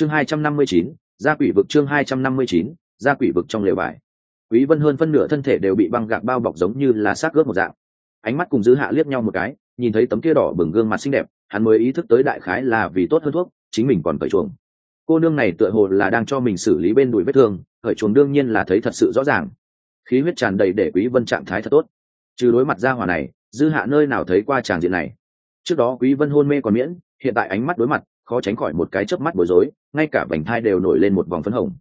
chương hai trăm năm mươi chín, gia quỷ vực chương hai trăm năm mươi chín, gia quỷ vực trong lều bài. Quý vân hơn phân nửa thân thể đều bị băng gạc bao bọc giống như là xác gớp một dạng. Ánh mắt cùng dư hạ liếc nhau một cái, nhìn thấy tấm kia đỏ bừng gương mặt xinh đẹp, hắn mới ý thức tới đại khái là vì tốt hơn thuốc, chính mình còn cởi chuồng. Cô nương này tựa hồ là đang cho mình xử lý bên đùi vết thương, cởi chuồng đương nhiên là thấy thật sự rõ ràng. Khí huyết tràn đầy để quý vân trạng thái thật tốt. Trừ đối mặt ra hỏa này, dư hạ nơi nào thấy qua tràng diện này. Trước đó quý vân hôn mê còn miễn, hiện tại ánh mắt đối mặt khó tránh khỏi một cái chớp mắt bối rối, ngay cả bành thai đều nổi lên một vòng phấn hồng.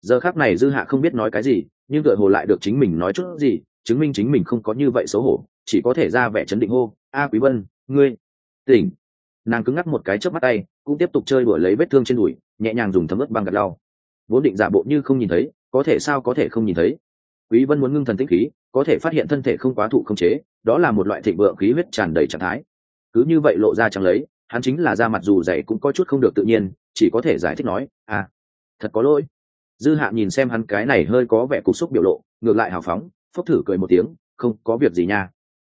Giờ khắc này dư hạ không biết nói cái gì, nhưng tựa hồ lại được chính mình nói chút gì, chứng minh chính mình không có như vậy xấu hổ, chỉ có thể ra vẻ chấn định hô, a quý vân, ngươi, tỉnh. Nàng cứng ngắc một cái chớp mắt tay, cũng tiếp tục chơi đuổi lấy vết thương trên đùi, nhẹ nhàng dùng thấm ướt băng gạt lau. Vốn định giả bộ như không nhìn thấy, có thể sao có thể không nhìn thấy. Quý vân muốn ngưng thần tĩnh khí, có thể phát hiện thân thể không quá thụ không chế, đó là một loại thịnh vượng khí huyết tràn đầy trạng thái. Cứ như vậy lộ ra chẳng lấy hắn chính là ra mặt dù dày cũng có chút không được tự nhiên, chỉ có thể giải thích nói à thật có lỗi. Dư hạ nhìn xem hắn cái này hơi có vẻ cục xúc biểu lộ, ngược lại hào phóng, phốc thử cười một tiếng, không, có việc gì nha.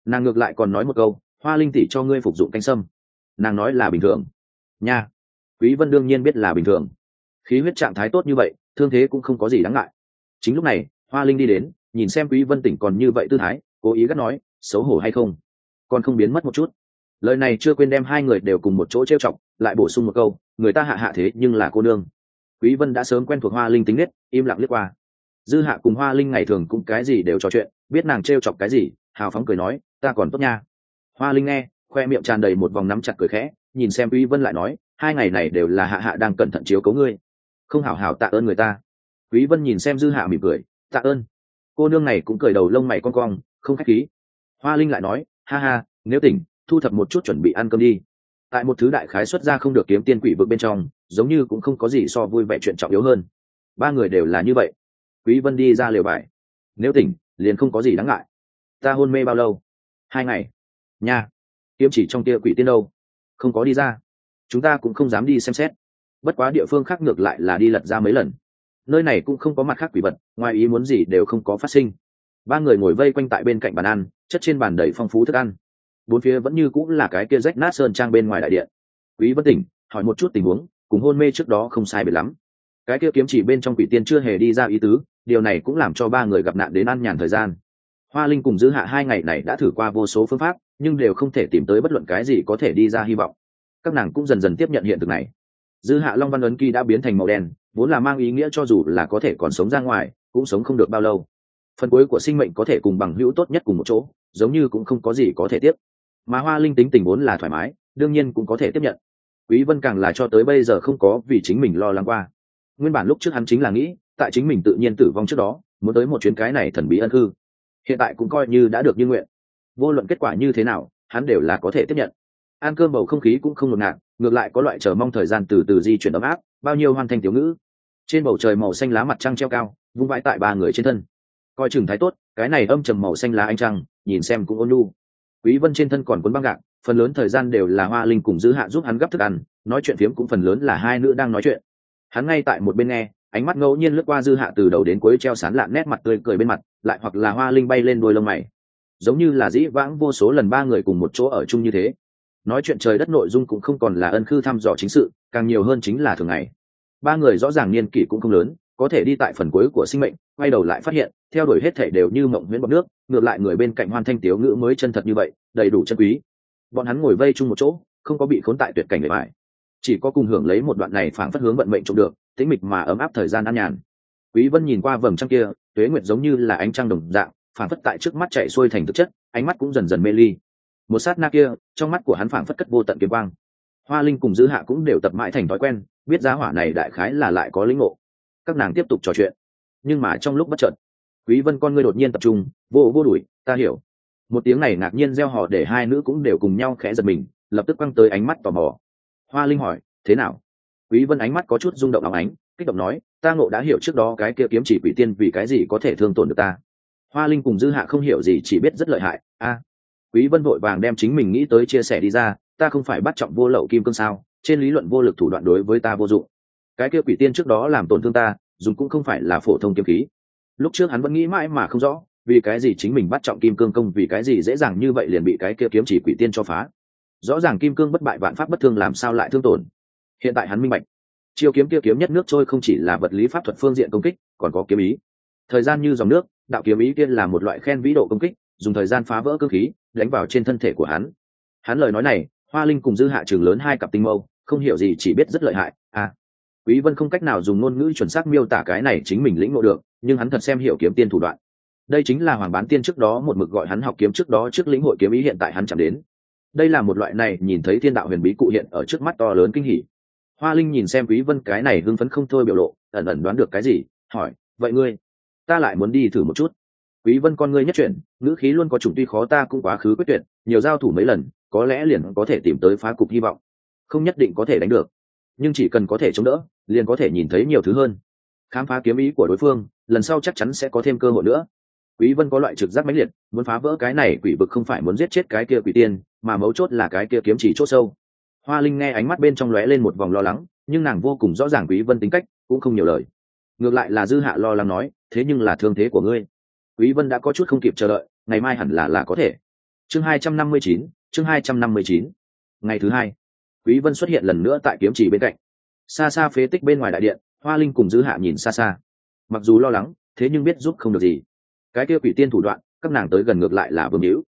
Nàng ngược lại còn nói một câu, hoa linh tỷ cho ngươi phục dụng canh sâm. Nàng nói là bình thường. Nha, quý vân đương nhiên biết là bình thường. Khí huyết trạng thái tốt như vậy, thương thế cũng không có gì đáng ngại. Chính lúc này, hoa linh đi đến, nhìn xem quý vân tỉnh còn như vậy tư thái, cố ý gắt nói, xấu hổ hay không? Còn không biến mất một chút lời này chưa quên đem hai người đều cùng một chỗ trêu chọc, lại bổ sung một câu, người ta hạ hạ thế nhưng là cô nương. Quý vân đã sớm quen thuộc hoa linh tính nết, im lặng liếc qua. Dư hạ cùng hoa linh ngày thường cũng cái gì đều trò chuyện, biết nàng trêu chọc cái gì, hào phóng cười nói, ta còn tốt nha. Hoa linh nghe, khoe miệng tràn đầy một vòng nắm chặt cười khẽ, nhìn xem quý vân lại nói, hai ngày này đều là hạ hạ đang cẩn thận chiếu cố ngươi. Không hảo hảo tạ ơn người ta. Quý vân nhìn xem dư hạ mỉm cười, tạ ơn. Cô nương này cũng cười đầu lông mày con cong, không khách khí. Hoa linh lại nói, ha ha, nếu tỉnh thu thập một chút chuẩn bị ăn cơm đi. Tại một thứ đại khái xuất ra không được kiếm tiên quỷ vực bên trong, giống như cũng không có gì so vui vẻ chuyện trọng yếu hơn. Ba người đều là như vậy. Quý vân đi ra lều bài. Nếu tỉnh, liền không có gì đáng ngại. Ta hôn mê bao lâu? Hai ngày. Nha. Kiếm chỉ trong tia quỷ tiên đâu? Không có đi ra. Chúng ta cũng không dám đi xem xét. Bất quá địa phương khác ngược lại là đi lật ra mấy lần. Nơi này cũng không có mặt khác quỷ vật, ngoài ý muốn gì đều không có phát sinh. Ba người ngồi vây quanh tại bên cạnh bàn ăn, chất trên bàn đầy phong phú thức ăn bốn phía vẫn như cũng là cái kia rách nát sơn trang bên ngoài đại điện. Quý bất tỉnh, hỏi một chút tình huống, cùng hôn mê trước đó không sai biệt lắm. Cái kia kiếm chỉ bên trong quỷ tiên chưa hề đi ra ý tứ, điều này cũng làm cho ba người gặp nạn đến ăn nhàn thời gian. Hoa linh cùng giữ hạ hai ngày này đã thử qua vô số phương pháp, nhưng đều không thể tìm tới bất luận cái gì có thể đi ra hy vọng. Các nàng cũng dần dần tiếp nhận hiện thực này. Dư hạ long văn ấn kỳ đã biến thành màu đen, vốn là mang ý nghĩa cho dù là có thể còn sống ra ngoài, cũng sống không được bao lâu. Phần cuối của sinh mệnh có thể cùng bằng hữu tốt nhất cùng một chỗ, giống như cũng không có gì có thể tiếp mà hoa linh tính tình vốn là thoải mái, đương nhiên cũng có thể tiếp nhận. Quý vân càng là cho tới bây giờ không có vì chính mình lo lắng qua. Nguyên bản lúc trước hắn chính là nghĩ, tại chính mình tự nhiên tử vong trước đó, muốn tới một chuyến cái này thần bí ân hư hiện tại cũng coi như đã được như nguyện. Vô luận kết quả như thế nào, hắn đều là có thể tiếp nhận. Ăn cơm bầu không khí cũng không ngột ngạt, ngược lại có loại chờ mong thời gian từ từ di chuyển ấm áp, bao nhiêu hoàn thành tiểu ngữ. Trên bầu trời màu xanh lá mặt trăng treo cao, vung vãi tại ba người trên thân. Coi chừng thái tốt, cái này âm trầm màu xanh lá anh trăng, nhìn xem cũng ôn nhu quý vân trên thân còn cuốn băng gạc, phần lớn thời gian đều là hoa linh cùng giữ hạ giúp hắn gấp thức ăn, nói chuyện phiếm cũng phần lớn là hai nữ đang nói chuyện. Hắn ngay tại một bên nghe, ánh mắt ngẫu nhiên lướt qua dư hạ từ đầu đến cuối treo sán lạn nét mặt tươi cười bên mặt, lại hoặc là hoa linh bay lên đôi lông mày. Giống như là dĩ vãng vô số lần ba người cùng một chỗ ở chung như thế. Nói chuyện trời đất nội dung cũng không còn là ân khư thăm dò chính sự, càng nhiều hơn chính là thường ngày. Ba người rõ ràng niên kỷ cũng không lớn có thể đi tại phần cuối của sinh mệnh, quay đầu lại phát hiện, theo đuổi hết thể đều như mộng nguyễn bọc nước, ngược lại người bên cạnh hoan thanh tiếu ngữ mới chân thật như vậy, đầy đủ chân quý. Bọn hắn ngồi vây chung một chỗ, không có bị khốn tại tuyệt cảnh bề bài chỉ có cùng hưởng lấy một đoạn này phảng phất hướng vận mệnh trộm được, tĩnh mịch mà ấm áp thời gian an nhàn. Quý vân nhìn qua vầng trăng kia, tuế nguyệt giống như là ánh trăng đồng dạng, phảng phất tại trước mắt chạy xuôi thành thực chất, ánh mắt cũng dần dần mê ly. Một sát na kia, trong mắt của hắn phảng phất cất vô tận kiếm quang. Hoa linh cùng dư hạ cũng đều tập mãi thành thói quen, biết giá hỏa này đại khái là lại có lĩnh ngộ các nàng tiếp tục trò chuyện. Nhưng mà trong lúc bất chợt, quý vân con ngươi đột nhiên tập trung, vô vô đuổi, ta hiểu. Một tiếng này ngạc nhiên gieo họ để hai nữ cũng đều cùng nhau khẽ giật mình, lập tức quăng tới ánh mắt tò mò. Hoa linh hỏi, thế nào? Quý vân ánh mắt có chút rung động óng ánh, kích động nói, ta ngộ đã hiểu trước đó cái kia kiếm chỉ quỷ tiên vì cái gì có thể thương tổn được ta. Hoa linh cùng dư hạ không hiểu gì, chỉ biết rất lợi hại. A. Quý vân vội vàng đem chính mình nghĩ tới chia sẻ đi ra, ta không phải bắt trọng vô lậu kim cương sao? Trên lý luận vô lực thủ đoạn đối với ta vô dụng cái kia quỷ tiên trước đó làm tổn thương ta, dùng cũng không phải là phổ thông kiếm khí. Lúc trước hắn vẫn nghĩ mãi mà không rõ, vì cái gì chính mình bắt trọng kim cương công, vì cái gì dễ dàng như vậy liền bị cái kia kiếm chỉ quỷ tiên cho phá. Rõ ràng kim cương bất bại vạn pháp bất thương làm sao lại thương tổn. Hiện tại hắn minh bạch. Chiêu kiếm kia kiếm nhất nước trôi không chỉ là vật lý pháp thuật phương diện công kích, còn có kiếm ý. Thời gian như dòng nước, đạo kiếm ý kia là một loại khen vĩ độ công kích, dùng thời gian phá vỡ cơ khí, đánh vào trên thân thể của hắn. Hắn lời nói này, hoa linh cùng dư hạ trường lớn hai cặp tinh mâu, không hiểu gì, chỉ biết rất lợi hại. À quý vân không cách nào dùng ngôn ngữ chuẩn xác miêu tả cái này chính mình lĩnh ngộ được, nhưng hắn thật xem hiểu kiếm tiên thủ đoạn. Đây chính là hoàng bán tiên trước đó một mực gọi hắn học kiếm trước đó trước lĩnh hội kiếm ý hiện tại hắn chẳng đến. Đây là một loại này, nhìn thấy thiên đạo huyền bí cụ hiện ở trước mắt to lớn kinh hỉ. Hoa linh nhìn xem quý vân cái này hưng phấn không thôi biểu lộ, ẩn ẩn đoán được cái gì, hỏi, vậy ngươi, ta lại muốn đi thử một chút. Quý vân con ngươi nhất chuyển, ngữ khí luôn có chủng tuy khó ta cũng quá khứ quyết tuyệt, nhiều giao thủ mấy lần, có lẽ liền có thể tìm tới phá cục hy vọng. Không nhất định có thể đánh được, nhưng chỉ cần có thể chống đỡ liền có thể nhìn thấy nhiều thứ hơn. Khám phá kiếm ý của đối phương lần sau chắc chắn sẽ có thêm cơ hội nữa. Quý vân có loại trực giác mãnh liệt muốn phá vỡ cái này quỷ vực không phải muốn giết chết cái kia quỷ tiên mà mấu chốt là cái kia kiếm chỉ chốt sâu. Hoa linh nghe ánh mắt bên trong lóe lên một vòng lo lắng nhưng nàng vô cùng rõ ràng quý vân tính cách cũng không nhiều lời. Ngược lại là dư hạ lo lắng nói thế nhưng là thương thế của ngươi. Quý vân đã có chút không kịp chờ đợi ngày mai hẳn là là có thể. Chương 259, chương 259. ngày thứ hai quý vân xuất hiện lần nữa tại kiếm chỉ bên cạnh xa xa phế tích bên ngoài đại điện, hoa linh cùng dư hạ nhìn xa xa. Mặc dù lo lắng, thế nhưng biết giúp không được gì. Cái kia quỷ tiên thủ đoạn, các nàng tới gần ngược lại là vương hữu.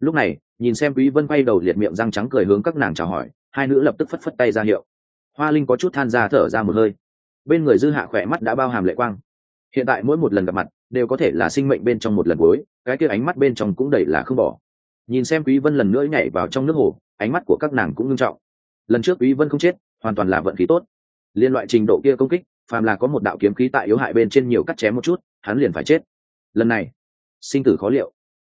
Lúc này, nhìn xem quý vân quay đầu liệt miệng răng trắng cười hướng các nàng chào hỏi, hai nữ lập tức phất phất tay ra hiệu. Hoa linh có chút than ra thở ra một hơi. Bên người dư hạ khỏe mắt đã bao hàm lệ quang. Hiện tại mỗi một lần gặp mặt, đều có thể là sinh mệnh bên trong một lần cuối, cái kia ánh mắt bên trong cũng đầy là không bỏ. Nhìn xem quý vân lần nữa nhảy vào trong nước hồ, ánh mắt của các nàng cũng nghiêm trọng. Lần trước quý vân không chết, hoàn toàn là vận khí tốt liên loại trình độ kia công kích, phàm là có một đạo kiếm khí tại yếu hại bên trên nhiều cắt chém một chút, hắn liền phải chết. Lần này, sinh tử khó liệu.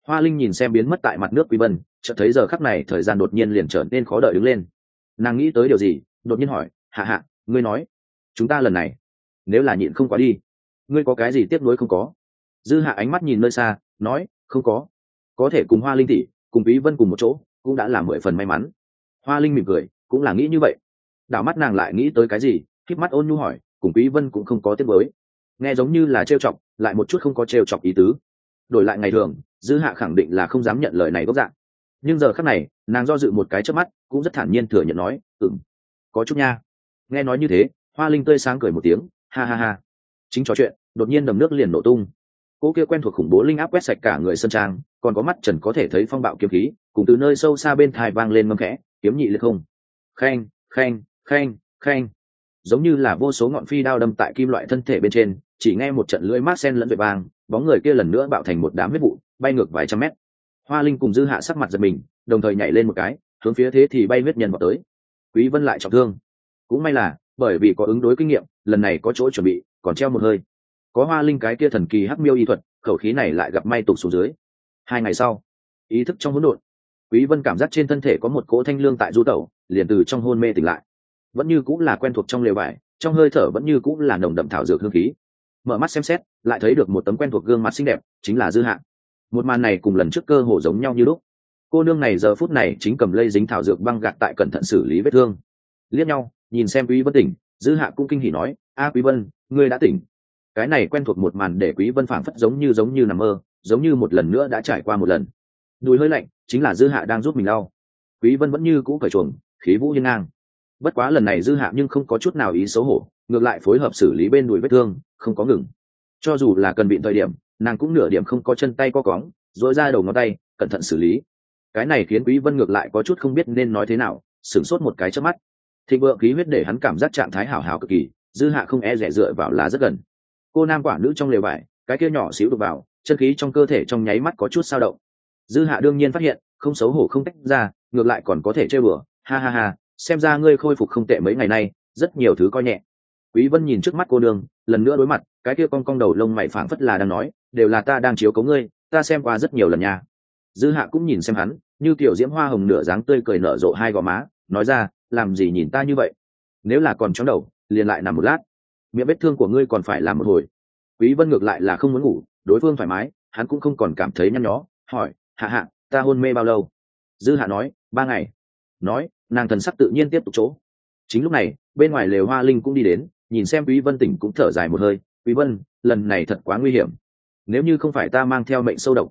Hoa linh nhìn xem biến mất tại mặt nước quý vân, chợt thấy giờ khắc này thời gian đột nhiên liền trở nên khó đợi đứng lên. Nàng nghĩ tới điều gì, đột nhiên hỏi, hạ hạ, ngươi nói, chúng ta lần này, nếu là nhịn không quá đi, ngươi có cái gì tiếp nối không có? Dư hạ ánh mắt nhìn nơi xa, nói, không có. Có thể cùng hoa linh tỷ, cùng quý vân cùng một chỗ, cũng đã là mười phần may mắn. Hoa linh mỉm cười, cũng là nghĩ như vậy đảo mắt nàng lại nghĩ tới cái gì, khép mắt ôn nhu hỏi, cùng quý vân cũng không có tiếp với nghe giống như là trêu chọc, lại một chút không có trêu chọc ý tứ. Đổi lại ngày thường, dư hạ khẳng định là không dám nhận lời này gốc dạng. Nhưng giờ khắc này, nàng do dự một cái trước mắt, cũng rất thản nhiên thừa nhận nói ừng có chút nha. Nghe nói như thế, hoa linh tươi sáng cười một tiếng, ha ha ha. Chính trò chuyện, đột nhiên đầm nước liền nổ tung. Cô kia quen thuộc khủng bố linh áp quét sạch cả người sân trang, còn có mắt trần có thể thấy phong bạo kiếm khí, cùng từ nơi sâu xa bên thai vang lên ngâm khẽ, kiếm nhị liệt không. Khen khen khen khen giống như là vô số ngọn phi đao đâm tại kim loại thân thể bên trên, chỉ nghe một trận lưỡi mát sen lẫn vệ vang bóng người kia lần nữa bạo thành một đám huyết vụ bay ngược vài trăm mét. Hoa linh cùng dư hạ sắc mặt giật mình, đồng thời nhảy lên một cái, hướng phía thế thì bay huyết nhân vào tới. Quý vân lại trọng thương. Cũng may là, bởi vì có ứng đối kinh nghiệm, lần này có chỗ chuẩn bị, còn treo một hơi. Có hoa linh cái kia thần kỳ hắc miêu y thuật, khẩu khí này lại gặp may tụt xuống dưới. Hai ngày sau, ý thức trong hỗn độn, quý vân cảm giác trên thân thể có một cỗ thanh lương tại du tẩu, liền từ trong hôn mê tỉnh lại vẫn như cũng là quen thuộc trong lều vải, trong hơi thở vẫn như cũng là nồng đậm thảo dược hương khí. Mở mắt xem xét, lại thấy được một tấm quen thuộc gương mặt xinh đẹp, chính là dư hạ. Một màn này cùng lần trước cơ hồ giống nhau như lúc. Cô nương này giờ phút này chính cầm lây dính thảo dược băng gạt tại cẩn thận xử lý vết thương. Liếc nhau, nhìn xem quý vân tỉnh, dư hạ cũng kinh hỉ nói, a quý vân, ngươi đã tỉnh. Cái này quen thuộc một màn để quý vân phảng phất giống như giống như nằm mơ, giống như một lần nữa đã trải qua một lần. Đùi hơi lạnh, chính là dư hạ đang giúp mình lau. Quý vân vẫn như cũ cởi chuồng, khí vũ hiên ngang bất quá lần này dư hạ nhưng không có chút nào ý xấu hổ, ngược lại phối hợp xử lý bên đùi vết thương, không có ngừng. Cho dù là cần bị thời điểm, nàng cũng nửa điểm không có chân tay co cóng dỗi ra đầu ngón tay, cẩn thận xử lý. Cái này khiến quý vân ngược lại có chút không biết nên nói thế nào, sửng sốt một cái trước mắt. Thịnh vượng khí huyết để hắn cảm giác trạng thái hảo hảo cực kỳ, dư hạ không e rẻ dựa vào lá rất gần. Cô nam quả nữ trong lều vải cái kia nhỏ xíu đục vào, chân khí trong cơ thể trong nháy mắt có chút sao động. Dư hạ đương nhiên phát hiện, không xấu hổ không tách ra, ngược lại còn có thể chơi bừa. Ha ha ha xem ra ngươi khôi phục không tệ mấy ngày nay, rất nhiều thứ coi nhẹ. Quý vân nhìn trước mắt cô nương, lần nữa đối mặt, cái kia cong cong đầu lông mày phảng phất là đang nói, đều là ta đang chiếu cố ngươi, ta xem qua rất nhiều lần nha. Dư hạ cũng nhìn xem hắn, như tiểu diễm hoa hồng nửa dáng tươi cười nở rộ hai gò má, nói ra, làm gì nhìn ta như vậy? Nếu là còn chóng đầu, liền lại nằm một lát. Miệng vết thương của ngươi còn phải làm một hồi. Quý vân ngược lại là không muốn ngủ, đối phương thoải mái, hắn cũng không còn cảm thấy nhăn nhó, hỏi, hạ hạ, ta hôn mê bao lâu? Dư hạ nói, ba ngày. Nói nàng thần sắc tự nhiên tiếp tục chỗ. Chính lúc này, bên ngoài lều hoa linh cũng đi đến, nhìn xem quý vân tỉnh cũng thở dài một hơi. Quý vân, lần này thật quá nguy hiểm. Nếu như không phải ta mang theo mệnh sâu độc,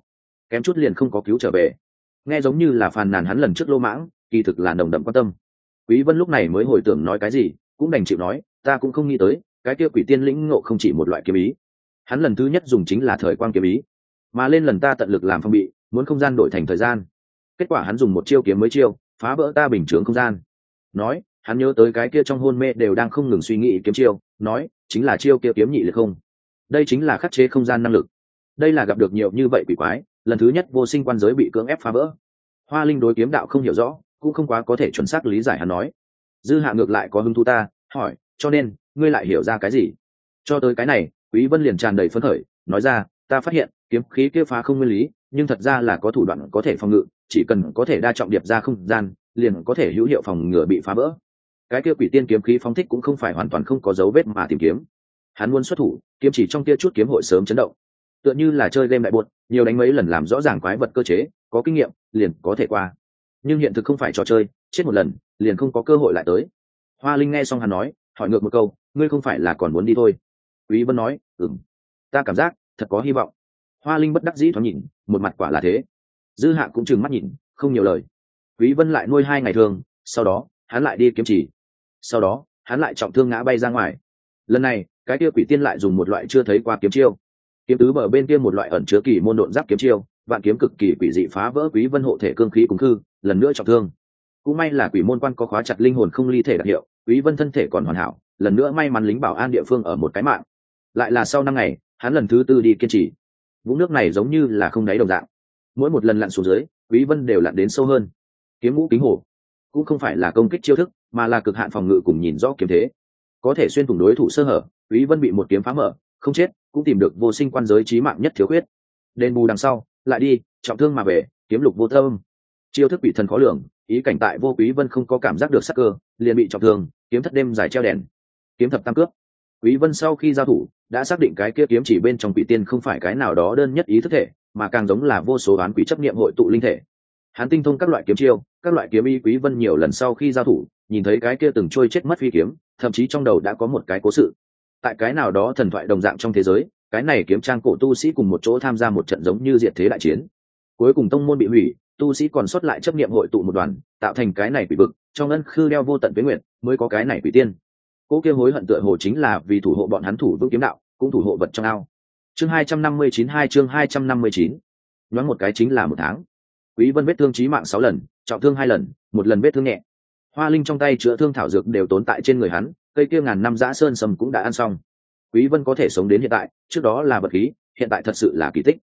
kém chút liền không có cứu trở về. Nghe giống như là phàn nàn hắn lần trước lô mãng, kỳ thực là nồng đậm quan tâm. Quý vân lúc này mới hồi tưởng nói cái gì, cũng đành chịu nói, ta cũng không nghĩ tới, cái kia quỷ tiên lĩnh ngộ không chỉ một loại kiếm ý. Hắn lần thứ nhất dùng chính là thời quang kiếm ý. Mà lên lần ta tận lực làm phong bị, muốn không gian đổi thành thời gian. Kết quả hắn dùng một chiêu kiếm mới chiêu phá vỡ ta bình chướng không gian. Nói, hắn nhớ tới cái kia trong hôn mê đều đang không ngừng suy nghĩ kiếm chiêu, nói, chính là chiêu kia kiếm nhị liệt không? Đây chính là khắc chế không gian năng lực. Đây là gặp được nhiều như vậy quỷ quái, lần thứ nhất vô sinh quan giới bị cưỡng ép phá vỡ. Hoa linh đối kiếm đạo không hiểu rõ, cũng không quá có thể chuẩn xác lý giải hắn nói. Dư hạ ngược lại có hứng thú ta, hỏi, cho nên, ngươi lại hiểu ra cái gì? Cho tới cái này, quý vân liền tràn đầy phấn khởi, nói ra, ta phát hiện, kiếm khí kia phá không nguyên lý nhưng thật ra là có thủ đoạn có thể phòng ngự, chỉ cần có thể đa trọng điệp ra không gian, liền có thể hữu hiệu phòng ngừa bị phá vỡ. Cái kia quỷ tiên kiếm khí phóng thích cũng không phải hoàn toàn không có dấu vết mà tìm kiếm. Hắn muốn xuất thủ, kiếm chỉ trong kia chút kiếm hội sớm chấn động. Tựa như là chơi game đại buột nhiều đánh mấy lần làm rõ ràng quái vật cơ chế, có kinh nghiệm, liền có thể qua. Nhưng hiện thực không phải trò chơi, chết một lần, liền không có cơ hội lại tới. Hoa linh nghe xong hắn nói, hỏi ngược một câu, ngươi không phải là còn muốn đi thôi? Quý vân nói, ừm, ta cảm giác thật có hy vọng hoa linh bất đắc dĩ thoáng nhìn, một mặt quả là thế. Dư hạ cũng trừng mắt nhìn, không nhiều lời. Quý vân lại nuôi hai ngày thường, sau đó, hắn lại đi kiếm chỉ. Sau đó, hắn lại trọng thương ngã bay ra ngoài. Lần này, cái kia quỷ tiên lại dùng một loại chưa thấy qua kiếm chiêu. Kiếm tứ bờ bên kia một loại ẩn chứa kỳ môn độn giáp kiếm chiêu, vạn kiếm cực kỳ quỷ dị phá vỡ quý vân hộ thể cương khí cùng khư lần nữa trọng thương. Cũng may là quỷ môn quan có khóa chặt linh hồn không ly thể đặc hiệu, quý vân thân thể còn hoàn hảo, lần nữa may mắn lính bảo an địa phương ở một cái mạng. Lại là sau năm ngày, hắn lần thứ tư đi kiên trì vũng nước này giống như là không đáy đồng dạng. Mỗi một lần lặn xuống dưới, quý vân đều lặn đến sâu hơn. Kiếm ngũ kính hổ cũng không phải là công kích chiêu thức, mà là cực hạn phòng ngự cùng nhìn rõ kiếm thế. Có thể xuyên thủng đối thủ sơ hở, quý vân bị một kiếm phá mở, không chết, cũng tìm được vô sinh quan giới trí mạng nhất thiếu khuyết. Đền bù đằng sau, lại đi, trọng thương mà về, kiếm lục vô thơm. Chiêu thức bị thần khó lường, ý cảnh tại vô quý vân không có cảm giác được sắc cơ, liền bị trọng thương, kiếm thất đêm dài treo đèn. Kiếm thập tam cướp quý vân sau khi giao thủ, đã xác định cái kia kiếm chỉ bên trong quỷ tiên không phải cái nào đó đơn nhất ý thức thể, mà càng giống là vô số án quỷ chấp niệm hội tụ linh thể. Hắn tinh thông các loại kiếm chiêu, các loại kiếm y quý vân nhiều lần sau khi giao thủ, nhìn thấy cái kia từng trôi chết mất phi kiếm, thậm chí trong đầu đã có một cái cố sự. Tại cái nào đó thần thoại đồng dạng trong thế giới, cái này kiếm trang cổ tu sĩ cùng một chỗ tham gia một trận giống như diệt thế đại chiến. Cuối cùng tông môn bị hủy, tu sĩ còn sót lại chấp niệm hội tụ một đoàn, tạo thành cái này quỷ vực, trong ân khư đeo vô tận với nguyện mới có cái này quỷ tiên cố kia hối hận tựa hồ chính là vì thủ hộ bọn hắn thủ vững kiếm đạo, cũng thủ hộ vật trong ao. Chương hai trăm năm mươi chín hai chương hai trăm năm mươi chín. Nhoáng một cái chính là một tháng. Quý vân vết thương trí mạng sáu lần, trọng thương hai lần, một lần vết thương nhẹ. Hoa linh trong tay chữa thương thảo dược đều tốn tại trên người hắn, cây kia ngàn năm giã sơn sầm cũng đã ăn xong. Quý vân có thể sống đến hiện tại, trước đó là vật khí, hiện tại thật sự là kỳ tích.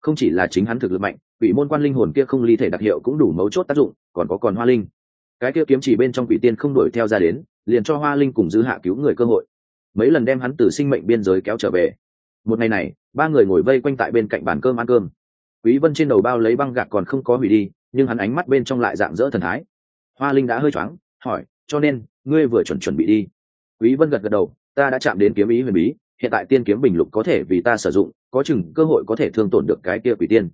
Không chỉ là chính hắn thực lực mạnh, quỷ môn quan linh hồn kia không ly thể đặc hiệu cũng đủ mấu chốt tác dụng, còn có còn hoa linh. Cái kia kiếm chỉ bên trong quỷ tiên không đuổi theo ra đến liền cho hoa linh cùng dư hạ cứu người cơ hội. Mấy lần đem hắn từ sinh mệnh biên giới kéo trở về. Một ngày này, ba người ngồi vây quanh tại bên cạnh bàn cơm ăn cơm. Quý vân trên đầu bao lấy băng gạc còn không có hủy đi, nhưng hắn ánh mắt bên trong lại dạng dỡ thần thái. Hoa linh đã hơi choáng, hỏi, cho nên, ngươi vừa chuẩn chuẩn bị đi? Quý vân gật gật đầu, ta đã chạm đến kiếm ý huyền bí, hiện tại tiên kiếm bình lục có thể vì ta sử dụng, có chừng cơ hội có thể thương tổn được cái kia quỷ tiên.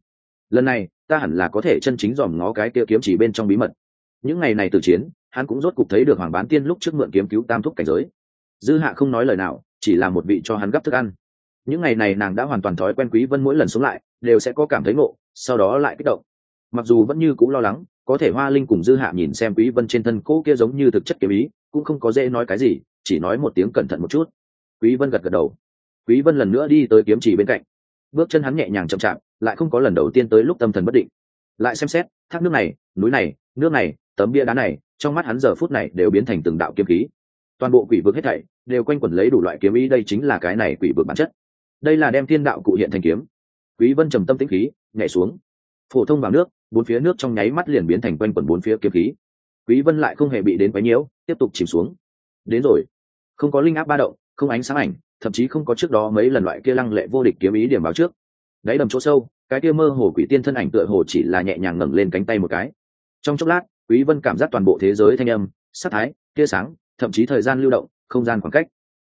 Lần này, ta hẳn là có thể chân chính dòm ngó cái kia kiếm chỉ bên trong bí mật những ngày này từ chiến, hắn cũng rốt cục thấy được hoàng bán tiên lúc trước mượn kiếm cứu tam thúc cảnh giới. Dư hạ không nói lời nào, chỉ là một vị cho hắn gấp thức ăn. Những ngày này nàng đã hoàn toàn thói quen quý vân mỗi lần xuống lại, đều sẽ có cảm thấy ngộ, sau đó lại kích động. Mặc dù vẫn như cũng lo lắng, có thể hoa linh cùng dư hạ nhìn xem quý vân trên thân cô kia giống như thực chất kiếm ý, cũng không có dễ nói cái gì, chỉ nói một tiếng cẩn thận một chút. Quý vân gật gật đầu. Quý vân lần nữa đi tới kiếm chỉ bên cạnh. Bước chân hắn nhẹ nhàng chậm chạp, lại không có lần đầu tiên tới lúc tâm thần bất định. Lại xem xét, thác nước này, núi này, nước này tấm bia đá này, trong mắt hắn giờ phút này đều biến thành từng đạo kiếm khí. Toàn bộ quỷ vực hết thảy đều quanh quẩn lấy đủ loại kiếm ý, đây chính là cái này quỷ vực bản chất. Đây là đem thiên đạo cụ hiện thành kiếm. Quý vân trầm tâm tĩnh khí, nhảy xuống. Phổ thông vào nước, bốn phía nước trong nháy mắt liền biến thành quanh quẩn bốn phía kiếm khí. Quý vân lại không hề bị đến quấy nhiễu, tiếp tục chìm xuống. Đến rồi. Không có linh áp ba động, không ánh sáng ảnh, thậm chí không có trước đó mấy lần loại kia lăng lệ vô địch kiếm ý điểm báo trước. Đáy đầm chỗ sâu, cái kia mơ hồ quỷ tiên thân ảnh tựa hồ chỉ là nhẹ nhàng ngẩng lên cánh tay một cái. Trong chốc lát quý vân cảm giác toàn bộ thế giới thanh âm, sắc thái, tia sáng, thậm chí thời gian lưu động, không gian khoảng cách,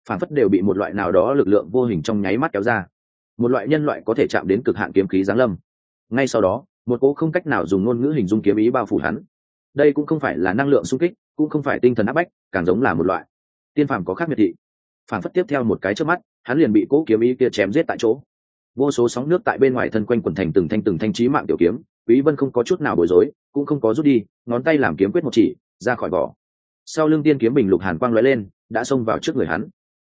phản phất đều bị một loại nào đó lực lượng vô hình trong nháy mắt kéo ra. Một loại nhân loại có thể chạm đến cực hạn kiếm khí giáng lâm. Ngay sau đó, một cỗ không cách nào dùng ngôn ngữ hình dung kiếm ý bao phủ hắn. Đây cũng không phải là năng lượng xung kích, cũng không phải tinh thần áp bách, càng giống là một loại tiên phàm có khác biệt thị. Phản phất tiếp theo một cái trước mắt, hắn liền bị cỗ kiếm ý kia chém giết tại chỗ. Vô số sóng nước tại bên ngoài thân quanh quần thành từng thanh từng thanh trí mạng tiểu kiếm quý vân không có chút nào bối rối, cũng không có rút đi, ngón tay làm kiếm quyết một chỉ, ra khỏi vỏ. Sau lưng tiên kiếm bình lục hàn quang lóe lên, đã xông vào trước người hắn.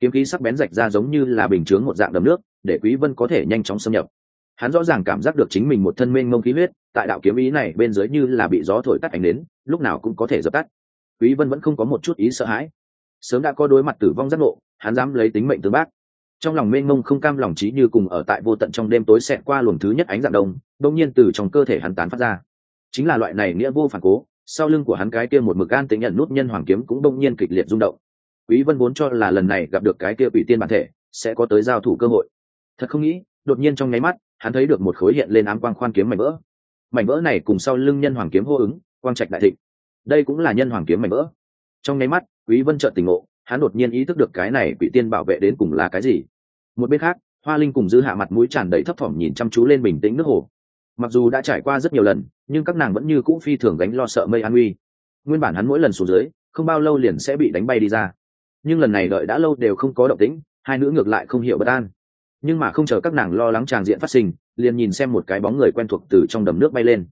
Kiếm khí sắc bén rạch ra giống như là bình chướng một dạng đầm nước, để quý vân có thể nhanh chóng xâm nhập. Hắn rõ ràng cảm giác được chính mình một thân mênh mông khí huyết, tại đạo kiếm ý này bên dưới như là bị gió thổi tắt ảnh đến lúc nào cũng có thể dập tắt. Quý vân vẫn không có một chút ý sợ hãi. Sớm đã có đối mặt tử vong giác ngộ, hắn dám lấy tính mệnh tương bác trong lòng mênh mông không cam lòng trí như cùng ở tại vô tận trong đêm tối xẹt qua luồng thứ nhất ánh dạng đông đông nhiên từ trong cơ thể hắn tán phát ra. Chính là loại này nghĩa vô phản cố, sau lưng của hắn cái kia một mực an tính nhận nút nhân hoàng kiếm cũng đông nhiên kịch liệt rung động. Quý vân vốn cho là lần này gặp được cái kia ủy tiên bản thể, sẽ có tới giao thủ cơ hội. Thật không nghĩ, đột nhiên trong nháy mắt, hắn thấy được một khối hiện lên ám quang khoan kiếm mảnh vỡ. Mảnh vỡ này cùng sau lưng nhân hoàng kiếm hô ứng, quang trạch đại thịnh. Đây cũng là nhân hoàng kiếm mảnh vỡ. Trong nháy mắt, quý vân chợt tỉnh ngộ, hắn đột nhiên ý thức được cái này quỷ tiên bảo vệ đến cùng là cái gì một bên khác, hoa linh cùng dư hạ mặt mũi tràn đầy thấp thỏm nhìn chăm chú lên bình tĩnh nước hồ. Mặc dù đã trải qua rất nhiều lần, nhưng các nàng vẫn như cũ phi thường gánh lo sợ mây an uy nguyên bản hắn mỗi lần xuống dưới, không bao lâu liền sẽ bị đánh bay đi ra. Nhưng lần này đợi đã lâu đều không có động tĩnh, hai nữ ngược lại không hiểu bất an. Nhưng mà không chờ các nàng lo lắng tràng diện phát sinh, liền nhìn xem một cái bóng người quen thuộc từ trong đầm nước bay lên.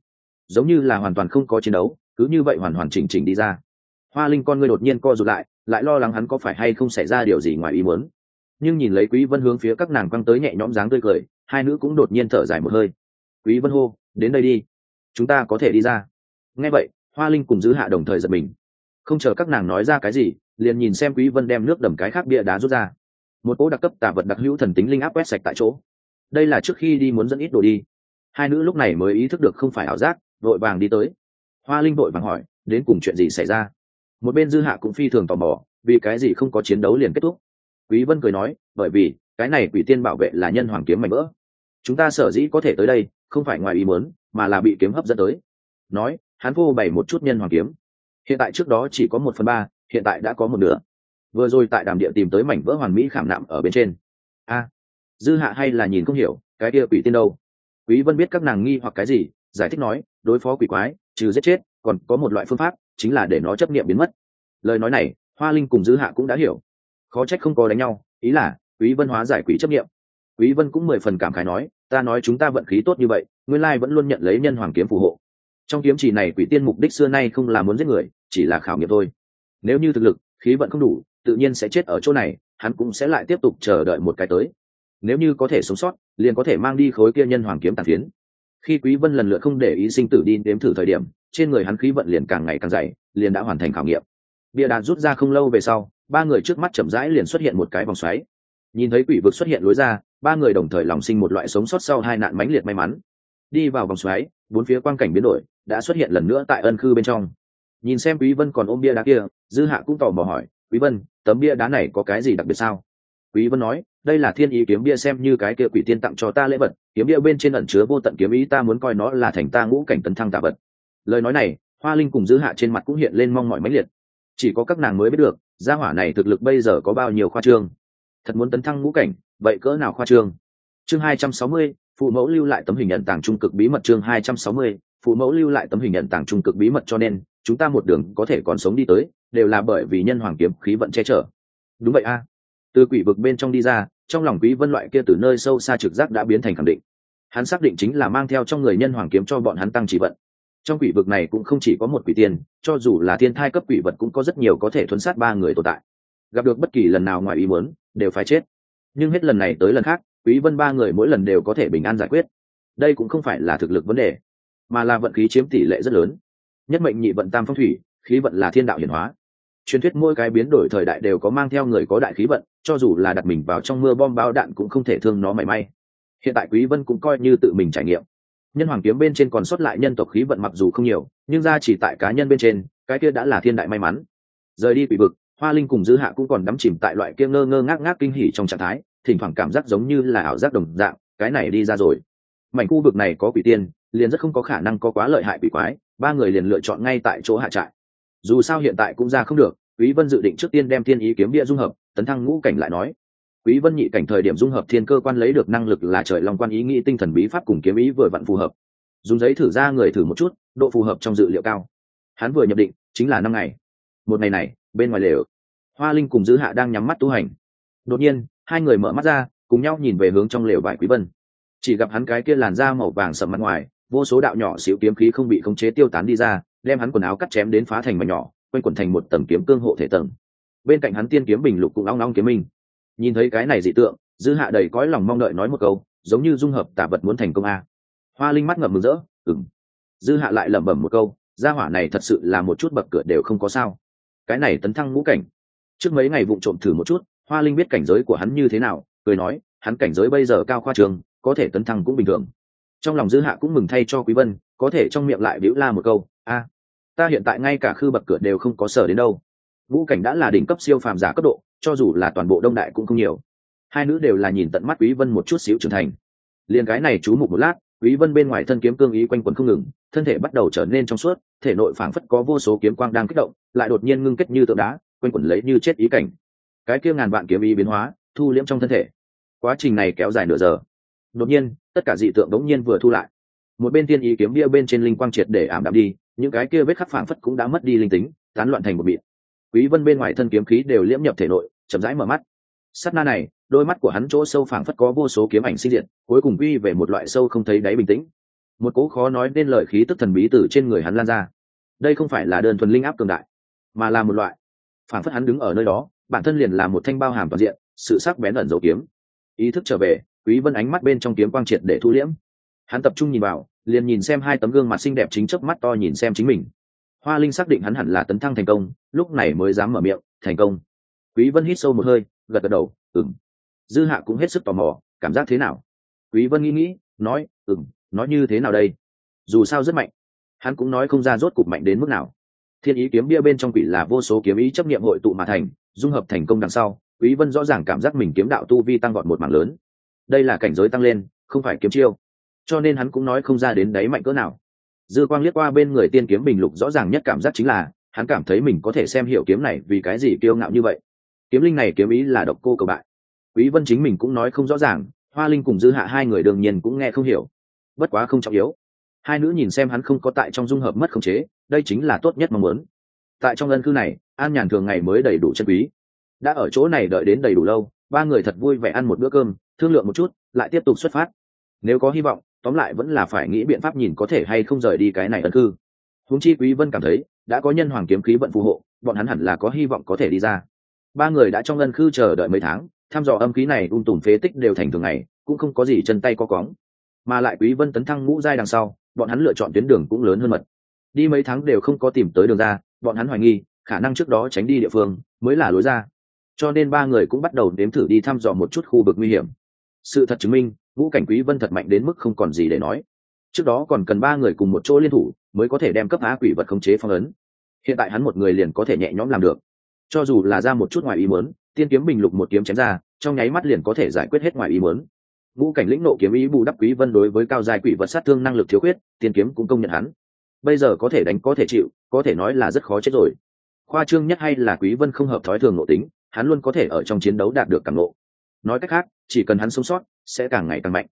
Giống như là hoàn toàn không có chiến đấu, cứ như vậy hoàn hoàn chỉnh chỉnh đi ra. Hoa linh con ngươi đột nhiên co rụt lại lại lo lắng hắn có phải hay không xảy ra điều gì ngoài ý muốn nhưng nhìn lấy quý vân hướng phía các nàng quăng tới nhẹ nhõm dáng tươi cười, hai nữ cũng đột nhiên thở dài một hơi. Quý vân hô, đến đây đi, chúng ta có thể đi ra. Nghe vậy, hoa linh cùng giữ hạ đồng thời giật mình. Không chờ các nàng nói ra cái gì, liền nhìn xem quý vân đem nước đầm cái khác bia đá rút ra. Một cỗ đặc cấp tạ vật đặc hữu thần tính linh áp quét sạch tại chỗ. Đây là trước khi đi muốn dẫn ít đồ đi. Hai nữ lúc này mới ý thức được không phải ảo giác, vội vàng đi tới. Hoa linh vội vàng hỏi, đến cùng chuyện gì xảy ra? Một bên dư hạ cũng phi thường tò mò, vì cái gì không có chiến đấu liền kết thúc quý vân cười nói, bởi vì, cái này quỷ tiên bảo vệ là nhân hoàng kiếm mảnh vỡ. Chúng ta sở dĩ có thể tới đây, không phải ngoài ý muốn, mà là bị kiếm hấp dẫn tới. Nói, hắn vô bày một chút nhân hoàng kiếm. Hiện tại trước đó chỉ có một phần ba, hiện tại đã có một nửa. Vừa rồi tại đàm địa tìm tới mảnh vỡ hoàn mỹ khảm nạm ở bên trên. A, dư hạ hay là nhìn không hiểu, cái kia quỷ tiên đâu? Quý vân biết các nàng nghi hoặc cái gì, giải thích nói, đối phó quỷ quái, trừ giết chết, còn có một loại phương pháp, chính là để nó chấp niệm biến mất. Lời nói này, hoa linh cùng dư hạ cũng đã hiểu khó trách không có đánh nhau, ý là, quý vân hóa giải quỷ chấp niệm. Quý vân cũng mười phần cảm khái nói, ta nói chúng ta vận khí tốt như vậy, nguyên lai vẫn luôn nhận lấy nhân hoàng kiếm phù hộ. Trong kiếm chỉ này quỷ tiên mục đích xưa nay không là muốn giết người, chỉ là khảo nghiệm thôi. Nếu như thực lực, khí vận không đủ, tự nhiên sẽ chết ở chỗ này, hắn cũng sẽ lại tiếp tục chờ đợi một cái tới. Nếu như có thể sống sót, liền có thể mang đi khối kia nhân hoàng kiếm tàn phiến. Khi quý vân lần lượt không để ý sinh tử đi đếm thử thời điểm, trên người hắn khí vận liền càng ngày càng dày, liền đã hoàn thành khảo nghiệm. Bia đạt rút ra không lâu về sau ba người trước mắt chậm rãi liền xuất hiện một cái vòng xoáy. Nhìn thấy quỷ vực xuất hiện lối ra, ba người đồng thời lòng sinh một loại sống sót sau hai nạn mãnh liệt may mắn. Đi vào vòng xoáy, bốn phía quang cảnh biến đổi, đã xuất hiện lần nữa tại ân khư bên trong. Nhìn xem quý vân còn ôm bia đá kia, dư hạ cũng tò mò hỏi, quý vân, tấm bia đá này có cái gì đặc biệt sao? Quý vân nói, đây là thiên ý kiếm bia xem như cái kia quỷ tiên tặng cho ta lễ vật, kiếm bia bên trên ẩn chứa vô tận kiếm ý ta muốn coi nó là thành ta ngũ cảnh tấn thăng tạ vật. Lời nói này, hoa linh cùng dư hạ trên mặt cũng hiện lên mong mỏi mãnh liệt chỉ có các nàng mới biết được gia hỏa này thực lực bây giờ có bao nhiêu khoa trương. Thật muốn tấn thăng ngũ cảnh vậy cỡ nào khoa trương? Chương 260, phụ mẫu lưu lại tấm hình nhận tàng trung cực bí mật chương 260, phụ mẫu lưu lại tấm hình nhận tàng trung cực bí mật cho nên chúng ta một đường có thể còn sống đi tới đều là bởi vì nhân hoàng kiếm khí vận che chở. Đúng vậy a. Từ quỷ vực bên trong đi ra trong lòng quý vân loại kia từ nơi sâu xa trực giác đã biến thành khẳng định. Hắn xác định chính là mang theo trong người nhân hoàng kiếm cho bọn hắn tăng chỉ vận trong quỷ vực này cũng không chỉ có một quỷ tiên, cho dù là thiên thai cấp quỷ vật cũng có rất nhiều có thể thuấn sát ba người tồn tại. Gặp được bất kỳ lần nào ngoài ý muốn, đều phải chết. Nhưng hết lần này tới lần khác, quý vân ba người mỗi lần đều có thể bình an giải quyết. Đây cũng không phải là thực lực vấn đề, mà là vận khí chiếm tỷ lệ rất lớn. Nhất mệnh nhị vận tam phong thủy, khí vận là thiên đạo hiển hóa. Truyền thuyết mỗi cái biến đổi thời đại đều có mang theo người có đại khí vận, cho dù là đặt mình vào trong mưa bom bao đạn cũng không thể thương nó mảy may. Hiện tại quý vân cũng coi như tự mình trải nghiệm nhân hoàng kiếm bên trên còn sót lại nhân tộc khí vận mặc dù không nhiều, nhưng ra chỉ tại cá nhân bên trên, cái kia đã là thiên đại may mắn. Rời đi quỷ vực, hoa linh cùng dư hạ cũng còn đắm chìm tại loại kia ngơ ngơ ngác ngác kinh hỉ trong trạng thái, thỉnh thoảng cảm giác giống như là ảo giác đồng dạng, cái này đi ra rồi. Mảnh khu vực này có quỷ tiên, liền rất không có khả năng có quá lợi hại quỷ quái, ba người liền lựa chọn ngay tại chỗ hạ trại. Dù sao hiện tại cũng ra không được, quý vân dự định trước tiên đem thiên ý kiếm địa dung hợp, tấn thăng ngũ cảnh lại nói quý vân nhị cảnh thời điểm dung hợp thiên cơ quan lấy được năng lực là trời long quan ý nghĩ tinh thần bí pháp cùng kiếm ý vừa vặn phù hợp. Dùng giấy thử ra người thử một chút, độ phù hợp trong dự liệu cao. Hắn vừa nhập định, chính là năm ngày. Một ngày này, bên ngoài lều, hoa linh cùng dư hạ đang nhắm mắt tu hành. Đột nhiên, hai người mở mắt ra, cùng nhau nhìn về hướng trong lều vải quý vân. Chỉ gặp hắn cái kia làn da màu vàng sầm mặt ngoài, vô số đạo nhỏ xíu kiếm khí không bị khống chế tiêu tán đi ra, đem hắn quần áo cắt chém đến phá thành mà nhỏ, quanh quần thành một tầng kiếm cương hộ thể tầng. Bên cạnh hắn tiên kiếm bình lục cũng long long kiếm minh nhìn thấy cái này dị tượng, dư hạ đầy cõi lòng mong đợi nói một câu, giống như dung hợp tả vật muốn thành công a. Hoa linh mắt ngậm mừng rỡ ừng dư hạ lại lẩm bẩm một câu, gia hỏa này thật sự là một chút bậc cửa đều không có sao. Cái này tấn thăng ngũ cảnh. Trước mấy ngày vụ trộm thử một chút, hoa linh biết cảnh giới của hắn như thế nào, cười nói, hắn cảnh giới bây giờ cao khoa trường, có thể tấn thăng cũng bình thường. Trong lòng dư hạ cũng mừng thay cho quý vân, có thể trong miệng lại biểu la một câu, a, ta hiện tại ngay cả khư bậc cửa đều không có sở đến đâu. Vũ cảnh đã là đỉnh cấp siêu phàm giả cấp độ cho dù là toàn bộ đông đại cũng không nhiều. Hai nữ đều là nhìn tận mắt quý vân một chút xíu trưởng thành. Liền cái này chú mục một lát, quý vân bên ngoài thân kiếm cương ý quanh quẩn không ngừng, thân thể bắt đầu trở nên trong suốt, thể nội phảng phất có vô số kiếm quang đang kích động, lại đột nhiên ngưng kết như tượng đá, quanh quẩn lấy như chết ý cảnh. Cái kia ngàn vạn kiếm ý biến hóa, thu liễm trong thân thể. Quá trình này kéo dài nửa giờ. Đột nhiên, tất cả dị tượng đống nhiên vừa thu lại. Một bên tiên ý kiếm bia bên trên linh quang triệt để ảm đạm đi, những cái kia vết khắc phảng phất cũng đã mất đi linh tính, tán loạn thành một biển. quý vân bên ngoài thân kiếm khí đều liễm nhập thể nội chậm rãi mở mắt. Sát na này, đôi mắt của hắn chỗ sâu phảng phất có vô số kiếm ảnh sinh diện cuối cùng quy về một loại sâu không thấy đáy bình tĩnh. Một cố khó nói nên lời khí tức thần bí từ trên người hắn lan ra. Đây không phải là đơn thuần linh áp cường đại, mà là một loại. Phảng phất hắn đứng ở nơi đó, bản thân liền là một thanh bao hàm toàn diện, sự sắc bén ẩn dấu kiếm. Ý thức trở về, quý vân ánh mắt bên trong kiếm quang triệt để thu liễm. Hắn tập trung nhìn vào, liền nhìn xem hai tấm gương mặt xinh đẹp chính chớp mắt to nhìn xem chính mình. Hoa linh xác định hắn hẳn là tấn thăng thành công, lúc này mới dám mở miệng, thành công quý vân hít sâu một hơi, gật gật đầu, ừm. Dư hạ cũng hết sức tò mò, cảm giác thế nào? Quý vân nghĩ nghĩ, nói, ừm nói như thế nào đây? Dù sao rất mạnh. Hắn cũng nói không ra rốt cục mạnh đến mức nào. Thiên ý kiếm bia bên trong quỷ là vô số kiếm ý chấp niệm hội tụ mà thành, dung hợp thành công đằng sau, quý vân rõ ràng cảm giác mình kiếm đạo tu vi tăng vọt một mảng lớn. Đây là cảnh giới tăng lên, không phải kiếm chiêu. Cho nên hắn cũng nói không ra đến đáy mạnh cỡ nào. Dư quang liếc qua bên người tiên kiếm bình lục rõ ràng nhất cảm giác chính là, hắn cảm thấy mình có thể xem hiểu kiếm này vì cái gì kiêu ngạo như vậy kiếm linh này kiếm ý là độc cô cầu bại. Quý vân chính mình cũng nói không rõ ràng, hoa linh cùng dư hạ hai người đương nhiên cũng nghe không hiểu. Bất quá không trọng yếu. Hai nữ nhìn xem hắn không có tại trong dung hợp mất khống chế, đây chính là tốt nhất mong muốn. Tại trong ân cư này, an nhàn thường ngày mới đầy đủ chân quý. Đã ở chỗ này đợi đến đầy đủ lâu, ba người thật vui vẻ ăn một bữa cơm, thương lượng một chút, lại tiếp tục xuất phát. Nếu có hy vọng, tóm lại vẫn là phải nghĩ biện pháp nhìn có thể hay không rời đi cái này ân cư. Huống chi quý vân cảm thấy, đã có nhân hoàng kiếm khí vận phù hộ, bọn hắn hẳn là có hy vọng có thể đi ra ba người đã trong ngân khư chờ đợi mấy tháng, thăm dò âm khí này ung tùm phế tích đều thành thường ngày, cũng không có gì chân tay có cóng. Mà lại quý vân tấn thăng ngũ giai đằng sau, bọn hắn lựa chọn tuyến đường cũng lớn hơn mật. Đi mấy tháng đều không có tìm tới đường ra, bọn hắn hoài nghi, khả năng trước đó tránh đi địa phương mới là lối ra. Cho nên ba người cũng bắt đầu đếm thử đi thăm dò một chút khu vực nguy hiểm. Sự thật chứng minh, ngũ cảnh quý vân thật mạnh đến mức không còn gì để nói. Trước đó còn cần ba người cùng một chỗ liên thủ, mới có thể đem cấp á quỷ vật khống chế phong ấn. Hiện tại hắn một người liền có thể nhẹ nhõm làm được cho dù là ra một chút ngoài ý muốn, tiên kiếm bình lục một kiếm chém ra, trong nháy mắt liền có thể giải quyết hết ngoài ý muốn. Ngũ cảnh lĩnh nộ kiếm ý bù đắp quý vân đối với cao dài quỷ vật sát thương năng lực thiếu khuyết, tiên kiếm cũng công nhận hắn. Bây giờ có thể đánh, có thể chịu, có thể nói là rất khó chết rồi. Khoa trương nhất hay là quý vân không hợp thói thường nội tính, hắn luôn có thể ở trong chiến đấu đạt được cảm ngộ. Nói cách khác, chỉ cần hắn sống sót, sẽ càng ngày càng mạnh.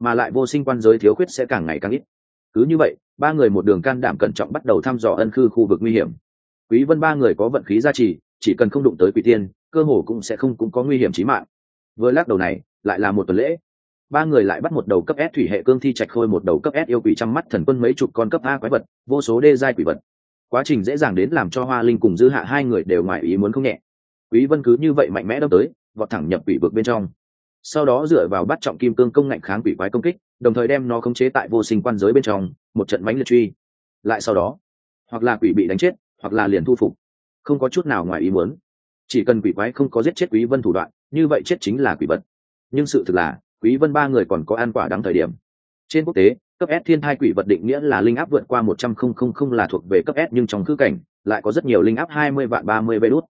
Mà lại vô sinh quan giới thiếu khuyết sẽ càng ngày càng ít. Cứ như vậy, ba người một đường can đảm cẩn trọng bắt đầu thăm dò ân khư khu vực nguy hiểm. Quý vân ba người có vận khí gia trì chỉ cần không đụng tới quỷ tiên cơ hồ cũng sẽ không cũng có nguy hiểm chí mạng vừa lắc đầu này lại là một tuần lễ ba người lại bắt một đầu cấp S thủy hệ cương thi trạch khôi một đầu cấp S yêu quỷ trăm mắt thần quân mấy chục con cấp A quái vật, vô số đê giai quỷ vật. Quá trình dễ dàng đến làm cho Hoa Linh cùng Dư Hạ hai người đều ngoài ý muốn không nhẹ. Quý Vân cứ như vậy mạnh mẽ đâm tới, vọt thẳng nhập quỷ vực bên trong. Sau đó dựa vào bắt trọng kim cương công ngạnh kháng quỷ quái công kích, đồng thời đem nó khống chế tại vô sinh quan giới bên trong, một trận mãnh liệt truy. Lại sau đó, hoặc là quỷ bị đánh chết, hoặc là liền thu phục. Không có chút nào ngoài ý muốn. Chỉ cần quỷ quái không có giết chết Quý Vân thủ đoạn, như vậy chết chính là quỷ vật. Nhưng sự thực là, quý vân ba người còn có ăn quả đáng thời điểm trên quốc tế cấp S thiên thai quỷ vật định nghĩa là linh áp vượt qua một trăm không không không là thuộc về cấp S nhưng trong khư cảnh lại có rất nhiều linh áp hai mươi vạn ba mươi bê đút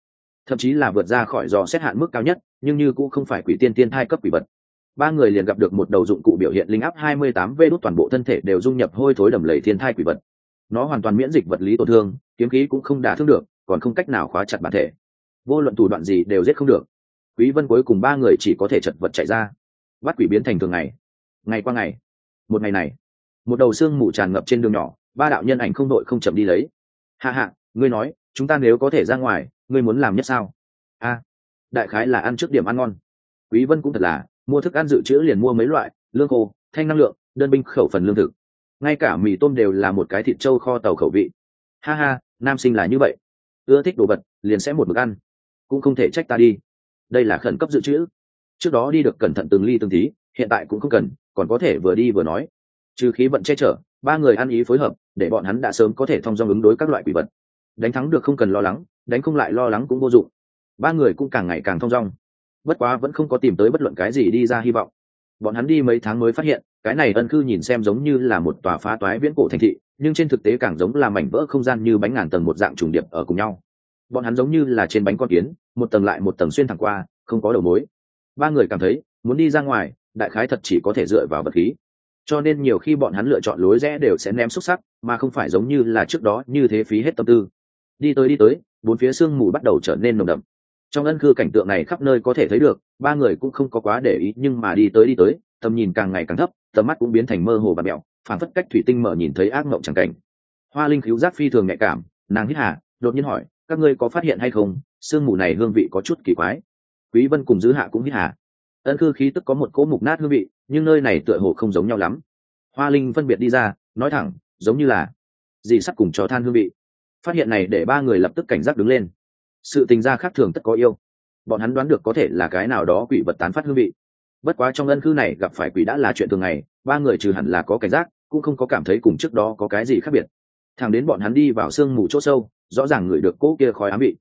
thậm chí là vượt ra khỏi dò xét hạn mức cao nhất nhưng như cũng không phải quỷ tiên thiên thai cấp quỷ vật ba người liền gặp được một đầu dụng cụ biểu hiện linh áp hai mươi tám vê đút toàn bộ thân thể đều dung nhập hôi thối đầm lầy thiên thai quỷ vật nó hoàn toàn miễn dịch vật lý tổn thương kiếm khí cũng không đả thương được còn không cách nào khóa chặt bản thể. Vô luận thủ đoạn gì đều giết không được. Quý vân cuối cùng ba người chỉ có thể chật vật chạy ra. Bắt quỷ biến thành thường ngày. Ngày qua ngày. Một ngày này, một đầu xương mù tràn ngập trên đường nhỏ, ba đạo nhân ảnh không đội không chậm đi lấy. Hạ hạ ngươi nói, chúng ta nếu có thể ra ngoài, ngươi muốn làm nhất sao? A, đại khái là ăn trước điểm ăn ngon. Quý vân cũng thật là, mua thức ăn dự trữ liền mua mấy loại, lương khô, thanh năng lượng, đơn binh khẩu phần lương thực. Ngay cả mì tôm đều là một cái thịt trâu kho tàu khẩu vị. Ha ha, nam sinh là như vậy ưa thích đồ vật, liền sẽ một mực ăn. Cũng không thể trách ta đi. Đây là khẩn cấp dự trữ. Trước đó đi được cẩn thận từng ly từng tí, hiện tại cũng không cần, còn có thể vừa đi vừa nói. Trừ khí vận che chở, ba người ăn ý phối hợp, để bọn hắn đã sớm có thể thông dong ứng đối các loại quỷ vật. Đánh thắng được không cần lo lắng, đánh không lại lo lắng cũng vô dụng. Ba người cũng càng ngày càng thông dong. Bất quá vẫn không có tìm tới bất luận cái gì đi ra hy vọng. Bọn hắn đi mấy tháng mới phát hiện, cái này ân cư nhìn xem giống như là một tòa phá toái viễn cổ thành thị nhưng trên thực tế càng giống là mảnh vỡ không gian như bánh ngàn tầng một dạng trùng điệp ở cùng nhau. Bọn hắn giống như là trên bánh con kiến, một tầng lại một tầng xuyên thẳng qua, không có đầu mối. Ba người cảm thấy, muốn đi ra ngoài, đại khái thật chỉ có thể dựa vào vật khí. Cho nên nhiều khi bọn hắn lựa chọn lối rẽ đều sẽ ném xúc sắc, mà không phải giống như là trước đó như thế phí hết tâm tư. Đi tới đi tới, bốn phía sương mù bắt đầu trở nên nồng đậm. Trong ân cư cảnh tượng này khắp nơi có thể thấy được, ba người cũng không có quá để ý, nhưng mà đi tới đi tới, tầm nhìn càng ngày càng thấp, tầm mắt cũng biến thành mơ hồ và mẹo phản phất cách thủy tinh mở nhìn thấy ác mộng chẳng cảnh. Hoa linh cứu giác phi thường nhạy cảm, nàng hít hà, đột nhiên hỏi, các ngươi có phát hiện hay không? Sương mù này hương vị có chút kỳ quái. Quý vân cùng giữ hạ cũng hít hà. Ân cư khí tức có một cỗ mục nát hương vị, nhưng nơi này tựa hồ không giống nhau lắm. Hoa linh phân biệt đi ra, nói thẳng, giống như là gì sắc cùng trò than hương vị. Phát hiện này để ba người lập tức cảnh giác đứng lên. Sự tình gia khác thường tất có yêu. Bọn hắn đoán được có thể là cái nào đó quỷ vật tán phát hương vị. Bất quá trong ân cư này gặp phải quỷ đã là chuyện thường ngày, ba người trừ hẳn là có cảnh giác cũng không có cảm thấy cùng trước đó có cái gì khác biệt. Thằng đến bọn hắn đi vào sương mù chỗ sâu rõ ràng ngửi được cỗ kia khói ám vị.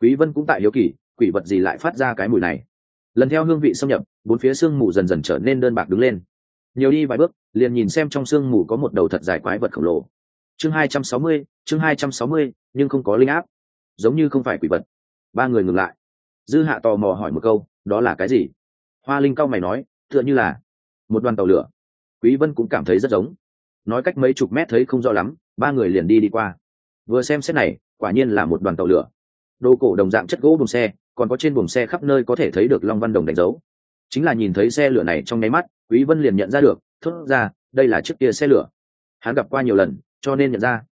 Quý vân cũng tại hiếu kỳ quỷ vật gì lại phát ra cái mùi này. Lần theo hương vị xâm nhập bốn phía sương mù dần dần trở nên đơn bạc đứng lên. Nhiều đi vài bước liền nhìn xem trong sương mù có một đầu thật dài quái vật khổng lồ. Chương 260, chương 260, nhưng không có linh áp. Giống như không phải quỷ vật. Ba người ngừng lại. Dư hạ tò mò hỏi một câu đó là cái gì? Hoa linh cao mày nói tựa như là một đoàn tàu lửa. Quý vân cũng cảm thấy rất giống nói cách mấy chục mét thấy không rõ lắm, ba người liền đi đi qua. Vừa xem xét này, quả nhiên là một đoàn tàu lửa. Đồ cổ đồng dạng chất gỗ buồng xe, còn có trên buồng xe khắp nơi có thể thấy được long văn đồng đánh dấu. Chính là nhìn thấy xe lửa này trong nháy mắt, quý vân liền nhận ra được, thốt ra, đây là chiếc kia xe lửa. Hắn gặp qua nhiều lần, cho nên nhận ra.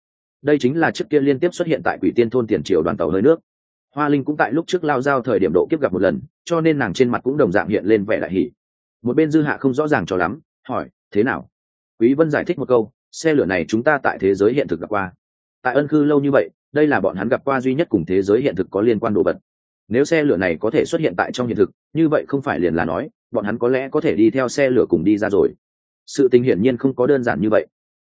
Đây chính là chiếc kia liên tiếp xuất hiện tại quỷ tiên thôn tiền triều đoàn tàu hơi nước. Hoa linh cũng tại lúc trước lao giao thời điểm độ kiếp gặp một lần, cho nên nàng trên mặt cũng đồng dạng hiện lên vẻ đại hỉ. một bên dư hạ không rõ ràng cho lắm, hỏi, thế nào? Quý vân giải thích một câu, xe lửa này chúng ta tại thế giới hiện thực gặp qua. Tại ân khư lâu như vậy, đây là bọn hắn gặp qua duy nhất cùng thế giới hiện thực có liên quan đồ vật. Nếu xe lửa này có thể xuất hiện tại trong hiện thực, như vậy không phải liền là nói, bọn hắn có lẽ có thể đi theo xe lửa cùng đi ra rồi. Sự tình hiển nhiên không có đơn giản như vậy.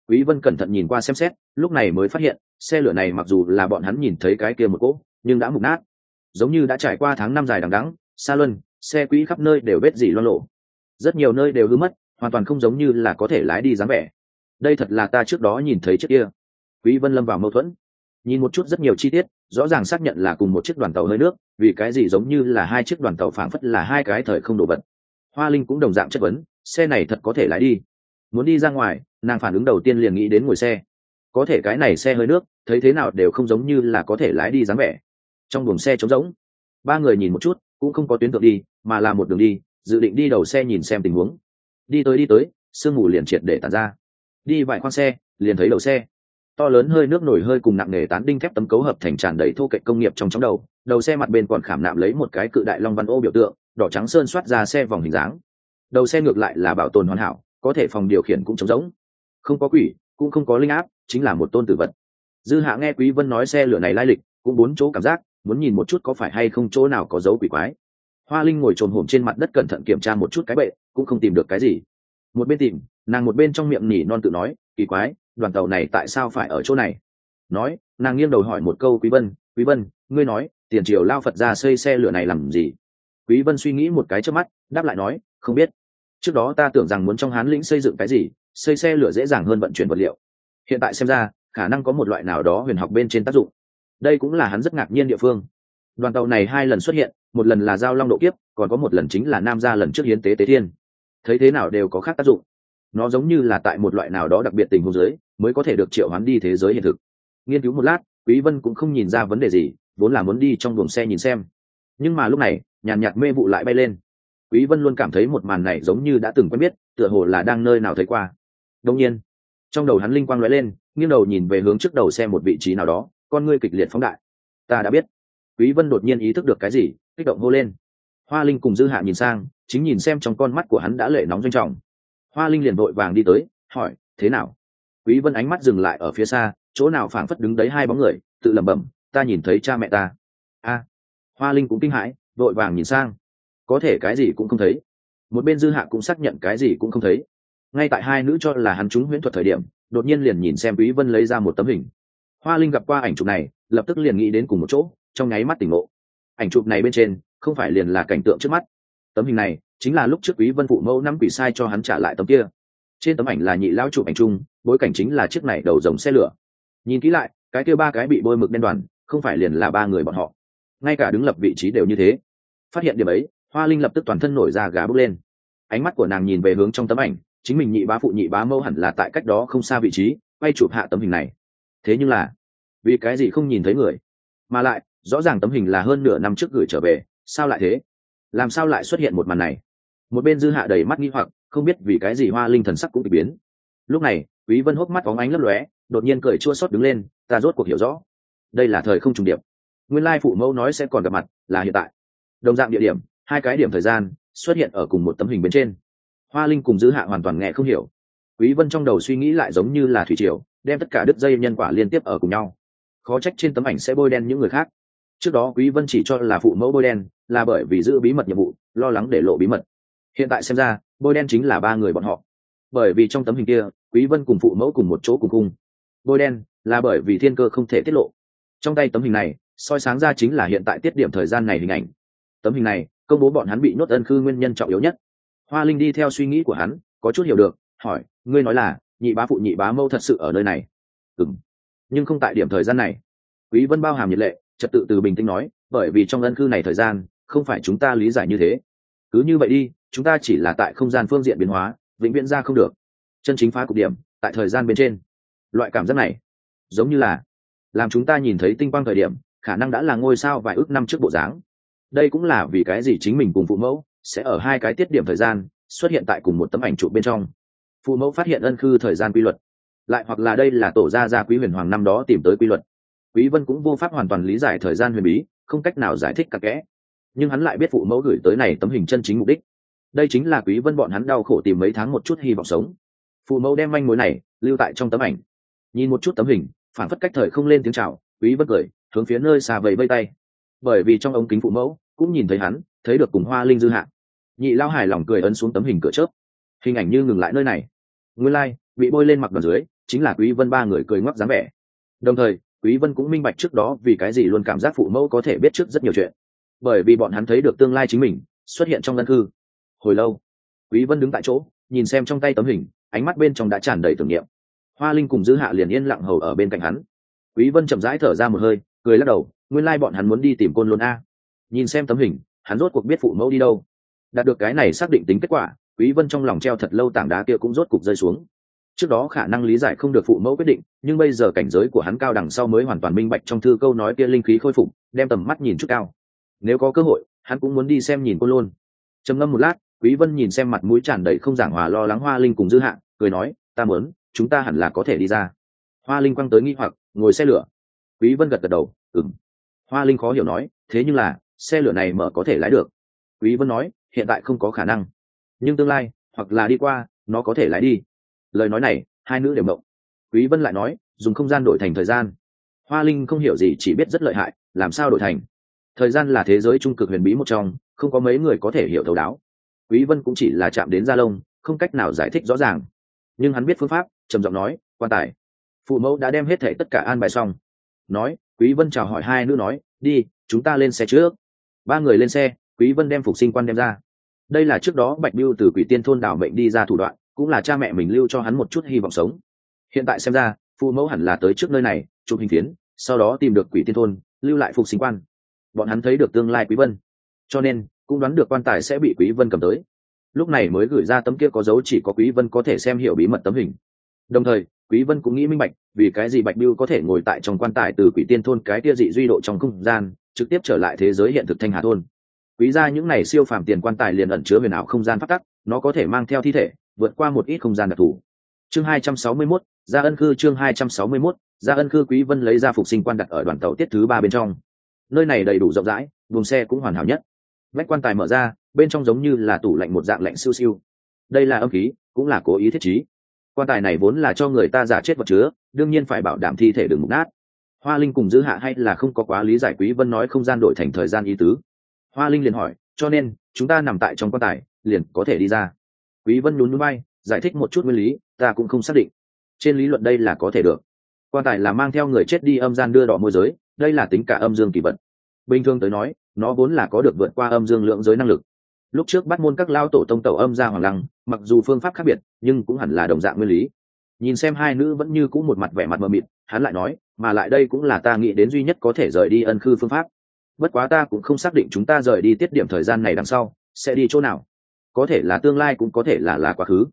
Quý vân cẩn thận nhìn qua xem xét, lúc này mới phát hiện, xe lửa này mặc dù là bọn hắn nhìn thấy cái kia một cỗ, nhưng đã mục nát. Giống như đã trải qua tháng năm dài đằng đẵng xa luân, xe quỹ khắp nơi đều vết dỉ loan lộ rất nhiều nơi đều hư mất hoàn toàn không giống như là có thể lái đi dáng vẻ. Đây thật là ta trước đó nhìn thấy chiếc kia. Quý vân lâm vào mâu thuẫn. Nhìn một chút rất nhiều chi tiết, rõ ràng xác nhận là cùng một chiếc đoàn tàu hơi nước, vì cái gì giống như là hai chiếc đoàn tàu phảng phất là hai cái thời không đổ vật. Hoa linh cũng đồng dạng chất vấn, xe này thật có thể lái đi. Muốn đi ra ngoài, nàng phản ứng đầu tiên liền nghĩ đến ngồi xe. Có thể cái này xe hơi nước, thấy thế nào đều không giống như là có thể lái đi dáng vẻ. Trong buồng xe trống rỗng, ba người nhìn một chút, cũng không có tuyến tượng đi, mà là một đường đi, dự định đi đầu xe nhìn xem tình huống đi tới đi tới, sương mù liền triệt để tàn ra. Đi vài khoang xe, liền thấy đầu xe. To lớn hơi nước nổi hơi cùng nặng nề tán đinh thép tấm cấu hợp thành tràn đầy thô cậy công nghiệp trong chóng đầu. Đầu xe mặt bên còn khảm nạm lấy một cái cự đại long văn ô biểu tượng, đỏ trắng sơn soát ra xe vòng hình dáng. Đầu xe ngược lại là bảo tồn hoàn hảo, có thể phòng điều khiển cũng trống rỗng. Không có quỷ, cũng không có linh áp, chính là một tôn tử vật. Dư hạ nghe quý vân nói xe lửa này lai lịch, cũng bốn chỗ cảm giác, muốn nhìn một chút có phải hay không chỗ nào có dấu quỷ quái. Hoa linh ngồi trồn hổm trên mặt đất cẩn thận kiểm tra một chút cái bệ cũng không tìm được cái gì. Một bên tìm, nàng một bên trong miệng nỉ non tự nói, kỳ quái, đoàn tàu này tại sao phải ở chỗ này? Nói, nàng nghiêng đầu hỏi một câu, quý vân quý vân, ngươi nói, tiền triều lao phật ra xây xe lửa này làm gì? Quý vân suy nghĩ một cái trước mắt, đáp lại nói, không biết. Trước đó ta tưởng rằng muốn trong hán lĩnh xây dựng cái gì, xây xe lửa dễ dàng hơn vận chuyển vật liệu. Hiện tại xem ra, khả năng có một loại nào đó huyền học bên trên tác dụng. Đây cũng là hắn rất ngạc nhiên địa phương. Đoàn tàu này hai lần xuất hiện, một lần là giao long độ kiếp, còn có một lần chính là nam gia lần trước hiến tế tế thiên thấy thế nào đều có khác tác dụng. Nó giống như là tại một loại nào đó đặc biệt tình huống giới mới có thể được triệu hoán đi thế giới hiện thực. Nghiên cứu một lát, quý vân cũng không nhìn ra vấn đề gì, vốn là muốn đi trong buồng xe nhìn xem. Nhưng mà lúc này, nhàn nhạt mê vụ lại bay lên. Quý vân luôn cảm thấy một màn này giống như đã từng quen biết, tựa hồ là đang nơi nào thấy qua. Đông nhiên, trong đầu hắn linh quang lóe lên, nghiêng đầu nhìn về hướng trước đầu xe một vị trí nào đó, con ngươi kịch liệt phóng đại. Ta đã biết. Quý vân đột nhiên ý thức được cái gì, kích động hô lên hoa linh cùng dư hạ nhìn sang, chính nhìn xem trong con mắt của hắn đã lệ nóng doanh trọng. Hoa linh liền vội vàng đi tới, hỏi, thế nào? Quý vân ánh mắt dừng lại ở phía xa, chỗ nào phảng phất đứng đấy hai bóng người, tự lẩm bẩm, ta nhìn thấy cha mẹ ta. A. Hoa linh cũng kinh hãi, vội vàng nhìn sang. Có thể cái gì cũng không thấy. Một bên dư hạ cũng xác nhận cái gì cũng không thấy. Ngay tại hai nữ cho là hắn chúng huyễn thuật thời điểm, đột nhiên liền nhìn xem quý vân lấy ra một tấm hình. Hoa linh gặp qua ảnh chụp này, lập tức liền nghĩ đến cùng một chỗ, trong nháy mắt tỉnh ngộ. Ảnh chụp này bên trên không phải liền là cảnh tượng trước mắt. Tấm hình này chính là lúc trước quý vân phụ mẫu năm quỷ sai cho hắn trả lại tấm kia. Trên tấm ảnh là nhị lão chụp ảnh chung, bối cảnh chính là chiếc này đầu dòng xe lửa. Nhìn kỹ lại, cái kia ba cái bị bôi mực đen đoàn, không phải liền là ba người bọn họ. Ngay cả đứng lập vị trí đều như thế. Phát hiện điểm ấy, hoa linh lập tức toàn thân nổi ra gà bước lên. Ánh mắt của nàng nhìn về hướng trong tấm ảnh, chính mình nhị bá phụ nhị bá mâu hẳn là tại cách đó không xa vị trí, quay chụp hạ tấm hình này. Thế nhưng là, vì cái gì không nhìn thấy người? Mà lại, rõ ràng tấm hình là hơn nửa năm trước gửi trở về sao lại thế? Làm sao lại xuất hiện một màn này? Một bên dư hạ đầy mắt nghi hoặc, không biết vì cái gì hoa linh thần sắc cũng bị biến. Lúc này, quý vân hốc mắt óng ánh lấp lóe, đột nhiên cười chua xót đứng lên, ta rốt cuộc hiểu rõ. Đây là thời không trùng điệp. Nguyên lai phụ mẫu nói sẽ còn gặp mặt, là hiện tại. Đồng dạng địa điểm, hai cái điểm thời gian, xuất hiện ở cùng một tấm hình bên trên. Hoa linh cùng dư hạ hoàn toàn nghe không hiểu. Quý vân trong đầu suy nghĩ lại giống như là thủy triều, đem tất cả đứt dây nhân quả liên tiếp ở cùng nhau. Khó trách trên tấm ảnh sẽ bôi đen những người khác. Trước đó quý vân chỉ cho là phụ mẫu bôi đen là bởi vì giữ bí mật nhiệm vụ, lo lắng để lộ bí mật. Hiện tại xem ra, bôi đen chính là ba người bọn họ. Bởi vì trong tấm hình kia, quý vân cùng phụ mẫu cùng một chỗ cùng cung. Bôi đen là bởi vì thiên cơ không thể tiết lộ. Trong tay tấm hình này, soi sáng ra chính là hiện tại tiết điểm thời gian này hình ảnh. Tấm hình này, công bố bọn hắn bị nhốt ân khư nguyên nhân trọng yếu nhất. Hoa linh đi theo suy nghĩ của hắn, có chút hiểu được, hỏi, ngươi nói là, nhị bá phụ nhị bá mâu thật sự ở nơi này? Ừ nhưng không tại điểm thời gian này. Quý vân bao hàm nhiệt lệ, trật tự từ bình tĩnh nói, bởi vì trong ân khư này thời gian không phải chúng ta lý giải như thế. Cứ như vậy đi, chúng ta chỉ là tại không gian phương diện biến hóa, vĩnh viễn ra không được. Chân chính phá cục điểm, tại thời gian bên trên. Loại cảm giác này, giống như là làm chúng ta nhìn thấy tinh quang thời điểm, khả năng đã là ngôi sao vài ước năm trước bộ dáng. Đây cũng là vì cái gì chính mình cùng phụ mẫu sẽ ở hai cái tiết điểm thời gian xuất hiện tại cùng một tấm ảnh chụp bên trong. Phụ mẫu phát hiện ân khư thời gian quy luật, lại hoặc là đây là tổ gia gia quý huyền hoàng năm đó tìm tới quy luật. Quý vân cũng vô pháp hoàn toàn lý giải thời gian huyền bí, không cách nào giải thích cặn kẽ nhưng hắn lại biết phụ mẫu gửi tới này tấm hình chân chính mục đích. Đây chính là quý vân bọn hắn đau khổ tìm mấy tháng một chút hy vọng sống. Phụ mẫu đem manh mối này lưu tại trong tấm ảnh. Nhìn một chút tấm hình phản phất cách thời không lên tiếng chào quý vân cười hướng phía nơi xa vầy vây tay. Bởi vì trong ống kính phụ mẫu cũng nhìn thấy hắn thấy được cùng hoa linh dư hạ. Nhị lao hài lòng cười ấn xuống tấm hình cửa chớp. Hình ảnh như ngừng lại nơi này. Nguyên lai like, bị bôi lên mặt đoàn dưới chính là quý vân ba người cười ngoắc dáng vẻ. Đồng thời quý vân cũng minh bạch trước đó vì cái gì luôn cảm giác phụ mẫu có thể biết trước rất nhiều chuyện bởi vì bọn hắn thấy được tương lai chính mình xuất hiện trong dân cư hồi lâu, quý vân đứng tại chỗ, nhìn xem trong tay tấm hình, ánh mắt bên trong đã tràn đầy tưởng niệm. Hoa linh cùng dư hạ liền yên lặng hầu ở bên cạnh hắn. Quý vân chậm rãi thở ra một hơi, cười lắc đầu, nguyên lai bọn hắn muốn đi tìm côn lôn a. Nhìn xem tấm hình, hắn rốt cuộc biết phụ mẫu đi đâu. Đạt được cái này xác định tính kết quả, quý vân trong lòng treo thật lâu tảng đá kia cũng rốt cục rơi xuống. Trước đó khả năng lý giải không được phụ mẫu quyết định, nhưng bây giờ cảnh giới của hắn cao đằng sau mới hoàn toàn minh bạch trong thư câu nói kia linh khí khôi phục, đem tầm mắt nhìn chút cao nếu có cơ hội, hắn cũng muốn đi xem nhìn cô luôn trầm ngâm một lát, quý vân nhìn xem mặt mũi tràn đầy không giảng hòa lo lắng hoa linh cùng dư hạ, cười nói, ta muốn, chúng ta hẳn là có thể đi ra. Hoa linh quăng tới nghi hoặc, ngồi xe lửa. Quý vân gật gật đầu, ừm. Hoa linh khó hiểu nói, thế nhưng là, xe lửa này mở có thể lái được. Quý vân nói, hiện tại không có khả năng. Nhưng tương lai, hoặc là đi qua, nó có thể lái đi. Lời nói này, hai nữ đều mộng quý vân lại nói, dùng không gian đổi thành thời gian. Hoa linh không hiểu gì, chỉ biết rất lợi hại, làm sao đổi thành? Thời gian là thế giới trung cực huyền bí một trong, không có mấy người có thể hiểu thấu đáo. Quý vân cũng chỉ là chạm đến gia lông không cách nào giải thích rõ ràng. Nhưng hắn biết phương pháp, trầm giọng nói, quan tài. Phụ mẫu đã đem hết thể tất cả an bài xong. Nói, quý vân chào hỏi hai nữ nói, đi, chúng ta lên xe trước. Ba người lên xe, quý vân đem phục sinh quan đem ra. Đây là trước đó bạch biêu từ quỷ tiên thôn đảo mệnh đi ra thủ đoạn, cũng là cha mẹ mình lưu cho hắn một chút hy vọng sống. Hiện tại xem ra, phụ mẫu hẳn là tới trước nơi này, chụp hình tiến sau đó tìm được quỷ tiên thôn, lưu lại phục sinh quan bọn hắn thấy được tương lai quý vân. Cho nên cũng đoán được quan tài sẽ bị quý vân cầm tới. Lúc này mới gửi ra tấm kia có dấu chỉ có quý vân có thể xem hiểu bí mật tấm hình. Đồng thời quý vân cũng nghĩ minh bạch vì cái gì bạch biêu có thể ngồi tại trong quan tài từ quỷ tiên thôn cái kia dị duy độ trong không gian trực tiếp trở lại thế giới hiện thực thanh hà thôn. Quý ra những này siêu phàm tiền quan tài liền ẩn chứa huyền ảo không gian phát tắc nó có thể mang theo thi thể vượt qua một ít không gian đặc thù. Chương 261, gia ân cư chương 261, gia ân cư quý vân lấy ra phục sinh quan đặt ở đoàn tàu tiết thứ ba bên trong nơi này đầy đủ rộng rãi, buồng xe cũng hoàn hảo nhất. Vách quan tài mở ra, bên trong giống như là tủ lạnh một dạng lạnh siêu siêu. Đây là âm khí, cũng là cố ý thiết trí. Quan tài này vốn là cho người ta giả chết vật chứa, đương nhiên phải bảo đảm thi thể đừng mục nát. Hoa linh cùng giữ hạ hay là không có quá lý giải quý vân nói không gian đổi thành thời gian ý tứ. Hoa linh liền hỏi, cho nên, chúng ta nằm tại trong quan tài, liền có thể đi ra. Quý vân nhún nhún bay giải thích một chút nguyên lý, ta cũng không xác định. Trên lý luận đây là có thể được. Quan tài là mang theo người chết đi âm gian đưa đỏ môi giới, đây là tính cả âm dương kỳ vật bình thường tới nói, nó vốn là có được vượt qua âm dương lượng giới năng lực. Lúc trước bắt môn các lao tổ tông tẩu âm ra hoàng lăng, mặc dù phương pháp khác biệt, nhưng cũng hẳn là đồng dạng nguyên lý. Nhìn xem hai nữ vẫn như cũ một mặt vẻ mặt mờ mịt, hắn lại nói, mà lại đây cũng là ta nghĩ đến duy nhất có thể rời đi ân khư phương pháp. Bất quá ta cũng không xác định chúng ta rời đi tiết điểm thời gian này đằng sau, sẽ đi chỗ nào. Có thể là tương lai cũng có thể là là quá khứ.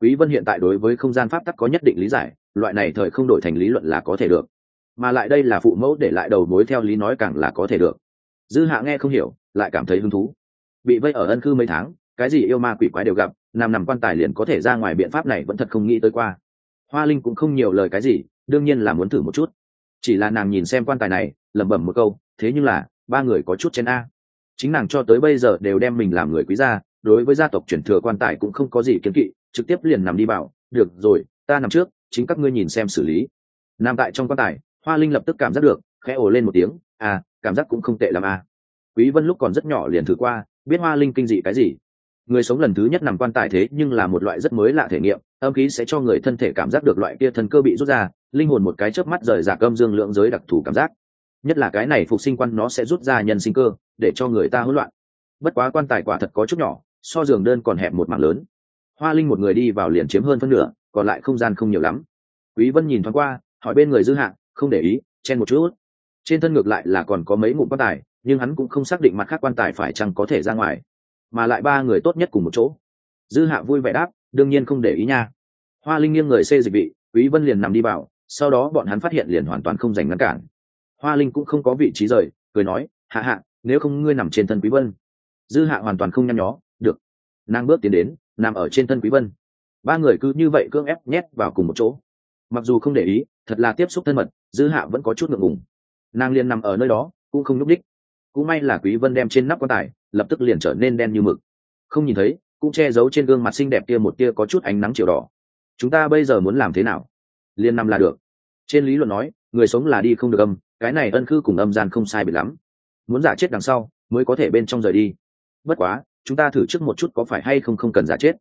Quý vân hiện tại đối với không gian pháp tắc có nhất định lý giải, loại này thời không đổi thành lý luận là có thể được mà lại đây là phụ mẫu để lại đầu mối theo lý nói càng là có thể được. Dư hạ nghe không hiểu, lại cảm thấy hứng thú. Bị vây ở ân cư mấy tháng, cái gì yêu ma quỷ quái đều gặp nằm nằm quan tài liền có thể ra ngoài biện pháp này vẫn thật không nghĩ tới qua. Hoa linh cũng không nhiều lời cái gì, đương nhiên là muốn thử một chút. Chỉ là nàng nhìn xem quan tài này, lẩm bẩm một câu, thế nhưng là, ba người có chút chen a. Chính nàng cho tới bây giờ đều đem mình làm người quý gia, đối với gia tộc chuyển thừa quan tài cũng không có gì kiến kỵ, trực tiếp liền nằm đi bảo, được rồi, ta nằm trước, chính các ngươi nhìn xem xử lý. Nằm tại trong quan tài hoa linh lập tức cảm giác được, khẽ ồ lên một tiếng à cảm giác cũng không tệ l à. quý vân lúc còn rất nhỏ liền thử qua, biết hoa linh kinh dị cái gì. Người sống lần thứ nhất nằm quan tài thế nhưng là một loại rất mới lạ thể nghiệm, âm khí sẽ cho người thân thể cảm giác được loại kia thần cơ bị rút ra, linh hồn một cái chớp mắt rời rạc âm dương lượng giới đặc thù cảm giác. Nhất là cái này phục sinh quan nó sẽ rút ra nhân sinh cơ, để cho người ta hỗn loạn. Bất quá quan tài quả thật có chút nhỏ, so giường đơn còn hẹp một mảng lớn. Hoa linh một người đi vào liền chiếm hơn phân nửa, còn lại không gian không nhiều lắm. Quý vân nhìn thoáng qua, hỏi bên người dư hạng không để ý, chen một chút. Trên thân ngược lại là còn có mấy ngụm quan tài, nhưng hắn cũng không xác định mặt khác quan tài phải chăng có thể ra ngoài. Mà lại ba người tốt nhất cùng một chỗ. Dư hạ vui vẻ đáp, đương nhiên không để ý nha. Hoa linh nghiêng người xê dịch vị, quý vân liền nằm đi vào, sau đó bọn hắn phát hiện liền hoàn toàn không giành ngăn cản. Hoa linh cũng không có vị trí rời, cười nói, hạ hạ, nếu không ngươi nằm trên thân quý vân. Dư hạ hoàn toàn không nhăn nhó, được. Nàng bước tiến đến, nằm ở trên thân quý vân. Ba người cứ như vậy cưỡng ép nhét vào cùng một chỗ mặc dù không để ý, thật là tiếp xúc thân mật, dư hạ vẫn có chút ngượng ngùng. Nàng liền nằm ở nơi đó, cũng không nhúc đích cũng may là quý vân đem trên nắp quan tài, lập tức liền trở nên đen như mực. Không nhìn thấy, cũng che giấu trên gương mặt xinh đẹp kia một tia có chút ánh nắng chiều đỏ. Chúng ta bây giờ muốn làm thế nào? Liên nằm là được. Trên lý luận nói, người sống là đi không được âm, cái này ân khư cùng âm gian không sai biệt lắm. Muốn giả chết đằng sau, mới có thể bên trong rời đi. Bất quá, chúng ta thử trước một chút có phải hay không không cần giả chết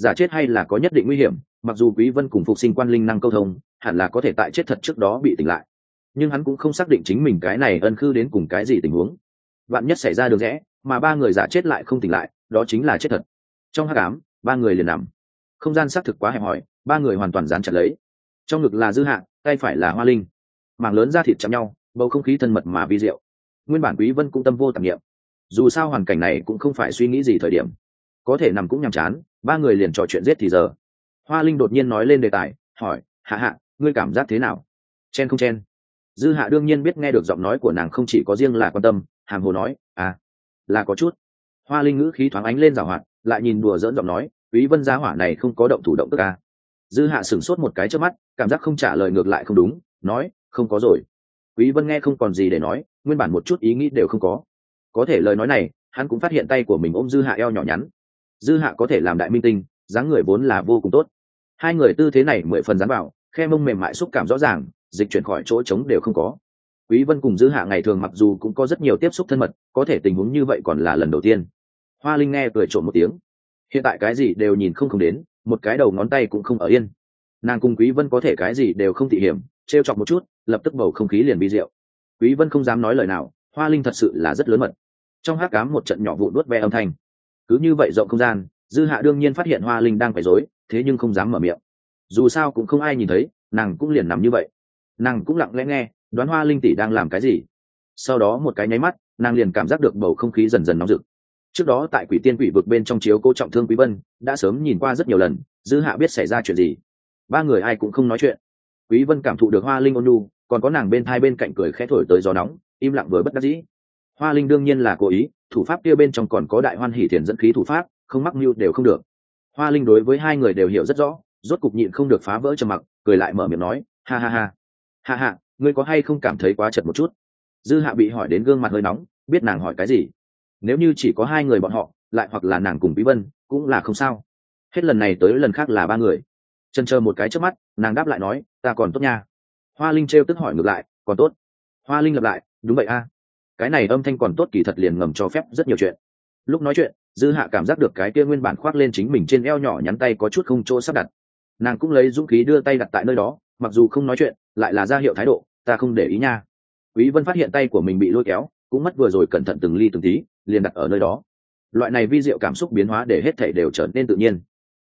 giả chết hay là có nhất định nguy hiểm mặc dù quý vân cùng phục sinh quan linh năng câu thông hẳn là có thể tại chết thật trước đó bị tỉnh lại. Nhưng hắn cũng không xác định chính mình cái này ân khư đến cùng cái gì tình huống. Bạn nhất xảy ra được rẽ mà ba người giả chết lại không tỉnh lại đó chính là chết thật. Trong hắc ám ba người liền nằm. Không gian xác thực quá hẹp hòi ba người hoàn toàn dán chặt lấy. Trong ngực là dư hạ tay phải là hoa linh. Mảng lớn ra thịt chạm nhau bầu không khí thân mật mà vi diệu. Nguyên bản quý vân cũng tâm vô tạp niệm, dù sao hoàn cảnh này cũng không phải suy nghĩ gì thời điểm có thể nằm cũng nhàm chán, ba người liền trò chuyện giết thì giờ. Hoa linh đột nhiên nói lên đề tài, hỏi, hạ hạ, ngươi cảm giác thế nào? Chen không chen. Dư hạ đương nhiên biết nghe được giọng nói của nàng không chỉ có riêng là quan tâm, hàm hồ nói à là có chút. Hoa linh ngữ khí thoáng ánh lên rào hoạt, lại nhìn đùa dỡn giọng nói, quý vân gia hỏa này không có động thủ động tức à. dư hạ sửng sốt một cái trước mắt, cảm giác không trả lời ngược lại không đúng, nói, không có rồi. Quý vân nghe không còn gì để nói, nguyên bản một chút ý nghĩ đều không có. Có thể lời nói này, hắn cũng phát hiện tay của mình ôm dư hạ eo nhỏ nhắn dư hạ có thể làm đại minh tinh, dáng người vốn là vô cùng tốt. Hai người tư thế này mười phần dán vào, khe mông mềm mại xúc cảm rõ ràng, dịch chuyển khỏi chỗ trống đều không có. Quý vân cùng dư hạ ngày thường mặc dù cũng có rất nhiều tiếp xúc thân mật, có thể tình huống như vậy còn là lần đầu tiên. Hoa linh nghe cười trộm một tiếng. Hiện tại cái gì đều nhìn không không đến, một cái đầu ngón tay cũng không ở yên. Nàng cùng quý vân có thể cái gì đều không thị hiểm, trêu chọc một chút, lập tức bầu không khí liền bi rượu quý vân không dám nói lời nào, hoa linh thật sự là rất lớn mật. Trong hát cám một trận nhỏ vụ đuốt ve âm thanh cứ như vậy rộng không gian, dư hạ đương nhiên phát hiện hoa linh đang phải dối thế nhưng không dám mở miệng. Dù sao cũng không ai nhìn thấy, nàng cũng liền nằm như vậy. Nàng cũng lặng lẽ nghe, đoán hoa linh tỷ đang làm cái gì. Sau đó một cái nháy mắt, nàng liền cảm giác được bầu không khí dần dần nóng rực. Trước đó tại quỷ tiên quỷ vực bên trong chiếu cô trọng thương quý vân, đã sớm nhìn qua rất nhiều lần, dư hạ biết xảy ra chuyện gì. Ba người ai cũng không nói chuyện. Quý vân cảm thụ được hoa linh ôn nhu, còn có nàng bên thai bên cạnh cười khẽ thổi tới gió nóng, im lặng vừa bất đắc dĩ hoa linh đương nhiên là cố ý, thủ pháp kia bên trong còn có đại hoan hỷ thiền dẫn khí thủ pháp, không mắc mưu đều không được. Hoa linh đối với hai người đều hiểu rất rõ, rốt cục nhịn không được phá vỡ trầm mặc, cười lại mở miệng nói, ha ha ha ha ha, ngươi có hay không cảm thấy quá chật một chút? Dư hạ bị hỏi đến gương mặt hơi nóng, biết nàng hỏi cái gì? Nếu như chỉ có hai người bọn họ, lại hoặc là nàng cùng bí vân, cũng là không sao. Hết lần này tới lần khác là ba người. Chân chờ một cái trước mắt, nàng đáp lại nói, ta còn tốt nha. Hoa linh trêu tức hỏi ngược lại, còn tốt? Hoa linh lặp lại, đúng vậy a cái này âm thanh còn tốt, kỳ thật liền ngầm cho phép rất nhiều chuyện. Lúc nói chuyện, dư hạ cảm giác được cái kia nguyên bản khoác lên chính mình trên eo nhỏ nhắn tay có chút không chỗ sắp đặt. Nàng cũng lấy dũng khí đưa tay đặt tại nơi đó, mặc dù không nói chuyện, lại là ra hiệu thái độ, ta không để ý nha. Quý vân phát hiện tay của mình bị lôi kéo, cũng mất vừa rồi cẩn thận từng ly từng tí, liền đặt ở nơi đó. Loại này vi diệu cảm xúc biến hóa để hết thể đều trở nên tự nhiên.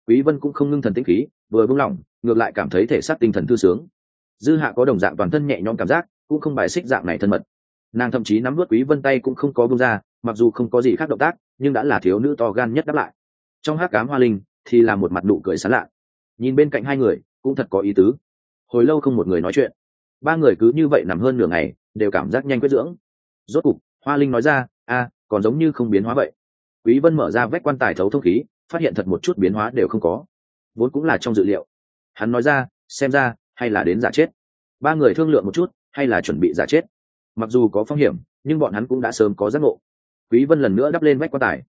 Quý vân cũng không ngưng thần tĩnh khí, vừa buông lỏng, ngược lại cảm thấy thể xác tinh thần thư sướng. Dư hạ có đồng dạng toàn thân nhẹ nhõm cảm giác, cũng không bài xích dạng này thân mật nàng thậm chí nắm vớt quý vân tay cũng không có buông ra, mặc dù không có gì khác động tác, nhưng đã là thiếu nữ to gan nhất đáp lại. Trong hát cám hoa linh thì là một mặt nụ cười sán lạ. Nhìn bên cạnh hai người, cũng thật có ý tứ. Hồi lâu không một người nói chuyện. Ba người cứ như vậy nằm hơn nửa ngày, đều cảm giác nhanh quyết dưỡng. Rốt cục, hoa linh nói ra, a, còn giống như không biến hóa vậy. Quý vân mở ra vách quan tài thấu thông khí, phát hiện thật một chút biến hóa đều không có. Vốn cũng là trong dự liệu. Hắn nói ra, xem ra, hay là đến giả chết. Ba người thương lượng một chút, hay là chuẩn bị giả chết mặc dù có phong hiểm, nhưng bọn hắn cũng đã sớm có giác ngộ. Quý vân lần nữa đắp lên vách quan tài.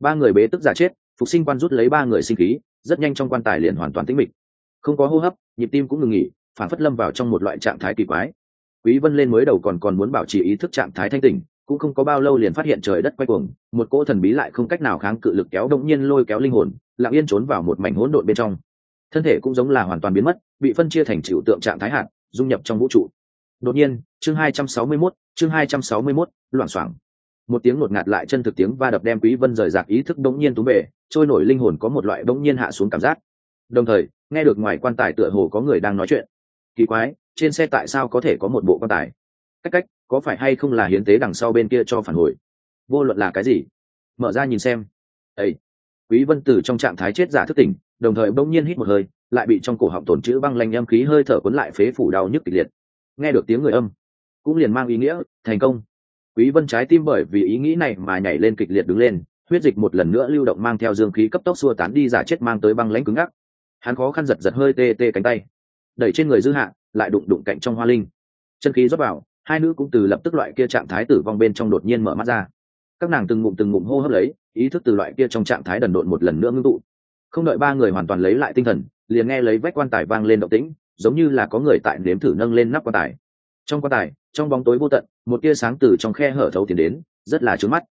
Ba người bế tức giả chết, phục sinh quan rút lấy ba người sinh khí, rất nhanh trong quan tài liền hoàn toàn tĩnh mịch. Không có hô hấp, nhịp tim cũng ngừng nghỉ, phản phất lâm vào trong một loại trạng thái kỳ quái. Quý vân lên mới đầu còn còn muốn bảo trì ý thức trạng thái thanh tỉnh, cũng không có bao lâu liền phát hiện trời đất quay cuồng, một cỗ thần bí lại không cách nào kháng cự lực kéo động nhiên lôi kéo linh hồn, lặng yên trốn vào một mảnh hỗn độn bên trong. Thân thể cũng giống là hoàn toàn biến mất, bị phân chia thành chịu tượng trạng thái hạn dung nhập trong vũ trụ đột nhiên chương 261, chương 261, loạn xoảng. Một tiếng ngột ngạt lại chân thực tiếng va đập đem quý vân rời rạc ý thức đống nhiên túm về trôi nổi linh hồn có một loại đống nhiên hạ xuống cảm giác. Đồng thời nghe được ngoài quan tài tựa hồ có người đang nói chuyện. Kỳ quái trên xe tại sao có thể có một bộ quan tài? Cách cách có phải hay không là hiến tế đằng sau bên kia cho phản hồi? Vô luận là cái gì? Mở ra nhìn xem. Ấy quý vân từ trong trạng thái chết giả thức tỉnh đồng thời bỗng nhiên hít một hơi lại bị trong cổ họng tổn chữ băng lanh âm khí hơi thở cuốn lại phế phủ đau nhức kịch liệt nghe được tiếng người âm, cũng liền mang ý nghĩa thành công. Quý vân trái tim bởi vì ý nghĩ này mà nhảy lên kịch liệt đứng lên, huyết dịch một lần nữa lưu động mang theo dương khí cấp tốc xua tán đi, giả chết mang tới băng lãnh cứng ngắc. Hắn khó khăn giật giật hơi tê tê cánh tay, đẩy trên người dư hạ, lại đụng đụng cạnh trong hoa linh. Chân khí rót vào, hai nữ cũng từ lập tức loại kia trạng thái tử vong bên trong đột nhiên mở mắt ra. Các nàng từng ngụm từng ngụm hô hấp lấy, ý thức từ loại kia trong trạng thái đần độn một lần nữa ngưng tụ. Không đợi ba người hoàn toàn lấy lại tinh thần, liền nghe lấy vách quan tài vang lên động tĩnh giống như là có người tại nếm thử nâng lên nắp quan tài. Trong quan tài, trong bóng tối vô tận, một tia sáng từ trong khe hở thấu tiến đến, rất là trướng mắt.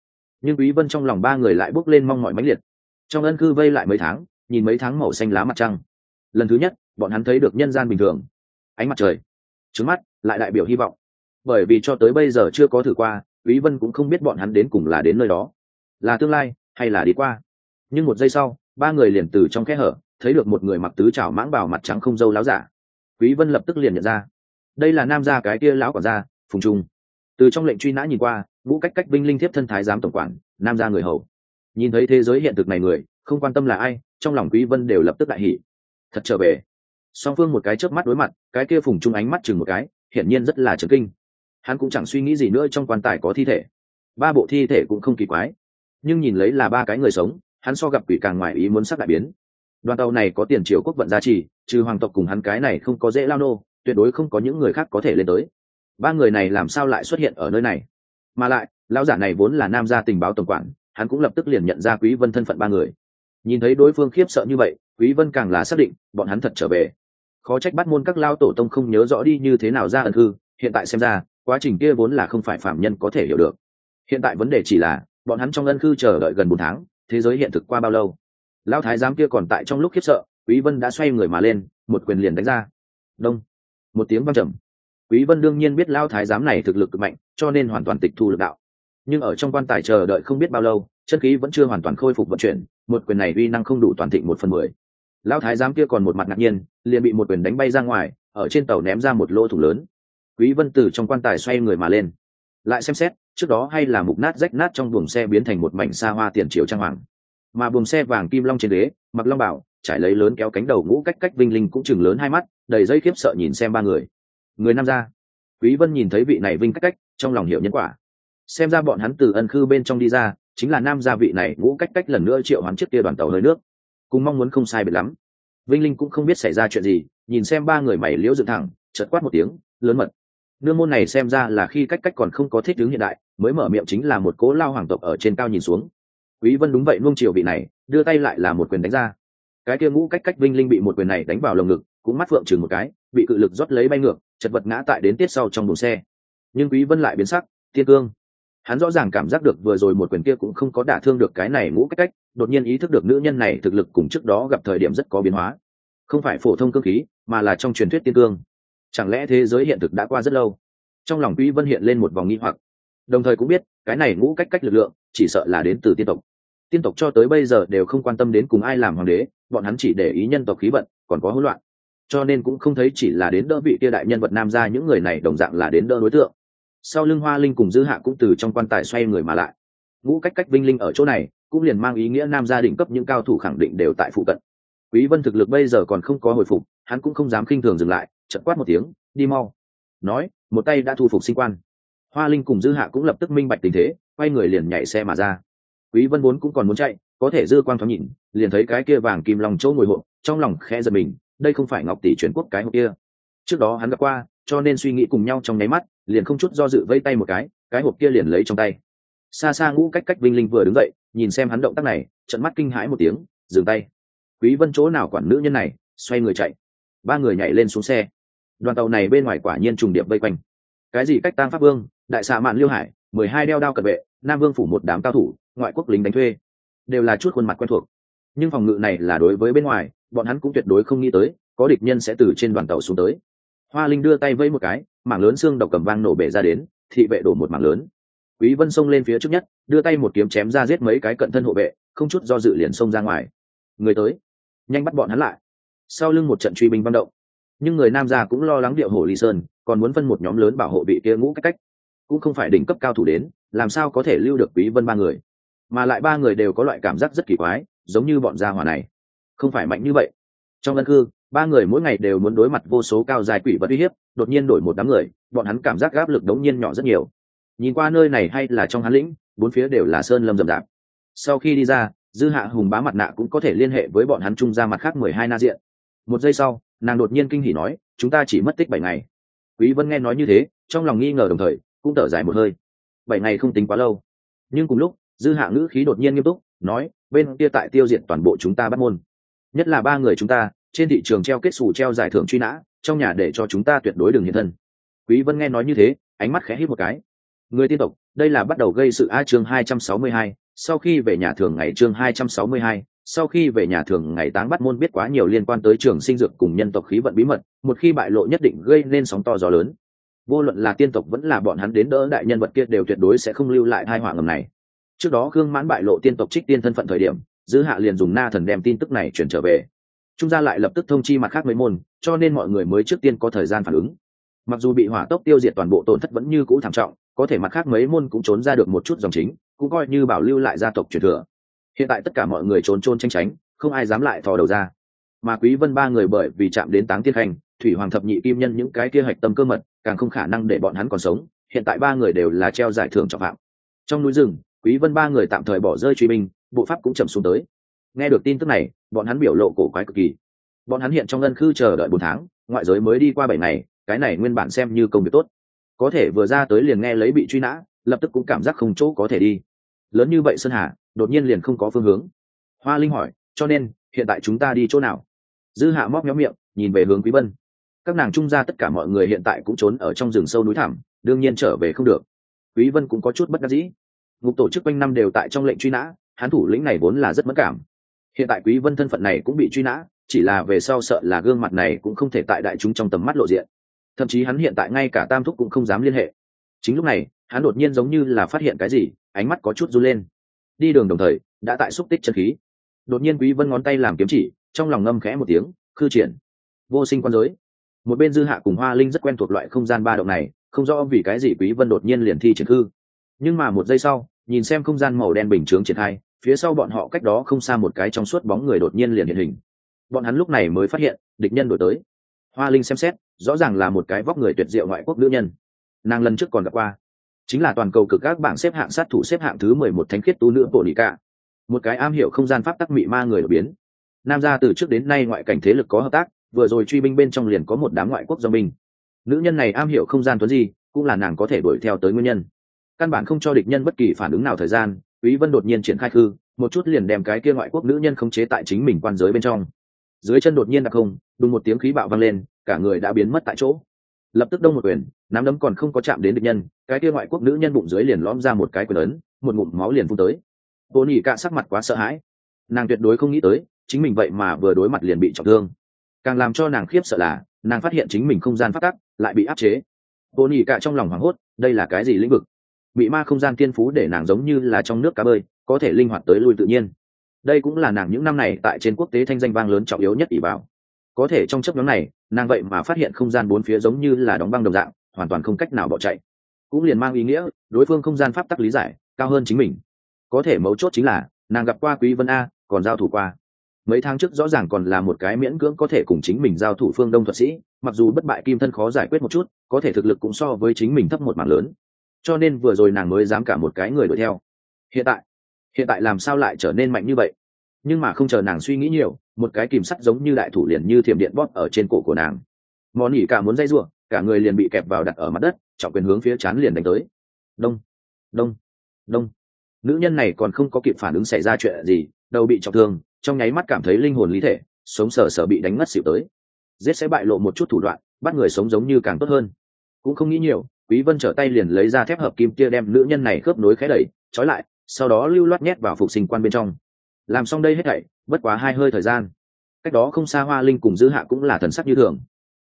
Nhưng quý vân trong lòng ba người lại bốc lên mong mỏi mãnh liệt. Trong ân cư vây lại mấy tháng, nhìn mấy tháng màu xanh lá mặt trăng. Lần thứ nhất, bọn hắn thấy được nhân gian bình thường. Ánh mặt trời. Trướng mắt, lại đại biểu hy vọng. Bởi vì cho tới bây giờ chưa có thử qua, quý vân cũng không biết bọn hắn đến cùng là đến nơi đó. Là tương lai, hay là đi qua. Nhưng một giây sau, ba người liền từ trong khe hở, thấy được một người mặc tứ trảo mãng bào mặt trắng không dâu láo giả quý vân lập tức liền nhận ra. Đây là nam gia cái kia lão quản gia, phùng trung. Từ trong lệnh truy nã nhìn qua vũ cách cách binh linh thiếp thân thái giám tổng quản, nam gia người hầu. Nhìn thấy thế giới hiện thực này người, không quan tâm là ai, trong lòng quý vân đều lập tức đại hỉ. Thật trở về. Song phương một cái chớp mắt đối mặt, cái kia phùng trung ánh mắt chừng một cái, hiển nhiên rất là chấn kinh. Hắn cũng chẳng suy nghĩ gì nữa trong quan tài có thi thể. Ba bộ thi thể cũng không kỳ quái. Nhưng nhìn lấy là ba cái người sống, hắn so gặp quỷ càng ngoài ý muốn sắc đại biến đoàn tàu này có tiền triều quốc vận gia trì, trừ hoàng tộc cùng hắn cái này không có dễ lao nô, tuyệt đối không có những người khác có thể lên tới. Ba người này làm sao lại xuất hiện ở nơi này? Mà lại, lão giả này vốn là nam gia tình báo tổng quản, hắn cũng lập tức liền nhận ra quý vân thân phận ba người. Nhìn thấy đối phương khiếp sợ như vậy, quý vân càng là xác định, bọn hắn thật trở về. Khó trách bắt môn các lao tổ tông không nhớ rõ đi như thế nào ra ẩn hư hiện tại xem ra, quá trình kia vốn là không phải phạm nhân có thể hiểu được. Hiện tại vấn đề chỉ là, bọn hắn trong ân khư chờ đợi gần bốn tháng, thế giới hiện thực qua bao lâu? Lão thái giám kia còn tại trong lúc khiếp sợ, quý vân đã xoay người mà lên, một quyền liền đánh ra. Đông. Một tiếng vang trầm. Quý vân đương nhiên biết lão thái giám này thực lực cực mạnh, cho nên hoàn toàn tịch thu lực đạo. Nhưng ở trong quan tài chờ đợi không biết bao lâu, chân khí vẫn chưa hoàn toàn khôi phục vận chuyển, một quyền này uy năng không đủ toàn thịnh một phần mười. Lão thái giám kia còn một mặt ngạc nhiên, liền bị một quyền đánh bay ra ngoài, ở trên tàu ném ra một lỗ thủng lớn. Quý vân từ trong quan tài xoay người mà lên. Lại xem xét, trước đó hay là mục nát rách nát trong buồng xe biến thành một mảnh xa hoa tiền triệu trang hoàng mà buồng xe vàng kim long trên đế mặc long bảo, trải lấy lớn kéo cánh đầu ngũ cách cách vinh linh cũng chừng lớn hai mắt, đầy dây khiếp sợ nhìn xem ba người. Người nam gia. Quý vân nhìn thấy vị này vinh cách cách, trong lòng hiểu nhân quả. Xem ra bọn hắn từ ân khư bên trong đi ra, chính là nam gia vị này ngũ cách cách lần nữa triệu hoán chiếc kia đoàn tàu hơi nước. Cùng mong muốn không sai biệt lắm. Vinh linh cũng không biết xảy ra chuyện gì, nhìn xem ba người mày liễu dựng thẳng, chợt quát một tiếng, lớn mật. Nương môn này xem ra là khi cách cách còn không có thích đứng hiện đại, mới mở miệng chính là một cố lao hoàng tộc ở trên cao nhìn xuống quý vân đúng vậy, nuông chiều vị này, đưa tay lại là một quyền đánh ra. Cái kia ngũ cách cách vinh linh bị một quyền này đánh vào lồng ngực, cũng mắt phượng chừng một cái, bị cự lực rót lấy bay ngược, chật vật ngã tại đến tiết sau trong buồng xe. Nhưng quý vân lại biến sắc, thiên cương. Hắn rõ ràng cảm giác được vừa rồi một quyền kia cũng không có đả thương được cái này ngũ cách cách, đột nhiên ý thức được nữ nhân này thực lực cùng trước đó gặp thời điểm rất có biến hóa. Không phải phổ thông cương khí, mà là trong truyền thuyết tiên cương. Chẳng lẽ thế giới hiện thực đã qua rất lâu? Trong lòng quý vân hiện lên một vòng nghi hoặc. Đồng thời cũng biết, cái này ngũ cách cách lực lượng, chỉ sợ là đến từ tiên tộc tiên tộc cho tới bây giờ đều không quan tâm đến cùng ai làm hoàng đế, bọn hắn chỉ để ý nhân tộc khí vận, còn có hỗn loạn. Cho nên cũng không thấy chỉ là đến đỡ vị kia đại nhân vật nam ra những người này đồng dạng là đến đỡ đối tượng. Sau lưng hoa linh cùng dư hạ cũng từ trong quan tài xoay người mà lại. Ngũ cách cách vinh linh ở chỗ này, cũng liền mang ý nghĩa nam gia đình cấp những cao thủ khẳng định đều tại phụ cận. Quý vân thực lực bây giờ còn không có hồi phục, hắn cũng không dám khinh thường dừng lại, chợt quát một tiếng, đi mau. Nói, một tay đã thu phục sinh quan. Hoa linh cùng dư hạ cũng lập tức minh bạch tình thế, quay người liền nhảy xe mà ra quý vân vốn cũng còn muốn chạy, có thể dư quang thoáng nhìn, liền thấy cái kia vàng kim lòng chỗ ngồi hộ, trong lòng khẽ giật mình, đây không phải ngọc tỷ chuyển quốc cái hộp kia. Trước đó hắn gặp qua, cho nên suy nghĩ cùng nhau trong nháy mắt, liền không chút do dự vây tay một cái cái hộp kia liền lấy trong tay. Xa xa ngũ cách cách vinh linh vừa đứng dậy, nhìn xem hắn động tác này trận mắt kinh hãi một tiếng, dừng tay. Quý vân chỗ nào quản nữ nhân này, xoay người chạy. Ba người nhảy lên xuống xe. Đoàn tàu này bên ngoài quả nhiên trùng điệp vây quanh. Cái gì cách tang pháp vương, đại xạ mạn liêu hải, mười hai đeo đao cận vệ, nam vương phủ một đám cao thủ ngoại quốc lính đánh thuê, đều là chút khuôn mặt quen thuộc. Nhưng phòng ngự này là đối với bên ngoài, bọn hắn cũng tuyệt đối không nghĩ tới, có địch nhân sẽ từ trên đoàn tàu xuống tới. Hoa linh đưa tay vẫy một cái, mảng lớn xương độc cầm vang nổ bể ra đến, thị vệ đổ một mảng lớn. Quý vân xông lên phía trước nhất, đưa tay một kiếm chém ra giết mấy cái cận thân hộ vệ, không chút do dự liền xông ra ngoài. Người tới, nhanh bắt bọn hắn lại. Sau lưng một trận truy binh băng động, nhưng người nam gia cũng lo lắng điệu hồ ly sơn, còn muốn phân một nhóm lớn bảo hộ bị kia ngũ cách cách. Cũng không phải đỉnh cấp cao thủ đến, làm sao có thể lưu được quý vân ba người? Mà lại ba người đều có loại cảm giác rất kỳ quái, giống như bọn gia hỏa này. Không phải mạnh như vậy. Trong lân cư, ba người mỗi ngày đều muốn đối mặt vô số cao dài quỷ vật uy hiếp, đột nhiên đổi một đám người, bọn hắn cảm giác gáp lực đống nhiên nhỏ rất nhiều. Nhìn qua nơi này hay là trong hắn lĩnh, bốn phía đều là sơn lâm rậm rạp. Sau khi đi ra, dư hạ hùng bá mặt nạ cũng có thể liên hệ với bọn hắn trung ra mặt khác mười hai na diện. Một giây sau, nàng đột nhiên kinh hỉ nói, chúng ta chỉ mất tích bảy ngày. Quý vân nghe nói như thế, trong lòng nghi ngờ đồng thời, cũng thở dài một hơi. Bảy ngày không tính quá lâu. Nhưng cùng lúc dư hạ ngữ khí đột nhiên nghiêm túc nói bên kia tại tiêu diệt toàn bộ chúng ta bắt môn. Nhất là ba người chúng ta trên thị trường treo kết xù treo giải thưởng truy nã trong nhà để cho chúng ta tuyệt đối đừng hiện thân. Quý vân nghe nói như thế ánh mắt khẽ hít một cái. Người tiên tộc đây là bắt đầu gây sự a chương 262, sau khi về nhà thường ngày chương 262, sau khi về nhà thường ngày táng bắt môn biết quá nhiều liên quan tới trường sinh dược cùng nhân tộc khí vận bí mật một khi bại lộ nhất định gây nên sóng to gió lớn. Vô luận là tiên tộc vẫn là bọn hắn đến đỡ đại nhân vật kia đều tuyệt đối sẽ không lưu lại hai họa ngầm này trước đó gương mãn bại lộ tiên tộc trích tiên thân phận thời điểm, dư hạ liền dùng na thần đem tin tức này chuyển trở về. Trung gia lại lập tức thông chi mặt khác mấy môn, cho nên mọi người mới trước tiên có thời gian phản ứng. Mặc dù bị hỏa tốc tiêu diệt toàn bộ tổn thất vẫn như cũ thảm trọng, có thể mặt khác mấy môn cũng trốn ra được một chút dòng chính, cũng coi như bảo lưu lại gia tộc truyền thừa. Hiện tại tất cả mọi người trốn trôn tranh tránh, không ai dám lại thò đầu ra. Mà quý vân ba người bởi vì chạm đến táng tiên hành, thủy hoàng thập nhị kim nhân những cái kia hạch tâm cơ mật, càng không khả năng để bọn hắn còn sống, hiện tại ba người đều là treo giải thưởng trọng phạm. Trong núi rừng quý vân ba người tạm thời bỏ rơi truy binh, bộ pháp cũng chậm xuống tới. Nghe được tin tức này, bọn hắn biểu lộ cổ quái cực kỳ. Bọn hắn hiện trong ngân khư chờ đợi bốn tháng, ngoại giới mới đi qua bảy ngày, cái này nguyên bản xem như công việc tốt. Có thể vừa ra tới liền nghe lấy bị truy nã, lập tức cũng cảm giác không chỗ có thể đi. Lớn như vậy sơn hà, đột nhiên liền không có phương hướng. Hoa linh hỏi, cho nên, hiện tại chúng ta đi chỗ nào? Dư hạ móc nhóm miệng, nhìn về hướng quý vân. Các nàng trung ra tất cả mọi người hiện tại cũng trốn ở trong rừng sâu núi thẳm, đương nhiên trở về không được. Quý vân cũng có chút bất đắc dĩ ngục tổ chức quanh năm đều tại trong lệnh truy nã hắn thủ lĩnh này vốn là rất mất cảm. Hiện tại quý vân thân phận này cũng bị truy nã, chỉ là về sau sợ là gương mặt này cũng không thể tại đại chúng trong tầm mắt lộ diện. Thậm chí hắn hiện tại ngay cả tam thúc cũng không dám liên hệ. Chính lúc này, hắn đột nhiên giống như là phát hiện cái gì, ánh mắt có chút run lên. Đi đường đồng thời, đã tại xúc tích chân khí. Đột nhiên quý vân ngón tay làm kiếm chỉ, trong lòng ngâm khẽ một tiếng, khư triển, vô sinh quan giới. Một bên dư hạ cùng hoa linh rất quen thuộc loại không gian ba động này, không rõ vì cái gì quý vân đột nhiên liền thi triển khư nhưng mà một giây sau, nhìn xem không gian màu đen bình chướng triển khai, phía sau bọn họ cách đó không xa một cái trong suốt bóng người đột nhiên liền hiện hình. Bọn hắn lúc này mới phát hiện, địch nhân đổi tới. Hoa linh xem xét, rõ ràng là một cái vóc người tuyệt diệu ngoại quốc nữ nhân. Nàng lần trước còn gặp qua. Chính là toàn cầu cực các bảng xếp hạng sát thủ xếp hạng thứ mười một thánh khiết tu nữ bộ nị cả một cái am hiểu không gian pháp tắc mị ma người đột biến. Nam gia từ trước đến nay ngoại cảnh thế lực có hợp tác, vừa rồi truy binh bên trong liền có một đám ngoại quốc do binh. Nữ nhân này am hiểu không gian tuấn gì cũng là nàng có thể đuổi theo tới nguyên nhân căn bản không cho địch nhân bất kỳ phản ứng nào thời gian quý vân đột nhiên triển khai khư một chút liền đem cái kia ngoại quốc nữ nhân khống chế tại chính mình quan giới bên trong. Dưới chân đột nhiên đặc không đùng một tiếng khí bạo vang lên cả người đã biến mất tại chỗ. Lập tức đông một quyền nắm đấm còn không có chạm đến địch nhân cái kia ngoại quốc nữ nhân bụng dưới liền lõm ra một cái quyền lớn, một ngụm máu liền phun tới. Bồ nhị cạ sắc mặt quá sợ hãi. Nàng tuyệt đối không nghĩ tới chính mình vậy mà vừa đối mặt liền bị trọng thương. Càng làm cho nàng khiếp sợ là nàng phát hiện chính mình không gian phát tắc lại bị áp chế. Bồ nhị cạ trong lòng hoảng hốt đây là cái gì lĩnh vực? Bị ma không gian tiên phú để nàng giống như là trong nước cá bơi, có thể linh hoạt tới lui tự nhiên. Đây cũng là nàng những năm này tại trên quốc tế thanh danh vang lớn trọng yếu nhất ỷ bảo có thể trong chấp nhóm này, nàng vậy mà phát hiện không gian bốn phía giống như là đóng băng đồng dạng, hoàn toàn không cách nào bỏ chạy. Cũng liền mang ý nghĩa, đối phương không gian pháp tắc lý giải, cao hơn chính mình. Có thể mấu chốt chính là, nàng gặp qua quý vân a, còn giao thủ qua. Mấy tháng trước rõ ràng còn là một cái miễn cưỡng có thể cùng chính mình giao thủ phương đông thuật sĩ, mặc dù bất bại kim thân khó giải quyết một chút, có thể thực lực cũng so với chính mình thấp một mảng lớn cho nên vừa rồi nàng mới dám cả một cái người đuổi theo. Hiện tại hiện tại làm sao lại trở nên mạnh như vậy? Nhưng mà không chờ nàng suy nghĩ nhiều, một cái kìm sắt giống như đại thủ liền như thiểm điện bóp ở trên cổ của nàng. Món nhỉ cả muốn dây ruộng cả người liền bị kẹp vào đặt ở mặt đất, trọng quyền hướng phía chán liền đánh tới. Đông đông đông. Nữ nhân này còn không có kịp phản ứng xảy ra chuyện gì, đầu bị trọng thương, trong nháy mắt cảm thấy linh hồn lý thể, sống sờ sờ bị đánh ngất xỉu tới. Giết sẽ bại lộ một chút thủ đoạn, bắt người sống giống như càng tốt hơn. Cũng không nghĩ nhiều quý vân trở tay liền lấy ra thép hợp kim kia đem nữ nhân này khớp nối khẽ đẩy, trói lại, sau đó lưu loát nhét vào phục sinh quan bên trong. Làm xong đây hết thảy, bất quá hai hơi thời gian. Cách đó không xa hoa linh cùng dư hạ cũng là thần sắc như thường.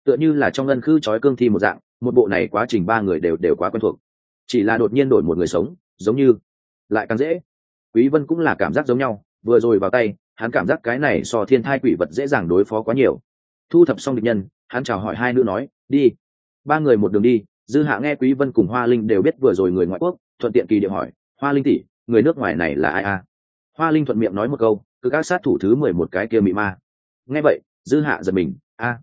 Tựa như là trong ngân khư trói cương thi một dạng, một bộ này quá trình ba người đều đều quá quen thuộc. Chỉ là đột nhiên đổi một người sống, giống như lại càng dễ. Quý vân cũng là cảm giác giống nhau, vừa rồi vào tay, hắn cảm giác cái này so thiên thai quỷ vật dễ dàng đối phó quá nhiều. Thu thập xong địch nhân, hắn chào hỏi hai nữ nói, đi, ba người một đường đi dư hạ nghe quý vân cùng hoa linh đều biết vừa rồi người ngoại quốc, thuận tiện kỳ điệu hỏi, hoa linh tỷ, người nước ngoài này là ai a? Hoa linh thuận miệng nói một câu cứ các sát thủ thứ mười một cái kia mị ma. Nghe vậy, dư hạ giật mình, a,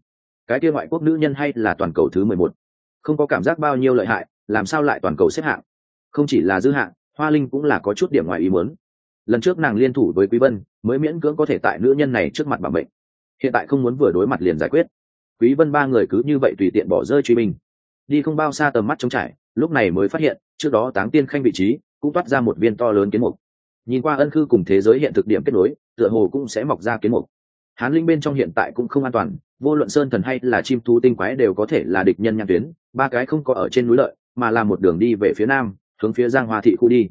cái kia ngoại quốc nữ nhân hay là toàn cầu thứ mười một? Không có cảm giác bao nhiêu lợi hại, làm sao lại toàn cầu xếp hạng? Không chỉ là dư hạng hoa linh cũng là có chút điểm ngoài ý muốn. Lần trước nàng liên thủ với quý vân, mới miễn cưỡng có thể tại nữ nhân này trước mặt bảo mệnh. Hiện tại không muốn vừa đối mặt liền giải quyết. Quý vân ba người cứ như vậy tùy tiện bỏ rơi truy mình đi không bao xa tầm mắt trống trải, lúc này mới phát hiện, trước đó táng tiên khanh vị trí cũng toát ra một viên to lớn kiến mục. Nhìn qua ân khư cùng thế giới hiện thực điểm kết nối, tựa hồ cũng sẽ mọc ra kiến mục. Hán linh bên trong hiện tại cũng không an toàn, vô luận sơn thần hay là chim thú tinh quái đều có thể là địch nhân nhãn tuyến, ba cái không có ở trên núi lợi, mà là một đường đi về phía nam, hướng phía giang hoa thị khu đi.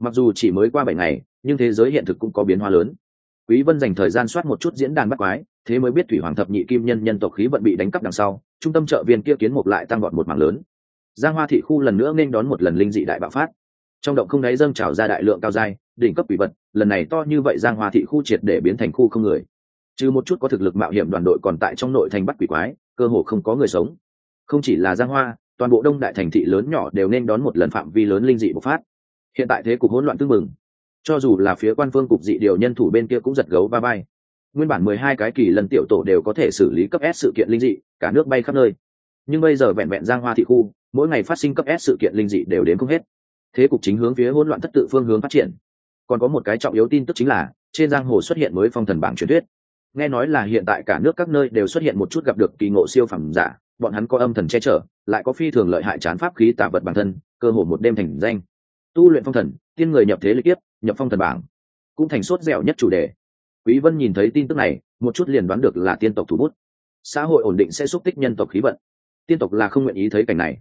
Mặc dù chỉ mới qua bảy ngày, nhưng thế giới hiện thực cũng có biến hóa lớn. Quý vân dành thời gian soát một chút diễn đàn bắt quái, thế mới biết thủy hoàng thập nhị kim nhân nhân tộc khí vận bị đánh cắp đằng sau trung tâm chợ viên kia kiến mục lại tăng gọn một mảng lớn. Giang hoa thị khu lần nữa nên đón một lần linh dị đại bạo phát. Trong động không đáy dâng trào ra đại lượng cao dai đỉnh cấp quỷ vật, lần này to như vậy giang hoa thị khu triệt để biến thành khu không người. Trừ một chút có thực lực mạo hiểm đoàn đội còn tại trong nội thành bắt quỷ quái, cơ hồ không có người sống. Không chỉ là giang hoa, toàn bộ đông đại thành thị lớn nhỏ đều nên đón một lần phạm vi lớn linh dị bộc phát. Hiện tại thế cục hỗn loạn tương mừng cho dù là phía quan phương cục dị điều nhân thủ bên kia cũng giật gấu ba bay nguyên bản mười hai cái kỳ lần tiểu tổ đều có thể xử lý cấp s sự kiện linh dị, cả nước bay khắp nơi. Nhưng bây giờ vẹn vẹn giang hoa thị khu, mỗi ngày phát sinh cấp s sự kiện linh dị đều đến không hết. Thế cục chính hướng phía hỗn loạn thất tự phương hướng phát triển. Còn có một cái trọng yếu tin tức chính là, trên giang hồ xuất hiện mới phong thần bảng truyền thuyết. Nghe nói là hiện tại cả nước các nơi đều xuất hiện một chút gặp được kỳ ngộ siêu phẩm giả, bọn hắn có âm thần che chở, lại có phi thường lợi hại chán pháp khí tả vật bản thân, cơ hồ một đêm thành danh. Tu luyện phong thần, tiên người nhập thế lực tiếp, nhập phong thần bảng. Cũng thành sốt dẻo nhất chủ đề quý vân nhìn thấy tin tức này một chút liền đoán được là tiên tộc thủ bút. Xã hội ổn định sẽ xúc tích nhân tộc khí vận. Tiên tộc là không nguyện ý thấy cảnh này.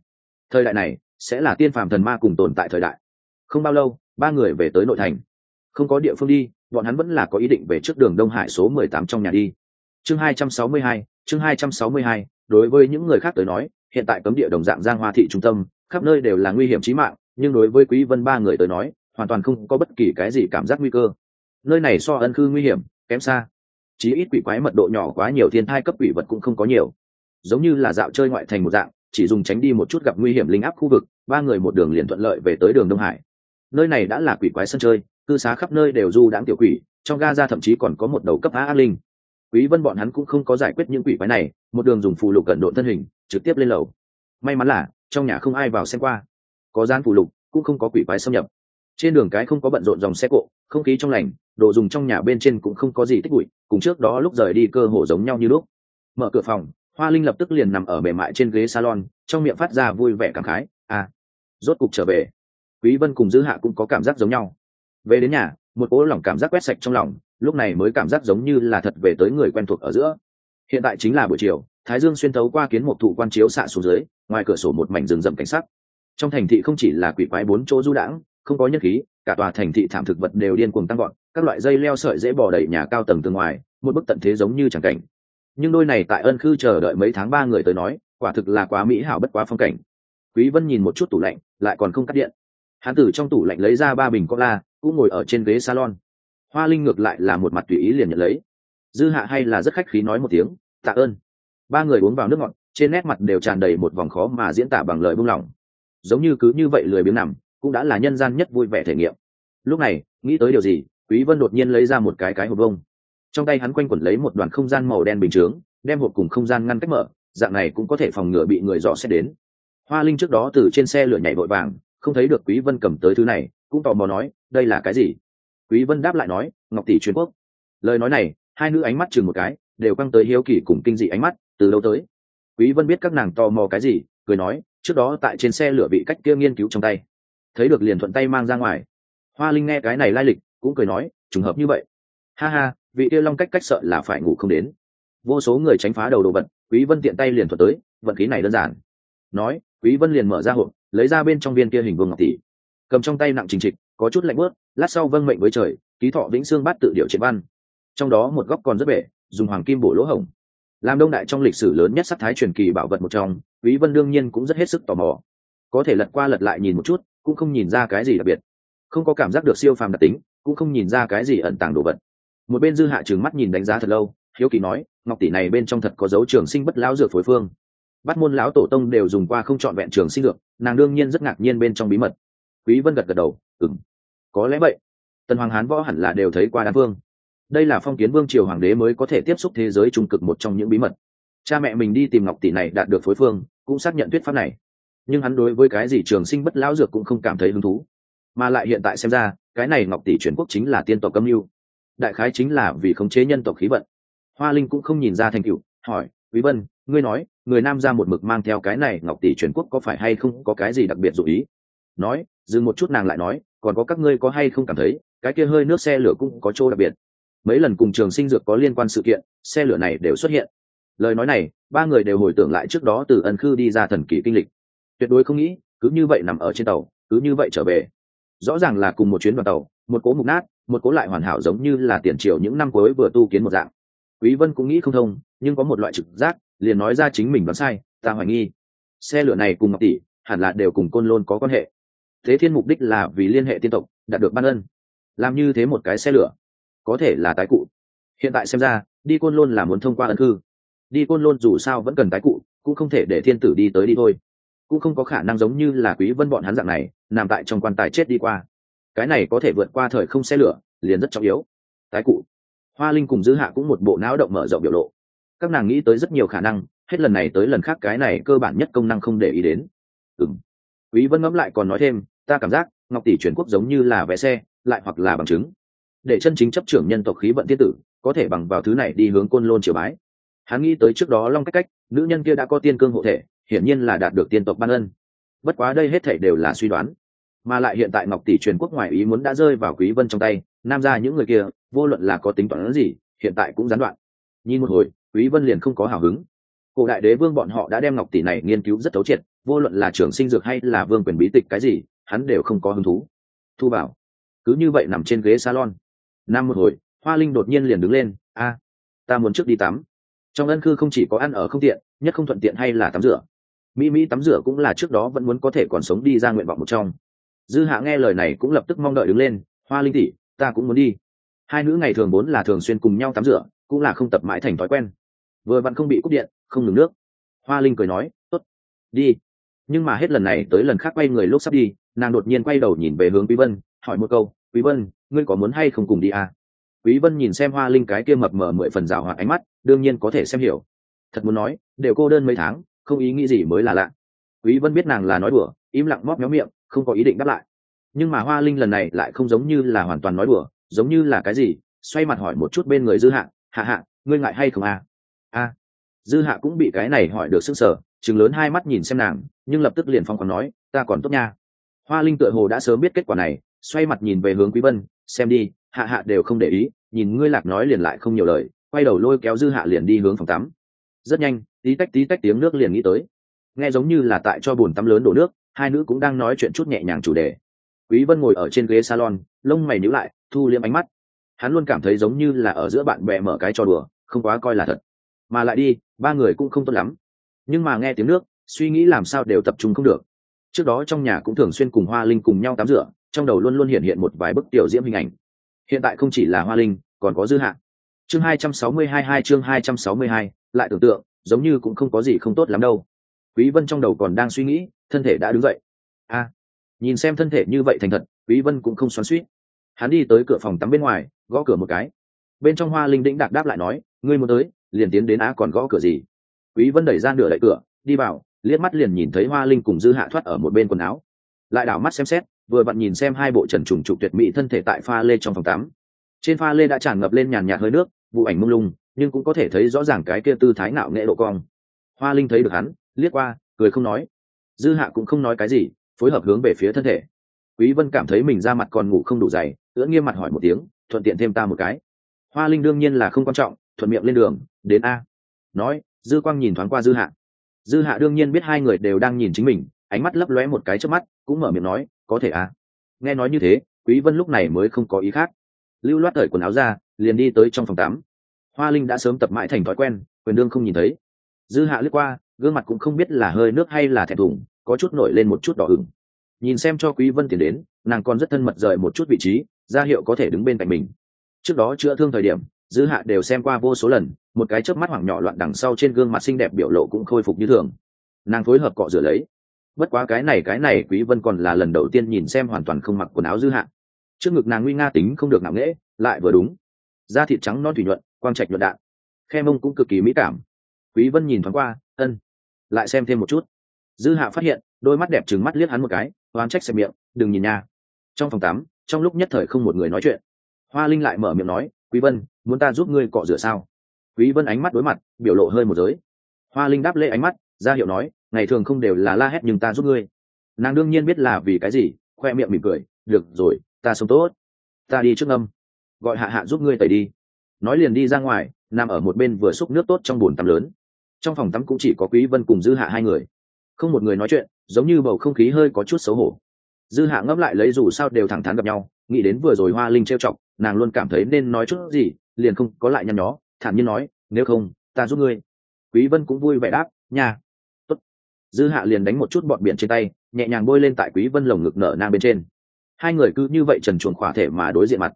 Thời đại này sẽ là tiên phàm thần ma cùng tồn tại thời đại. Không bao lâu ba người về tới nội thành. Không có địa phương đi bọn hắn vẫn là có ý định về trước đường đông hải số 18 trong nhà đi. Chương 262, chương 262, đối với những người khác tới nói hiện tại cấm địa đồng dạng giang hoa thị trung tâm khắp nơi đều là nguy hiểm chí mạng nhưng đối với quý vân ba người tới nói hoàn toàn không có bất kỳ cái gì cảm giác nguy cơ. Nơi này so ân cư nguy hiểm kém xa. Chí ít quỷ quái mật độ nhỏ quá nhiều thiên thai cấp quỷ vật cũng không có nhiều. Giống như là dạo chơi ngoại thành một dạng, chỉ dùng tránh đi một chút gặp nguy hiểm linh áp khu vực, ba người một đường liền thuận lợi về tới đường đông hải. Nơi này đã là quỷ quái sân chơi, cư xá khắp nơi đều du đãng tiểu quỷ, trong ga gaza thậm chí còn có một đầu cấp á ác linh. Quý vân bọn hắn cũng không có giải quyết những quỷ quái này, một đường dùng phù lục cận độn thân hình, trực tiếp lên lầu. May mắn là, trong nhà không ai vào xem qua. Có gian phù lục, cũng không có quỷ quái xâm nhập. Trên đường cái không có bận rộn dòng xe cộ, không khí trong lành đồ dùng trong nhà bên trên cũng không có gì tích bụi, cùng trước đó lúc rời đi cơ hồ giống nhau như lúc. Mở cửa phòng, hoa linh lập tức liền nằm ở mềm mại trên ghế salon, trong miệng phát ra vui vẻ cảm khái à rốt cục trở về. Quý vân cùng dư hạ cũng có cảm giác giống nhau. Về đến nhà, một cỗ lòng cảm giác quét sạch trong lòng, lúc này mới cảm giác giống như là thật về tới người quen thuộc ở giữa. Hiện tại chính là buổi chiều, thái dương xuyên thấu qua kiến một thụ quan chiếu xạ xuống dưới, ngoài cửa sổ một mảnh rừng rậm cảnh sắc. Trong thành thị không chỉ là quỷ quái bốn chỗ du đãng không có nhân khí, cả tòa thành thị thảm thực vật đều điên cuồng tăng gọn các loại dây leo sợi dễ bò đẩy nhà cao tầng từ ngoài, một bức tận thế giống như chẳng cảnh. Nhưng đôi này tại ân khư chờ đợi mấy tháng ba người tới nói, quả thực là quá mỹ hảo bất quá phong cảnh. Quý vân nhìn một chút tủ lạnh, lại còn không cắt điện. Hắn từ trong tủ lạnh lấy ra ba bình cola, cũng ngồi ở trên ghế salon. Hoa linh ngược lại là một mặt tùy ý liền nhận lấy. Dư hạ hay là rất khách khí nói một tiếng, tạ ơn. Ba người uống vào nước ngọt, trên nét mặt đều tràn đầy một vòng khó mà diễn tả bằng lời buông lỏng. Giống như cứ như vậy lười biếng nằm cũng đã là nhân gian nhất vui vẻ thể nghiệm. Lúc này, nghĩ tới điều gì, quý vân đột nhiên lấy ra một cái cái hộp vông trong tay hắn quanh quẩn lấy một đoàn không gian màu đen bình chướng, đem hộp cùng không gian ngăn cách mở, dạng này cũng có thể phòng ngừa bị người dò xét đến. Hoa linh trước đó từ trên xe lửa nhảy vội vàng, không thấy được quý vân cầm tới thứ này, cũng tò mò nói, đây là cái gì? Quý vân đáp lại nói, ngọc tỷ truyền quốc. Lời nói này, hai nữ ánh mắt chừng một cái, đều căng tới hiếu kỳ cùng kinh dị ánh mắt, từ lâu tới? Quý vân biết các nàng tò mò cái gì, cười nói, trước đó tại trên xe lửa bị cách kia nghiên cứu trong tay thấy được liền thuận tay mang ra ngoài. Hoa linh nghe cái này lai lịch, cũng cười nói, trùng hợp như vậy. Ha ha, vị Tiêu long cách cách sợ là phải ngủ không đến. Vô số người tránh phá đầu đồ vật, quý vân tiện tay liền thuật tới, vận khí này đơn giản. Nói, quý vân liền mở ra hộp, lấy ra bên trong viên kia hình vương ngọc tỷ. Cầm trong tay nặng trình trịch, có chút lạnh bớt lát sau vâng mệnh với trời, ký thọ vĩnh xương bát tự điệu triệt văn. Trong đó một góc còn rất bể, dùng hoàng kim bổ lỗ hổng làm đông đại trong lịch sử lớn nhất sắc thái truyền kỳ bảo vật một trong, quý vân đương nhiên cũng rất hết sức tò mò. Có thể lật qua lật lại nhìn một chút cũng không nhìn ra cái gì đặc biệt. Không có cảm giác được siêu phàm đặc tính, cũng không nhìn ra cái gì ẩn tàng đồ vật. Một bên dư hạ trừng mắt nhìn đánh giá thật lâu, hiếu kỳ nói, ngọc tỷ này bên trong thật có dấu trường sinh bất lão dược phối phương. Bắt môn lão tổ tông đều dùng qua không chọn vẹn trường sinh dược, nàng đương nhiên rất ngạc nhiên bên trong bí mật. Quý vân gật gật đầu, ừm, có lẽ vậy. Tần hoàng hán võ hẳn là đều thấy qua đan vương. Đây là phong kiến vương triều hoàng đế mới có thể tiếp xúc thế giới trung cực một trong những bí mật. Cha mẹ mình đi tìm ngọc tỷ này đạt được phối phương, cũng xác nhận thuyết pháp này nhưng hắn đối với cái gì trường sinh bất lão dược cũng không cảm thấy hứng thú. Mà lại hiện tại xem ra, cái này ngọc tỷ truyền quốc chính là tiên tộc âm mưu. Đại khái chính là vì khống chế nhân tộc khí vận. Hoa linh cũng không nhìn ra thành cựu hỏi, quý vân, ngươi nói, người nam ra một mực mang theo cái này ngọc tỷ truyền quốc có phải hay không có cái gì đặc biệt dụ ý? Nói, dừng một chút nàng lại nói, còn có các ngươi có hay không cảm thấy, cái kia hơi nước xe lửa cũng có chỗ đặc biệt. Mấy lần cùng trường sinh dược có liên quan sự kiện, xe lửa này đều xuất hiện. Lời nói này, ba người đều hồi tưởng lại trước đó từ ân khư đi ra thần kỳ kinh lịch tuyệt đối không nghĩ, cứ như vậy nằm ở trên tàu, cứ như vậy trở về. Rõ ràng là cùng một chuyến đoàn tàu, một cố mục nát, một cố lại hoàn hảo giống như là tiền triều những năm cuối vừa tu kiến một dạng. Quý vân cũng nghĩ không thông, nhưng có một loại trực giác, liền nói ra chính mình đoán sai, ta hoài nghi. Xe lửa này cùng ngọc tỷ, hẳn là đều cùng côn lôn có quan hệ. Thế thiên mục đích là vì liên hệ tiên tộc, đạt được ban ân. Làm như thế một cái xe lửa, có thể là tái cụ. Hiện tại xem ra, đi côn lôn là muốn thông qua ân cư. Đi côn lôn dù sao vẫn cần tái cụ, cũng không thể để thiên tử đi tới đi thôi cũng không có khả năng giống như là quý vân bọn hắn dạng này, nằm tại trong quan tài chết đi qua. Cái này có thể vượt qua thời không xe lửa, liền rất trọng yếu. Tái cụ. Hoa linh cùng dư hạ cũng một bộ não động mở rộng biểu lộ. Các nàng nghĩ tới rất nhiều khả năng, hết lần này tới lần khác cái này cơ bản nhất công năng không để ý đến. Ừng quý vân ngẫm lại còn nói thêm, ta cảm giác, ngọc tỷ chuyển quốc giống như là vé xe, lại hoặc là bằng chứng. Để chân chính chấp trưởng nhân tộc khí vận thiên tử, có thể bằng vào thứ này đi hướng côn lôn triều bái. Hắn nghĩ tới trước đó long cách cách, nữ nhân kia đã có tiên cương hộ thể hiển nhiên là đạt được tiên tộc ban ân. Bất quá đây hết thảy đều là suy đoán. Mà lại hiện tại ngọc tỷ truyền quốc ngoài ý muốn đã rơi vào quý vân trong tay, nam ra những người kia, vô luận là có tính toán gì, hiện tại cũng gián đoạn. Nhìn một hồi, quý vân liền không có hào hứng. Cổ đại đế vương bọn họ đã đem ngọc tỷ này nghiên cứu rất thấu triệt, vô luận là trưởng sinh dược hay là vương quyền bí tịch cái gì, hắn đều không có hứng thú. Thu bảo, cứ như vậy nằm trên ghế salon. Năm một hồi, hoa linh đột nhiên liền đứng lên, a, ta muốn trước đi tắm. Trong ân cư không chỉ có ăn ở không tiện, nhất không thuận tiện hay là tắm rửa mỹ mỹ tắm rửa cũng là trước đó vẫn muốn có thể còn sống đi ra nguyện vọng một trong. Dư hạ nghe lời này cũng lập tức mong đợi đứng lên, hoa linh tỷ, ta cũng muốn đi. Hai nữ ngày thường vốn là thường xuyên cùng nhau tắm rửa, cũng là không tập mãi thành thói quen. Vừa vặn không bị cúp điện, không ngừng nước. Hoa linh cười nói, tốt, đi. Nhưng mà hết lần này tới lần khác quay người lúc sắp đi, nàng đột nhiên quay đầu nhìn về hướng quý vân, hỏi một câu, quý vân, ngươi có muốn hay không cùng đi à? quý vân nhìn xem hoa linh cái kia mập mờ mười phần rào hoạt ánh mắt, đương nhiên có thể xem hiểu. Thật muốn nói, đều cô đơn mấy tháng không ý nghĩ gì mới là lạ. Quý vân biết nàng là nói đùa, im lặng móc méo miệng, không có ý định đáp lại. Nhưng mà hoa linh lần này lại không giống như là hoàn toàn nói đùa, giống như là cái gì, xoay mặt hỏi một chút bên người dư hạ hạ hạ, ngươi ngại hay không à? A. Dư hạ cũng bị cái này hỏi được sức sở chừng lớn hai mắt nhìn xem nàng, nhưng lập tức liền phong còn nói, ta còn tốt nha. Hoa linh tựa hồ đã sớm biết kết quả này, xoay mặt nhìn về hướng quý vân, xem đi, hạ hạ đều không để ý, nhìn ngươi lạc nói liền lại không nhiều lời. Quay đầu lôi kéo dư hạ liền đi hướng phòng tắm. Rất nhanh tí tách tí tách tiếng nước liền nghĩ tới. Nghe giống như là tại cho bồn tắm lớn đổ nước, hai nữ cũng đang nói chuyện chút nhẹ nhàng chủ đề. Quý vân ngồi ở trên ghế salon, lông mày nhíu lại, thu liếm ánh mắt. Hắn luôn cảm thấy giống như là ở giữa bạn bè mở cái trò đùa, không quá coi là thật. Mà lại đi, ba người cũng không tốt lắm. Nhưng mà nghe tiếng nước, suy nghĩ làm sao đều tập trung không được. Trước đó trong nhà cũng thường xuyên cùng hoa linh cùng nhau tắm rửa, trong đầu luôn luôn hiện hiện một vài bức tiểu diễm hình ảnh. Hiện tại không chỉ là hoa linh, còn có dư hạn chương hai trăm sáu mươi hai hai, chương hai trăm sáu mươi hai, lại tưởng tượng giống như cũng không có gì không tốt lắm đâu. Quý vân trong đầu còn đang suy nghĩ, thân thể đã đứng dậy. A, nhìn xem thân thể như vậy thành thật, quý vân cũng không xoắn xuýt. Hắn đi tới cửa phòng tắm bên ngoài, gõ cửa một cái. Bên trong hoa linh đĩnh đạc đáp lại nói, ngươi muốn tới, liền tiến đến á còn gõ cửa gì? Quý vân đẩy ra nửa đậy cửa, đi vào, liếc mắt liền nhìn thấy hoa linh cùng dư hạ thoát ở một bên quần áo. Lại đảo mắt xem xét, vừa vặn nhìn xem hai bộ trần trùng trục tuyệt mỹ thân thể tại pha lê trong phòng tắm. Trên pha lê đã tràn ngập lên nhàn nhạt hơi nước, vụ ảnh mông lung nhưng cũng có thể thấy rõ ràng cái kia tư thái nạo nghệ độ cong. Hoa linh thấy được hắn, liếc qua, cười không nói. Dư hạ cũng không nói cái gì, phối hợp hướng về phía thân thể. Quý vân cảm thấy mình ra mặt còn ngủ không đủ dày, ưỡn nghiêm mặt hỏi một tiếng, thuận tiện thêm ta một cái. Hoa linh đương nhiên là không quan trọng, thuận miệng lên đường, đến a. Nói, dư quang nhìn thoáng qua dư hạ. Dư hạ đương nhiên biết hai người đều đang nhìn chính mình, ánh mắt lấp lóe một cái trước mắt, cũng mở miệng nói, có thể a. Nghe nói như thế, quý vân lúc này mới không có ý khác. Lưu loát thời quần áo ra, liền đi tới trong phòng tắm hoa linh đã sớm tập mãi thành thói quen, quyền đương không nhìn thấy. Dư hạ lướt qua, gương mặt cũng không biết là hơi nước hay là thẹn thùng, có chút nổi lên một chút đỏ ửng. Nhìn xem cho quý vân tiền đến, nàng còn rất thân mật rời một chút vị trí, ra hiệu có thể đứng bên cạnh mình. Trước đó chữa thương thời điểm, dư hạ đều xem qua vô số lần, một cái chớp mắt hoảng nhỏ loạn đằng sau trên gương mặt xinh đẹp biểu lộ cũng khôi phục như thường. Nàng phối hợp cọ rửa lấy. Bất quá cái này cái này, quý vân còn là lần đầu tiên nhìn xem hoàn toàn không mặc quần áo dư hạ. Trước ngực nàng nguy nga tính không được nặng nễ lại vừa đúng. Da thịt trắng non thủy nhuận quang trạch nhuận đạn. Khe mông cũng cực kỳ mỹ cảm. Quý vân nhìn thoáng qua, ân, lại xem thêm một chút. Dư hạ phát hiện, đôi mắt đẹp trừng mắt liếc hắn một cái, oán trách xem miệng, đừng nhìn nha. Trong phòng tắm, trong lúc nhất thời không một người nói chuyện. Hoa linh lại mở miệng nói, quý vân, muốn ta giúp ngươi cọ rửa sao? Quý vân ánh mắt đối mặt, biểu lộ hơi một giới. Hoa linh đáp lễ ánh mắt, ra hiệu nói, ngày thường không đều là la hét nhưng ta giúp ngươi. Nàng đương nhiên biết là vì cái gì, khoe miệng mỉm cười, được rồi, ta sống tốt. Ta đi trước âm gọi hạ hạ giúp ngươi tẩy đi nói liền đi ra ngoài, nằm ở một bên vừa xúc nước tốt trong bồn tắm lớn. Trong phòng tắm cũng chỉ có quý vân cùng dư hạ hai người. Không một người nói chuyện, giống như bầu không khí hơi có chút xấu hổ. Dư hạ ngấp lại lấy dù sao đều thẳng thắn gặp nhau, nghĩ đến vừa rồi hoa linh trêu chọc, nàng luôn cảm thấy nên nói chút gì, liền không có lại nhăn nhó, thản nhiên nói, nếu không, ta giúp ngươi. Quý vân cũng vui vẻ đáp, nha. Tốt. Dư hạ liền đánh một chút bọn biển trên tay, nhẹ nhàng bôi lên tại quý vân lồng ngực nở nang bên trên. Hai người cứ như vậy trần chuồng khỏa thể mà đối diện mặt.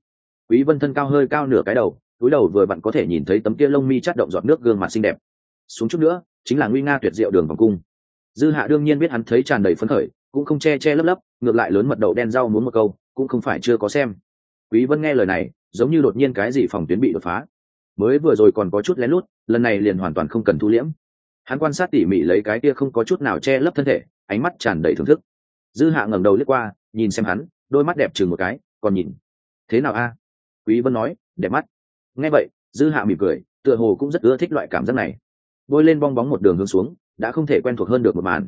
Quý vân thân cao hơi cao nửa cái đầu túi đầu vừa bạn có thể nhìn thấy tấm kia lông mi chát động giọt nước gương mặt xinh đẹp. Xuống chút nữa, chính là nguy nga tuyệt diệu đường vòng cung. Dư hạ đương nhiên biết hắn thấy tràn đầy phấn khởi, cũng không che che lấp lấp, ngược lại lớn mật đậu đen rau muốn một câu, cũng không phải chưa có xem. Quý vân nghe lời này, giống như đột nhiên cái gì phòng tuyến bị đột phá. Mới vừa rồi còn có chút lén lút, lần này liền hoàn toàn không cần thu liễm. Hắn quan sát tỉ mỉ lấy cái kia không có chút nào che lấp thân thể, ánh mắt tràn đầy thưởng thức. Dư hạ ngẩng đầu lướt qua, nhìn xem hắn, đôi mắt đẹp chừng một cái, còn nhìn. Thế nào a? Quý vân nói, đẹp mắt nghe vậy, dư hạ mỉm cười, tựa hồ cũng rất ưa thích loại cảm giác này. Bôi lên bong bóng một đường hướng xuống, đã không thể quen thuộc hơn được một màn.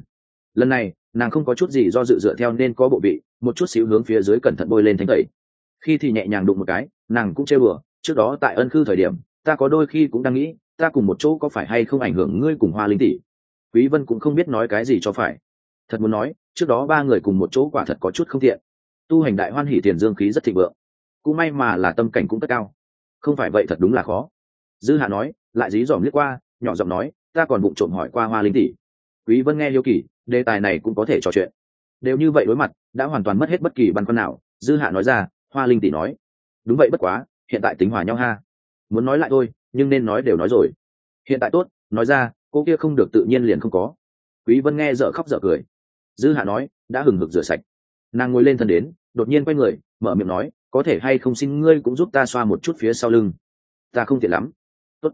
Lần này, nàng không có chút gì do dự dựa theo nên có bộ vị, một chút xíu hướng phía dưới cẩn thận bôi lên thánh tẩy. Khi thì nhẹ nhàng đụng một cái, nàng cũng chê bừa trước đó tại ân khư thời điểm, ta có đôi khi cũng đang nghĩ, ta cùng một chỗ có phải hay không ảnh hưởng ngươi cùng hoa linh tỷ? Quý vân cũng không biết nói cái gì cho phải. Thật muốn nói, trước đó ba người cùng một chỗ quả thật có chút không thiện tu hành đại hoan hỷ tiền dương khí rất thịnh vượng. Cũng may mà là tâm cảnh cũng rất cao không phải vậy thật đúng là khó. Dư hạ nói, lại dí dòm liếc qua, nhỏ giọng nói, ta còn vụng trộm hỏi qua hoa linh tỷ. Quý vân nghe liêu kỳ, đề tài này cũng có thể trò chuyện. Đều như vậy đối mặt, đã hoàn toàn mất hết bất kỳ băn khoăn nào, dư hạ nói ra, hoa linh tỷ nói. Đúng vậy bất quá, hiện tại tính hòa nhau ha. Muốn nói lại thôi, nhưng nên nói đều nói rồi. Hiện tại tốt, nói ra, cô kia không được tự nhiên liền không có. Quý vân nghe dở khóc dở cười. Dư hạ nói, đã hừng hực rửa sạch. Nàng ngồi lên thân đến, đột nhiên quay người, mở miệng nói có thể hay không xin ngươi cũng giúp ta xoa một chút phía sau lưng. Ta không tiện lắm. Tốt.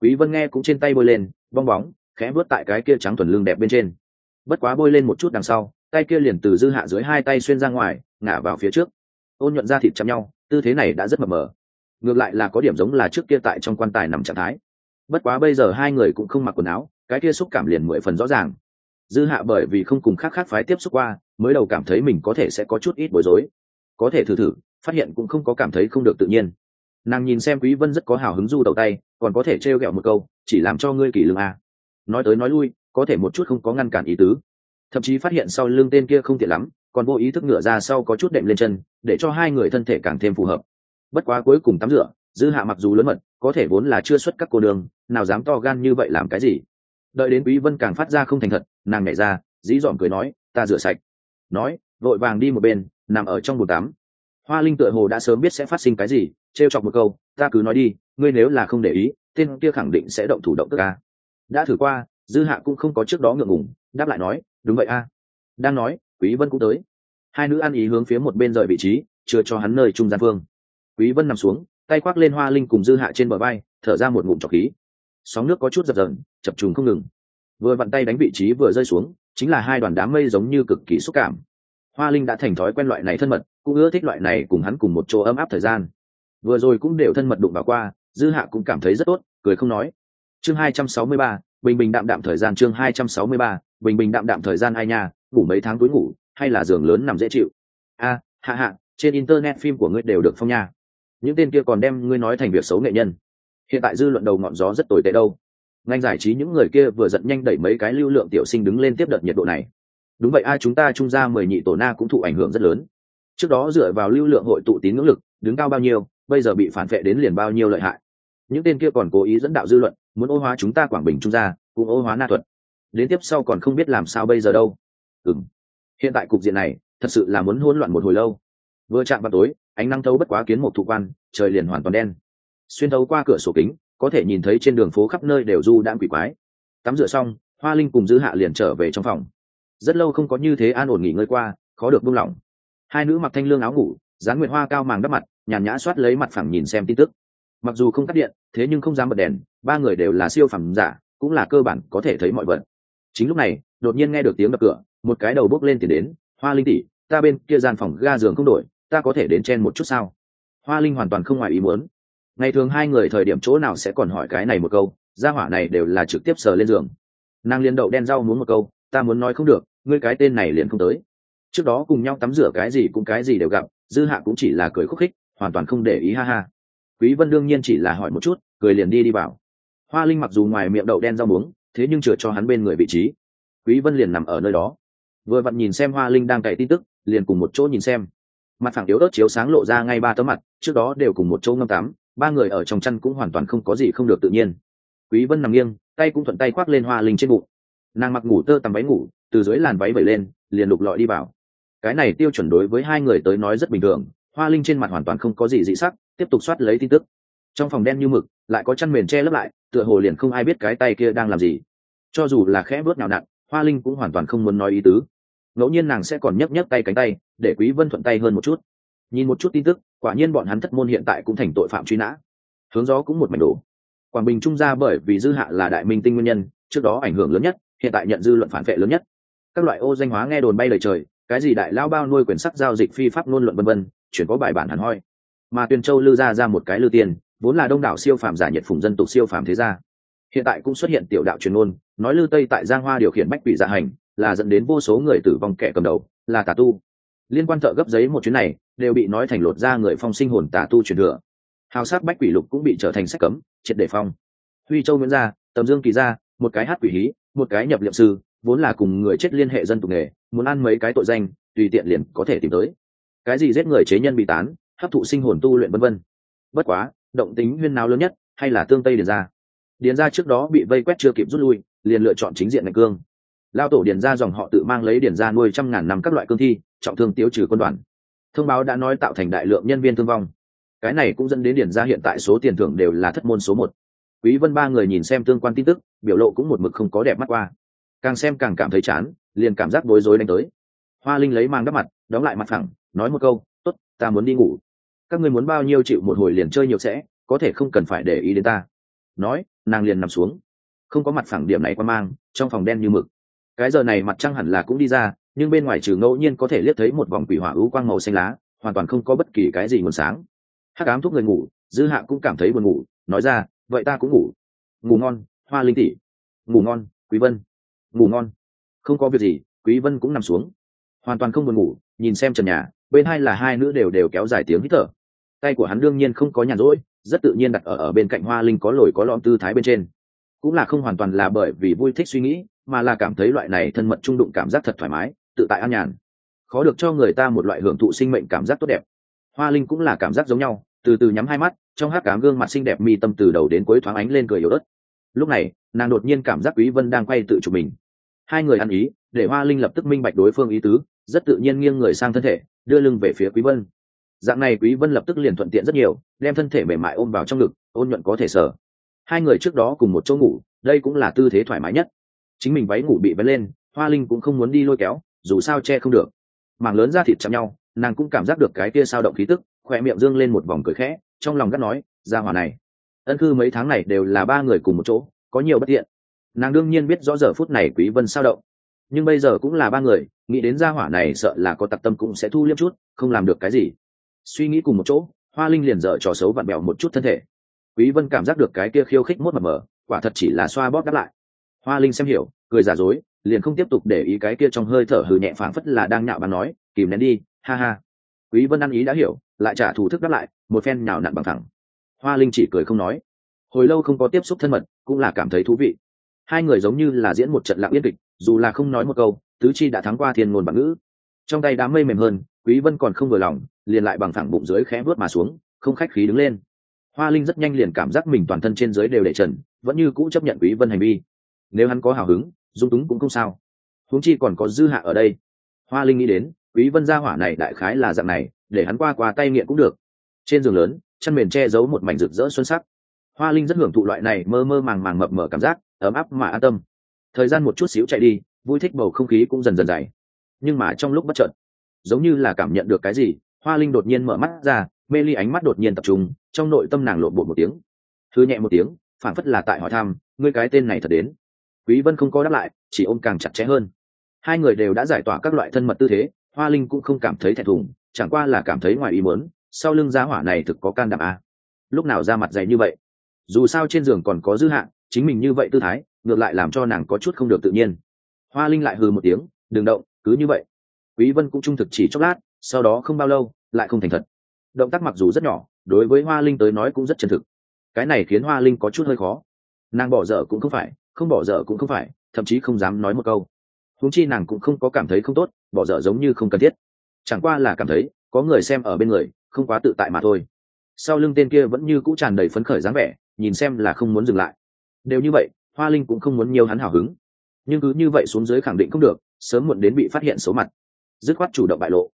quý vân nghe cũng trên tay bôi lên, bong bóng, khẽ vớt tại cái kia trắng thuần lưng đẹp bên trên. Bất quá bôi lên một chút đằng sau, tay kia liền từ dư hạ dưới hai tay xuyên ra ngoài, ngả vào phía trước. Ôn nhuận ra thịt chạm nhau, tư thế này đã rất mập mờ. Ngược lại là có điểm giống là trước kia tại trong quan tài nằm trạng thái. Bất quá bây giờ hai người cũng không mặc quần áo, cái kia xúc cảm liền mười phần rõ ràng. Dư hạ bởi vì không cùng khác khác phái tiếp xúc qua, mới đầu cảm thấy mình có thể sẽ có chút ít bối rối. Có thể thử thử phát hiện cũng không có cảm thấy không được tự nhiên. Nàng nhìn xem quý vân rất có hào hứng du đầu tay, còn có thể trêu ghẹo một câu, chỉ làm cho ngươi kỳ lương a à. nói tới nói lui, có thể một chút không có ngăn cản ý tứ. Thậm chí phát hiện sau lưng tên kia không tiện lắm, còn vô ý thức ngửa ra sau có chút đệm lên chân, để cho hai người thân thể càng thêm phù hợp. Bất quá cuối cùng tắm rửa, dư hạ mặc dù lớn mật, có thể vốn là chưa xuất các cô đường, nào dám to gan như vậy làm cái gì. Đợi đến quý vân càng phát ra không thành thật, nàng nhảy ra, dí dỏm cười nói, ta rửa sạch. Nói, vội vàng đi một bên, nằm ở trong bồn tắm hoa linh tựa hồ đã sớm biết sẽ phát sinh cái gì, trêu chọc một câu, ta cứ nói đi, ngươi nếu là không để ý, tên kia khẳng định sẽ động thủ động tức ca đã thử qua, dư hạ cũng không có trước đó ngượng ngùng, đáp lại nói, đúng vậy a. Đang nói, quý vân cũng tới. Hai nữ ăn ý hướng phía một bên rời vị trí, chưa cho hắn nơi trung gian phương. Quý vân nằm xuống, tay khoác lên hoa linh cùng dư hạ trên bờ bay thở ra một ngụm trọc khí. Sóng nước có chút dập dần chập trùng không ngừng. Vừa vặn tay đánh vị trí vừa rơi xuống, chính là hai đoàn đám mây giống như cực kỳ xúc cảm hoa linh đã thành thói quen loại này thân mật, cũng ưa thích loại này cùng hắn cùng một chỗ ấm áp thời gian. Vừa rồi cũng đều thân mật đụng vào qua, dư hạ cũng cảm thấy rất tốt, cười không nói. Chương hai trăm sáu mươi ba, bình bình đạm đạm thời gian chương hai trăm sáu mươi ba, bình bình đạm đạm thời gian ai nha, ngủ mấy tháng túi ngủ, hay là giường lớn nằm dễ chịu? A hạ hạ trên internet phim của ngươi đều được phong nha. Những tên kia còn đem ngươi nói thành việc xấu nghệ nhân. Hiện tại dư luận đầu ngọn gió rất tồi tệ đâu. Ngành giải trí những người kia vừa giận nhanh đẩy mấy cái lưu lượng tiểu sinh đứng lên tiếp đợt nhiệt độ này đúng vậy, ai chúng ta trung ra mười nhị tổ na cũng thụ ảnh hưởng rất lớn. Trước đó dựa vào lưu lượng hội tụ tín ngưỡng lực, đứng cao bao nhiêu, bây giờ bị phản vệ đến liền bao nhiêu lợi hại. Những tên kia còn cố ý dẫn đạo dư luận, muốn ô hóa chúng ta quảng bình trung gia cùng ô hóa na thuật. Đến tiếp sau còn không biết làm sao bây giờ đâu. Ừ hiện tại cục diện này, thật sự là muốn hỗn loạn một hồi lâu. Vừa chạm vào tối, ánh nắng thấu bất quá kiến một thụ quan, trời liền hoàn toàn đen. Xuyên thấu qua cửa sổ kính, có thể nhìn thấy trên đường phố khắp nơi đều du đãng quỷ quái. Tắm rửa xong, hoa linh cùng dư hạ liền trở về trong phòng rất lâu không có như thế an ổn nghỉ ngơi qua, khó được buông lỏng. Hai nữ mặc thanh lương áo ngủ dán nguyệt hoa cao màng đắp mặt, nhàn nhã soát lấy mặt phẳng nhìn xem tin tức. Mặc dù không cắt điện, thế nhưng không dám bật đèn, ba người đều là siêu phẩm giả, cũng là cơ bản có thể thấy mọi vật. Chính lúc này, đột nhiên nghe được tiếng đập cửa, một cái đầu bốc lên tiền đến, hoa linh tỷ, ta bên kia gian phòng ga giường không đổi, ta có thể đến chen một chút sao? Hoa linh hoàn toàn không ngoài ý muốn. Ngày thường hai người thời điểm chỗ nào sẽ còn hỏi cái này một câu, gia hỏa này đều là trực tiếp sờ lên giường. Nàng liền đậu đen rau muốn một câu, ta muốn nói không được ngươi cái tên này liền không tới. Trước đó cùng nhau tắm rửa cái gì cũng cái gì đều gặp, dư hạ cũng chỉ là cười khúc khích, hoàn toàn không để ý ha ha. Quý vân đương nhiên chỉ là hỏi một chút, cười liền đi đi vào. Hoa linh mặc dù ngoài miệng đậu đen rau muống, thế nhưng chừa cho hắn bên người vị trí. Quý vân liền nằm ở nơi đó. Vừa vặn nhìn xem hoa linh đang cày tin tức, liền cùng một chỗ nhìn xem. Mặt phẳng yếu ớt chiếu sáng lộ ra ngay ba tấm mặt, trước đó đều cùng một chỗ ngâm tắm, ba người ở trong chăn cũng hoàn toàn không có gì không được tự nhiên. Quý vân nằm nghiêng, tay cũng thuận tay khoác lên hoa linh trên bụng. Nàng mặc ngủ tơ tằm váy ngủ từ dưới làn váy vẩy lên, liền lục lọi đi vào. Cái này tiêu chuẩn đối với hai người tới nói rất bình thường, hoa linh trên mặt hoàn toàn không có gì dị sắc, tiếp tục soát lấy tin tức. Trong phòng đen như mực, lại có chăn mền che lấp lại, tựa hồ liền không ai biết cái tay kia đang làm gì. Cho dù là khẽ bước nào nặn, hoa linh cũng hoàn toàn không muốn nói ý tứ. Ngẫu nhiên nàng sẽ còn nhấc nhấc tay cánh tay, để quý vân thuận tay hơn một chút. Nhìn một chút tin tức, quả nhiên bọn hắn thất môn hiện tại cũng thành tội phạm truy nã. Hướng gió cũng một mảnh đổ. Quảng bình trung gia bởi vì dư hạ là đại minh tinh nguyên nhân, trước đó ảnh hưởng lớn nhất, hiện tại nhận dư luận phản vệ lớn nhất các loại ô danh hóa nghe đồn bay lời trời, cái gì đại lao bao nuôi quyển sắc giao dịch phi pháp ngôn luận vân vân, chuyển có bài bản hẳn hoi. Mà tuyền châu lư ra ra một cái lư tiền, vốn là đông đảo siêu phàm giả nhiệt phùng dân tục siêu phàm thế gia. Hiện tại cũng xuất hiện tiểu đạo truyền ngôn, nói lư tây tại giang hoa điều khiển bách quỷ dạ hành, là dẫn đến vô số người tử vong kẻ cầm đầu, là tà tu. Liên quan thợ gấp giấy một chuyến này, đều bị nói thành lột ra người phong sinh hồn tà tu truyền thừa. Hào sát bách quỷ lục cũng bị trở thành sách cấm, triệt để phong. Huy châu nguyễn gia, tầm dương kỳ gia, một cái hát quỷ hí, một cái nhập liệm sư vốn là cùng người chết liên hệ dân tục nghề, muốn ăn mấy cái tội danh, tùy tiện liền có thể tìm tới. Cái gì giết người chế nhân bị tán, hấp thụ sinh hồn tu luyện vân vân. Bất quá, động tính huyên nào lớn nhất, hay là tương tây điền gia. Điền gia trước đó bị vây quét chưa kịp rút lui, liền lựa chọn chính diện ngạch cương. Lao tổ điền gia dòng họ tự mang lấy điền gia nuôi trăm ngàn năm các loại cương thi, trọng thương tiêu trừ quân đoàn. Thông báo đã nói tạo thành đại lượng nhân viên thương vong. Cái này cũng dẫn đến điền gia hiện tại số tiền thưởng đều là thất môn số một. Quý vân ba người nhìn xem tương quan tin tức, biểu lộ cũng một mực không có đẹp mắt qua càng xem càng cảm thấy chán liền cảm giác bối rối đánh tới. Hoa linh lấy mang đắp mặt đóng lại mặt thẳng, nói một câu tốt ta muốn đi ngủ. Các ngươi muốn bao nhiêu chịu một hồi liền chơi nhiều sẽ có thể không cần phải để ý đến ta. Nói nàng liền nằm xuống. Không có mặt phẳng điểm này qua mang trong phòng đen như mực. Cái giờ này mặt trăng hẳn là cũng đi ra nhưng bên ngoài trừ ngẫu nhiên có thể liếc thấy một vòng quỷ hỏa ưu quang màu xanh lá hoàn toàn không có bất kỳ cái gì nguồn sáng. Hắc ám thuốc người ngủ dư hạ cũng cảm thấy buồn ngủ nói ra vậy ta cũng ngủ. Ngủ ngon hoa linh tỷ. Ngủ ngon quý vân ngủ ngon. Không có việc gì, quý vân cũng nằm xuống. Hoàn toàn không buồn ngủ, nhìn xem trần nhà, bên hai là hai nữ đều đều kéo dài tiếng hít thở. Tay của hắn đương nhiên không có nhàn rỗi, rất tự nhiên đặt ở ở bên cạnh hoa linh có lồi có lõm tư thái bên trên. Cũng là không hoàn toàn là bởi vì vui thích suy nghĩ, mà là cảm thấy loại này thân mật trung đụng cảm giác thật thoải mái, tự tại an nhàn. Khó được cho người ta một loại hưởng thụ sinh mệnh cảm giác tốt đẹp. Hoa linh cũng là cảm giác giống nhau, từ từ nhắm hai mắt, trong hát cám gương mặt xinh đẹp mi tâm từ đầu đến cuối thoáng ánh lên cười yếu ớt. Lúc này, nàng đột nhiên cảm giác quý vân đang quay tự chụp mình hai người ăn ý, để hoa linh lập tức minh bạch đối phương ý tứ, rất tự nhiên nghiêng người sang thân thể, đưa lưng về phía quý vân. Dạng này quý vân lập tức liền thuận tiện rất nhiều, đem thân thể mềm mại ôm vào trong ngực, ôn nhuận có thể sở. Hai người trước đó cùng một chỗ ngủ, đây cũng là tư thế thoải mái nhất. Chính mình váy ngủ bị vén lên, hoa linh cũng không muốn đi lôi kéo, dù sao che không được. Mảng lớn ra thịt chạm nhau, nàng cũng cảm giác được cái kia sao động khí tức khỏe miệng dương lên một vòng cười khẽ, trong lòng gắt nói, ra hỏa này, ân cư mấy tháng này đều là ba người cùng một chỗ, có nhiều bất tiện nàng đương nhiên biết rõ giờ phút này quý vân sao động. Nhưng bây giờ cũng là ba người, nghĩ đến gia hỏa này sợ là có tặc tâm cũng sẽ thu liêm chút, không làm được cái gì. Suy nghĩ cùng một chỗ, hoa linh liền dở trò xấu vặn bẹo một chút thân thể. Quý vân cảm giác được cái kia khiêu khích mốt mờ mờ, quả thật chỉ là xoa bóp đáp lại. Hoa linh xem hiểu, cười giả dối, liền không tiếp tục để ý cái kia trong hơi thở hừ nhẹ phảng phất là đang nhạo báng nói, kìm nén đi, ha ha. Quý vân ăn ý đã hiểu, lại trả thủ thức đáp lại, một phen nhào nặn bằng thẳng. Hoa linh chỉ cười không nói. Hồi lâu không có tiếp xúc thân mật, cũng là cảm thấy thú vị hai người giống như là diễn một trận lặng yên kịch, dù là không nói một câu, tứ chi đã thắng qua thiên ngôn bản ngữ. Trong tay đám mây mềm hơn, quý vân còn không vừa lòng, liền lại bằng thẳng bụng dưới khẽ vớt mà xuống, không khách khí đứng lên. Hoa linh rất nhanh liền cảm giác mình toàn thân trên dưới đều để trần, vẫn như cũ chấp nhận quý vân hành vi. Nếu hắn có hào hứng, dung túng cũng không sao. Huống chi còn có dư hạ ở đây. Hoa linh nghĩ đến, quý vân gia hỏa này đại khái là dạng này, để hắn qua qua tay nghiện cũng được. Trên giường lớn chân mền che giấu một mảnh rực rỡ xuân sắc. Hoa linh rất hưởng thụ loại này mơ mơ màng màng mập mờ cảm giác ấm áp mà an tâm. Thời gian một chút xíu chạy đi, vui thích bầu không khí cũng dần dần dày. Nhưng mà trong lúc bất chợt, giống như là cảm nhận được cái gì, hoa linh đột nhiên mở mắt ra, mê ly ánh mắt đột nhiên tập trung, trong nội tâm nàng lộn bột một tiếng. Thư nhẹ một tiếng phản phất là tại hỏi thăm, ngươi cái tên này thật đến? Quý vân không có đáp lại, chỉ ôm càng chặt chẽ hơn. Hai người đều đã giải tỏa các loại thân mật tư thế, hoa linh cũng không cảm thấy thẹn thùng, chẳng qua là cảm thấy ngoài ý muốn, sau lưng giá hỏa này thực có can đảm à. lúc nào ra mặt dày như vậy? Dù sao trên giường còn có dư hạn chính mình như vậy tư thái, ngược lại làm cho nàng có chút không được tự nhiên. Hoa linh lại hừ một tiếng, đừng động, cứ như vậy. Quý vân cũng trung thực chỉ chốc lát, sau đó không bao lâu, lại không thành thật. Động tác mặc dù rất nhỏ, đối với hoa linh tới nói cũng rất chân thực. Cái này khiến hoa linh có chút hơi khó. Nàng bỏ dở cũng không phải, không bỏ dở cũng không phải, thậm chí không dám nói một câu. Huống chi nàng cũng không có cảm thấy không tốt, bỏ dở giống như không cần thiết. Chẳng qua là cảm thấy, có người xem ở bên người, không quá tự tại mà thôi. Sau lưng tên kia vẫn như cũ tràn đầy phấn khởi dáng vẻ, nhìn xem là không muốn dừng lại đều như vậy, hoa linh cũng không muốn nhiều hắn hào hứng. Nhưng cứ như vậy xuống dưới khẳng định không được, sớm muộn đến bị phát hiện số mặt. Dứt khoát chủ động bại lộ.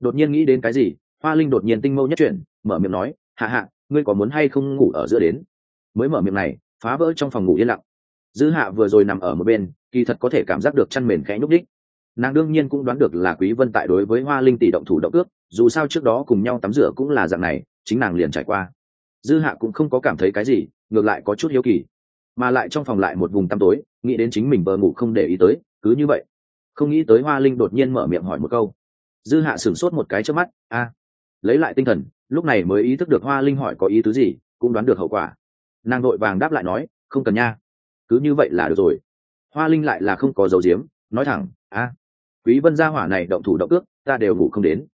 Đột nhiên nghĩ đến cái gì, hoa linh đột nhiên tinh mâu nhất chuyển, mở miệng nói, hạ hạ, ngươi có muốn hay không ngủ ở giữa đến? Mới mở miệng này, phá vỡ trong phòng ngủ yên lặng. Dư hạ vừa rồi nằm ở một bên, kỳ thật có thể cảm giác được chăn mền khẽ nhúc đích nàng đương nhiên cũng đoán được là quý vân tại đối với hoa linh tỷ động thủ động ước dù sao trước đó cùng nhau tắm rửa cũng là dạng này, chính nàng liền trải qua. Dư hạ cũng không có cảm thấy cái gì, ngược lại có chút hiếu kỳ mà lại trong phòng lại một vùng tăm tối, nghĩ đến chính mình vợ ngủ không để ý tới, cứ như vậy. Không nghĩ tới hoa linh đột nhiên mở miệng hỏi một câu. Dư hạ sửng sốt một cái trước mắt, a, lấy lại tinh thần, lúc này mới ý thức được hoa linh hỏi có ý tứ gì, cũng đoán được hậu quả. Nàng đội vàng đáp lại nói, không cần nha, cứ như vậy là được rồi. Hoa linh lại là không có dấu diếm nói thẳng, a, quý vân gia hỏa này động thủ động ước ta đều ngủ không đến.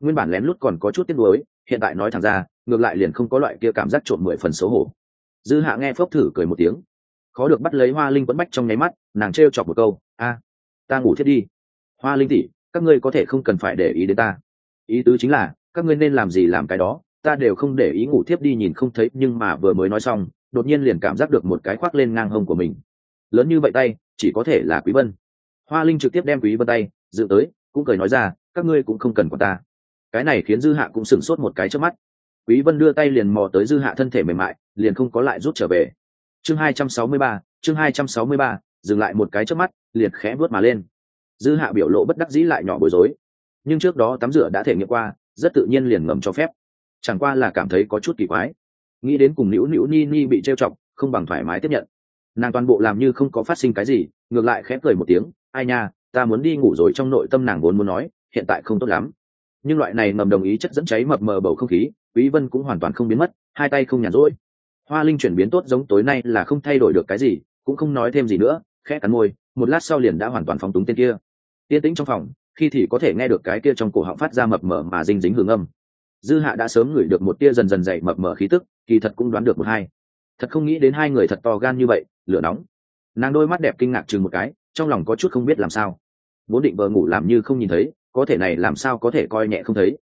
Nguyên bản lén lút còn có chút tiếc nuối, hiện tại nói thẳng ra, ngược lại liền không có loại kia cảm giác trộm mười phần xấu hổ dư hạ nghe phốc thử cười một tiếng. Khó được bắt lấy hoa linh quẫn bách trong nháy mắt, nàng trêu chọc một câu, a, ta ngủ thiết đi. Hoa linh tỷ, các ngươi có thể không cần phải để ý đến ta. Ý tứ chính là, các ngươi nên làm gì làm cái đó, ta đều không để ý ngủ thiếp đi nhìn không thấy, nhưng mà vừa mới nói xong, đột nhiên liền cảm giác được một cái khoác lên ngang hông của mình. Lớn như vậy tay, chỉ có thể là quý vân. Hoa linh trực tiếp đem quý vân tay dự tới, cũng cười nói ra, các ngươi cũng không cần quan ta. Cái này khiến dư hạ cũng sửng sốt một cái trước mắt quý vân đưa tay liền mò tới dư hạ thân thể mềm mại liền không có lại rút trở về. Chương 263, chương 263, dừng lại một cái trước mắt liền khẽ vớt mà lên. Dư hạ biểu lộ bất đắc dĩ lại nhỏ bối rối. Nhưng trước đó tắm rửa đã thể nghiệm qua rất tự nhiên liền ngầm cho phép. Chẳng qua là cảm thấy có chút kỳ quái. Nghĩ đến cùng nữu nữu ni ni bị trêu chọc không bằng thoải mái tiếp nhận. Nàng toàn bộ làm như không có phát sinh cái gì ngược lại khẽ cười một tiếng ai nha ta muốn đi ngủ rồi trong nội tâm nàng vốn muốn nói hiện tại không tốt lắm. Nhưng loại này ngầm đồng ý chất dẫn cháy mập mờ bầu không khí quý vân cũng hoàn toàn không biến mất, hai tay không nhàn rỗi. Hoa linh chuyển biến tốt giống tối nay là không thay đổi được cái gì, cũng không nói thêm gì nữa, khẽ cắn môi, một lát sau liền đã hoàn toàn phóng túng tên kia. Tiên tĩnh trong phòng, khi thì có thể nghe được cái kia trong cổ họng phát ra mập mờ mà dinh dính hương âm. Dư hạ đã sớm ngửi được một tia dần dần dậy mập mờ khí tức, kỳ thật cũng đoán được một hai. Thật không nghĩ đến hai người thật to gan như vậy, lửa nóng. Nàng đôi mắt đẹp kinh ngạc chừng một cái, trong lòng có chút không biết làm sao. Vốn định vờ ngủ làm như không nhìn thấy, có thể này làm sao có thể coi nhẹ không thấy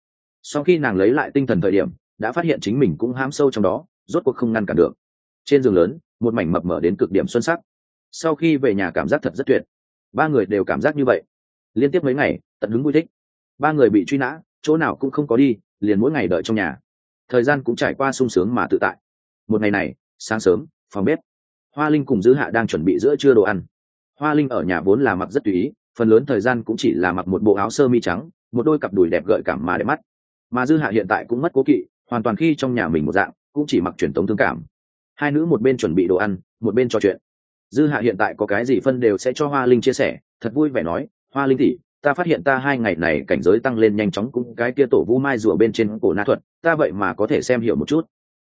sau khi nàng lấy lại tinh thần thời điểm, đã phát hiện chính mình cũng hám sâu trong đó, rốt cuộc không ngăn cản được. Trên giường lớn, một mảnh mập mở đến cực điểm xuân sắc. Sau khi về nhà cảm giác thật rất tuyệt. Ba người đều cảm giác như vậy. Liên tiếp mấy ngày, tận hứng vui thích. Ba người bị truy nã, chỗ nào cũng không có đi, liền mỗi ngày đợi trong nhà. Thời gian cũng trải qua sung sướng mà tự tại. Một ngày này, sáng sớm, phòng bếp. Hoa linh cùng dư hạ đang chuẩn bị giữa trưa đồ ăn. Hoa linh ở nhà vốn là mặc rất tùy ý, phần lớn thời gian cũng chỉ là mặc một bộ áo sơ mi trắng, một đôi cặp đùi đẹp gợi cảm mà đẹp mắt mà dư hạ hiện tại cũng mất cố kỵ, hoàn toàn khi trong nhà mình một dạng, cũng chỉ mặc truyền thống thương cảm. Hai nữ một bên chuẩn bị đồ ăn, một bên trò chuyện. Dư hạ hiện tại có cái gì phân đều sẽ cho hoa linh chia sẻ, thật vui vẻ nói, hoa linh tỉ ta phát hiện ta hai ngày này cảnh giới tăng lên nhanh chóng cũng cái kia tổ vu mai rùa bên trên cổ na thuật, ta vậy mà có thể xem hiểu một chút.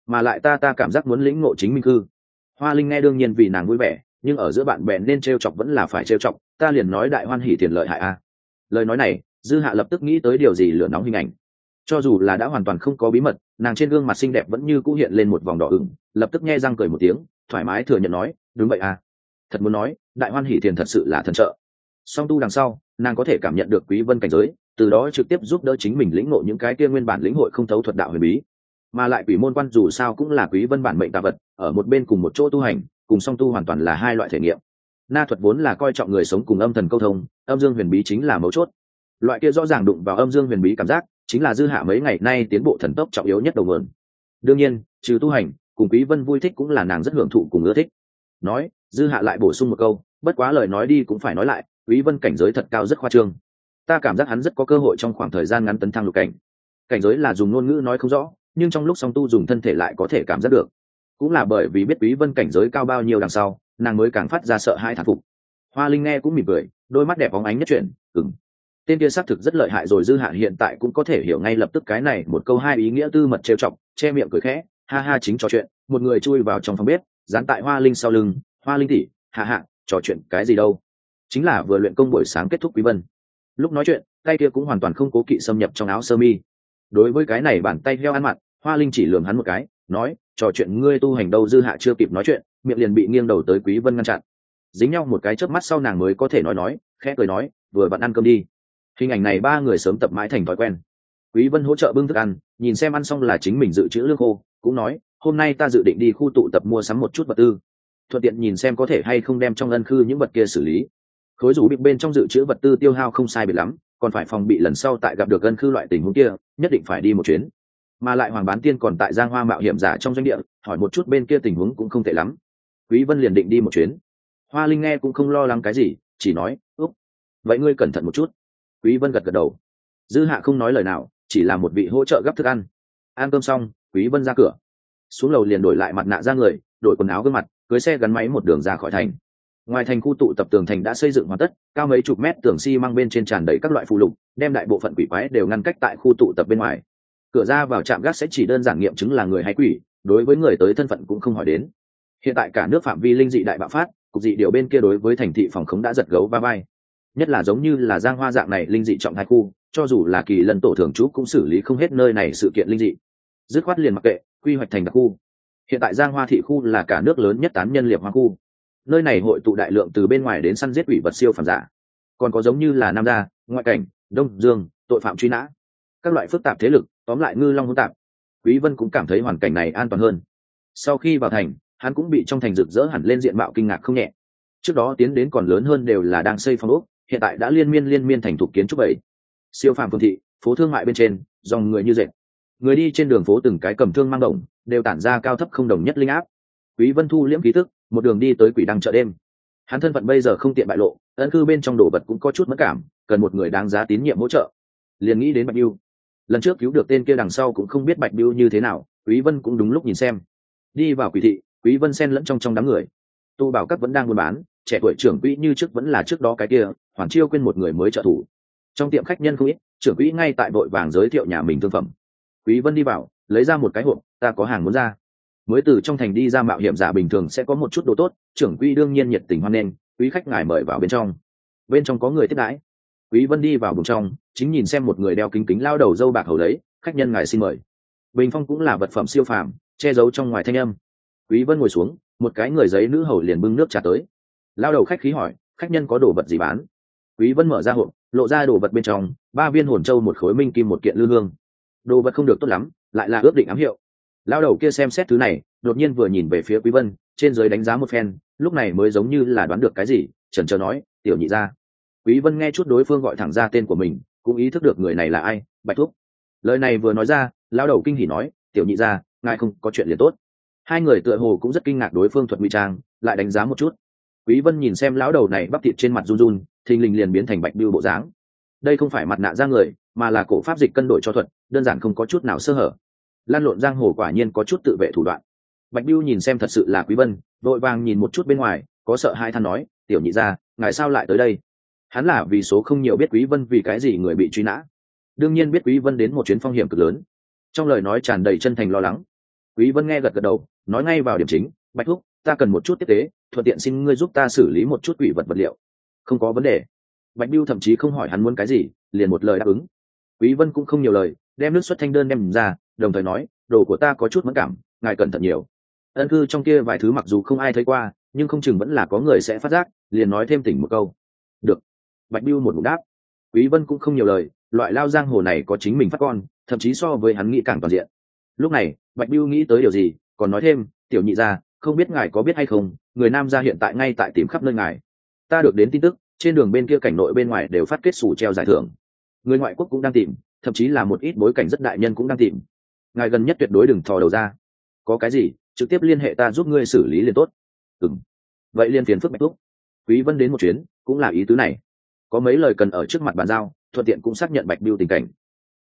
Mà lại ta ta cảm giác muốn lĩnh ngộ chính minh cư hoa linh nghe đương nhiên vì nàng vui vẻ, nhưng ở giữa bạn bè nên t chọc vẫn là phải t chọc, ta liền nói đại hoan hỉ tiền lợi hại a. Lời nói này, dư hạ lập tức nghĩ tới điều gì lửa nóng hình ảnh cho dù là đã hoàn toàn không có bí mật, nàng trên gương mặt xinh đẹp vẫn như cũ hiện lên một vòng đỏ ửng, lập tức nghe răng cười một tiếng, thoải mái thừa nhận nói, đúng vậy à. Thật muốn nói, đại hoan hỷ tiền thật sự là thần trợ. Song tu đằng sau, nàng có thể cảm nhận được quý vân cảnh giới, từ đó trực tiếp giúp đỡ chính mình lĩnh ngộ những cái kia nguyên bản lĩnh hội không thấu thuật đạo huyền bí. Mà lại quỷ môn quan dù sao cũng là quý vân bản mệnh tà vật, ở một bên cùng một chỗ tu hành, cùng song tu hoàn toàn là hai loại thể nghiệm. Na thuật vốn là coi trọng người sống cùng âm thần câu thông, âm dương huyền bí chính là mấu chốt. Loại kia rõ ràng đụng vào âm dương huyền bí cảm giác chính là dư hạ mấy ngày nay tiến bộ thần tốc trọng yếu nhất đầu nguồn. Đương nhiên, trừ tu hành, cùng quý vân vui thích cũng là nàng rất hưởng thụ cùng ưa thích. Nói, dư hạ lại bổ sung một câu, bất quá lời nói đi cũng phải nói lại, quý vân cảnh giới thật cao rất khoa trương. Ta cảm giác hắn rất có cơ hội trong khoảng thời gian ngắn tấn thăng lục cảnh. Cảnh giới là dùng ngôn ngữ nói không rõ, nhưng trong lúc song tu dùng thân thể lại có thể cảm giác được. Cũng là bởi vì biết quý vân cảnh giới cao bao nhiêu đằng sau, nàng mới càng phát ra sợ hãi thản phục. Hoa linh nghe cũng mỉm cười, đôi mắt đẹp bóng ánh nhất chuyện ừng tên kia xác thực rất lợi hại rồi, dư hạ hiện tại cũng có thể hiểu ngay lập tức cái này một câu hai ý nghĩa tư mật trêu chọc, che miệng cười khẽ, ha ha chính trò chuyện, một người chui vào trong phòng bếp, dán tại hoa linh sau lưng, hoa linh tỉ hạ hạ trò chuyện cái gì đâu? Chính là vừa luyện công buổi sáng kết thúc quý vân. Lúc nói chuyện, tay kia cũng hoàn toàn không cố kỵ xâm nhập trong áo sơ mi. Đối với cái này bàn tay heo ăn mặn, hoa linh chỉ lườm hắn một cái, nói, trò chuyện ngươi tu hành đâu? Dư hạ chưa kịp nói chuyện, miệng liền bị nghiêng đầu tới quý vân ngăn chặn. Dính nhau một cái chớp mắt sau nàng mới có thể nói nói, khẽ cười nói, vừa bạn ăn cơm đi hình ảnh này ba người sớm tập mãi thành thói quen. Quý vân hỗ trợ bưng thức ăn, nhìn xem ăn xong là chính mình dự trữ lương khô, cũng nói, hôm nay ta dự định đi khu tụ tập mua sắm một chút vật tư. Thuận tiện nhìn xem có thể hay không đem trong ân khư những vật kia xử lý. Khối rủ bị bên trong dự trữ vật tư tiêu hao không sai biệt lắm, còn phải phòng bị lần sau tại gặp được ân khư loại tình huống kia, nhất định phải đi một chuyến. Mà lại hoàng bán tiên còn tại giang hoa mạo hiểm giả trong doanh địa, hỏi một chút bên kia tình huống cũng không tệ lắm. Quý vân liền định đi một chuyến. Hoa linh nghe cũng không lo lắng cái gì, chỉ nói, úc, vậy ngươi cẩn thận một chút quý vân gật gật đầu. Dư hạ không nói lời nào, chỉ là một vị hỗ trợ gấp thức ăn. Ăn cơm xong, quý vân ra cửa. Xuống lầu liền đổi lại mặt nạ ra người, đổi quần áo gương mặt, cưới xe gắn máy một đường ra khỏi thành. Ngoài thành khu tụ tập tường thành đã xây dựng hoàn tất, cao mấy chục mét tường xi si mang bên trên tràn đầy các loại phụ lục, đem đại bộ phận quỷ quái đều ngăn cách tại khu tụ tập bên ngoài. Cửa ra vào trạm gác sẽ chỉ đơn giản nghiệm chứng là người hay quỷ, đối với người tới thân phận cũng không hỏi đến. Hiện tại cả nước phạm vi linh dị đại bạo phát, cục dị điều bên kia đối với thành thị phòng khống đã giật gấu ba bay nhất là giống như là giang hoa dạng này linh dị trọng hai khu, cho dù là kỳ lần tổ thường trú cũng xử lý không hết nơi này sự kiện linh dị. Dứt khoát liền mặc kệ, quy hoạch thành đặc khu. Hiện tại giang hoa thị khu là cả nước lớn nhất tán nhân liệt hoa khu. Nơi này hội tụ đại lượng từ bên ngoài đến săn giết ủy vật siêu phàm giả. Còn có giống như là nam gia, ngoại cảnh, đông, dương, tội phạm truy nã. Các loại phức tạp thế lực, tóm lại ngư long hỗn tạp. Quý vân cũng cảm thấy hoàn cảnh này an toàn hơn. Sau khi vào thành, hắn cũng bị trong thành rực rỡ hẳn lên diện mạo kinh ngạc không nhẹ. Trước đó tiến đến còn lớn hơn đều là đang xây phong ốc hiện tại đã liên miên liên miên thành thục kiến trúc bảy. Siêu phàm phương thị phố thương mại bên trên dòng người như dệt. Người đi trên đường phố từng cái cầm thương mang động, đều tản ra cao thấp không đồng nhất linh áp. Quý vân thu liễm ký thức một đường đi tới quỷ đăng chợ đêm. Hắn thân phận bây giờ không tiện bại lộ ấn cư bên trong đồ vật cũng có chút mất cảm cần một người đáng giá tín nhiệm hỗ trợ. Liền nghĩ đến bạch biêu lần trước cứu được tên kia đằng sau cũng không biết bạch biêu như thế nào quý vân cũng đúng lúc nhìn xem. Đi vào quỷ thị quý vân xen lẫn trong trong đám người. Tu bảo các vẫn đang buôn bán trẻ tuổi trưởng quỹ như trước vẫn là trước đó cái kia hoàn chiêu quên một người mới trợ thủ. Trong tiệm khách nhân không ít, trưởng quỹ ngay tại vội vàng giới thiệu nhà mình thương phẩm. Quý vân đi vào, lấy ra một cái hộp, ta có hàng muốn ra. Mới từ trong thành đi ra mạo hiểm giả bình thường sẽ có một chút đồ tốt, trưởng quỹ đương nhiên nhiệt tình hoan nghênh, quý khách ngài mời vào bên trong. Bên trong có người tiếp đãi. Quý vân đi vào vùng trong, chính nhìn xem một người đeo kính kính lao đầu dâu bạc hầu lấy, khách nhân ngài xin mời. Bình phong cũng là vật phẩm siêu phàm, che giấu trong ngoài thanh âm. Quý vân ngồi xuống, một cái người giấy nữ hầu liền bưng nước trà tới lao đầu khách khí hỏi, khách nhân có đồ vật gì bán? Quý vân mở ra hộp, lộ ra đồ vật bên trong, ba viên hồn châu, một khối minh kim, một kiện lư hương. Đồ vật không được tốt lắm, lại là ước định ám hiệu. Lao đầu kia xem xét thứ này, đột nhiên vừa nhìn về phía quý vân, trên dưới đánh giá một phen, lúc này mới giống như là đoán được cái gì, chần chờ nói, tiểu nhị ra quý vân nghe chút đối phương gọi thẳng ra tên của mình, cũng ý thức được người này là ai, bạch thúc. Lời này vừa nói ra, lao đầu kinh hỉ nói, tiểu nhị ra ngài không có chuyện liền tốt. Hai người tựa hồ cũng rất kinh ngạc đối phương thuật ngụy trang, lại đánh giá một chút quý vân nhìn xem lão đầu này bắp thịt trên mặt run run, thình lình liền biến thành bạch biêu bộ dáng. Đây không phải mặt nạ ra người, mà là cổ pháp dịch cân đổi cho thuật, đơn giản không có chút nào sơ hở. Lan lộn giang hồ quả nhiên có chút tự vệ thủ đoạn. Bạch biêu nhìn xem thật sự là quý vân đội vàng nhìn một chút bên ngoài, có sợ hai than nói, tiểu nhị ra ngài sao lại tới đây? Hắn là vì số không nhiều biết quý vân vì cái gì người bị truy nã. Đương nhiên biết quý vân đến một chuyến phong hiểm cực lớn. Trong lời nói tràn đầy chân thành lo lắng. Quý vân nghe gật gật đầu, nói ngay vào điểm chính, bạch thúc, ta cần một chút tiếp tế thuận tiện xin ngươi giúp ta xử lý một chút quỷ vật vật liệu. Không có vấn đề. Bạch biêu thậm chí không hỏi hắn muốn cái gì, liền một lời đáp ứng. Quý vân cũng không nhiều lời, đem nước xuất thanh đơn đem ra, đồng thời nói, đồ của ta có chút mẫn cảm, ngài cẩn thận nhiều. Ân cư trong kia vài thứ mặc dù không ai thấy qua, nhưng không chừng vẫn là có người sẽ phát giác, liền nói thêm tỉnh một câu. Được. Bạch biêu một ngụm đáp. Quý vân cũng không nhiều lời, loại lao giang hồ này có chính mình phát con, thậm chí so với hắn nghĩ càng toàn diện. Lúc này, bạch biêu nghĩ tới điều gì, còn nói thêm, tiểu nhị gia không biết ngài có biết hay không người nam gia hiện tại ngay tại tìm khắp nơi ngài. Ta được đến tin tức trên đường bên kia cảnh nội bên ngoài đều phát kết xù treo giải thưởng. Người ngoại quốc cũng đang tìm thậm chí là một ít bối cảnh rất đại nhân cũng đang tìm. Ngài gần nhất tuyệt đối đừng thò đầu ra. Có cái gì trực tiếp liên hệ ta giúp ngươi xử lý liền tốt. Ừng vậy liên phiền phức bạch thúc quý vân đến một chuyến cũng là ý tứ này. Có mấy lời cần ở trước mặt bàn giao thuận tiện cũng xác nhận bạch biêu tình cảnh.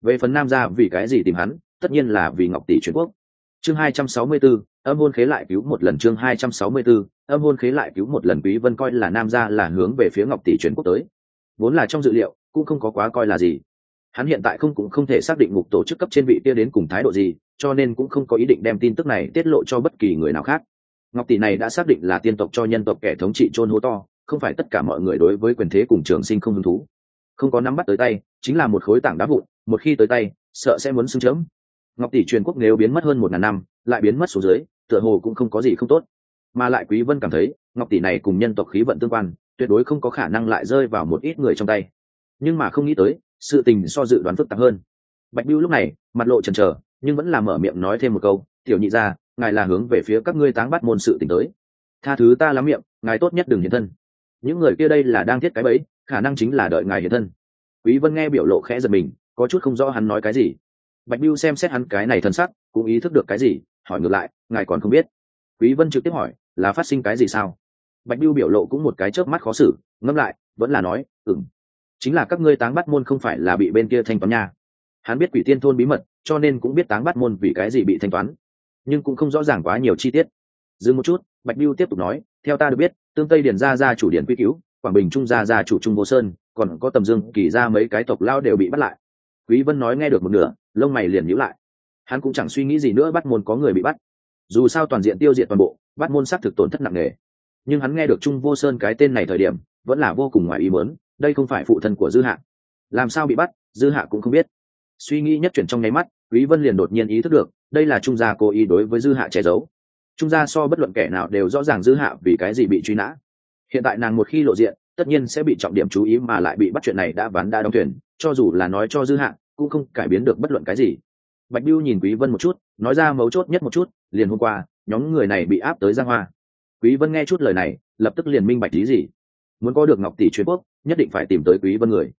Về phần nam gia vì cái gì tìm hắn tất nhiên là vì ngọc tỷ truyền quốc. Chương 264, âm hôn khế lại cứu một lần chương 264, âm hôn khế lại cứu một lần quý vân coi là nam gia là hướng về phía ngọc tỷ truyền quốc tới. Vốn là trong dự liệu cũng không có quá coi là gì. Hắn hiện tại không cũng không thể xác định ngục tổ chức cấp trên vị kia đến cùng thái độ gì cho nên cũng không có ý định đem tin tức này tiết lộ cho bất kỳ người nào khác. Ngọc tỷ này đã xác định là tiên tộc cho nhân tộc kẻ thống trị chôn hố to không phải tất cả mọi người đối với quyền thế cùng trường sinh không hứng thú. Không có nắm bắt tới tay chính là một khối tảng đá vụn một khi tới tay sợ sẽ muốn xưng chớm ngọc tỷ truyền quốc nếu biến mất hơn một ngàn năm, lại biến mất xuống dưới, tựa hồ cũng không có gì không tốt. Mà lại quý vân cảm thấy, ngọc tỷ này cùng nhân tộc khí vận tương quan, tuyệt đối không có khả năng lại rơi vào một ít người trong tay. Nhưng mà không nghĩ tới, sự tình so dự đoán phức tạp hơn. Bạch biêu lúc này, mặt lộ chần chờ, nhưng vẫn là mở miệng nói thêm một câu, tiểu nhị ra ngài là hướng về phía các ngươi táng bắt môn sự tình tới. Tha thứ ta lắm miệng, ngài tốt nhất đừng hiện thân. Những người kia đây là đang thiết cái bẫy, khả năng chính là đợi ngài hiện thân. Quý vân nghe biểu lộ khẽ giật mình, có chút không rõ hắn nói cái gì bạch biêu xem xét hắn cái này thân sắc, cũng ý thức được cái gì, hỏi ngược lại, ngài còn không biết? Quý vân trực tiếp hỏi, là phát sinh cái gì sao? Bạch biêu biểu lộ cũng một cái chớp mắt khó xử ngâm lại, vẫn là nói, ừm, chính là các ngươi táng bắt môn không phải là bị bên kia thanh toán nha. Hắn biết quỷ tiên thôn bí mật, cho nên cũng biết táng bắt môn vì cái gì bị thanh toán. Nhưng cũng không rõ ràng quá nhiều chi tiết. Dừng một chút, bạch biêu tiếp tục nói, theo ta được biết, tương tây điền gia gia chủ điển quy cứu quảng bình trung gia gia chủ trung vô sơn, còn có tầm dương kỳ ra mấy cái tộc lao đều bị bắt lại quý vân nói nghe được một nửa, lông mày liền nhíu lại. Hắn cũng chẳng suy nghĩ gì nữa bắt môn có người bị bắt. Dù sao toàn diện tiêu diệt toàn bộ, bắt môn xác thực tổn thất nặng nề. Nhưng hắn nghe được trung vô sơn cái tên này thời điểm, vẫn là vô cùng ngoài ý muốn, đây không phải phụ thân của dư hạ. Làm sao bị bắt, dư hạ cũng không biết. Suy nghĩ nhất chuyển trong nháy mắt, quý vân liền đột nhiên ý thức được, đây là trung gia cố ý đối với dư hạ che giấu. Trung gia so bất luận kẻ nào đều rõ ràng dư hạ vì cái gì bị truy nã. Hiện tại nàng một khi lộ diện, tất nhiên sẽ bị trọng điểm chú ý mà lại bị bắt chuyện này đã ván đã đóng thuyền cho dù là nói cho dư hạ cũng không cải biến được bất luận cái gì. Bạch biêu nhìn quý vân một chút, nói ra mấu chốt nhất một chút, liền hôm qua, nhóm người này bị áp tới giang hoa. Quý vân nghe chút lời này, lập tức liền minh bạch lý gì. Muốn có được ngọc tỷ truyền quốc, nhất định phải tìm tới quý vân người.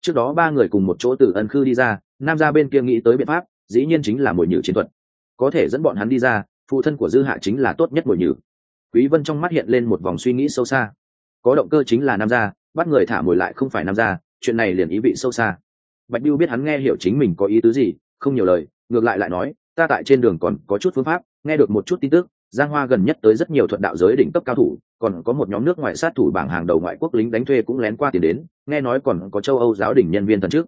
Trước đó ba người cùng một chỗ từ ân khư đi ra, nam gia bên kia nghĩ tới biện pháp, dĩ nhiên chính là mồi nhử chiến thuật. Có thể dẫn bọn hắn đi ra, phụ thân của dư hạ chính là tốt nhất mồi nhử. Quý vân trong mắt hiện lên một vòng suy nghĩ sâu xa. Có động cơ chính là nam gia, bắt người thả mồi lại không phải nam gia chuyện này liền ý vị sâu xa. Bạch biêu biết hắn nghe hiểu chính mình có ý tứ gì, không nhiều lời, ngược lại lại nói, ta tại trên đường còn có chút phương pháp, nghe được một chút tin tức, giang hoa gần nhất tới rất nhiều thuận đạo giới đỉnh cấp cao thủ, còn có một nhóm nước ngoại sát thủ bảng hàng đầu ngoại quốc lính đánh thuê cũng lén qua tiền đến, nghe nói còn có châu âu giáo đỉnh nhân viên thần trước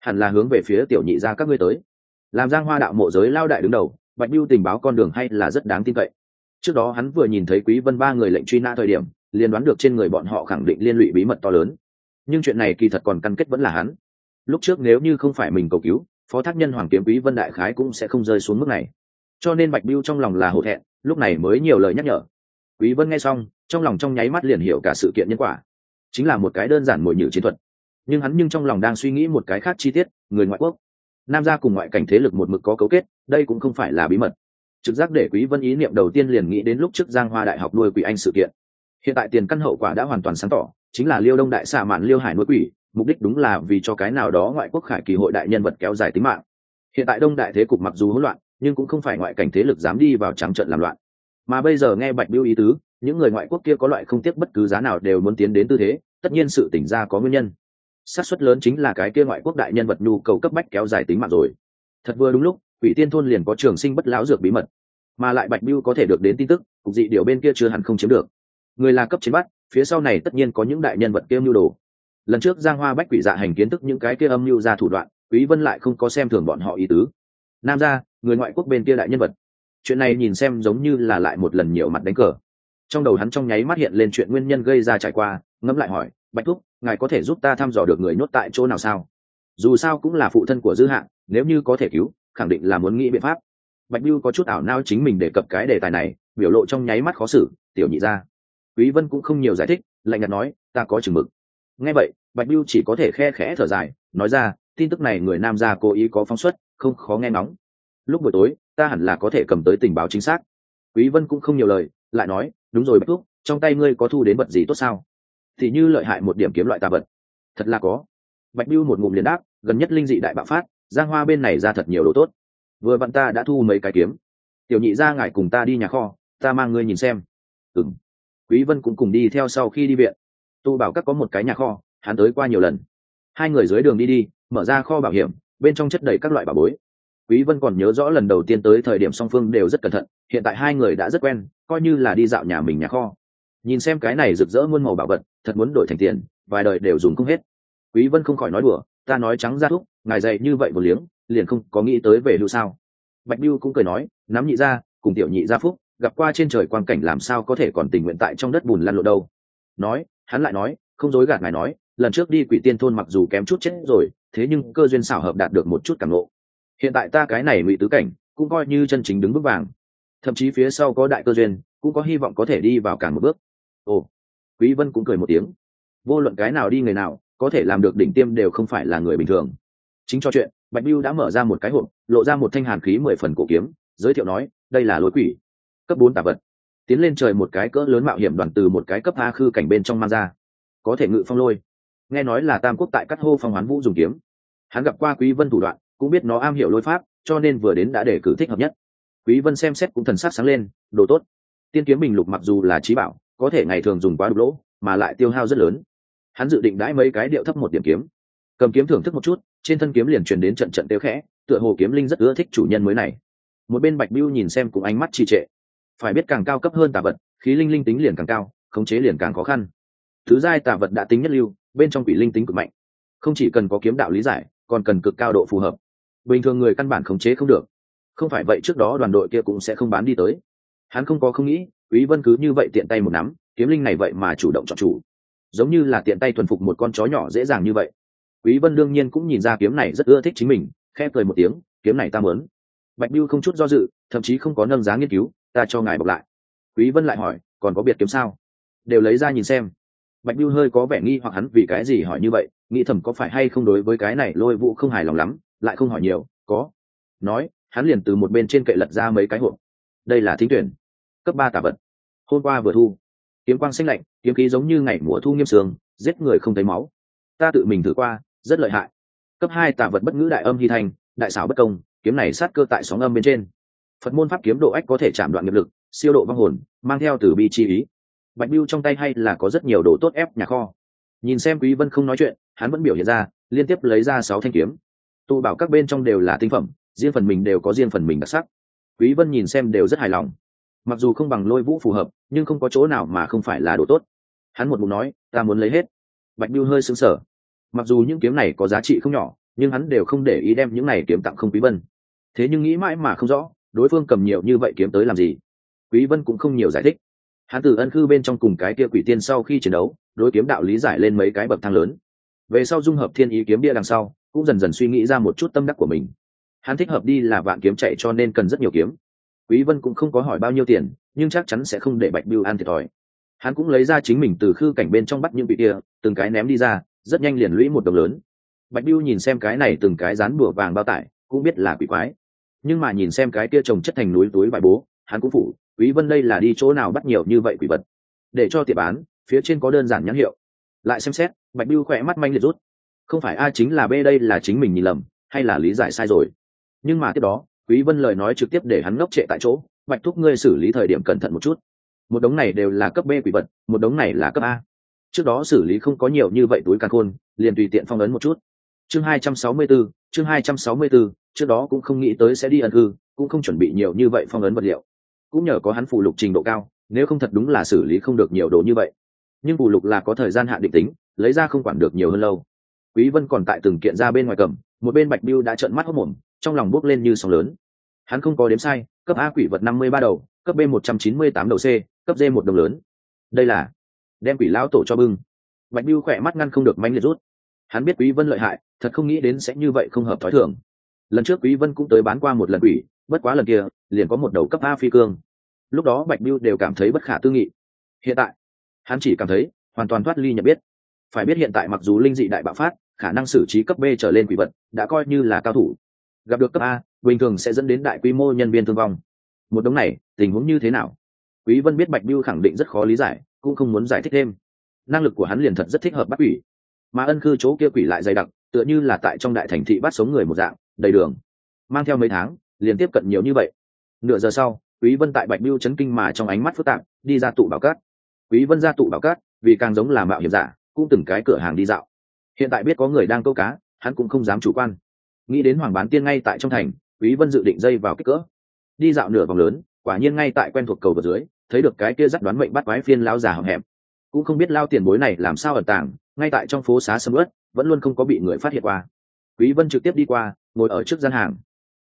hẳn là hướng về phía tiểu nhị gia các ngươi tới. Làm giang hoa đạo mộ giới lao đại đứng đầu, bạch biêu tình báo con đường hay là rất đáng tin cậy. Trước đó hắn vừa nhìn thấy quý vân ba người lệnh truy nã thời điểm, liền đoán được trên người bọn họ khẳng định liên lụy bí mật to lớn nhưng chuyện này kỳ thật còn căn kết vẫn là hắn. Lúc trước nếu như không phải mình cầu cứu, phó thác nhân hoàng kiếm quý vân đại khái cũng sẽ không rơi xuống mức này. Cho nên bạch biêu trong lòng là hổ thẹn, lúc này mới nhiều lời nhắc nhở. Quý vân nghe xong, trong lòng trong nháy mắt liền hiểu cả sự kiện nhân quả. Chính là một cái đơn giản mồi nhử chiến thuật. Nhưng hắn nhưng trong lòng đang suy nghĩ một cái khác chi tiết, người ngoại quốc. Nam gia cùng ngoại cảnh thế lực một mực có cấu kết, đây cũng không phải là bí mật. Trực giác để quý vân ý niệm đầu tiên liền nghĩ đến lúc trước giang hoa đại học nuôi quỷ anh sự kiện. Hiện tại tiền căn hậu quả đã hoàn toàn sáng tỏ chính là liêu đông đại xạ mạn liêu hải nuôi quỷ, mục đích đúng là vì cho cái nào đó ngoại quốc khải kỳ hội đại nhân vật kéo dài tính mạng. Hiện tại đông đại thế cục mặc dù hỗn loạn, nhưng cũng không phải ngoại cảnh thế lực dám đi vào trắng trận làm loạn. Mà bây giờ nghe bạch biêu ý tứ, những người ngoại quốc kia có loại không tiếc bất cứ giá nào đều muốn tiến đến tư thế, tất nhiên sự tỉnh ra có nguyên nhân. Xác suất lớn chính là cái kia ngoại quốc đại nhân vật nhu cầu cấp bách kéo dài tính mạng rồi. Thật vừa đúng lúc, quỷ tiên thôn liền có trường sinh bất lão dược bí mật. Mà lại bạch biêu có thể được đến tin tức, cục dị điều bên kia chưa hẳn không chiếm được. Người là cấp chiến bắt phía sau này tất nhiên có những đại nhân vật kia mưu đồ. Lần trước giang hoa bách quỷ dạ hành kiến thức những cái kia âm mưu ra thủ đoạn, quý vân lại không có xem thường bọn họ ý tứ. Nam gia, người ngoại quốc bên kia đại nhân vật. Chuyện này nhìn xem giống như là lại một lần nhiều mặt đánh cờ. Trong đầu hắn trong nháy mắt hiện lên chuyện nguyên nhân gây ra trải qua, ngẫm lại hỏi, bạch thúc, ngài có thể giúp ta thăm dò được người nhốt tại chỗ nào sao? Dù sao cũng là phụ thân của dư hạng, nếu như có thể cứu, khẳng định là muốn nghĩ biện pháp. Bạch biêu có chút ảo nao chính mình đề cập cái đề tài này, biểu lộ trong nháy mắt khó xử, tiểu nhị ra quý vân cũng không nhiều giải thích, lạnh nhạt nói, ta có chừng mực. Nghe vậy, bạch biêu chỉ có thể khe khẽ thở dài, nói ra, tin tức này người nam gia cố ý có phóng xuất, không khó nghe nóng lúc buổi tối, ta hẳn là có thể cầm tới tình báo chính xác. Quý vân cũng không nhiều lời, lại nói, đúng rồi, bạch thúc trong tay ngươi có thu đến vật gì tốt sao? Thì như lợi hại một điểm kiếm loại tà vật. Thật là có. Bạch biêu một ngụm liền đáp, gần nhất linh dị đại bạo phát, giang hoa bên này ra thật nhiều đồ tốt. Vừa vặn ta đã thu mấy cái kiếm. Tiểu nhị ra ngài cùng ta đi nhà kho, ta mang ngươi nhìn xem. Ừng quý vân cũng cùng đi theo sau khi đi viện. Tu bảo các có một cái nhà kho, hắn tới qua nhiều lần. Hai người dưới đường đi đi, mở ra kho bảo hiểm, bên trong chất đầy các loại bảo bối. Quý vân còn nhớ rõ lần đầu tiên tới thời điểm song phương đều rất cẩn thận, hiện tại hai người đã rất quen, coi như là đi dạo nhà mình nhà kho. Nhìn xem cái này rực rỡ muôn màu bảo vật, thật muốn đổi thành tiền, vài đời đều dùng không hết. Quý vân không khỏi nói đùa, ta nói trắng ra thúc, ngài dạy như vậy một liếng, liền không có nghĩ tới về hưu sao? Bạch biêu cũng cười nói, nắm nhị ra cùng tiểu nhị gia phúc gặp qua trên trời quang cảnh làm sao có thể còn tình nguyện tại trong đất bùn lăn lộn đâu. Nói, hắn lại nói, không dối gạt ngài nói, lần trước đi quỷ tiên thôn mặc dù kém chút chết rồi, thế nhưng cơ duyên xảo hợp đạt được một chút cảm ngộ. Hiện tại ta cái này ngụy tứ cảnh, cũng coi như chân chính đứng bước vàng. Thậm chí phía sau có đại cơ duyên, cũng có hy vọng có thể đi vào càng một bước. Ồ, quý vân cũng cười một tiếng. Vô luận cái nào đi người nào, có thể làm được đỉnh tiêm đều không phải là người bình thường. Chính cho chuyện, bạch biêu đã mở ra một cái hộp, lộ ra một thanh hàn khí mười phần cổ kiếm, giới thiệu nói, đây là lối quỷ cấp bốn tà vật. Tiến lên trời một cái cỡ lớn mạo hiểm đoàn từ một cái cấp a khư cảnh bên trong mang ra. Có thể ngự phong lôi. Nghe nói là tam quốc tại cắt hô phong hoán vũ dùng kiếm. Hắn gặp qua quý vân thủ đoạn, cũng biết nó am hiểu lôi pháp, cho nên vừa đến đã để cử thích hợp nhất. Quý vân xem xét cũng thần sắc sáng lên, đồ tốt. Tiên kiếm bình lục mặc dù là trí bảo, có thể ngày thường dùng quá đục lỗ, mà lại tiêu hao rất lớn. Hắn dự định đãi mấy cái điệu thấp một điểm kiếm. Cầm kiếm thưởng thức một chút, trên thân kiếm liền truyền đến trận trận tiêu khẽ, tựa hồ kiếm linh rất ưa thích chủ nhân mới này. Một bên bạch biêu nhìn xem cùng ánh mắt trì trệ phải biết càng cao cấp hơn tà vật, khí linh linh tính liền càng cao, khống chế liền càng khó khăn. Thứ giai tà vật đã tính nhất lưu, bên trong quỷ linh tính cực mạnh. Không chỉ cần có kiếm đạo lý giải, còn cần cực cao độ phù hợp. Bình thường người căn bản khống chế không được. Không phải vậy trước đó đoàn đội kia cũng sẽ không bán đi tới. Hắn không có không nghĩ, quý vân cứ như vậy tiện tay một nắm, kiếm linh này vậy mà chủ động chọn chủ. Giống như là tiện tay thuần phục một con chó nhỏ dễ dàng như vậy. Quý vân đương nhiên cũng nhìn ra kiếm này rất ưa thích chính mình, khẽ cười một tiếng, kiếm này ta muốn. Bạch biêu không chút do dự, thậm chí không có nâng giá nghiên cứu ta cho ngài bọc lại. Quý vân lại hỏi, còn có biệt kiếm sao? Đều lấy ra nhìn xem. Bạch lưu hơi có vẻ nghi hoặc hắn vì cái gì hỏi như vậy, nghĩ thầm có phải hay không đối với cái này lôi vụ không hài lòng lắm, lại không hỏi nhiều, có. Nói, hắn liền từ một bên trên kệ lật ra mấy cái hộp. Đây là thính tuyển. Cấp ba tả vật. Hôm qua vừa thu. Kiếm quang xanh lạnh, kiếm khí giống như ngày mùa thu nghiêm sương, giết người không thấy máu. Ta tự mình thử qua, rất lợi hại. Cấp hai tả vật bất ngữ đại âm hy thành, đại xảo bất công, kiếm này sát cơ tại sóng âm bên trên phật môn pháp kiếm độ ách có thể chạm đoạn nghiệp lực, siêu độ vong hồn, mang theo từ bi chi ý. Bạch biêu trong tay hay là có rất nhiều đồ tốt ép nhà kho. Nhìn xem quý vân không nói chuyện, hắn vẫn biểu hiện ra, liên tiếp lấy ra sáu thanh kiếm. Tụ bảo các bên trong đều là tinh phẩm, riêng phần mình đều có riêng phần mình đặc sắc. Quý vân nhìn xem đều rất hài lòng. Mặc dù không bằng lôi vũ phù hợp, nhưng không có chỗ nào mà không phải là đồ tốt. Hắn một bụng nói, ta muốn lấy hết. Bạch biêu hơi sững sờ. Mặc dù những kiếm này có giá trị không nhỏ, nhưng hắn đều không để ý đem những này kiếm tặng không quý vân. Thế nhưng nghĩ mãi mà không rõ đối phương cầm nhiều như vậy kiếm tới làm gì? Quý vân cũng không nhiều giải thích. Hắn từ ân khư bên trong cùng cái kia quỷ tiên sau khi chiến đấu, đối kiếm đạo lý giải lên mấy cái bậc thang lớn. Về sau dung hợp thiên ý kiếm bia đằng sau, cũng dần dần suy nghĩ ra một chút tâm đắc của mình. Hắn thích hợp đi là vạn kiếm chạy cho nên cần rất nhiều kiếm. Quý vân cũng không có hỏi bao nhiêu tiền, nhưng chắc chắn sẽ không để bạch biêu ăn thiệt thòi. Hắn cũng lấy ra chính mình từ khư cảnh bên trong bắt những vị kia, từng cái ném đi ra, rất nhanh liền lũy một đồng lớn. Bạch biêu nhìn xem cái này từng cái dán bùa vàng bao tải, cũng biết là quỷ quái nhưng mà nhìn xem cái kia trồng chất thành núi túi bài bố hắn cũng phủ quý vân đây là đi chỗ nào bắt nhiều như vậy quỷ vật? Để cho tiệm bán phía trên có đơn giản nhãn hiệu. Lại xem xét bạch bưu khỏe mắt manh liệt rút. Không phải a chính là b đây là chính mình nhìn lầm hay là lý giải sai rồi? Nhưng mà tiếp đó quý vân lời nói trực tiếp để hắn ngốc trệ tại chỗ bạch thúc ngươi xử lý thời điểm cẩn thận một chút. Một đống này đều là cấp b quỷ vật một đống này là cấp a. Trước đó xử lý không có nhiều như vậy túi càng khôn liền tùy tiện phong ấn một chút. Chương 264, chương 264, trước đó cũng không nghĩ tới sẽ đi ẩn hư cũng không chuẩn bị nhiều như vậy phong ấn vật liệu. Cũng nhờ có hắn phụ lục trình độ cao, nếu không thật đúng là xử lý không được nhiều đồ như vậy. Nhưng phụ lục là có thời gian hạn định tính, lấy ra không quản được nhiều hơn lâu. Quý vân còn tại từng kiện ra bên ngoài cầm, một bên bạch biêu đã trợn mắt hốt mồm trong lòng bốc lên như sóng lớn. Hắn không có đếm sai, cấp a quỷ vật năm mươi ba đầu, cấp b một trăm chín mươi tám đầu c, cấp d một đồng lớn. Đây là đem quỷ lão tổ cho bưng. Bạch biêu khỏe mắt ngăn không được manh liệt rút. Hắn biết quý vân lợi hại, thật không nghĩ đến sẽ như vậy không hợp thói thường lần trước quý vân cũng tới bán qua một lần quỷ, bất quá lần kia, liền có một đầu cấp a phi cương. Lúc đó bạch biêu đều cảm thấy bất khả tư nghị. Hiện tại, hắn chỉ cảm thấy, hoàn toàn thoát ly nhận biết. Phải biết hiện tại mặc dù linh dị đại bạo phát, khả năng xử trí cấp b trở lên quỷ vật, đã coi như là cao thủ. Gặp được cấp a, bình thường sẽ dẫn đến đại quy mô nhân viên thương vong. Một đống này, tình huống như thế nào? Quý vân biết bạch biêu khẳng định rất khó lý giải, cũng không muốn giải thích thêm. Năng lực của hắn liền thật rất thích hợp bắt quỷ. Mà ân cư chỗ kia quỷ lại dày đặc, tựa như là tại trong đại thành thị bắt sống người một dạng đầy đường. Mang theo mấy tháng, liền tiếp cận nhiều như vậy. Nửa giờ sau, quý vân tại bạch biêu chấn kinh mà trong ánh mắt phức tạp, đi ra tụ bảo cát. Quý vân ra tụ bảo cát, vì càng giống là mạo hiểm giả, cũng từng cái cửa hàng đi dạo. Hiện tại biết có người đang câu cá, hắn cũng không dám chủ quan. Nghĩ đến hoàng bán tiên ngay tại trong thành, quý vân dự định dây vào kích cỡ. Đi dạo nửa vòng lớn, quả nhiên ngay tại quen thuộc cầu vượt dưới, thấy được cái kia dắt đoán mệnh bắt quái phiên lao già hậm hẹm. Cũng không biết lao tiền bối này làm sao ẩn tàng, ngay tại trong phố xá sầm ớt vẫn luôn không có bị người phát hiện qua quý vân trực tiếp đi qua ngồi ở trước gian hàng.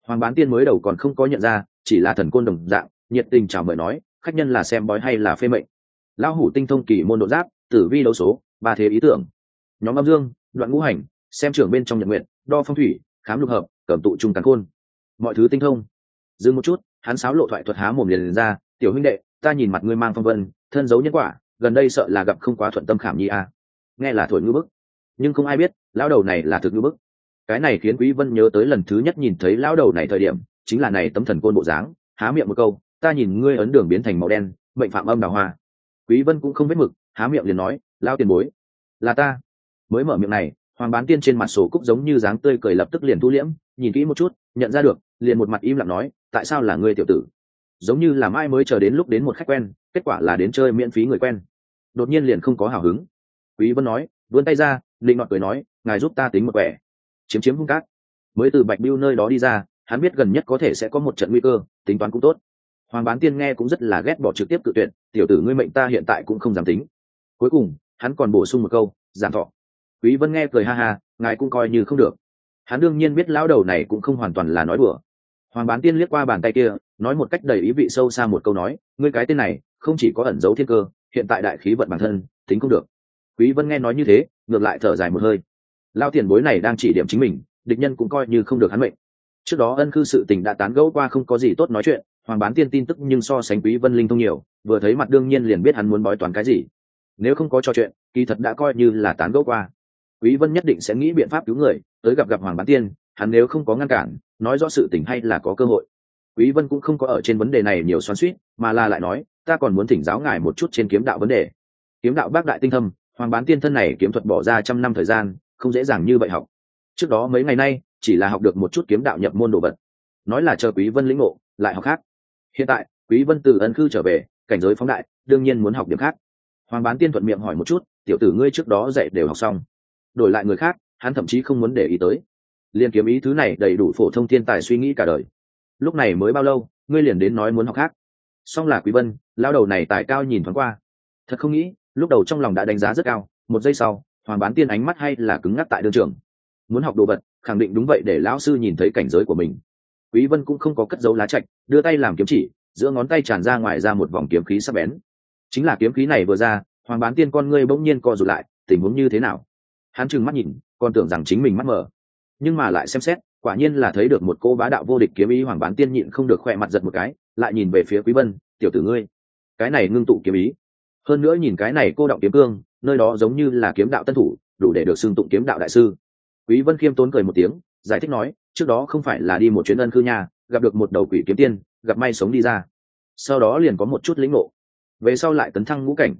Hoàng bán tiên mới đầu còn không có nhận ra chỉ là thần côn đồng dạng nhiệt tình chào mời nói khách nhân là xem bói hay là phê mệnh. Lão hủ tinh thông kỳ môn độ giáp tử vi đấu số ba thế ý tưởng. Nhóm âm dương đoạn ngũ hành xem trưởng bên trong nhật nguyện đo phong thủy khám lục hợp cẩm tụ trung càn khôn. Mọi thứ tinh thông. Dừng một chút hắn sáo lộ thoại thuật há mồm liền, liền ra tiểu huynh đệ ta nhìn mặt ngươi mang phong vân thân giấu nhân quả gần đây sợ là gặp không quá thuận tâm khảm nhi a. À. nghe là thổi ngư bức. Nhưng không ai biết lão đầu này là thực ngư bức cái này khiến quý vân nhớ tới lần thứ nhất nhìn thấy lão đầu này thời điểm, chính là này tấm thần côn bộ dáng, há miệng một câu, ta nhìn ngươi ấn đường biến thành màu đen, mệnh phạm âm đào hoa. Quý vân cũng không biết mực, há miệng liền nói lao tiền bối, là ta. Mới mở miệng này, hoàng bán tiên trên mặt sổ cúc giống như dáng tươi cười lập tức liền thu liễm, nhìn kỹ một chút, nhận ra được, liền một mặt im lặng nói, tại sao là ngươi tiểu tử? Giống như là mai mới chờ đến lúc đến một khách quen, kết quả là đến chơi miễn phí người quen. Đột nhiên liền không có hào hứng. Quý vân nói, vươn tay ra định ngọt cười nói, ngài giúp ta tính một quẻ chiếm chiếm hung cát. Mới từ bạch biêu nơi đó đi ra, hắn biết gần nhất có thể sẽ có một trận nguy cơ, tính toán cũng tốt. Hoàng bán tiên nghe cũng rất là ghét bỏ trực tiếp cự tuyển tiểu tử ngươi mệnh ta hiện tại cũng không dám tính. Cuối cùng, hắn còn bổ sung một câu giảm thọ. Quý vân nghe cười ha ha, ngài cũng coi như không được. Hắn đương nhiên biết lão đầu này cũng không hoàn toàn là nói đùa. Hoàng bán tiên liếc qua bàn tay kia, nói một cách đầy ý vị sâu xa một câu nói, ngươi cái tên này, không chỉ có ẩn giấu thiên cơ, hiện tại đại khí vận bản thân, tính không được. Quý vân nghe nói như thế, ngược lại thở dài một hơi lao tiền bối này đang chỉ điểm chính mình, địch nhân cũng coi như không được hắn mệnh. Trước đó ân cư sự tình đã tán gẫu qua không có gì tốt nói chuyện, hoàng bán tiên tin tức nhưng so sánh quý vân linh thông nhiều, vừa thấy mặt đương nhiên liền biết hắn muốn bói toán cái gì. Nếu không có trò chuyện, kỳ thật đã coi như là tán gẫu qua. Quý vân nhất định sẽ nghĩ biện pháp cứu người, tới gặp gặp hoàng bán tiên, hắn nếu không có ngăn cản, nói rõ sự tình hay là có cơ hội. Quý vân cũng không có ở trên vấn đề này nhiều xoắn xuýt, mà là lại nói, ta còn muốn thỉnh giáo ngài một chút trên kiếm đạo vấn đề. Kiếm đạo bác đại tinh thâm, hoàng bán tiên thân này kiếm thuật bỏ ra trăm năm thời gian không dễ dàng như vậy học. Trước đó mấy ngày nay, chỉ là học được một chút kiếm đạo nhập môn đồ vật. Nói là chờ quý vân lĩnh ngộ, lại học khác. Hiện tại, quý vân từ ân cư trở về, cảnh giới phóng đại, đương nhiên muốn học điểm khác. Hoàng bán tiên thuận miệng hỏi một chút, tiểu tử ngươi trước đó dạy đều học xong, đổi lại người khác, hắn thậm chí không muốn để ý tới. Liền kiếm ý thứ này đầy đủ phổ thông thiên tài suy nghĩ cả đời. Lúc này mới bao lâu, ngươi liền đến nói muốn học khác? Song là quý vân lao đầu này tài cao nhìn thoáng qua. Thật không nghĩ, lúc đầu trong lòng đã đánh giá rất cao, một giây sau hoàng bán tiên ánh mắt hay là cứng ngắc tại đương trường. Muốn học đồ vật khẳng định đúng vậy để lão sư nhìn thấy cảnh giới của mình. Quý vân cũng không có cất dấu lá chạch đưa tay làm kiếm chỉ giữa ngón tay tràn ra ngoài ra một vòng kiếm khí sắc bén. Chính là kiếm khí này vừa ra hoàng bán tiên con ngươi bỗng nhiên co rụt lại tình huống như thế nào? Hắn trừng mắt nhìn còn tưởng rằng chính mình mắt mờ, nhưng mà lại xem xét quả nhiên là thấy được một cô bá đạo vô địch kiếm ý hoàng bán tiên nhịn không được khỏe mặt giật một cái lại nhìn về phía quý vân tiểu tử ngươi cái này ngưng tụ kiếm ý. Hơn nữa nhìn cái này cô động kiếm cương nơi đó giống như là kiếm đạo tân thủ, đủ để được xưng tụng kiếm đạo đại sư. Quý vân khiêm tốn cười một tiếng, giải thích nói, trước đó không phải là đi một chuyến ân cư nhà, gặp được một đầu quỷ kiếm tiên, gặp may sống đi ra. Sau đó liền có một chút lĩnh ngộ. Về sau lại tấn thăng ngũ cảnh,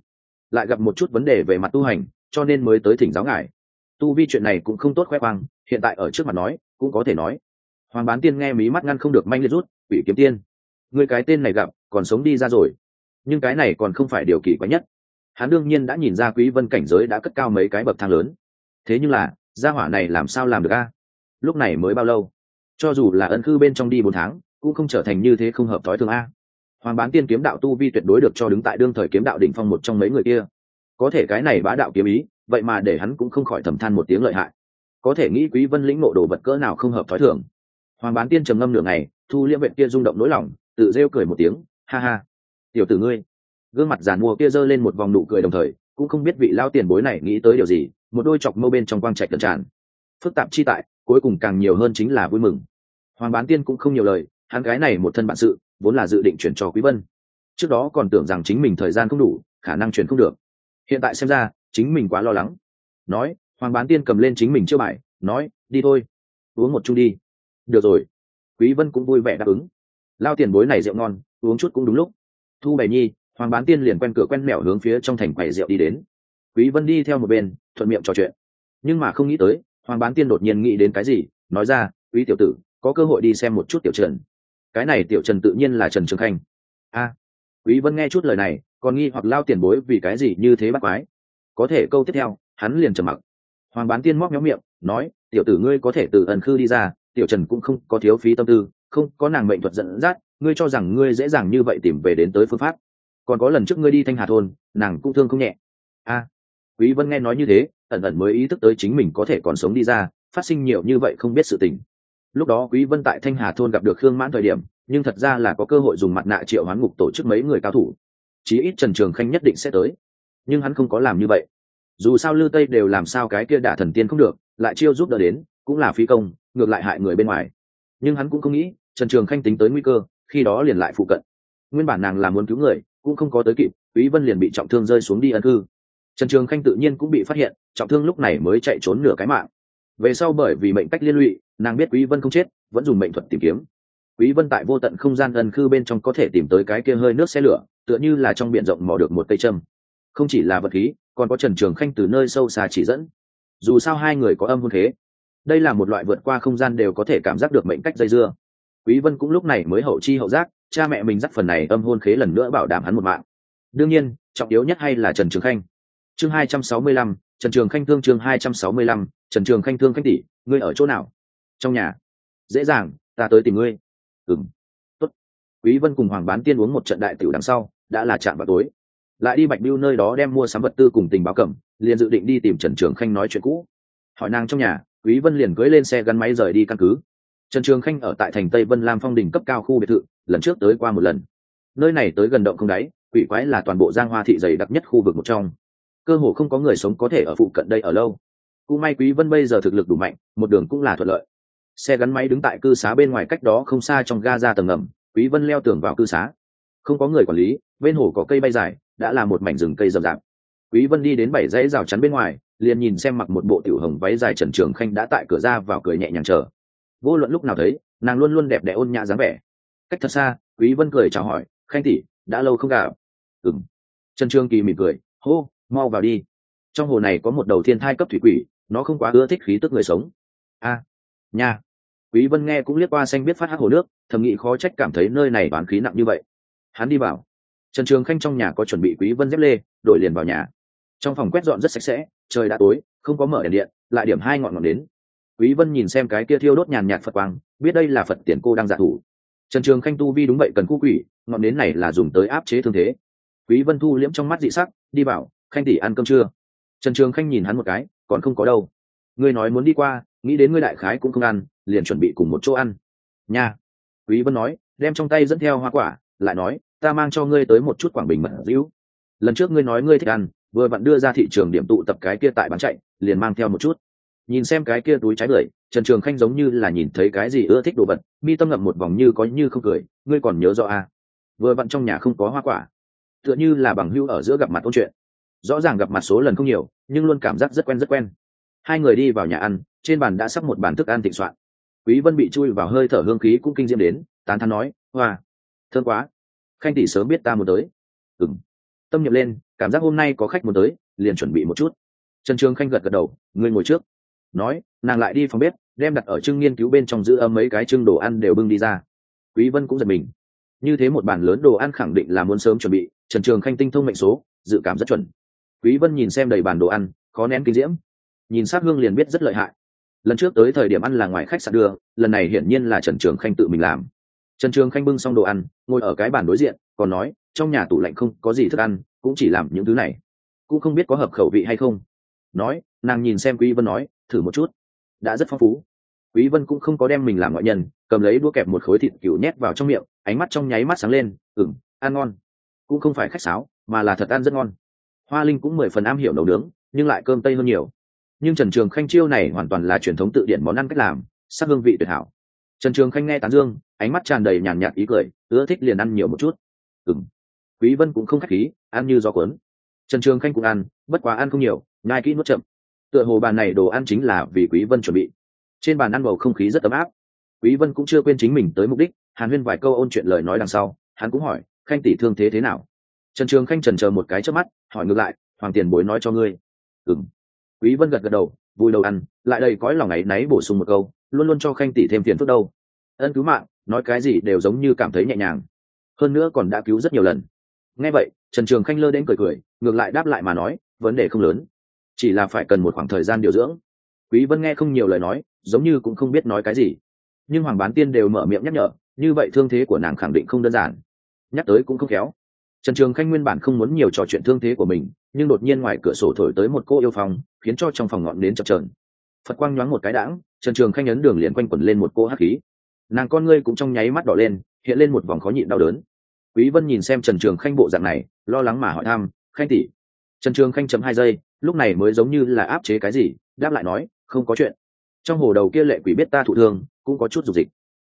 lại gặp một chút vấn đề về mặt tu hành, cho nên mới tới thỉnh giáo ngài. Tu vi chuyện này cũng không tốt khoe khoang, hiện tại ở trước mặt nói, cũng có thể nói. Hoàng bán tiên nghe mí mắt ngăn không được manh liệt rút, quỷ kiếm tiên người cái tên này gặp, còn sống đi ra rồi. Nhưng cái này còn không phải điều kỳ quái nhất hắn đương nhiên đã nhìn ra quý vân cảnh giới đã cất cao mấy cái bậc thang lớn. Thế nhưng là, gia hỏa này làm sao làm được a? Lúc này mới bao lâu? Cho dù là ân cư bên trong đi bốn tháng, cũng không trở thành như thế không hợp thói thường a. Hoàng bán tiên kiếm đạo tu vi tuyệt đối được cho đứng tại đương thời kiếm đạo đỉnh phong một trong mấy người kia. Có thể cái này bá đạo kiếm ý, vậy mà để hắn cũng không khỏi thầm than một tiếng lợi hại. Có thể nghĩ quý vân lĩnh nộ đồ vật cỡ nào không hợp thói thường. Hoàng bán tiên trầm ngâm nửa ngày, thu liễm vệ kia rung động nỗi lòng, tự rêu cười một tiếng, ha ha, tiểu tử ngươi gương mặt giàn mua kia giơ lên một vòng nụ cười đồng thời, cũng không biết vị lao tiền bối này nghĩ tới điều gì, một đôi chọc mâu bên trong quang trạch cẩn tràn. Phức tạp chi tại, cuối cùng càng nhiều hơn chính là vui mừng. Hoàng bán tiên cũng không nhiều lời, hắn gái này một thân bạn sự, vốn là dự định chuyển cho quý vân. Trước đó còn tưởng rằng chính mình thời gian không đủ, khả năng chuyển không được. Hiện tại xem ra, chính mình quá lo lắng. Nói, hoàng bán tiên cầm lên chính mình chưa bài, nói, đi thôi, uống một chung đi. Được rồi. Quý vân cũng vui vẻ đáp ứng. Lao tiền bối này rượu ngon, uống chút cũng đúng lúc. Thu bày nhi hoàng bán tiên liền quen cửa quen mẹo hướng phía trong thành quầy rượu đi đến. Quý vân đi theo một bên, thuận miệng trò chuyện. Nhưng mà không nghĩ tới, hoàng bán tiên đột nhiên nghĩ đến cái gì, nói ra, quý tiểu tử, có cơ hội đi xem một chút tiểu trần. Cái này tiểu trần tự nhiên là trần trường khanh. A. Quý vân nghe chút lời này, còn nghi hoặc lao tiền bối vì cái gì như thế bắt quái. Có thể câu tiếp theo, hắn liền trầm mặc. Hoàng bán tiên móc méo miệng, nói, tiểu tử ngươi có thể từ ẩn khư đi ra, tiểu trần cũng không có thiếu phí tâm tư, không có nàng mệnh thuật dẫn dắt, ngươi cho rằng ngươi dễ dàng như vậy tìm về đến tới phương pháp còn có lần trước ngươi đi thanh hà thôn, nàng cũng thương không nhẹ. A, quý vân nghe nói như thế, ẩn ẩn mới ý thức tới chính mình có thể còn sống đi ra, phát sinh nhiều như vậy không biết sự tình. Lúc đó quý vân tại thanh hà thôn gặp được khương mãn thời điểm, nhưng thật ra là có cơ hội dùng mặt nạ triệu hoán ngục tổ chức mấy người cao thủ. Chí ít trần trường khanh nhất định sẽ tới. Nhưng hắn không có làm như vậy. Dù sao lư tây đều làm sao cái kia đả thần tiên không được, lại chiêu giúp đỡ đến, cũng là phi công, ngược lại hại người bên ngoài. Nhưng hắn cũng không nghĩ, trần trường khanh tính tới nguy cơ, khi đó liền lại phụ cận. Nguyên bản nàng là muốn cứu người cũng không có tới kịp, quý vân liền bị trọng thương rơi xuống đi ân cư. Trần trường khanh tự nhiên cũng bị phát hiện, trọng thương lúc này mới chạy trốn nửa cái mạng. Về sau bởi vì mệnh cách liên lụy, nàng biết quý vân không chết, vẫn dùng mệnh thuật tìm kiếm. Quý vân tại vô tận không gian ân cư bên trong có thể tìm tới cái kia hơi nước xe lửa, tựa như là trong biển rộng mò được một cây châm. Không chỉ là vật khí, còn có trần trường khanh từ nơi sâu xa chỉ dẫn. Dù sao hai người có âm hôn thế, đây là một loại vượt qua không gian đều có thể cảm giác được mệnh cách dây dưa. Quý vân cũng lúc này mới hậu chi hậu giác cha mẹ mình dắt phần này âm hôn khế lần nữa bảo đảm hắn một mạng. Đương nhiên trọng yếu nhất hay là trần trường khanh. Chương 265, trần trường khanh thương chương 265, trần trường khanh thương khanh tỷ ngươi ở chỗ nào? Trong nhà. Dễ dàng ta tới tìm ngươi. Ừm. Tốt. Quý vân cùng hoàng bán tiên uống một trận đại tiểu đằng sau đã là chạm vào tối. Lại đi bạch biêu nơi đó đem mua sắm vật tư cùng tình báo cẩm liền dự định đi tìm trần trường khanh nói chuyện cũ. Hỏi nàng trong nhà quý vân liền cưỡi lên xe gắn máy rời đi căn cứ. Trần trường khanh ở tại thành tây vân lam phong Đỉnh cấp cao khu biệt thự lần trước tới qua một lần. Nơi này tới gần động không đáy, quỷ quái là toàn bộ giang hoa thị dày đặc nhất khu vực một trong. Cơ hồ không có người sống có thể ở phụ cận đây ở lâu. Cũng may quý vân bây giờ thực lực đủ mạnh, một đường cũng là thuận lợi. Xe gắn máy đứng tại cư xá bên ngoài cách đó không xa trong ga ra tầng ngầm, quý vân leo tường vào cư xá. Không có người quản lý, bên hồ có cây bay dài, đã là một mảnh rừng cây rậm rạp. Quý vân đi đến bảy dãy rào chắn bên ngoài, liền nhìn xem mặc một bộ tiểu hồng váy dài trần trường khanh đã tại cửa ra vào cười nhẹ nhàng chờ. Vô luận lúc nào thấy, nàng luôn luôn đẹp đẽ ôn nhã dáng vẻ cách thật xa, quý vân cười chào hỏi, khanh tỷ, đã lâu không gặp. Ừm. Trần trương kỳ mỉm cười, hô, mau vào đi. Trong hồ này có một đầu thiên thai cấp thủy quỷ, nó không quá ưa thích khí tức người sống. A, nha. Quý vân nghe cũng liếc qua xanh biết phát hắc hồ nước, thầm nghĩ khó trách cảm thấy nơi này bán khí nặng như vậy. Hắn đi vào. Trần trường khanh trong nhà có chuẩn bị quý vân dép lê, đổi liền vào nhà. Trong phòng quét dọn rất sạch sẽ, trời đã tối, không có mở đèn điện, lại điểm hai ngọn ngọn đến. Quý vân nhìn xem cái kia thiêu đốt nhàn nhạt phật quang, biết đây là phật tiền cô đang giả thủ trần trường khanh tu vi đúng vậy cần khu quỷ, ngọn đến này là dùng tới áp chế thương thế. Quý vân thu liễm trong mắt dị sắc, đi bảo, khanh tỷ ăn cơm chưa? Trần trường khanh nhìn hắn một cái, còn không có đâu. Ngươi nói muốn đi qua, nghĩ đến ngươi đại khái cũng không ăn, liền chuẩn bị cùng một chỗ ăn. Nha. Quý vân nói, đem trong tay dẫn theo hoa quả, lại nói, ta mang cho ngươi tới một chút quảng bình mật dữ lần trước ngươi nói ngươi thích ăn, vừa vặn đưa ra thị trường điểm tụ tập cái kia tại bán chạy, liền mang theo một chút. Nhìn xem cái kia túi trái bưởi trần trường khanh giống như là nhìn thấy cái gì ưa thích đồ vật, mi tâm ngậm một vòng như có như không cười, ngươi còn nhớ rõ à. vừa vặn trong nhà không có hoa quả. Tựa như là bằng hưu ở giữa gặp mặt ôn chuyện. Rõ ràng gặp mặt số lần không nhiều, nhưng luôn cảm giác rất quen rất quen. Hai người đi vào nhà ăn, trên bàn đã sắp một bàn thức ăn thịnh soạn. Quý vân bị chui vào hơi thở hương khí cũng kinh diễm đến, tán thán nói, hoa, thơm quá. Khanh tỷ sớm biết ta muốn tới. Ừng tâm nhập lên, cảm giác hôm nay có khách muốn tới, liền chuẩn bị một chút. Trần trường khanh gật gật đầu, ngươi ngồi trước. Nói, nàng lại đi phòng bếp đem đặt ở trưng nghiên cứu bên trong giữ ấm mấy cái trưng đồ ăn đều bưng đi ra. Quý vân cũng giật mình. Như thế một bàn lớn đồ ăn khẳng định là muốn sớm chuẩn bị, trần trường khanh tinh thông mệnh số, dự cảm rất chuẩn. Quý vân nhìn xem đầy bàn đồ ăn, khó nén kinh diễm. Nhìn sát hương liền biết rất lợi hại. Lần trước tới thời điểm ăn là ngoài khách sạn đưa, lần này hiển nhiên là trần trường khanh tự mình làm. Trần trường khanh bưng xong đồ ăn, ngồi ở cái bàn đối diện, còn nói, trong nhà tủ lạnh không có gì thức ăn, cũng chỉ làm những thứ này. Cũng không biết có hợp khẩu vị hay không. Nói, nàng nhìn xem quý vân nói, thử một chút đã rất phong phú. Quý vân cũng không có đem mình làm ngoại nhân cầm lấy đũa kẹp một khối thịt cừu nhét vào trong miệng ánh mắt trong nháy mắt sáng lên ừm ăn ngon. Cũng không phải khách sáo mà là thật ăn rất ngon. Hoa linh cũng mười phần am hiểu nấu nướng nhưng lại cơm tây hơn nhiều. Nhưng trần trường khanh chiêu này hoàn toàn là truyền thống tự điển món ăn cách làm sắc hương vị tuyệt hảo. Trần trường khanh nghe tán dương ánh mắt tràn đầy nhàn nhạt ý cười ưa thích liền ăn nhiều một chút. Ừm, quý vân cũng không khách khí ăn như gió cuốn. Trần trường khanh cũng ăn bất quá ăn không nhiều nhai kỹ nuốt chậm tựa hồ bàn này đồ ăn chính là vì quý vân chuẩn bị. Trên bàn ăn bầu không khí rất ấm áp. Quý vân cũng chưa quên chính mình tới mục đích, hàn huyên vài câu ôn chuyện lời nói đằng sau, hắn cũng hỏi, khanh tỷ thương thế thế nào? Trần trường khanh trần chờ một cái trước mắt, hỏi ngược lại, hoàng tiền bối nói cho ngươi. Ừm. Quý vân gật gật đầu, vui đầu ăn, lại đầy cõi lòng ấy náy bổ sung một câu, luôn luôn cho khanh tỷ thêm tiền phước đâu. Ân cứu mạng, nói cái gì đều giống như cảm thấy nhẹ nhàng, hơn nữa còn đã cứu rất nhiều lần. Nghe vậy, trần trường khanh lơ đến cười cười, ngược lại đáp lại mà nói, vấn đề không lớn chỉ là phải cần một khoảng thời gian điều dưỡng. Quý vân nghe không nhiều lời nói, giống như cũng không biết nói cái gì. Nhưng hoàng bán tiên đều mở miệng nhắc nhở, như vậy thương thế của nàng khẳng định không đơn giản. Nhắc tới cũng không khéo. Trần trường khanh nguyên bản không muốn nhiều trò chuyện thương thế của mình, nhưng đột nhiên ngoài cửa sổ thổi tới một cô yêu phòng khiến cho trong phòng ngọn đến chập trờn phật quang nhoáng một cái đãng, trần trường khanh ấn đường liền quanh quẩn lên một cô hắc khí. Nàng con ngươi cũng trong nháy mắt đỏ lên, hiện lên một vòng khó nhịn đau đớn. Quý vân nhìn xem trần trường khanh bộ dạng này, lo lắng mà hỏi thăm, khanh tỷ. Trần trường khanh chấm hai giây lúc này mới giống như là áp chế cái gì, đáp lại nói, không có chuyện. Trong hồ đầu kia lệ quỷ biết ta thụ thương, cũng có chút dục dịch.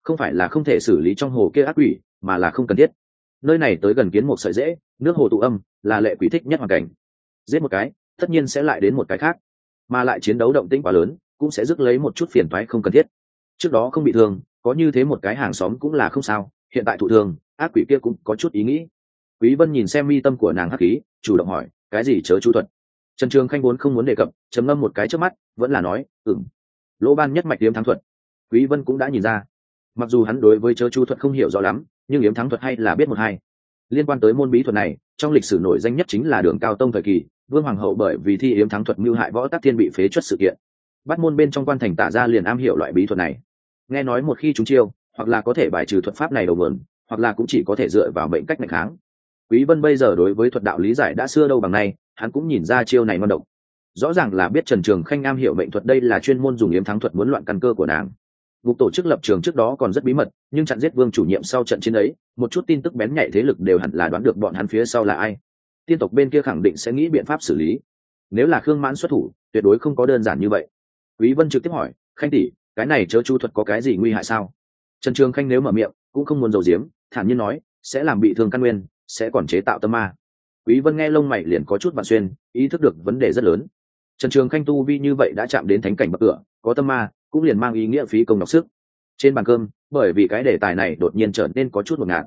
Không phải là không thể xử lý trong hồ kia ác quỷ, mà là không cần thiết. Nơi này tới gần kiến một sợi dễ, nước hồ tụ âm, là lệ quỷ thích nhất hoàn cảnh. Giết một cái, tất nhiên sẽ lại đến một cái khác. Mà lại chiến đấu động tĩnh quá lớn, cũng sẽ rước lấy một chút phiền toái không cần thiết. Trước đó không bị thương, có như thế một cái hàng xóm cũng là không sao, hiện tại thụ thương, ác quỷ kia cũng có chút ý nghĩ. Quý vân nhìn xem mi tâm của nàng hắc khí, chủ động hỏi, cái gì chớ chú thuật? Trần trường khanh vốn không muốn đề cập chấm ngâm một cái trước mắt, vẫn là nói, ừm. Lỗ ban nhất mạch yếm thắng thuật. Quý vân cũng đã nhìn ra. Mặc dù hắn đối với chớ Chu thuật không hiểu rõ lắm, nhưng yếm thắng thuật hay là biết một hai. Liên quan tới môn bí thuật này, trong lịch sử nổi danh nhất chính là đường cao tông thời kỳ, vương hoàng hậu bởi vì thi yếm thắng thuật mưu hại võ tắc thiên bị phế chuất sự kiện. Bắt môn bên trong quan thành tả ra liền am hiểu loại bí thuật này. Nghe nói một khi chúng chiêu, hoặc là có thể bài trừ thuật pháp này đầu mượn hoặc là cũng chỉ có thể dựa vào mệnh cách mạnh kháng. Quý vân bây giờ đối với thuật đạo lý giải đã xưa đâu bằng nay hắn cũng nhìn ra chiêu này ngon động rõ ràng là biết trần trường khanh am hiểu mệnh thuật đây là chuyên môn dùng yếm thắng thuật muốn loạn căn cơ của nàng Ngục tổ chức lập trường trước đó còn rất bí mật, nhưng chặn giết vương chủ nhiệm sau trận chiến ấy, một chút tin tức bén nhạy thế lực đều hẳn là đoán được bọn hắn phía sau là ai. Tiên tộc bên kia khẳng định sẽ nghĩ biện pháp xử lý. Nếu là Khương Mãn xuất thủ, tuyệt đối không có đơn giản như vậy. Quý Vân trực tiếp hỏi, "Khanh tỷ, cái này chớ chu thuật có cái gì nguy hại sao?" Trần Trường Khanh nếu mở miệng, cũng không muốn dầu diếm, thản nhiên nói, "Sẽ làm bị thương căn nguyên, sẽ còn chế tạo tâm ma." Quý Vân nghe lông mày liền có chút vặn xuyên, ý thức được vấn đề rất lớn. Trần Trường Khanh tu vi như vậy đã chạm đến thánh cảnh bậc cửa, có tâm ma, cũng liền mang ý nghĩa phí công đọc sức. Trên bàn cơm bởi vì cái đề tài này đột nhiên trở nên có chút ngột ngạt.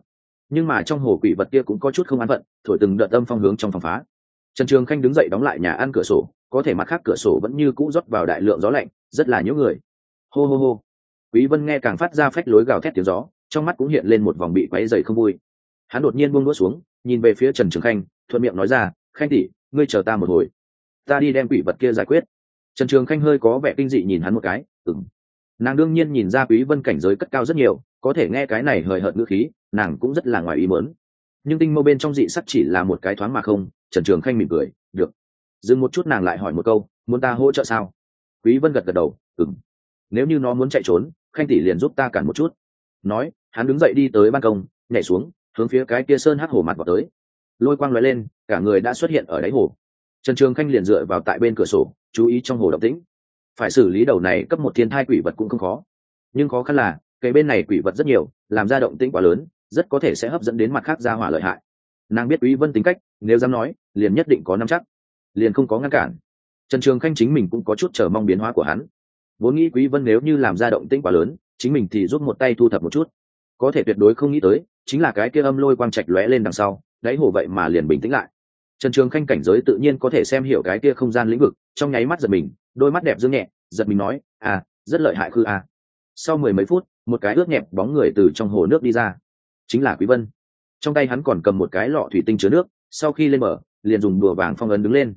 Nhưng mà trong hồ quỷ vật kia cũng có chút không an phận thổi từng đợt âm phong hướng trong phòng phá. Trần trường khanh đứng dậy đóng lại nhà ăn cửa sổ có thể mặt khác cửa sổ vẫn như cũ rót vào đại lượng gió lạnh rất là nhớ người. Hô hô hô. Quý vân nghe càng phát ra phách lối gào thét tiếng gió trong mắt cũng hiện lên một vòng bị quấy dày không vui. Hắn đột nhiên buông đũa xuống nhìn về phía trần trường khanh thuận miệng nói ra, khanh tỷ, ngươi chờ ta một hồi. Ta đi đem quỷ vật kia giải quyết. Trần trường khanh hơi có vẻ kinh dị nhìn hắn một cái ừng nàng đương nhiên nhìn ra quý vân cảnh giới cất cao rất nhiều, có thể nghe cái này hời hợt ngữ khí, nàng cũng rất là ngoài ý muốn. Nhưng tinh mâu bên trong dị sắc chỉ là một cái thoáng mà không, trần trường khanh mỉm cười, được. Dừng một chút nàng lại hỏi một câu, muốn ta hỗ trợ sao? Quý vân gật gật đầu, ừm. Nếu như nó muốn chạy trốn, khanh tỷ liền giúp ta cản một chút. Nói, hắn đứng dậy đi tới ban công, nhảy xuống, hướng phía cái kia sơn hắc hổ mặt vào tới lôi quang lóe lên, cả người đã xuất hiện ở đáy hồ. Trần trường khanh liền dựa vào tại bên cửa sổ, chú ý trong hồ động tĩnh. Phải xử lý đầu này cấp một thiên thai quỷ vật cũng không khó. Nhưng khó khăn là cây bên này quỷ vật rất nhiều, làm ra động tĩnh quá lớn, rất có thể sẽ hấp dẫn đến mặt khác ra hỏa lợi hại. Nàng biết quý vân tính cách, nếu dám nói, liền nhất định có nắm chắc. Liền không có ngăn cản. Trần trường khanh chính mình cũng có chút chờ mong biến hóa của hắn. Vốn nghĩ quý vân nếu như làm ra động tĩnh quá lớn, chính mình thì giúp một tay thu thập một chút. Có thể tuyệt đối không nghĩ tới, chính là cái kia âm lôi quang trạch lóe lên đằng sau đáy hồ vậy mà liền bình tĩnh lại. Trần trường khanh cảnh giới tự nhiên có thể xem hiểu cái kia không gian lĩnh vực trong nháy mắt giật mình đôi mắt đẹp dương nhẹ giật mình nói à rất lợi hại khư à. sau mười mấy phút một cái ướt nhẹp bóng người từ trong hồ nước đi ra. Chính là quý vân. Trong tay hắn còn cầm một cái lọ thủy tinh chứa nước sau khi lên mở, liền dùng đùa vàng phong ấn đứng lên.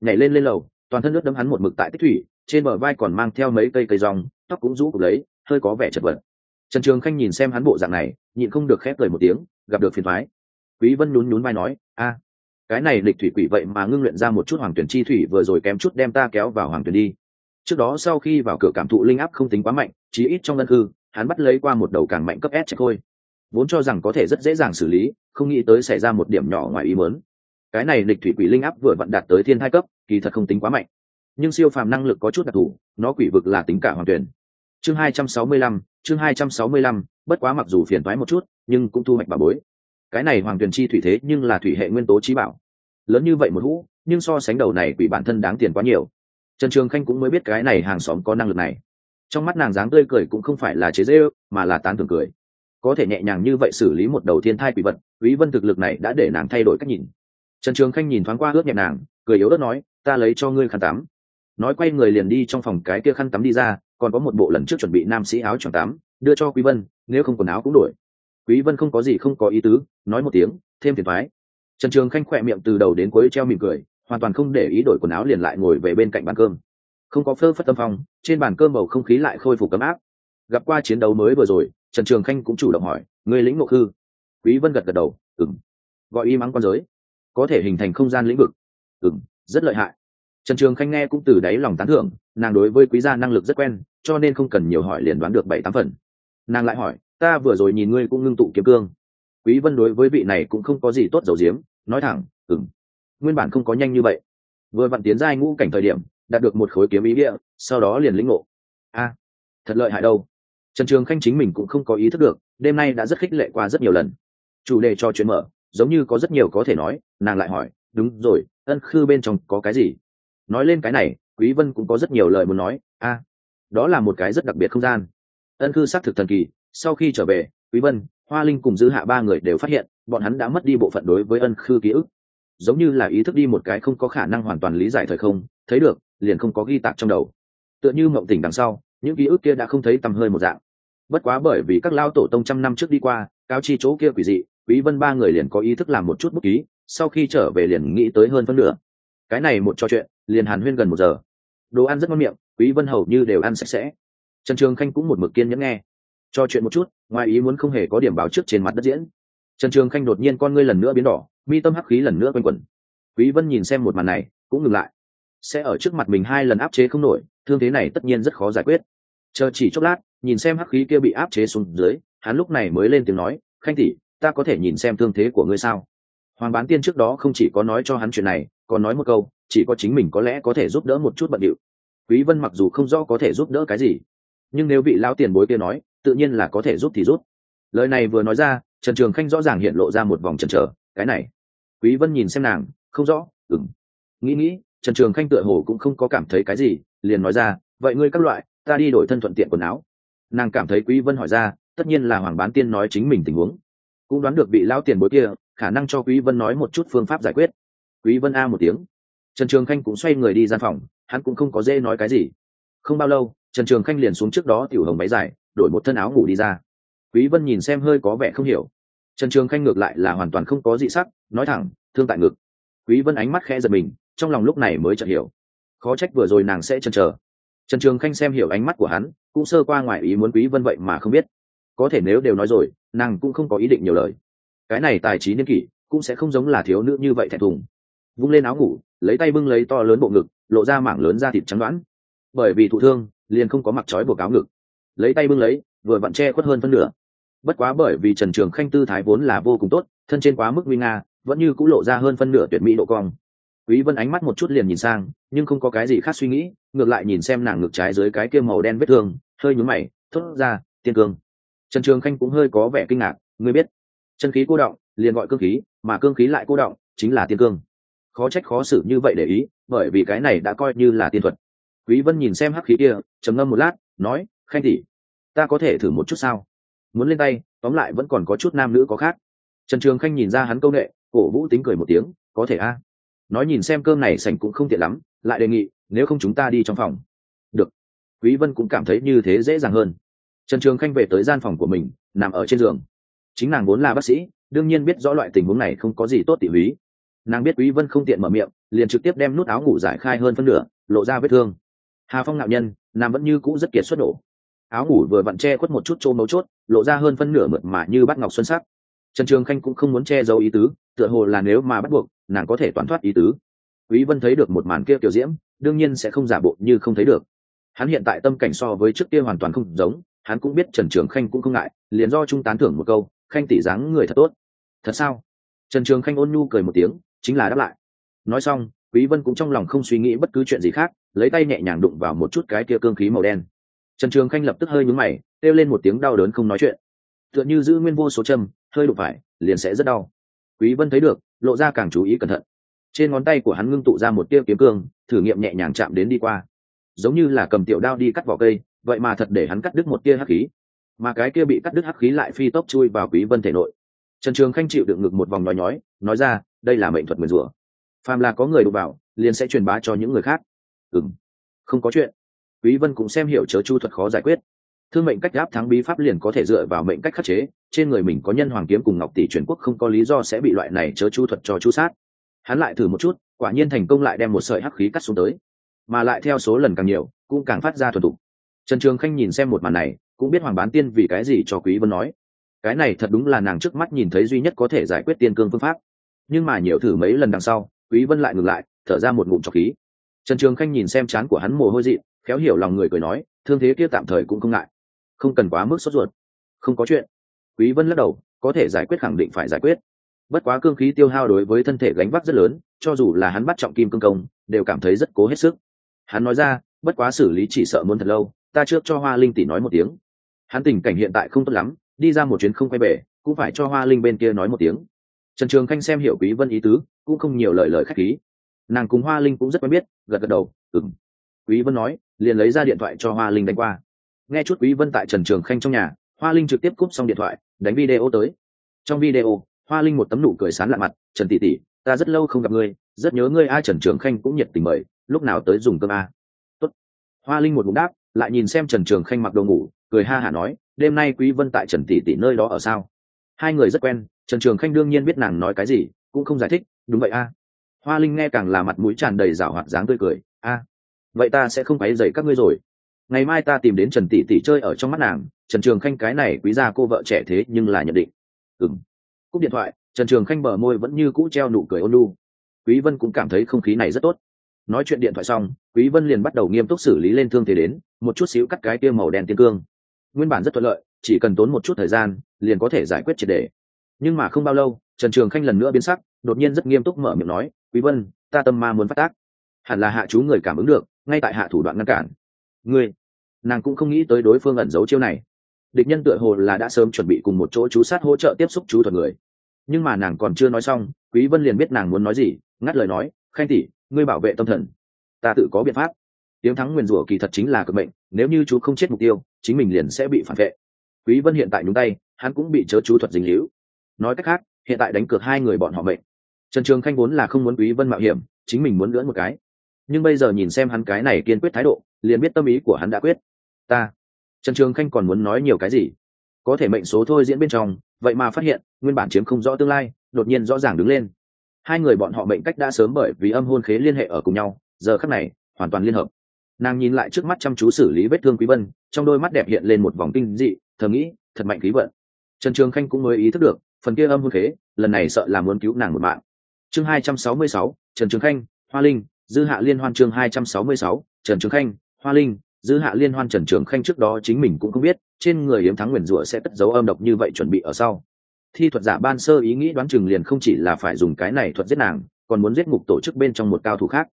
Nhảy lên lên lầu toàn thân nước đấm hắn một mực tại tích thủy trên bờ vai còn mang theo mấy cây cây rong tóc cũng rũ cục lấy hơi có vẻ chật vật. Trần trường khanh nhìn xem hắn bộ dạng này nhịn không được khép cười một tiếng gặp được phiền thoái quý vân nhún nhún vai nói, a, cái này lịch thủy quỷ vậy mà ngưng luyện ra một chút hoàng tuyển chi thủy vừa rồi kém chút đem ta kéo vào hoàng tuyển đi. Trước đó sau khi vào cửa cảm thụ linh áp không tính quá mạnh, chí ít trong ngân hư, hắn bắt lấy qua một đầu càng mạnh cấp s chạy khôi. Vốn cho rằng có thể rất dễ dàng xử lý, không nghĩ tới xảy ra một điểm nhỏ ngoài ý mớn cái này lịch thủy quỷ linh áp vừa vặn đạt tới thiên hai cấp, kỳ thật không tính quá mạnh. Nhưng siêu phàm năng lực có chút đặc thù, nó quỷ vực là tính cả hoàng tuyển. Chương hai trăm sáu mươi lăm, chương hai trăm sáu mươi lăm, bất quá mặc dù phiền thoái một chút, nhưng cũng thu hoạch bà bối cái này hoàng tuyền chi thủy thế nhưng là thủy hệ nguyên tố trí bảo. Lớn như vậy một hũ, nhưng so sánh đầu này quỷ bản thân đáng tiền quá nhiều. Trần trường khanh cũng mới biết cái này hàng xóm có năng lực này. Trong mắt nàng dáng tươi cười cũng không phải là chế dễ mà là tán thường cười. Có thể nhẹ nhàng như vậy xử lý một đầu thiên thai quỷ vật, quý vân thực lực này đã để nàng thay đổi cách nhìn. Trần trường khanh nhìn thoáng qua ướt nhẹ nàng, cười yếu ớt nói, ta lấy cho ngươi khăn tắm. Nói quay người liền đi trong phòng cái kia khăn tắm đi ra, còn có một bộ lần trước chuẩn bị nam sĩ áo choàng tắm, đưa cho quý vân, nếu không quần áo cũng đổi quý vân không có gì không có ý tứ, nói một tiếng, thêm phiền thoái trần trường khanh khỏe miệng từ đầu đến cuối treo mỉm cười, hoàn toàn không để ý đổi quần áo liền lại ngồi về bên cạnh bàn cơm. Không có phơ phất tâm phong, trên bàn cơm bầu không khí lại khôi phục cấm áp. Gặp qua chiến đấu mới vừa rồi, trần trường khanh cũng chủ động hỏi người lĩnh ngộ hư. quý vân gật gật đầu ừng gọi y mắng con giới. Có thể hình thành không gian lĩnh vực. Ừng rất lợi hại. Trần trường khanh nghe cũng từ đáy lòng tán thưởng, nàng đối với quý gia năng lực rất quen, cho nên không cần nhiều hỏi liền đoán được bảy tám phần. Nàng lại hỏi ta vừa rồi nhìn ngươi cũng ngưng tụ kiếm cương. Quý vân đối với vị này cũng không có gì tốt dầu diếm, nói thẳng ừng nguyên bản không có nhanh như vậy. Vừa vặn tiến giai ngũ cảnh thời điểm, đạt được một khối kiếm ý địa, sau đó liền lĩnh ngộ. A, thật lợi hại đâu. Trần trường khanh chính mình cũng không có ý thức được, đêm nay đã rất khích lệ qua rất nhiều lần. Chủ đề cho chuyến mở, giống như có rất nhiều có thể nói, nàng lại hỏi, đúng rồi, ân khư bên trong có cái gì? Nói lên cái này, quý vân cũng có rất nhiều lời muốn nói, a, đó là một cái rất đặc biệt không gian. Ân khư xác thực thần kỳ sau khi trở về, quý vân, hoa linh cùng dư hạ ba người đều phát hiện, bọn hắn đã mất đi bộ phận đối với ân khư ký ức. Giống như là ý thức đi một cái không có khả năng hoàn toàn lý giải thời không, thấy được, liền không có ghi tạc trong đầu. Tựa như mộng tỉnh đằng sau, những ký ức kia đã không thấy tầm hơi một dạng. Bất quá bởi vì các lao tổ tông trăm năm trước đi qua cao chi chỗ kia quỷ dị, quý vân ba người liền có ý thức làm một chút bút ký, sau khi trở về liền nghĩ tới hơn phân nửa. Cái này một trò chuyện, liền hàn huyên gần một giờ. Đồ ăn rất ngon miệng, quý vân hầu như đều ăn sạch sẽ. Trần trường khanh cũng một mực kiên nhẫn nghe cho chuyện một chút, ngoài ý muốn không hề có điểm báo trước trên mặt đất diễn. Trần trường khanh đột nhiên con ngươi lần nữa biến đỏ, mi tâm hắc khí lần nữa quanh quẩn. Quý vân nhìn xem một màn này, cũng ngừng lại. Sẽ ở trước mặt mình hai lần áp chế không nổi, thương thế này tất nhiên rất khó giải quyết. Chờ chỉ chốc lát, nhìn xem hắc khí kia bị áp chế xuống dưới, hắn lúc này mới lên tiếng nói, khanh tỷ, ta có thể nhìn xem thương thế của ngươi sao? Hoàng bán tiên trước đó không chỉ có nói cho hắn chuyện này, còn nói một câu, chỉ có chính mình có lẽ có thể giúp đỡ một chút bận điệu. Quý vân mặc dù không rõ có thể giúp đỡ cái gì, nhưng nếu vị lão tiền bối kia nói tự nhiên là có thể rút thì rút, lời này vừa nói ra trần trường khanh rõ ràng hiện lộ ra một vòng chần chờ cái này. Quý vân nhìn xem nàng không rõ ừng nghĩ nghĩ trần trường khanh tựa hồ cũng không có cảm thấy cái gì liền nói ra vậy ngươi các loại ta đi đổi thân thuận tiện quần áo. Nàng cảm thấy quý vân hỏi ra tất nhiên là hoàng bán tiên nói chính mình tình huống. Cũng đoán được vị lão tiền bối kia khả năng cho quý vân nói một chút phương pháp giải quyết. Quý vân a một tiếng. Trần trường khanh cũng xoay người đi gian phòng hắn cũng không có dễ nói cái gì. Không bao lâu trần trường khanh liền xuống trước đó tiểu hồng váy dài đổi một thân áo ngủ đi ra. Quý vân nhìn xem hơi có vẻ không hiểu. Trần trường khanh ngược lại là hoàn toàn không có dị sắc, nói thẳng, thương tại ngực. Quý vân ánh mắt khẽ giật mình, trong lòng lúc này mới chợt hiểu. Khó trách vừa rồi nàng sẽ chần chờ. Trần trường khanh xem hiểu ánh mắt của hắn, cũng sơ qua ngoài ý muốn quý vân vậy mà không biết. Có thể nếu đều nói rồi, nàng cũng không có ý định nhiều lời. Cái này tài trí niên kỷ, cũng sẽ không giống là thiếu nữ như vậy thẹn thùng. Vung lên áo ngủ, lấy tay bưng lấy to lớn bộ ngực, lộ ra mảng lớn da thịt trắng đoán. Bởi vì thụ thương, liền không có mặc trói buộc áo ngực lấy tay bưng lấy, vừa vặn che khuất hơn phân nửa. Bất quá bởi vì trần trường khanh tư thái vốn là vô cùng tốt, thân trên quá mức nguy nga, vẫn như cũng lộ ra hơn phân nửa tuyệt mỹ độ cong. Quý vân ánh mắt một chút liền nhìn sang, nhưng không có cái gì khác suy nghĩ, ngược lại nhìn xem nàng ngực trái dưới cái kia màu đen vết thương, hơi nhúm mày, thốt ra, tiên cương. Trần trường khanh cũng hơi có vẻ kinh ngạc, ngươi biết, chân khí cô động, liền gọi cương khí, mà cương khí lại cô động, chính là tiên cương. Khó trách khó xử như vậy để ý, bởi vì cái này đã coi như là tiên thuật. Quý vân nhìn xem hắc khí kia, trầm ngâm một lát, nói, khanh tỷ ta có thể thử một chút sao? Muốn lên tay, tóm lại vẫn còn có chút nam nữ có khác. Trần trường khanh nhìn ra hắn công nghệ, cổ vũ tính cười một tiếng, có thể a. Nói nhìn xem cơm này sành cũng không tiện lắm, lại đề nghị, nếu không chúng ta đi trong phòng. Được. Quý vân cũng cảm thấy như thế dễ dàng hơn. Trần trường khanh về tới gian phòng của mình, nằm ở trên giường. Chính nàng vốn là bác sĩ, đương nhiên biết rõ loại tình huống này không có gì tốt tỉ húy nàng biết quý vân không tiện mở miệng, liền trực tiếp đem nút áo ngủ giải khai hơn phân nửa, lộ ra vết thương. Hà phong nạo nhân, nam vẫn như cũ rất kiệt xuất nổ áo ngủ vừa vặn che khuất một chút chỗ mấu chốt, lộ ra hơn phân nửa mượt mà như bắt ngọc xuân sắc. Trần trường khanh cũng không muốn che giấu ý tứ, tựa hồ là nếu mà bắt buộc, nàng có thể toán thoát ý tứ. Quý vân thấy được một màn kia kiểu diễm, đương nhiên sẽ không giả bộ như không thấy được. Hắn hiện tại tâm cảnh so với trước kia hoàn toàn không giống, hắn cũng biết trần trường khanh cũng không ngại, liền do trung tán thưởng một câu, khanh tỷ dáng người thật tốt. Thật sao? Trần trường khanh ôn nhu cười một tiếng, chính là đáp lại. Nói xong, quý vân cũng trong lòng không suy nghĩ bất cứ chuyện gì khác, lấy tay nhẹ nhàng đụng vào một chút cái kia cương khí màu đen trần trường khanh lập tức hơi nhúng mày, kêu lên một tiếng đau đớn không nói chuyện. Tựa như giữ nguyên vô số châm, hơi đụng phải, liền sẽ rất đau. Quý vân thấy được, lộ ra càng chú ý cẩn thận. Trên ngón tay của hắn ngưng tụ ra một tia kiếm cương, thử nghiệm nhẹ nhàng chạm đến đi qua. Giống như là cầm tiểu đao đi cắt vỏ cây, vậy mà thật để hắn cắt đứt một tia hắc khí. Mà cái kia bị cắt đứt hắc khí lại phi tốc chui vào quý vân thể nội. Trần trường khanh chịu đựng ngực một vòng nói nhói, nói ra, đây là mệnh thuật nguyền rủa. Phàm là có người đụng vào, liền sẽ truyền bá cho những người khác. Ừm, không có chuyện quý vân cũng xem hiểu chớ chu thuật khó giải quyết. Thương mệnh cách áp thắng bí pháp liền có thể dựa vào mệnh cách khắc chế, trên người mình có nhân hoàng kiếm cùng ngọc tỷ truyền quốc không có lý do sẽ bị loại này chớ chu thuật cho chu sát. Hắn lại thử một chút, quả nhiên thành công lại đem một sợi hắc khí cắt xuống tới. Mà lại theo số lần càng nhiều, cũng càng phát ra thuần thục. Trần trường khanh nhìn xem một màn này, cũng biết hoàng bán tiên vì cái gì cho quý vân nói. Cái này thật đúng là nàng trước mắt nhìn thấy duy nhất có thể giải quyết tiên cương phương pháp. Nhưng mà nhiều thử mấy lần đằng sau, quý vân lại ngừng lại, thở ra một ngụm trọc khí. Trần trường khanh nhìn xem chán của hắn mồ hôi dị khéo hiểu lòng người cười nói, thương thế kia tạm thời cũng không ngại. Không cần quá mức sốt ruột. Không có chuyện. Quý vân lắc đầu, có thể giải quyết khẳng định phải giải quyết. Bất quá cương khí tiêu hao đối với thân thể gánh vác rất lớn, cho dù là hắn bắt trọng kim cương công, đều cảm thấy rất cố hết sức. Hắn nói ra, bất quá xử lý chỉ sợ muốn thật lâu, ta trước cho hoa linh tỷ nói một tiếng. Hắn tình cảnh hiện tại không tốt lắm, đi ra một chuyến không quay về, cũng phải cho hoa linh bên kia nói một tiếng. Trần trường khanh xem hiểu quý vân ý tứ, cũng không nhiều lời lời khách khí. Nàng cùng hoa linh cũng rất quen biết, gật gật đầu, ừm. Quý vân nói liền lấy ra điện thoại cho hoa linh đánh qua. Nghe chút quý vân tại trần trường khanh trong nhà, hoa linh trực tiếp cúp xong điện thoại, đánh video tới. Trong video, hoa linh một tấm nụ cười sán lạ mặt, trần tỷ tỷ, ta rất lâu không gặp ngươi, rất nhớ ngươi ai trần trường khanh cũng nhiệt tình mời, lúc nào tới dùng cơm a? Tốt. hoa linh một bụng đáp, lại nhìn xem trần trường khanh mặc đồ ngủ, cười ha hả nói, đêm nay quý vân tại trần tỷ tỷ nơi đó ở sao? Hai người rất quen, trần trường khanh đương nhiên biết nàng nói cái gì, cũng không giải thích, đúng vậy a. Hoa linh nghe càng là mặt mũi tràn đầy rảo hoạt dáng tươi cười, a vậy ta sẽ không phải dậy các ngươi rồi. Ngày mai ta tìm đến trần tỷ tỷ chơi ở trong mắt nàng. Trần trường khanh cái này quý gia cô vợ trẻ thế nhưng là nhận định. Ừng cúp điện thoại, trần trường khanh bờ môi vẫn như cũ treo nụ cười ôn lu quý vân cũng cảm thấy không khí này rất tốt. Nói chuyện điện thoại xong, quý vân liền bắt đầu nghiêm túc xử lý lên thương thế đến, một chút xíu cắt cái kia màu đen tiên cương. Nguyên bản rất thuận lợi, chỉ cần tốn một chút thời gian, liền có thể giải quyết triệt đề. Nhưng mà không bao lâu, trần trường khanh lần nữa biến sắc, đột nhiên rất nghiêm túc mở miệng nói, quý vân, ta tâm ma muốn phát tác. Hẳn là hạ chú người cảm ứng được ngay tại hạ thủ đoạn ngăn cản. Ngươi, nàng cũng không nghĩ tới đối phương ẩn giấu chiêu này. Địch nhân tựa hồ là đã sớm chuẩn bị cùng một chỗ chú sát hỗ trợ tiếp xúc chú thuật người. Nhưng mà nàng còn chưa nói xong, quý vân liền biết nàng muốn nói gì, ngắt lời nói, khanh tỷ, ngươi bảo vệ tâm thần. Ta tự có biện pháp. Tiếng thắng nguyền rủa kỳ thật chính là cực mệnh, nếu như chú không chết mục tiêu, chính mình liền sẽ bị phản vệ. Quý vân hiện tại nhúng tay, hắn cũng bị chớ chú thuật dính liễu nói cách khác, hiện tại đánh cược hai người bọn họ mệnh. Trần trường khanh vốn là không muốn quý vân mạo hiểm, chính mình muốn lưỡn một cái nhưng bây giờ nhìn xem hắn cái này kiên quyết thái độ liền biết tâm ý của hắn đã quyết. Ta trần trường khanh còn muốn nói nhiều cái gì? Có thể mệnh số thôi diễn bên trong vậy mà phát hiện nguyên bản chiếm không rõ tương lai đột nhiên rõ ràng đứng lên. Hai người bọn họ mệnh cách đã sớm bởi vì âm hôn khế liên hệ ở cùng nhau giờ khắc này hoàn toàn liên hợp. Nàng nhìn lại trước mắt chăm chú xử lý vết thương quý vân trong đôi mắt đẹp hiện lên một vòng kinh dị thầm nghĩ thật mạnh khí vận. Trần trường khanh cũng mới ý thức được phần kia âm hôn khế lần này sợ là muốn cứu nàng một mạng. Chương 266, trần trường khanh hoa linh dư hạ liên hoan chương 266, trần trường khanh hoa linh. Dư hạ liên hoan trần trường khanh trước đó chính mình cũng không biết trên người hiếm thắng nguyền rủa sẽ cất dấu âm độc như vậy chuẩn bị ở sau. Thi thuật giả ban sơ ý nghĩ đoán chừng liền không chỉ là phải dùng cái này thuật giết nàng còn muốn giết ngục tổ chức bên trong một cao thủ khác.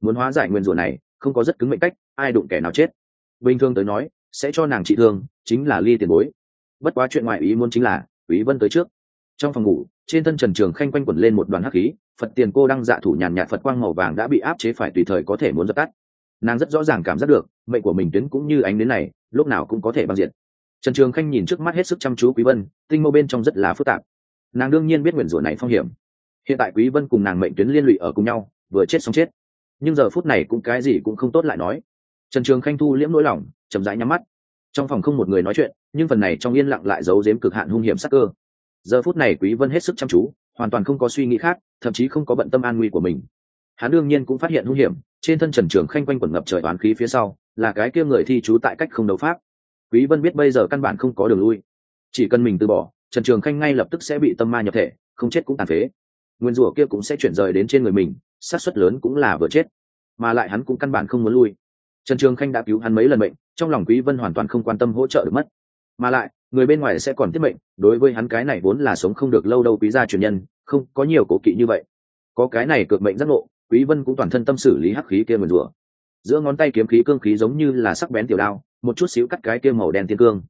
Muốn hóa giải nguyên rủa này không có rất cứng mệnh cách ai đụng kẻ nào chết. Bình thường tới nói sẽ cho nàng trị thương chính là ly tiền bối. Bất quá chuyện ngoại ý muốn chính là quý vân tới trước. Trong phòng ngủ trên thân trần trường khanh quanh quẩn lên một đoàn hắc khí, phật tiền cô đang dạ thủ nhàn nhạt phật quang màu vàng đã bị áp chế phải tùy thời có thể muốn dập tắt. Nàng rất rõ ràng cảm giác được, mệnh của mình tuyến cũng như ánh đến này, lúc nào cũng có thể băng diện. Trần trường khanh nhìn trước mắt hết sức chăm chú quý vân, tinh mô bên trong rất là phức tạp. Nàng đương nhiên biết nguyện rủa này phong hiểm. Hiện tại quý vân cùng nàng mệnh tuyến liên lụy ở cùng nhau, vừa chết xong chết. Nhưng giờ phút này cũng cái gì cũng không tốt lại nói. Trần trường khanh thu liễm nỗi lòng, chậm rãi nhắm mắt. Trong phòng không một người nói chuyện, nhưng phần này trong yên lặng lại giấu giếm cực hạn hung hiểm sắc cơ giờ phút này quý vân hết sức chăm chú, hoàn toàn không có suy nghĩ khác, thậm chí không có bận tâm an nguy của mình. Hắn đương nhiên cũng phát hiện hung hiểm, trên thân trần trường khanh quanh quẩn ngập trời oán khí phía sau, là cái kia người thi trú tại cách không đấu pháp. Quý vân biết bây giờ căn bản không có đường lui. Chỉ cần mình từ bỏ, trần trường khanh ngay lập tức sẽ bị tâm ma nhập thể, không chết cũng tàn phế. Nguyên rủa kia cũng sẽ chuyển rời đến trên người mình, xác suất lớn cũng là vừa chết. Mà lại hắn cũng căn bản không muốn lui. Trần trường khanh đã cứu hắn mấy lần bệnh trong lòng quý vân hoàn toàn không quan tâm hỗ trợ được mất. Mà lại người bên ngoài sẽ còn tiếp mệnh, đối với hắn cái này vốn là sống không được lâu đâu quý gia truyền nhân, không có nhiều cố kỵ như vậy. Có cái này cược mệnh giác ngộ, quý vân cũng toàn thân tâm xử lý hắc khí kia mượn rủa. Giữa ngón tay kiếm khí cương khí giống như là sắc bén tiểu đao, một chút xíu cắt cái kia màu đen tiên cương.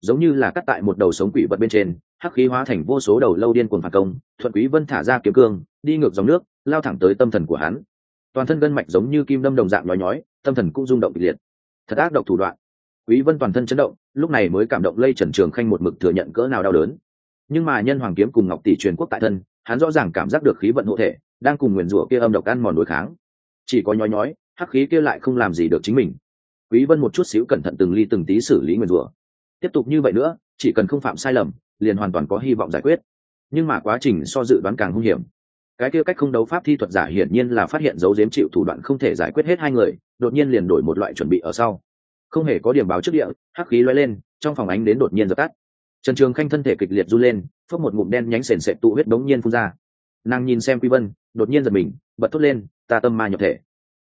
Giống như là cắt tại một đầu sống quỷ vật bên trên, hắc khí hóa thành vô số đầu lâu điên cuồng phản công, thuận quý vân thả ra kiếm cương, đi ngược dòng nước, lao thẳng tới tâm thần của hắn. Toàn thân gân mạch giống như kim đâm đồng dạng nhói nhói, tâm thần cũng rung động kịch liệt. Thật ác độc thủ đoạn quý vân toàn thân chấn động, lúc này mới cảm động lây trần trường khanh một mực thừa nhận cỡ nào đau đớn. Nhưng mà nhân hoàng kiếm cùng ngọc tỷ truyền quốc tại thân, hắn rõ ràng cảm giác được khí vận hộ thể, đang cùng nguyền rủa kia âm độc ăn mòn đối kháng. Chỉ có nhói nhói, hắc khí kia lại không làm gì được chính mình. Quý vân một chút xíu cẩn thận từng ly từng tí xử lý nguyền rủa. Tiếp tục như vậy nữa, chỉ cần không phạm sai lầm, liền hoàn toàn có hy vọng giải quyết. Nhưng mà quá trình so dự đoán càng hung hiểm. Cái kia cách không đấu pháp thi thuật giả hiển nhiên là phát hiện dấu giếm chịu thủ đoạn không thể giải quyết hết hai người, đột nhiên liền đổi một loại chuẩn bị ở sau không hề có điểm báo trước địa, hắc khí loay lên, trong phòng ánh đến đột nhiên dập tắt. Trần trường khanh thân thể kịch liệt run lên, phốc một ngụm đen nhánh sền sệt tụ huyết đống nhiên phun ra. Nàng nhìn xem quy vân, đột nhiên giật mình, bật thốt lên, ta tâm ma nhập thể.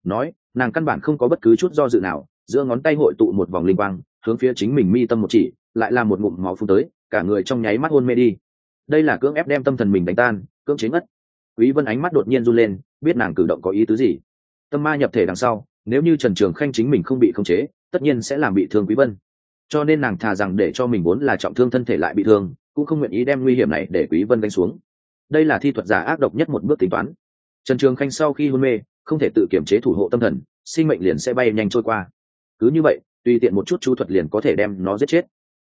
Nói, nàng căn bản không có bất cứ chút do dự nào, giữa ngón tay hội tụ một vòng linh quang, hướng phía chính mình mi tâm một chỉ, lại là một ngụm máu phun tới, cả người trong nháy mắt hôn mê đi. Đây là cưỡng ép đem tâm thần mình đánh tan, cưỡng chế ngất. Quý vân ánh mắt đột nhiên run lên, biết nàng cử động có ý tứ gì. Tâm ma nhập thể đằng sau, nếu như trần trường khanh chính mình không bị khống chế tất nhiên sẽ làm bị thương quý vân. Cho nên nàng thà rằng để cho mình vốn là trọng thương thân thể lại bị thương, cũng không nguyện ý đem nguy hiểm này để quý vân đánh xuống. Đây là thi thuật giả ác độc nhất một bước tính toán. Trần trường khanh sau khi hôn mê, không thể tự kiểm chế thủ hộ tâm thần, sinh mệnh liền sẽ bay nhanh trôi qua. Cứ như vậy, tùy tiện một chút chú thuật liền có thể đem nó giết chết.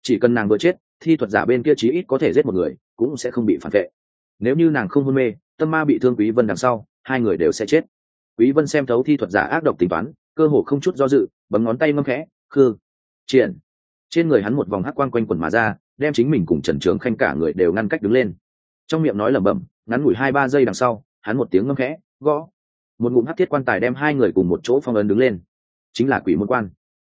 Chỉ cần nàng vừa chết, thi thuật giả bên kia chí ít có thể giết một người, cũng sẽ không bị phản vệ. Nếu như nàng không hôn mê, tâm ma bị thương quý vân đằng sau, hai người đều sẽ chết. Quý vân xem thấu thi thuật giả ác độc tính toán cơ hồ không chút do dự, bấm ngón tay ngâm khẽ, khư. Triển. Trên người hắn một vòng hắc quang quanh quần mà ra, đem chính mình cùng trần trường khanh cả người đều ngăn cách đứng lên. Trong miệng nói lẩm bẩm, ngắn ngủi hai ba giây đằng sau, hắn một tiếng ngâm khẽ, gõ. Một ngụm hắc thiết quan tài đem hai người cùng một chỗ phong ấn đứng lên. Chính là quỷ môn quan.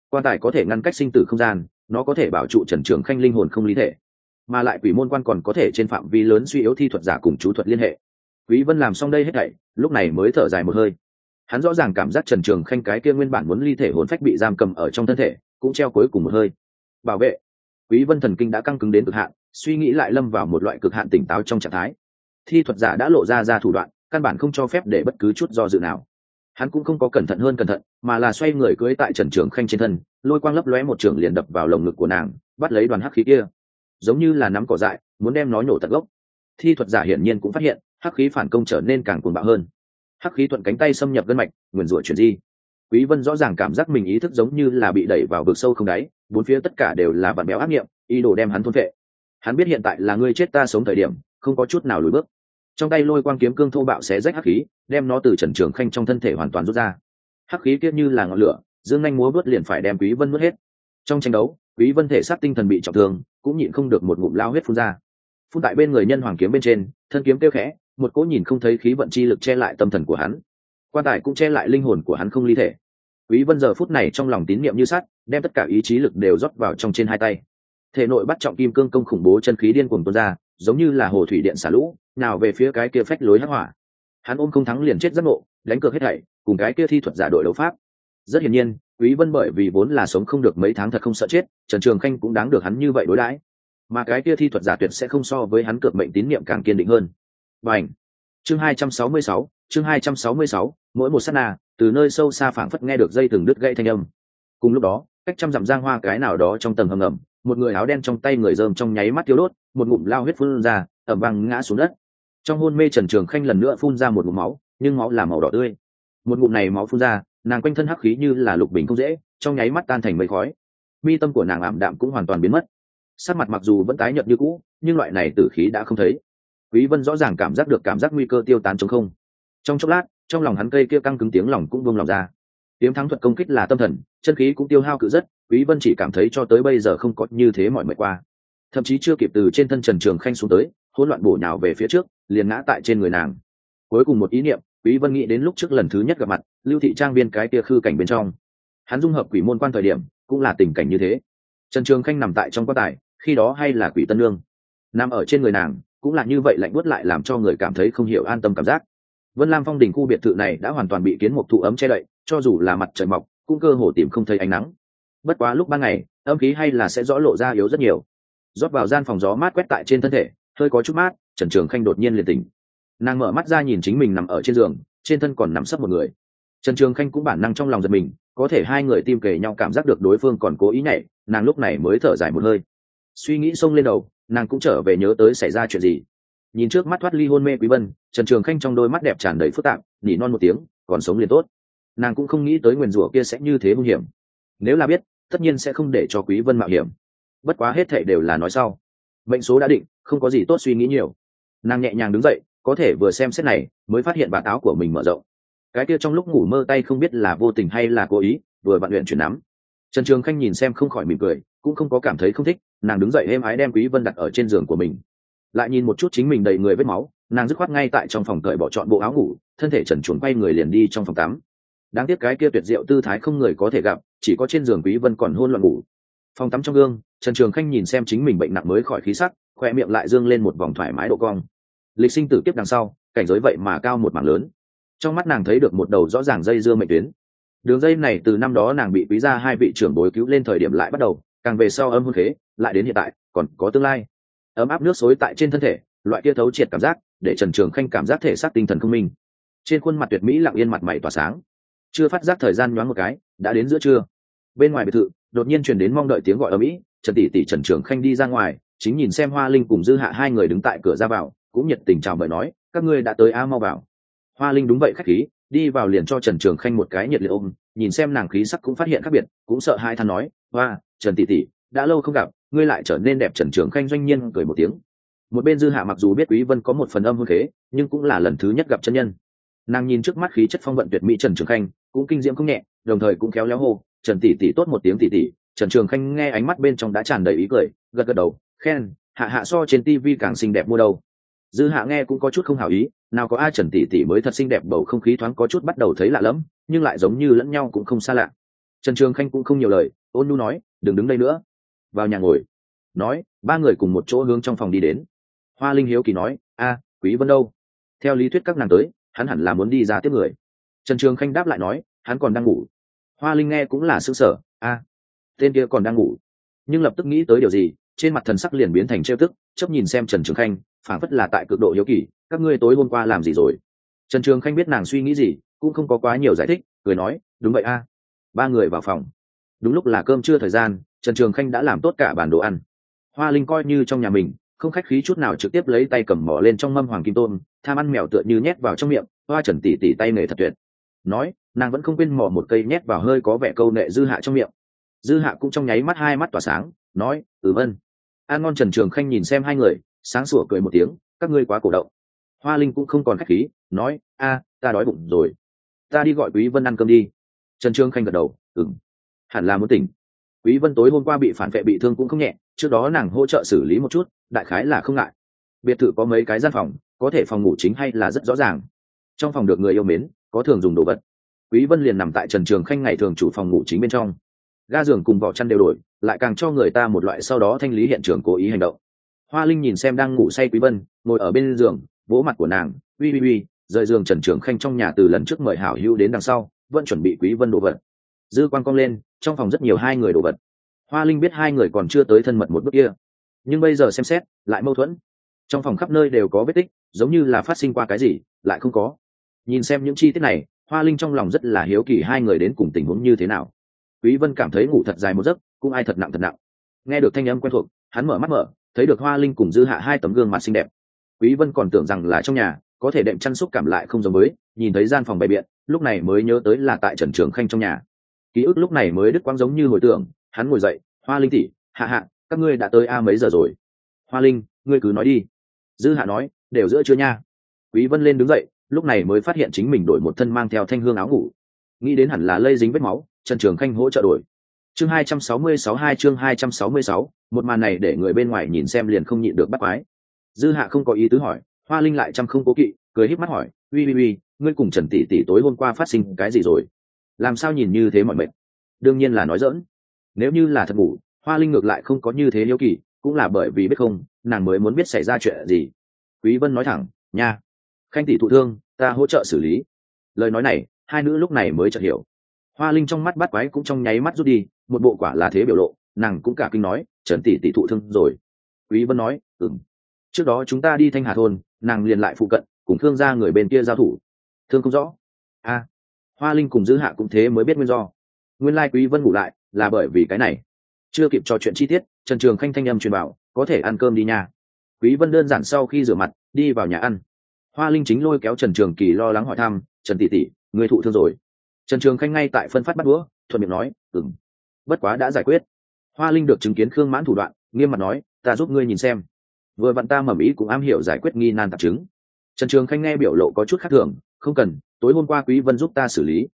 Quan tài có thể ngăn cách sinh tử không gian, nó có thể bảo trụ trần trường khanh linh hồn không lý thể. Mà lại quỷ môn quan còn có thể trên phạm vi lớn suy yếu thi thuật giả cùng chú thuật liên hệ. Quý vân làm xong đây hết thảy, lúc này mới thở dài một hơi hắn rõ ràng cảm giác trần trường khanh cái kia nguyên bản muốn ly thể hồn phách bị giam cầm ở trong thân thể, cũng treo cuối cùng một hơi. Bảo vệ. Quý vân thần kinh đã căng cứng đến cực hạn, suy nghĩ lại lâm vào một loại cực hạn tỉnh táo trong trạng thái. Thi thuật giả đã lộ ra ra thủ đoạn, căn bản không cho phép để bất cứ chút do dự nào. Hắn cũng không có cẩn thận hơn cẩn thận, mà là xoay người cưới tại trần trường khanh trên thân, lôi quang lấp lóe một trường liền đập vào lồng ngực của nàng, bắt lấy đoàn hắc khí kia. Giống như là nắm cỏ dại, muốn đem nó nhổ tận gốc. Thi thuật giả hiển nhiên cũng phát hiện, hắc khí phản công trở nên càng cuồng bạo hơn hắc khí thuận cánh tay xâm nhập gân mạch, nguyền rủa chuyển di. Quý vân rõ ràng cảm giác mình ý thức giống như là bị đẩy vào vực sâu không đáy, bốn phía tất cả đều là vật béo ác nghiệm, ý đồ đem hắn thôn vệ hắn biết hiện tại là ngươi chết ta sống thời điểm, không có chút nào lùi bước. Trong tay lôi quang kiếm cương thô bạo xé rách hắc khí, đem nó từ trần trường khanh trong thân thể hoàn toàn rút ra. Hắc khí kia như là ngọn lửa, dương anh múa vớt liền phải đem quý vân nuốt hết. Trong tranh đấu, quý vân thể xác tinh thần bị trọng thương, cũng nhịn không được một ngụm lao huyết phun ra. Phun tại bên người nhân hoàng kiếm bên trên, thân kiếm kêu khẽ một cỗ nhìn không thấy khí vận chi lực che lại tâm thần của hắn. Quan tài cũng che lại linh hồn của hắn không ly thể. Quý vân giờ phút này trong lòng tín niệm như sắt đem tất cả ý chí lực đều rót vào trong trên hai tay. Thể nội bắt trọng kim cương công khủng bố chân khí điên cuồng tuôn ra giống như là hồ thủy điện xả lũ nào về phía cái kia phách lối hắc hỏa. Hắn ôm không thắng liền chết rất nộ, đánh cược hết thảy cùng cái kia thi thuật giả đội đấu pháp. Rất hiển nhiên quý vân bởi vì vốn là sống không được mấy tháng thật không sợ chết trần trường khanh cũng đáng được hắn như vậy đối đãi. Mà cái kia thi thuật giả tuyệt sẽ không so với hắn cược mệnh tín niệm càng kiên định hơn. Bành. Chương 266, chương 266, mỗi một sát na, từ nơi sâu xa phảng phất nghe được dây từng đứt gãy thanh âm. Cùng lúc đó, cách trăm dặm giang hoa cái nào đó trong tầng hầm ngầm, một người áo đen trong tay người rơm trong nháy mắt thiếu đốt, một ngụm lao huyết phun ra, ẩm băng ngã xuống đất. Trong hôn mê trần trường khanh lần nữa phun ra một ngụm máu nhưng máu là màu đỏ tươi. Một ngụm này máu phun ra nàng quanh thân hắc khí như là lục bình không dễ trong nháy mắt tan thành mây khói. Mi tâm của nàng ảm đạm cũng hoàn toàn biến mất. Sắc mặt mặc dù vẫn tái nhợt như cũ nhưng loại này tử khí đã không thấy quý vân rõ ràng cảm giác được cảm giác nguy cơ tiêu tán trong không. Trong chốc lát, trong lòng hắn cây kia căng cứng tiếng lòng cũng buông lòng ra. Tiếng thắng thuật công kích là tâm thần, chân khí cũng tiêu hao cự rất, quý vân chỉ cảm thấy cho tới bây giờ không có như thế mọi mệt qua. Thậm chí chưa kịp từ trên thân trần trường khanh xuống tới, hỗn loạn bổ nhào về phía trước, liền ngã tại trên người nàng. Cuối cùng một ý niệm, quý vân nghĩ đến lúc trước lần thứ nhất gặp mặt, lưu thị trang viên cái kia khư cảnh bên trong. Hắn dung hợp quỷ môn quan thời điểm, cũng là tình cảnh như thế. Trần trường khanh nằm tại trong quan tài, khi đó hay là quỷ tân lương. Nằm ở trên người nàng cũng là như vậy lạnh buốt lại làm cho người cảm thấy không hiểu an tâm cảm giác. Vân lam phong đỉnh khu biệt thự này đã hoàn toàn bị kiến một thụ ấm che đậy, cho dù là mặt trời mọc, cũng cơ hồ tìm không thấy ánh nắng. Bất quá lúc ban ngày, âm khí hay là sẽ rõ lộ ra yếu rất nhiều. Rót vào gian phòng gió mát quét tại trên thân thể, hơi có chút mát, trần trường khanh đột nhiên liền tỉnh. Nàng mở mắt ra nhìn chính mình nằm ở trên giường, trên thân còn nằm sấp một người. Trần trường khanh cũng bản năng trong lòng giật mình, có thể hai người tim kề nhau cảm giác được đối phương còn cố ý nhảy, nàng lúc này mới thở dài một hơi. Suy nghĩ xông lên đầu nàng cũng trở về nhớ tới xảy ra chuyện gì. Nhìn trước mắt thoát ly hôn mê quý vân, trần trường khanh trong đôi mắt đẹp tràn đầy phức tạp nhỉ non một tiếng, còn sống liền tốt. Nàng cũng không nghĩ tới nguyền rủa kia sẽ như thế hung hiểm. Nếu là biết, tất nhiên sẽ không để cho quý vân mạo hiểm. Bất quá hết thệ đều là nói sau. Mệnh số đã định, không có gì tốt suy nghĩ nhiều. Nàng nhẹ nhàng đứng dậy, có thể vừa xem xét này, mới phát hiện bà áo của mình mở rộng. Cái kia trong lúc ngủ mơ tay không biết là vô tình hay là cố ý, vừa vặn luyện chuyển nắm. Trần trường khanh nhìn xem không khỏi mỉm cười cũng không có cảm thấy không thích, nàng đứng dậy êm ái đem quý vân đặt ở trên giường của mình. Lại nhìn một chút chính mình đầy người vết máu, nàng dứt khoát ngay tại trong phòng cởi bỏ chọn bộ áo ngủ, thân thể trần chuồn quay người liền đi trong phòng tắm. Đáng tiếc cái kia tuyệt diệu tư thái không người có thể gặp, chỉ có trên giường quý vân còn hôn loạn ngủ. Phòng tắm trong gương, trần trường khanh nhìn xem chính mình bệnh nặng mới khỏi khí sắc, khoe miệng lại dương lên một vòng thoải mái độ cong. Lịch sinh tử kiếp đằng sau, cảnh giới vậy mà cao một mảng lớn. Trong mắt nàng thấy được một đầu rõ ràng dây dưa mệnh tuyến. Đường dây này từ năm đó nàng bị quý ra hai vị trưởng bối cứu lên thời điểm lại bắt đầu càng về sau âm hôn khế lại đến hiện tại, còn có tương lai. Ấm áp nước xối tại trên thân thể, loại kia thấu triệt cảm giác, để trần trường khanh cảm giác thể xác tinh thần không minh. Trên khuôn mặt tuyệt mỹ lặng yên mặt mày tỏa sáng. Chưa phát giác thời gian nhoáng một cái, đã đến giữa trưa. Bên ngoài biệt thự, đột nhiên truyền đến mong đợi tiếng gọi ở mỹ trần tỷ tỷ trần trường khanh đi ra ngoài, chính nhìn xem hoa linh cùng dư hạ hai người đứng tại cửa ra vào, cũng nhiệt tình chào mời nói, các ngươi đã tới a, mau vào. Hoa linh đúng vậy khách khí, đi vào liền cho trần trường khanh một cái nhiệt liệt ôm, nhìn xem nàng khí sắc cũng phát hiện khác biệt, cũng sợ hai than nói, hoa trần tỷ tỷ, đã lâu không gặp, ngươi lại trở nên đẹp trần trường khanh doanh nhiên cười một tiếng. Một bên dư hạ mặc dù biết quý vân có một phần âm hôn khế nhưng cũng là lần thứ nhất gặp chân nhân. Nàng nhìn trước mắt khí chất phong vận tuyệt mỹ trần trường khanh, cũng kinh diễm không nhẹ, đồng thời cũng khéo léo hô, trần tỷ tỷ tốt một tiếng tỷ tỷ. Trần trường khanh nghe ánh mắt bên trong đã tràn đầy ý cười, gật gật đầu, khen, hạ hạ so trên tivi càng xinh đẹp mua đâu. Dư hạ nghe cũng có chút không hảo ý, nào có ai trần tỷ tỷ mới thật xinh đẹp, bầu không khí thoáng có chút bắt đầu thấy lạ lẫm, nhưng lại giống như lẫn nhau cũng không xa lạ. Trần trường khanh cũng không nhiều lời, ôn nhu nói đừng đứng đây nữa. Vào nhà ngồi. Nói, ba người cùng một chỗ hướng trong phòng đi đến. Hoa linh hiếu kỳ nói, a, quý vân đâu? Theo lý thuyết các nàng tới, hắn hẳn là muốn đi ra tiếp người. Trần trường khanh đáp lại nói, hắn còn đang ngủ. Hoa linh nghe cũng là s ư sở a, tên kia còn đang ngủ. Nhưng lập tức nghĩ tới điều gì, trên mặt thần sắc liền biến thành trêu tức chấp nhìn xem trần trường khanh phản phất là tại cực độ hiếu kỳ, các ngươi tối hôm qua làm gì rồi? Trần trường khanh biết nàng suy nghĩ gì, cũng không có quá nhiều giải thích, cười nói, đúng vậy, a. Ba người vào phòng đúng lúc là cơm trưa thời gian, trần trường khanh đã làm tốt cả bản đồ ăn. Hoa linh coi như trong nhà mình, không khách khí chút nào trực tiếp lấy tay cầm mỏ lên trong mâm hoàng kim tôn tham ăn mèo tựa như nhét vào trong miệng, hoa trần tỉ tỉ tay nghề thật tuyệt. Nói, nàng vẫn không quên mỏ một cây nhét vào hơi có vẻ câu nệ dư hạ trong miệng. Dư hạ cũng trong nháy mắt hai mắt tỏa sáng, nói ừ vân. An ngon trần trường khanh nhìn xem hai người, sáng sủa cười một tiếng, các ngươi quá cổ động. Hoa linh cũng không còn khách khí, nói, a, ta đói bụng rồi. Ta đi gọi quý vân ăn cơm đi. Trần trường khanh gật đầu ừng hẳn là muốn tỉnh. Quý vân tối hôm qua bị phản vệ bị thương cũng không nhẹ, trước đó nàng hỗ trợ xử lý một chút, đại khái là không ngại. Biệt thự có mấy cái gian phòng, có thể phòng ngủ chính hay là rất rõ ràng. Trong phòng được người yêu mến, có thường dùng đồ vật. Quý vân liền nằm tại trần trường khanh ngày thường chủ phòng ngủ chính bên trong. Ga giường cùng vỏ chăn đều đổi, lại càng cho người ta một loại sau đó thanh lý hiện trường cố ý hành động. Hoa linh nhìn xem đang ngủ say quý vân, ngồi ở bên giường, vỗ mặt của nàng, uy uy uy. Rời giường trần trường khanh trong nhà từ lần trước mời hảo hữu đến đằng sau, vẫn chuẩn bị quý vân đồ vật. Dư quan cong lên trong phòng rất nhiều hai người đồ vật. Hoa linh biết hai người còn chưa tới thân mật một bước kia. Nhưng bây giờ xem xét, lại mâu thuẫn. Trong phòng khắp nơi đều có vết tích, giống như là phát sinh qua cái gì, lại không có. Nhìn xem những chi tiết này, hoa linh trong lòng rất là hiếu kỳ hai người đến cùng tình huống như thế nào. Quý vân cảm thấy ngủ thật dài một giấc, cũng ai thật nặng thật nặng. Nghe được thanh âm quen thuộc, hắn mở mắt mở, thấy được hoa linh cùng dư hạ hai tấm gương mặt xinh đẹp. Quý vân còn tưởng rằng là trong nhà, có thể đệm chăn xúc cảm lại không giống với, nhìn thấy gian phòng bày biện, lúc này mới nhớ tới là tại trần trường khanh trong nhà ký ức lúc này mới đứt quang giống như hồi tưởng hắn ngồi dậy hoa linh tỷ hạ hạ các ngươi đã tới a mấy giờ rồi? Hoa linh ngươi cứ nói đi. Dư hạ nói đều giữa chưa nha. Quý vân lên đứng dậy lúc này mới phát hiện chính mình đổi một thân mang theo thanh hương áo ngủ. Nghĩ đến hẳn là lây dính vết máu trần trường khanh hỗ trợ đổi. Chương 266 hai chương 266, một màn này để người bên ngoài nhìn xem liền không nhịn được bắt quái. Dư hạ không có ý tứ hỏi hoa linh lại chăm không cố kỵ cười híp mắt hỏi uy uy uy ngươi cùng trần tỷ tỷ tối hôm qua phát sinh cái gì rồi? Làm sao nhìn như thế mọi mệt? Đương nhiên là nói dỡn nếu như là thật ngủ, hoa linh ngược lại không có như thế hiếu kỳ, cũng là bởi vì biết không, nàng mới muốn biết xảy ra chuyện gì. Quý vân nói thẳng, nha, khanh tỷ thụ thương, ta hỗ trợ xử lý. Lời nói này, hai nữ lúc này mới chợt hiểu. Hoa linh trong mắt bắt quái cũng trong nháy mắt rút đi, một bộ quả là thế biểu lộ, nàng cũng cả kinh nói, trần tỷ tỷ thụ thương rồi. Quý vân nói, ừm. Trước đó chúng ta đi thanh hà thôn, nàng liền lại phụ cận, cùng thương gia người bên kia giao thủ. Thương không rõ. A hoa linh cùng giữ hạ cũng thế mới biết nguyên do. Nguyên lai、like、quý quý vân ngủ lại là bởi vì cái này. Chưa kịp trò chuyện chi tiết, trần trường khanh thanh âm truyền bảo, có thể ăn cơm đi nha. Quý vân đơn giản sau khi rửa mặt, đi vào nhà ăn. Hoa linh chính lôi kéo trần trường kỳ lo lắng hỏi thăm, trần tỷ tỷ, người thụ thương rồi? Trần trường khanh ngay tại phân phát bắt đũa, thuận miệng nói ừng bất quá đã giải quyết. Hoa linh được chứng kiến khương mãn thủ đoạn, nghiêm mặt nói, ta giúp ngươi nhìn xem. Vừa vặn ta mầm ý cũng am hiểu giải quyết nghi nan tạp chứng. Trần trường khanh nghe biểu lộ có chút khác thường không cần, tối hôm qua quý vân giúp ta xử lý.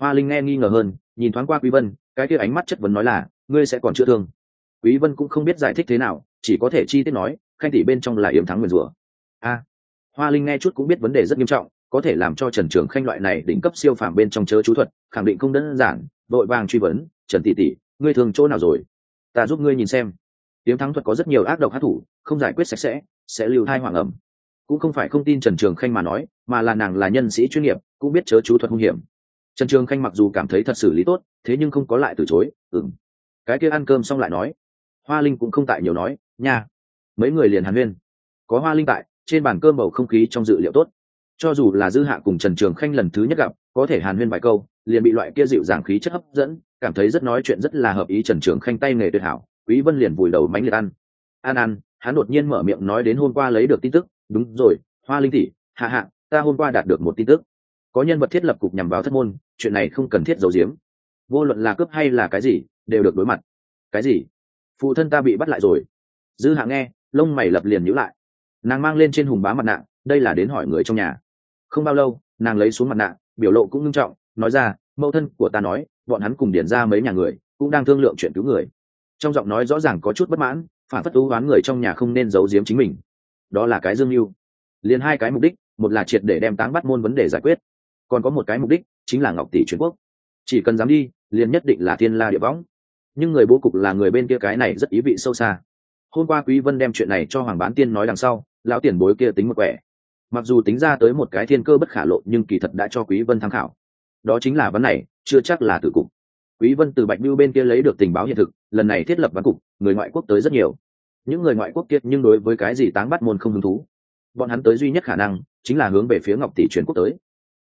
Hoa linh nghe nghi ngờ hơn, nhìn thoáng qua quý vân, cái kia ánh mắt chất vấn nói là, ngươi sẽ còn chữa thương. Quý vân cũng không biết giải thích thế nào, chỉ có thể chi tiết nói, khanh tỷ bên trong là yếm thắng nguyền rủa. A. Hoa linh nghe chút cũng biết vấn đề rất nghiêm trọng, có thể làm cho trần trường khanh loại này đỉnh cấp siêu phàm bên trong chớ chú thuật, khẳng định không đơn giản đội vàng truy vấn, trần tỷ tỷ, ngươi thường chỗ nào rồi? Ta giúp ngươi nhìn xem. Yếm thắng thuật có rất nhiều ác độc hát thủ không giải quyết sạch sẽ sẽ lưu thai hoàng ẩm cũng không phải không tin trần trường khanh mà nói, mà là nàng là nhân sĩ chuyên nghiệp, cũng biết chớ chú thuật hung hiểm. Trần trường khanh mặc dù cảm thấy thật xử lý tốt, thế nhưng không có lại từ chối ừng cái kia ăn cơm xong lại nói, hoa linh cũng không tại nhiều nói, nha, mấy người liền hàn huyên. Có hoa linh tại, trên bàn cơm bầu không khí trong dự liệu tốt. Cho dù là dư hạ cùng trần trường khanh lần thứ nhất gặp, có thể hàn huyên vài câu, liền bị loại kia dịu dàng khí chất hấp dẫn, cảm thấy rất nói chuyện rất là hợp ý trần trường khanh tay nghề tuyệt hảo, quý vân liền vùi đầu mánh liệt ăn. Ăn ăn hắn đột nhiên mở miệng nói đến hôm qua lấy được tin tức đúng rồi, hoa linh tỷ, hạ hạ, ta hôm qua đạt được một tin tức. Có nhân vật thiết lập cục nhằm vào thất môn, chuyện này không cần thiết giấu giếm. Vô luận là cướp hay là cái gì, đều được đối mặt. Cái gì? Phụ thân ta bị bắt lại rồi. Dư hạ nghe, lông mày lập liền nhíu lại. Nàng mang lên trên hùng bá mặt nạ, đây là đến hỏi người trong nhà. Không bao lâu, nàng lấy xuống mặt nạ, biểu lộ cũng nghiêm trọng, nói ra, mẫu thân của ta nói, bọn hắn cùng điển ra mấy nhà người, cũng đang thương lượng chuyện cứu người. Trong giọng nói rõ ràng có chút bất mãn, phản phất ưu oán người trong nhà không nên giấu giếm chính mình đó là cái dương mưu. Liền hai cái mục đích, một là triệt để đem táng bắt môn vấn đề giải quyết, còn có một cái mục đích chính là ngọc tỷ truyền quốc. Chỉ cần dám đi, liền nhất định là thiên la địa võng. Nhưng người bố cục là người bên kia cái này rất ý vị sâu xa. Hôm qua quý vân đem chuyện này cho hoàng bán tiên nói đằng sau, lão tiền bối kia tính một quẻ. Mặc dù tính ra tới một cái thiên cơ bất khả lộ, nhưng kỳ thật đã cho quý vân tham khảo. Đó chính là vấn này, chưa chắc là tử cục. Quý vân từ bạch biêu bên kia lấy được tình báo hiện thực, lần này thiết lập văn cục, người ngoại quốc tới rất nhiều những người ngoại quốc kiệt nhưng đối với cái gì táng bắt môn không hứng thú. Bọn hắn tới duy nhất khả năng chính là hướng về phía ngọc tỷ truyền quốc tới.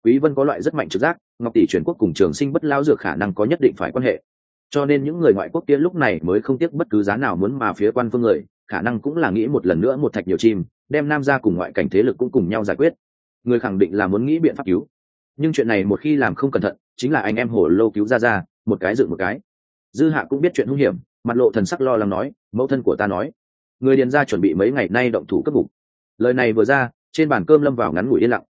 Quý vân có loại rất mạnh trực giác, ngọc tỷ truyền quốc cùng trường sinh bất lao dược khả năng có nhất định phải quan hệ. Cho nên những người ngoại quốc kia lúc này mới không tiếc bất cứ giá nào muốn mà phía quan phương người, khả năng cũng là nghĩ một lần nữa một thạch nhiều chim, đem nam ra cùng ngoại cảnh thế lực cũng cùng nhau giải quyết. Người khẳng định là muốn nghĩ biện pháp cứu. Nhưng chuyện này một khi làm không cẩn thận, chính là anh em hồ lô cứu ra ra một cái dựng một cái. Dư hạ cũng biết chuyện hung hiểm, mặt lộ thần sắc lo lắng nói, mẫu thân của ta nói người điền ra chuẩn bị mấy ngày nay động thủ cấp ngục lời này vừa ra, trên bàn cơm lâm vào ngắn ngủi yên lặng.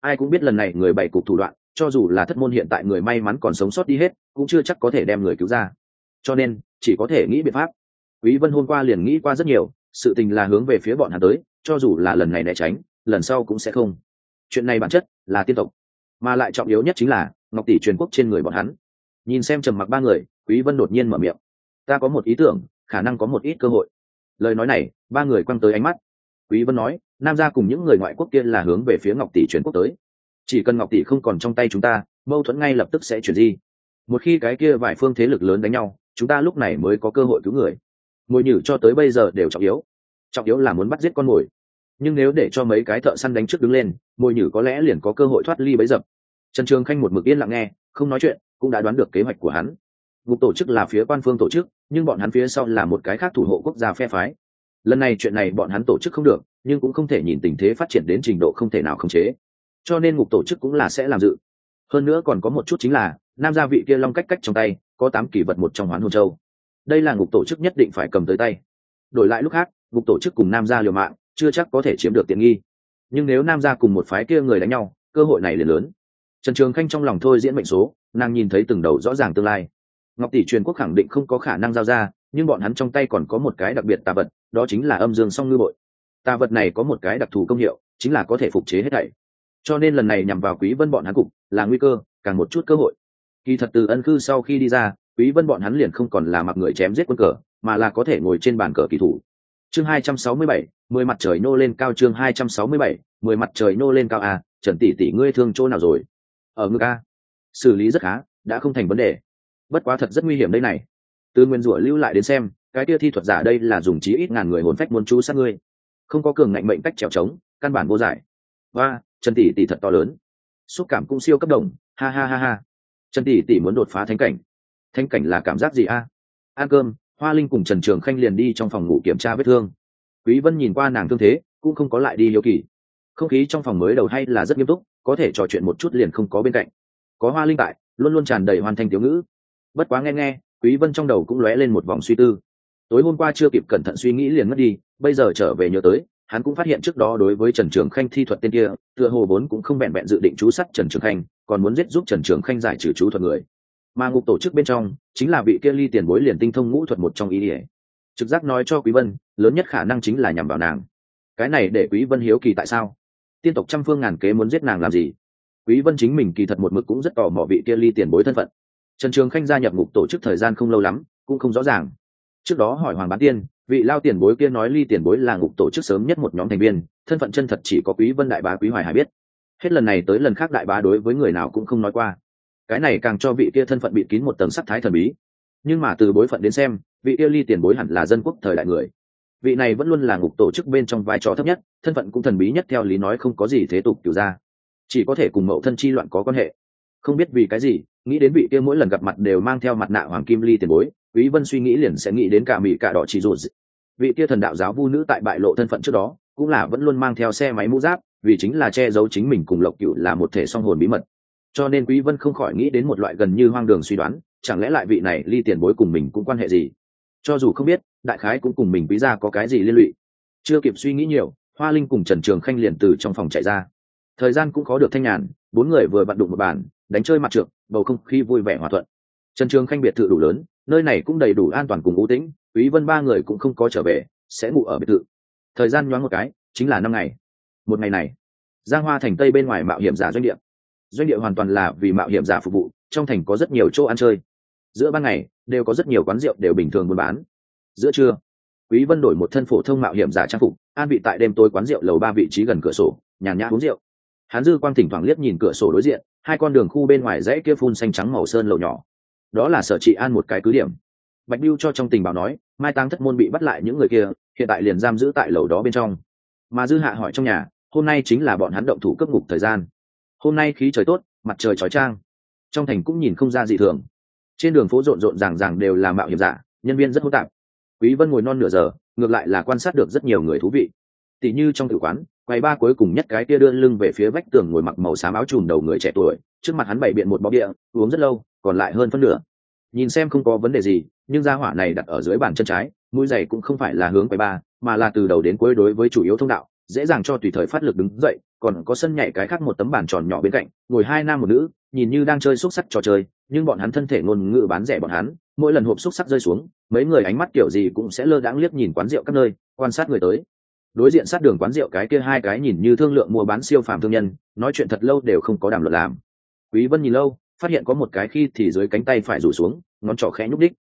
Ai cũng biết lần này người bày cục thủ đoạn, cho dù là thất môn hiện tại người may mắn còn sống sót đi hết, cũng chưa chắc có thể đem người cứu ra. Cho nên, chỉ có thể nghĩ biện pháp. Quý vân hôm qua liền nghĩ qua rất nhiều, sự tình là hướng về phía bọn hắn tới, cho dù là lần này né tránh, lần sau cũng sẽ không. Chuyện này bản chất là tiên tộc, mà lại trọng yếu nhất chính là ngọc tỷ truyền quốc trên người bọn hắn. Nhìn xem trầm mặc ba người, quý vân đột nhiên mở miệng. Ta có một ý tưởng, khả năng có một ít cơ hội lời nói này, ba người quăng tới ánh mắt. Quý vân nói, nam gia cùng những người ngoại quốc kia là hướng về phía ngọc tỷ chuyển quốc tới. Chỉ cần ngọc tỷ không còn trong tay chúng ta, mâu thuẫn ngay lập tức sẽ chuyển di. Một khi cái kia vài phương thế lực lớn đánh nhau, chúng ta lúc này mới có cơ hội cứu người. Mồi nhử cho tới bây giờ đều trọng yếu. Trọng yếu là muốn bắt giết con mồi. Nhưng nếu để cho mấy cái thợ săn đánh trước đứng lên mồi nhử có lẽ liền có cơ hội thoát ly bấy dập. Trần trường khanh một mực yên lặng nghe, không nói chuyện, cũng đã đoán được kế hoạch của hắn. Ngục tổ chức là phía quan phương tổ chức nhưng bọn hắn phía sau là một cái khác thủ hộ quốc gia phe phái. Lần này chuyện này bọn hắn tổ chức không được, nhưng cũng không thể nhìn tình thế phát triển đến trình độ không thể nào khống chế. Cho nên ngục tổ chức cũng là sẽ làm dự. Hơn nữa còn có một chút chính là, nam gia vị kia long cách cách trong tay, có tám kỷ vật một trong hoán hồn châu. Đây là ngục tổ chức nhất định phải cầm tới tay. Đổi lại lúc khác, ngục tổ chức cùng nam gia liều mạng, chưa chắc có thể chiếm được tiện nghi. Nhưng nếu nam gia cùng một phái kia người đánh nhau, cơ hội này liền lớn. Trần trường khanh trong lòng thôi diễn mệnh số, nàng nhìn thấy từng đầu rõ ràng tương lai ngọc tỷ truyền quốc khẳng định không có khả năng giao ra nhưng bọn hắn trong tay còn có một cái đặc biệt tà vật đó chính là âm dương song ngư bội. Tà vật này có một cái đặc thù công hiệu chính là có thể phục chế hết thảy. Cho nên lần này nhằm vào quý vân bọn hắn cục là nguy cơ càng một chút cơ hội. Kỳ thật từ ân cư sau khi đi ra quý vân bọn hắn liền không còn là mặc người chém giết quân cờ mà là có thể ngồi trên bàn cờ kỳ thủ. Chương 267, mười mặt trời nô lên cao chương 267, mười mặt trời nô lên cao à trần tỷ tỷ ngươi thương chỗ nào rồi? Ở ngực a. Xử lý rất khá đã không thành vấn đề bất quá thật rất nguy hiểm đây này. Từ nguyên rủa lưu lại đến xem, cái kia thi thuật giả đây là dùng chí ít ngàn người hồn phách muốn chú sát ngươi. Không có cường ngạnh mệnh cách trèo trống, căn bản vô giải. Và trần tỷ tỷ thật to lớn. Xúc cảm cũng siêu cấp đồng, ha ha ha ha. Trần tỷ tỷ muốn đột phá thánh cảnh. Thánh cảnh là cảm giác gì a? Ăn cơm, hoa linh cùng trần trường khanh liền đi trong phòng ngủ kiểm tra vết thương. Quý vân nhìn qua nàng thương thế, cũng không có lại đi hiếu kỳ. Không khí trong phòng mới đầu hay là rất nghiêm túc, có thể trò chuyện một chút liền không có bên cạnh. Có hoa linh tại, luôn luôn tràn đầy hoàn thành tiểu ngữ bất quá nghe nghe, quý vân trong đầu cũng lóe lên một vòng suy tư. Tối hôm qua chưa kịp cẩn thận suy nghĩ liền mất đi, bây giờ trở về nhớ tới, hắn cũng phát hiện trước đó đối với trần trường khanh thi thuật tên kia, tựa hồ vốn cũng không vẹn vẹn dự định chú sát trần trường khanh, còn muốn giết giúp trần trường khanh giải trừ chú thuật người. Mà ngục tổ chức bên trong, chính là vị kia ly tiền bối liền tinh thông ngũ thuật một trong ý ỉa trực giác nói cho quý vân, lớn nhất khả năng chính là nhằm vào nàng. Cái này để quý vân hiếu kỳ tại sao? Tiên tộc trăm phương ngàn kế muốn giết nàng làm gì? Quý vân chính mình kỳ thật một mực cũng rất tò mò vị kia ly tiền bối thân phận trần trường khanh gia nhập ngục tổ chức thời gian không lâu lắm, cũng không rõ ràng. Trước đó hỏi hoàng bán tiên, vị lao tiền bối kia nói ly tiền bối là ngục tổ chức sớm nhất một nhóm thành viên, thân phận chân thật chỉ có quý vân đại bá, quý hoài hải biết. Hết lần này tới lần khác đại bá đối với người nào cũng không nói qua. Cái này càng cho vị kia thân phận bị kín một tầng sắc thái thần bí. Nhưng mà từ bối phận đến xem, vị kia ly tiền bối hẳn là dân quốc thời đại người. Vị này vẫn luôn là ngục tổ chức bên trong vai trò thấp nhất, thân phận cũng thần bí nhất theo lý nói không có gì thế tục kiểu ra. Chỉ có thể cùng mậu thân chi loạn có quan hệ không biết vì cái gì, nghĩ đến vị kia mỗi lần gặp mặt đều mang theo mặt nạ hoàng kim ly tiền bối, quý vân suy nghĩ liền sẽ nghĩ đến cả mỹ cả đỏ chỉ rụt. Vị kia thần đạo giáo vu nữ tại bại lộ thân phận trước đó, cũng là vẫn luôn mang theo xe máy mũ giáp, vì chính là che giấu chính mình cùng lộc cựu là một thể song hồn bí mật. Cho nên quý vân không khỏi nghĩ đến một loại gần như hoang đường suy đoán, chẳng lẽ lại vị này ly tiền bối cùng mình cũng quan hệ gì? Cho dù không biết, đại khái cũng cùng mình quý ra có cái gì liên lụy. Chưa kịp suy nghĩ nhiều, hoa linh cùng trần trường khanh liền từ trong phòng chạy ra. Thời gian cũng có được thanh nhàn, bốn người vừa vặn đụng một bàn đánh chơi mặt trượt, bầu không khí vui vẻ hòa thuận. Trần trường khanh biệt thự đủ lớn, nơi này cũng đầy đủ an toàn cùng ưu tĩnh, quý vân ba người cũng không có trở về, sẽ ngủ ở biệt thự. Thời gian nhoáng một cái, chính là năm ngày. Một ngày này, giang hoa thành tây bên ngoài mạo hiểm giả doanh địa. Doanh địa hoàn toàn là vì mạo hiểm giả phục vụ, trong thành có rất nhiều chỗ ăn chơi. Giữa ban ngày, đều có rất nhiều quán rượu đều bình thường buôn bán. Giữa trưa, quý vân đổi một thân phổ thông mạo hiểm giả trang phục, an vị tại đêm tối quán rượu lầu ba vị trí gần cửa sổ, nhàn nhã uống rượu. Hắn dư quang thỉnh thoảng liếc nhìn cửa sổ đối diện hai con đường khu bên ngoài dãy kia phun xanh trắng màu sơn lầu nhỏ. Đó là sở trị an một cái cứ điểm. Bạch biêu cho trong tình báo nói, mai tăng thất môn bị bắt lại những người kia, hiện tại liền giam giữ tại lầu đó bên trong. Mà dư hạ hỏi trong nhà, hôm nay chính là bọn hắn động thủ cấp ngục thời gian. Hôm nay khí trời tốt, mặt trời chói trang trong thành cũng nhìn không ra dị thường. Trên đường phố rộn rộn ràng ràng đều là mạo hiểm giả, nhân viên rất hỗn tạp. Quý vân ngồi non nửa giờ, ngược lại là quan sát được rất nhiều người thú vị. Tỷ như trong tử quán quầy ba cuối cùng nhất cái kia đưa lưng về phía vách tường ngồi mặc màu xám áo trùm đầu người trẻ tuổi, trước mặt hắn bày biện một bó địa uống rất lâu, còn lại hơn phân nửa. Nhìn xem không có vấn đề gì, nhưng gia hỏa này đặt ở dưới bàn chân trái, mũi giày cũng không phải là hướng quầy ba, mà là từ đầu đến cuối đối với chủ yếu thông đạo, dễ dàng cho tùy thời phát lực đứng dậy, còn có sân nhảy cái khác một tấm bàn tròn nhỏ bên cạnh, ngồi hai nam một nữ, nhìn như đang chơi xúc sắc trò chơi, nhưng bọn hắn thân thể ngôn ngữ bán rẻ bọn hắn, mỗi lần hộp xúc sắc rơi xuống, mấy người ánh mắt kiểu gì cũng sẽ lơ đãng liếc nhìn quán rượu các nơi, quan sát người tới đối diện sát đường quán rượu cái kia hai cái nhìn như thương lượng mua bán siêu phàm thương nhân, nói chuyện thật lâu đều không có đàm luận làm. Quý vân nhìn lâu, phát hiện có một cái khi thì dưới cánh tay phải rủ xuống, ngón trỏ khẽ nhúc đích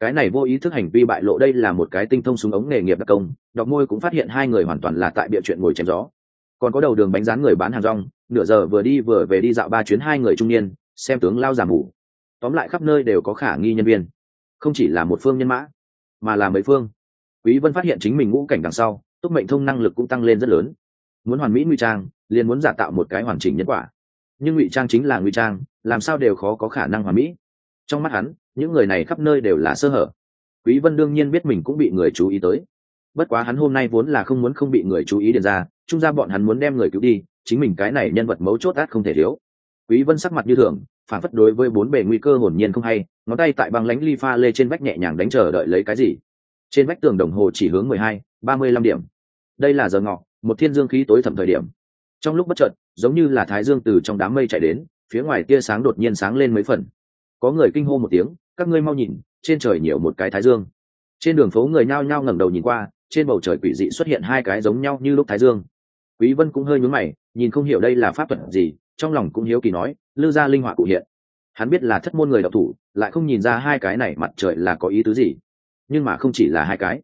cái này vô ý thức hành vi bại lộ đây là một cái tinh thông súng ống nghề nghiệp đặc công, đọc môi cũng phát hiện hai người hoàn toàn là tại bịa chuyện ngồi chém gió. Còn có đầu đường bánh rán người bán hàng rong, nửa giờ vừa đi vừa về đi dạo ba chuyến hai người trung niên, xem tướng lao giảm ngủ tóm lại khắp nơi đều có khả nghi nhân viên. Không chỉ là một phương nhân mã, mà là mấy phương. Quý vân phát hiện chính mình ngũ cảnh đằng sau túc mệnh thông năng lực cũng tăng lên rất lớn. Muốn hoàn mỹ ngụy trang, liền muốn giả tạo một cái hoàn chỉnh nhân quả. Nhưng ngụy trang chính là ngụy trang, làm sao đều khó có khả năng hoàn mỹ. Trong mắt hắn, những người này khắp nơi đều là sơ hở. Quý vân đương nhiên biết mình cũng bị người chú ý tới. Bất quá hắn hôm nay vốn là không muốn không bị người chú ý điền ra trung ra bọn hắn muốn đem người cứu đi, chính mình cái này nhân vật mấu chốt át không thể thiếu. Quý vân sắc mặt như thường, phản phất đối với bốn bề nguy cơ hồn nhiên không hay, ngón tay tại băng lánh ly pha lê trên vách nhẹ nhàng đánh chờ đợi lấy cái gì trên vách tường đồng hồ chỉ hướng mười hai, ba mươi lăm điểm. Đây là giờ ngọ, một thiên dương khí tối thẩm thời điểm. Trong lúc bất chợt, giống như là thái dương từ trong đám mây chạy đến, phía ngoài tia sáng đột nhiên sáng lên mấy phần. Có người kinh hô một tiếng, các ngươi mau nhìn, trên trời nhiều một cái thái dương. Trên đường phố người nhao nhao ngẩng đầu nhìn qua, trên bầu trời quỷ dị xuất hiện hai cái giống nhau như lúc thái dương. Quý vân cũng hơi nhướng mày, nhìn không hiểu đây là pháp thuật gì, trong lòng cũng hiếu kỳ nói, lư gia linh hỏa cụ hiện. Hắn biết là thất môn người đạo thủ, lại không nhìn ra hai cái này mặt trời là có ý tứ gì nhưng mà không chỉ là hai cái.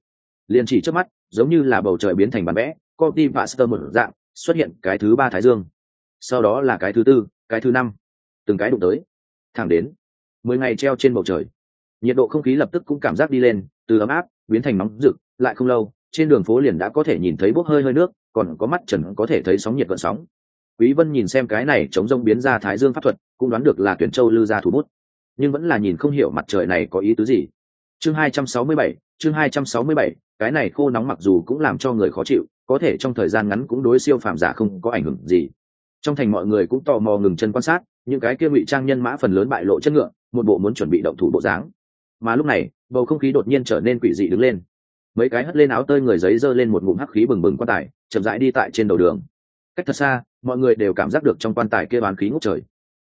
Liền chỉ trước mắt, giống như là bầu trời biến thành bản vẽ, copy và sơ một dạng, xuất hiện cái thứ ba thái dương. Sau đó là cái thứ tư, cái thứ năm, từng cái đụng tới. Thẳng đến, mười ngày treo trên bầu trời. Nhiệt độ không khí lập tức cũng cảm giác đi lên, từ ấm áp, biến thành nóng rực, lại không lâu, trên đường phố liền đã có thể nhìn thấy bốc hơi hơi nước, còn có mắt trần có thể thấy sóng nhiệt vận sóng. Quý vân nhìn xem cái này chống rông biến ra thái dương pháp thuật, cũng đoán được là tuyển châu lư ra thủ bút. Nhưng vẫn là nhìn không hiểu mặt trời này có ý tứ gì chương 267, chương 267, cái này khô nóng mặc dù cũng làm cho người khó chịu có thể trong thời gian ngắn cũng đối siêu phàm giả không có ảnh hưởng gì. Trong thành mọi người cũng tò mò ngừng chân quan sát những cái kia ngụy trang nhân mã phần lớn bại lộ chất ngựa một bộ muốn chuẩn bị động thủ bộ dáng. Mà lúc này bầu không khí đột nhiên trở nên quỷ dị đứng lên. Mấy cái hất lên áo tơi người giấy dơ lên một ngụm hắc khí bừng bừng quan tài chậm rãi đi tại trên đầu đường. Cách thật xa mọi người đều cảm giác được trong quan tài kia bán khí ngút trời.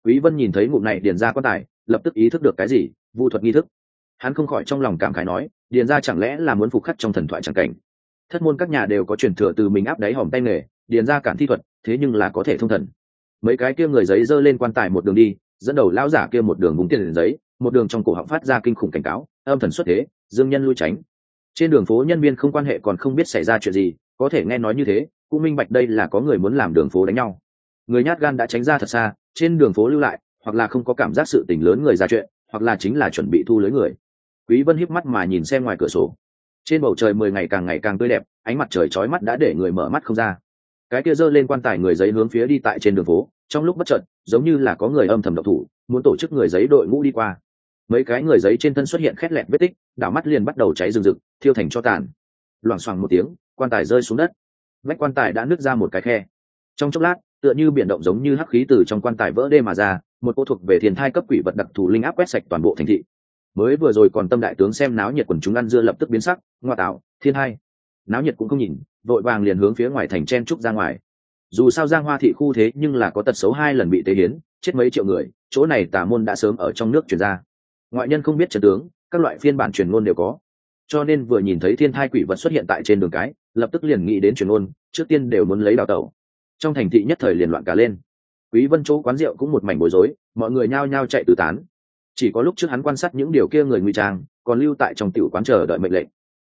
Quý vân nhìn thấy ngụm này điền ra quan tài lập tức ý thức được cái gì vu thuật nghi thức hắn không khỏi trong lòng cảm khái nói, điền ra chẳng lẽ là muốn phục khắc trong thần thoại chẳng cảnh. Thất môn các nhà đều có truyền thừa từ mình áp đáy hòm tay nghề, điền ra cản thi thuật, thế nhưng là có thể thông thần. Mấy cái kia người giấy giơ lên quan tài một đường đi, dẫn đầu lão giả kia một đường búng tiền giấy, một đường trong cổ họng phát ra kinh khủng cảnh cáo, âm thần xuất thế, dương nhân lui tránh. Trên đường phố nhân viên không quan hệ còn không biết xảy ra chuyện gì, có thể nghe nói như thế, cũng minh bạch đây là có người muốn làm đường phố đánh nhau. Người nhát gan đã tránh ra thật xa, trên đường phố lưu lại, hoặc là không có cảm giác sự tình lớn người ra chuyện, hoặc là chính là chuẩn bị thu lưới người quý vân híp mắt mà nhìn xem ngoài cửa sổ. Trên bầu trời mười ngày càng ngày càng tươi đẹp, ánh mặt trời chói mắt đã để người mở mắt không ra. Cái kia giơ lên quan tài người giấy hướng phía đi tại trên đường phố, trong lúc bất chợt, giống như là có người âm thầm độc thủ, muốn tổ chức người giấy đội ngũ đi qua. Mấy cái người giấy trên thân xuất hiện khét lẹn vết tích, đảo mắt liền bắt đầu cháy rừng rực, thiêu thành cho tàn. Loảng xoảng một tiếng, quan tài rơi xuống đất. Vách quan tài đã nứt ra một cái khe. Trong chốc lát, tựa như biển động giống như hắc khí từ trong quan tài vỡ đê mà ra, một cô thuộc về thiền thai cấp quỷ vật đặc thù linh áp quét sạch toàn bộ thành thị mới vừa rồi còn tâm đại tướng xem náo nhiệt quần chúng ăn dưa lập tức biến sắc, ngoa tạo, thiên hai. Náo nhiệt cũng không nhìn, vội vàng liền hướng phía ngoài thành chen trúc ra ngoài. Dù sao giang hoa thị khu thế nhưng là có tật xấu hai lần bị tế hiến, chết mấy triệu người, chỗ này tà môn đã sớm ở trong nước chuyển ra. Ngoại nhân không biết trần tướng, các loại phiên bản truyền ngôn đều có. Cho nên vừa nhìn thấy thiên thai quỷ vật xuất hiện tại trên đường cái, lập tức liền nghĩ đến truyền ngôn, trước tiên đều muốn lấy đào tẩu. Trong thành thị nhất thời liền loạn cả lên. Quý vân chỗ quán rượu cũng một mảnh bối rối, mọi người nhao nhao chạy tứ tán chỉ có lúc trước hắn quan sát những điều kia người ngụy trang, còn lưu tại trong tiểu quán chờ đợi mệnh lệnh.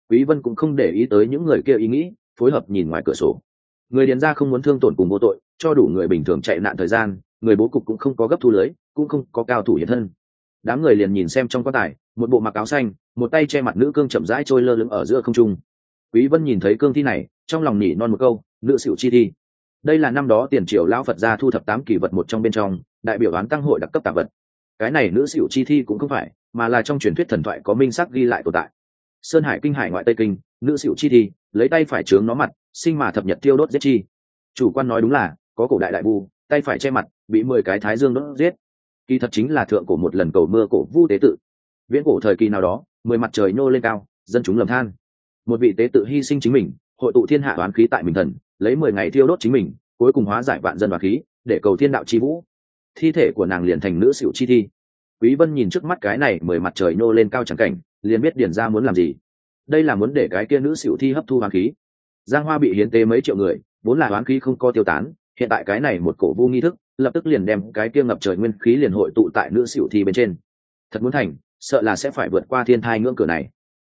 Quý vân cũng không để ý tới những người kia ý nghĩ, phối hợp nhìn ngoài cửa sổ. Người điền ra không muốn thương tổn cùng vô tội, cho đủ người bình thường chạy nạn thời gian, người bố cục cũng không có gấp thu lưới, cũng không có cao thủ hiện thân. Đám người liền nhìn xem trong quan tài, một bộ mặc áo xanh, một tay che mặt nữ cương chậm rãi trôi lơ lửng ở giữa không trung. Quý vân nhìn thấy cương thi này, trong lòng nhỉ non một câu, nữ xỉu chi thi. Đây là năm đó tiền triều lão phật gia thu thập tám kỳ vật một trong bên trong, đại biểu đoán tăng hội đặc cấp tạp vật cái này nữ xỉu chi thi cũng không phải, mà là trong truyền thuyết thần thoại có minh sắc ghi lại tồn tại. Sơn hải kinh hải ngoại tây kinh, nữ xỉu chi thi, lấy tay phải trướng nó mặt, sinh mà thập nhật tiêu đốt giết chi. Chủ quan nói đúng là, có cổ đại đại bu, tay phải che mặt, bị mười cái thái dương đốt giết. Kỳ thật chính là thượng cổ một lần cầu mưa cổ vu tế tự. Viễn cổ thời kỳ nào đó, mười mặt trời nô lên cao, dân chúng lầm than. Một vị tế tự hy sinh chính mình, hội tụ thiên hạ đoán khí tại mình thần, lấy mười ngày thiêu đốt chính mình, cuối cùng hóa giải vạn dân và khí, để cầu thiên đạo chi vũ thi thể của nàng liền thành nữ xỉu chi thi. Quý vân nhìn trước mắt cái này mười mặt trời nô lên cao chẳng cảnh, liền biết điển ra muốn làm gì. Đây là muốn để cái kia nữ xỉu thi hấp thu hoán khí. Giang hoa bị hiến tế mấy triệu người, vốn là hoán khí không có tiêu tán, hiện tại cái này một cổ vu nghi thức, lập tức liền đem cái kia ngập trời nguyên khí liền hội tụ tại nữ xỉu thi bên trên. Thật muốn thành, sợ là sẽ phải vượt qua thiên thai ngưỡng cửa này.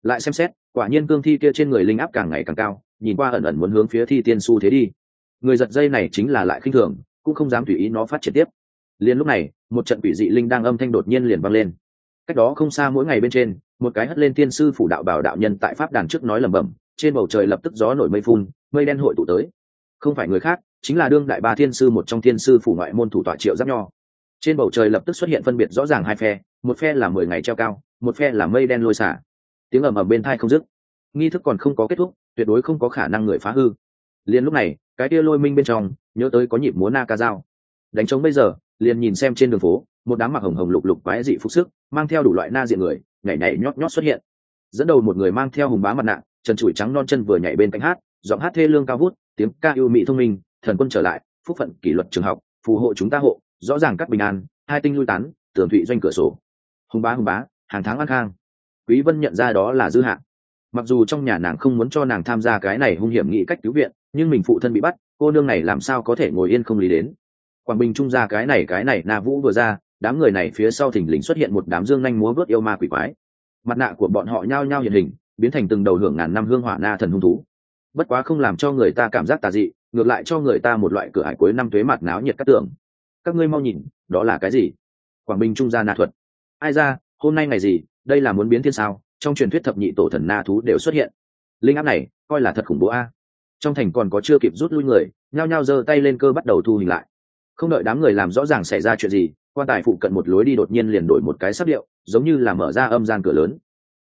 Lại xem xét, quả nhiên cương thi kia trên người linh áp càng ngày càng cao, nhìn qua ẩn ẩn muốn hướng phía thi tiên su thế đi. Người giật dây này chính là lại khinh thường, cũng không dám tùy ý nó phát triển tiếp liền lúc này, một trận quỷ dị linh đang âm thanh đột nhiên liền vang lên. Cách đó không xa mỗi ngày bên trên, một cái hất lên tiên sư phủ đạo bảo đạo nhân tại pháp đàn trước nói lẩm bẩm, trên bầu trời lập tức gió nổi mây phun, mây đen hội tụ tới. Không phải người khác, chính là đương đại ba thiên sư một trong thiên sư phủ ngoại môn thủ tọa triệu giáp nho. Trên bầu trời lập tức xuất hiện phân biệt rõ ràng hai phe, một phe là mười ngày treo cao, một phe là mây đen lôi xả. Tiếng ầm ầm bên thai không dứt. Nghi thức còn không có kết thúc, tuyệt đối không có khả năng người phá hư. Liền lúc này, cái kia lôi minh bên trong, nhớ tới có nhịp múa na ca dao. Đánh trống bây giờ liền nhìn xem trên đường phố, một đám mặc hồng hồng lục lục quái dị phúc sức, mang theo đủ loại na diện người, nhảy nhảy nhót nhót xuất hiện. Dẫn đầu một người mang theo hùng bá mặt nạ, trần trụi trắng non chân vừa nhảy bên cạnh hát, giọng hát thê lương cao vút, tiếng ca yêu mỹ thông minh, thần quân trở lại, phúc phận kỷ luật trường học, phù hộ chúng ta hộ, rõ ràng các bình an, hai tinh lui tán, tường thụy doanh cửa sổ. Hùng bá hùng bá, hàng tháng an khang. Quý vân nhận ra đó là dư hạ. Mặc dù trong nhà nàng không muốn cho nàng tham gia cái này hung hiểm nghĩ cách cứu viện, nhưng mình phụ thân bị bắt, cô nương này làm sao có thể ngồi yên không lý đến? Quảng bình trung ra cái này cái này na vũ vừa ra, đám người này phía sau thình lình xuất hiện một đám dương nhanh múa vớt yêu ma quỷ quái. Mặt nạ của bọn họ nhao nhao hiện hình, biến thành từng đầu hưởng ngàn năm hương hỏa na thần hung thú bất quá không làm cho người ta cảm giác tà dị, ngược lại cho người ta một loại cửa hải cuối năm thuế mặt náo nhiệt các tưởng. Các ngươi mau nhìn, đó là cái gì? Quảng bình trung gia na thuật. Ai ra, hôm nay ngày gì, đây là muốn biến thiên sao? Trong truyền thuyết thập nhị tổ thần na thú đều xuất hiện. Linh áp này, coi là thật khủng bố a. Trong thành còn có chưa kịp rút lui người, nhao nhao giơ tay lên cơ bắt đầu thu hình lại không đợi đám người làm rõ ràng xảy ra chuyện gì, quan tài phụ cận một lối đi đột nhiên liền đổi một cái sắc điệu, giống như là mở ra âm gian cửa lớn.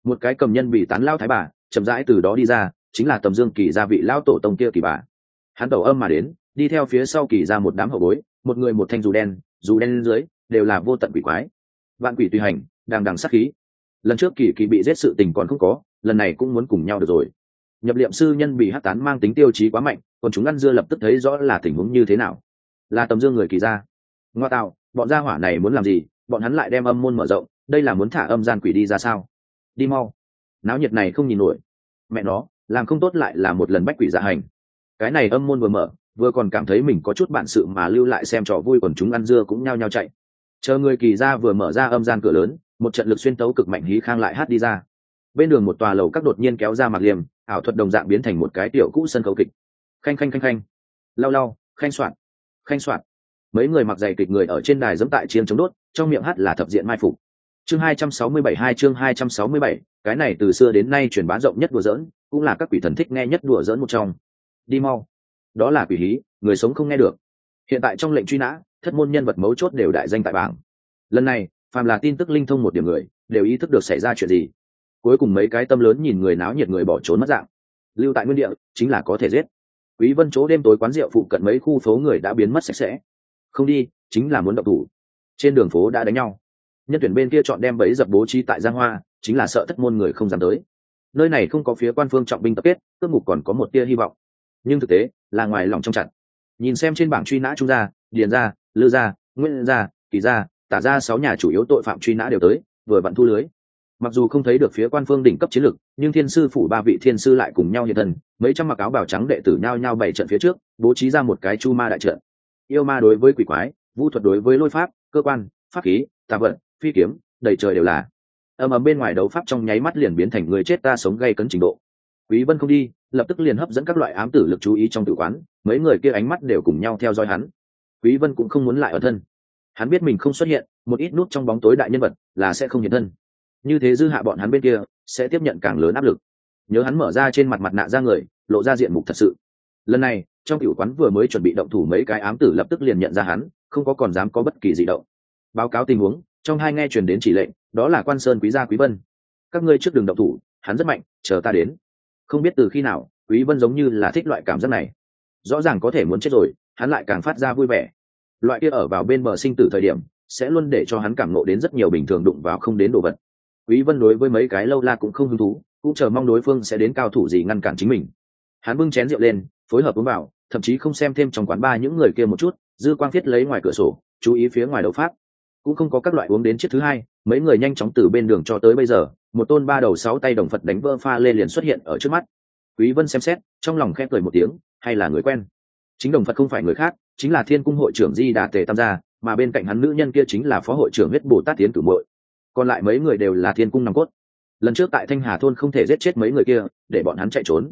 Một cái cầm nhân bị tán lao thái bà, chậm rãi từ đó đi ra, chính là tầm dương kỳ gia vị lao tổ tông kia kỳ bà. Hắn tẩu âm mà đến, đi theo phía sau kỳ ra một đám hậu bối, một người một thanh dù đen dù đen dưới, đều là vô tận quỷ quái. Vạn quỷ tùy hành đang đằng sát khí. Lần trước kỳ kỳ bị giết sự tình còn không có, lần này cũng muốn cùng nhau được rồi. Nhập liệm sư nhân bị hát tán mang tính tiêu chí quá mạnh, còn chúng ăn dưa lập tức thấy rõ là tình huống như thế nào là tầm dương người kỳ ra ngoa tạo, bọn gia hỏa này muốn làm gì, bọn hắn lại đem âm môn mở rộng, đây là muốn thả âm gian quỷ đi ra sao? Đi mau. Náo nhiệt này không nhìn nổi. Mẹ nó, làm không tốt lại là một lần bách quỷ dạ hành. Cái này âm môn vừa mở, vừa còn cảm thấy mình có chút bản sự mà lưu lại xem trò vui còn chúng ăn dưa cũng nhao nhao chạy. Chờ người kỳ ra vừa mở ra âm gian cửa lớn, một trận lực xuyên tấu cực mạnh hí khang lại hát đi ra. Bên đường một tòa lầu các đột nhiên kéo ra mặt liềm, ảo thuật đồng dạng biến thành một cái tiểu cũ sân khấu kịch. Khanh khanh khanh khanh. Lau lau, khanh soạn khanh soạn. Mấy người mặc giày kịch người ở trên đài dẫm tại chiên chống đốt, trong miệng hát là thập diện mai phục. Chương hai trăm sáu mươi bảy hai, chương hai trăm sáu mươi bảy, cái này từ xưa đến nay truyền bá rộng nhất đùa giỡn, cũng là các quỷ thần thích nghe nhất đùa giỡn một trong. Đi mau. Đó là quỷ hí, người sống không nghe được. Hiện tại trong lệnh truy nã, thất môn nhân vật mấu chốt đều đại danh tại bảng. Lần này, phàm là tin tức linh thông một điểm người, đều ý thức được xảy ra chuyện gì. Cuối cùng mấy cái tâm lớn nhìn người náo nhiệt người bỏ trốn mất dạng. Lưu tại nguyên địa, chính là có thể giết quý vân chỗ đêm tối quán rượu phụ cận mấy khu phố người đã biến mất sạch sẽ. Không đi, chính là muốn động thủ. Trên đường phố đã đánh nhau. Nhân tuyển bên kia chọn đem bẫy dập bố trí tại giang hoa, chính là sợ thất môn người không dám tới. Nơi này không có phía quan phương trọng binh tập kết tước mục còn có một tia hy vọng. Nhưng thực tế, là ngoài lòng trong chặt. Nhìn xem trên bảng truy nã trung gia, điền gia, lư gia, nguyễn gia, kỳ gia, tả ra sáu nhà chủ yếu tội phạm truy nã đều tới, vừa vặn thu lưới mặc dù không thấy được phía quan phương đỉnh cấp chiến lực, nhưng thiên sư phủ ba vị thiên sư lại cùng nhau hiện thân mấy trăm mặc áo bào trắng đệ tử nhao nhao bảy trận phía trước bố trí ra một cái chu ma đại trận. Yêu ma đối với quỷ quái vũ thuật đối với lôi pháp cơ quan pháp khí tà vận phi kiếm đầy trời đều là. Ầm ầm bên ngoài đấu pháp trong nháy mắt liền biến thành người chết ta sống gây cấn trình độ. Quý vân không đi lập tức liền hấp dẫn các loại ám tử lực chú ý trong tử quán mấy người kia ánh mắt đều cùng nhau theo dõi hắn. Quý vân cũng không muốn lại ở thân. Hắn biết mình không xuất hiện một ít nút trong bóng tối đại nhân vật là sẽ không hiện thân như thế dư hạ bọn hắn bên kia, sẽ tiếp nhận càng lớn áp lực. Nhớ hắn mở ra trên mặt mặt nạ ra người, lộ ra diện mục thật sự. Lần này, trong tiểu quán vừa mới chuẩn bị động thủ mấy cái ám tử lập tức liền nhận ra hắn, không có còn dám có bất kỳ gì động. Báo cáo tình huống, trong hai nghe truyền đến chỉ lệnh, đó là quan sơn quý gia quý vân. Các ngươi trước đường động thủ, hắn rất mạnh, chờ ta đến. Không biết từ khi nào, quý vân giống như là thích loại cảm giác này. Rõ ràng có thể muốn chết rồi, hắn lại càng phát ra vui vẻ. Loại kia ở vào bên bờ sinh tử thời điểm, sẽ luôn để cho hắn cảm nộ đến rất nhiều bình thường đụng vào không đến đồ vật quý vân đối với mấy cái lâu la cũng không hứng thú, cũng chờ mong đối phương sẽ đến cao thủ gì ngăn cản chính mình. Hắn bưng chén rượu lên, phối hợp uống vào, thậm chí không xem thêm trong quán ba những người kia một chút, dư quang thiết lấy ngoài cửa sổ, chú ý phía ngoài đấu pháp. Cũng không có các loại uống đến chiếc thứ hai, mấy người nhanh chóng từ bên đường cho tới bây giờ, một tôn ba đầu sáu tay đồng phật đánh vỡ pha lê liền xuất hiện ở trước mắt. Quý vân xem xét, trong lòng khẽ cười một tiếng, hay là người quen. Chính đồng phật không phải người khác, chính là thiên cung hội trưởng di đà tề tam gia, mà bên cạnh hắn nữ nhân kia chính là phó hội trưởng huyết bồ tát tiến cử muội còn lại mấy người đều là thiên cung nòng cốt. Lần trước tại thanh hà thôn không thể giết chết mấy người kia, để bọn hắn chạy trốn.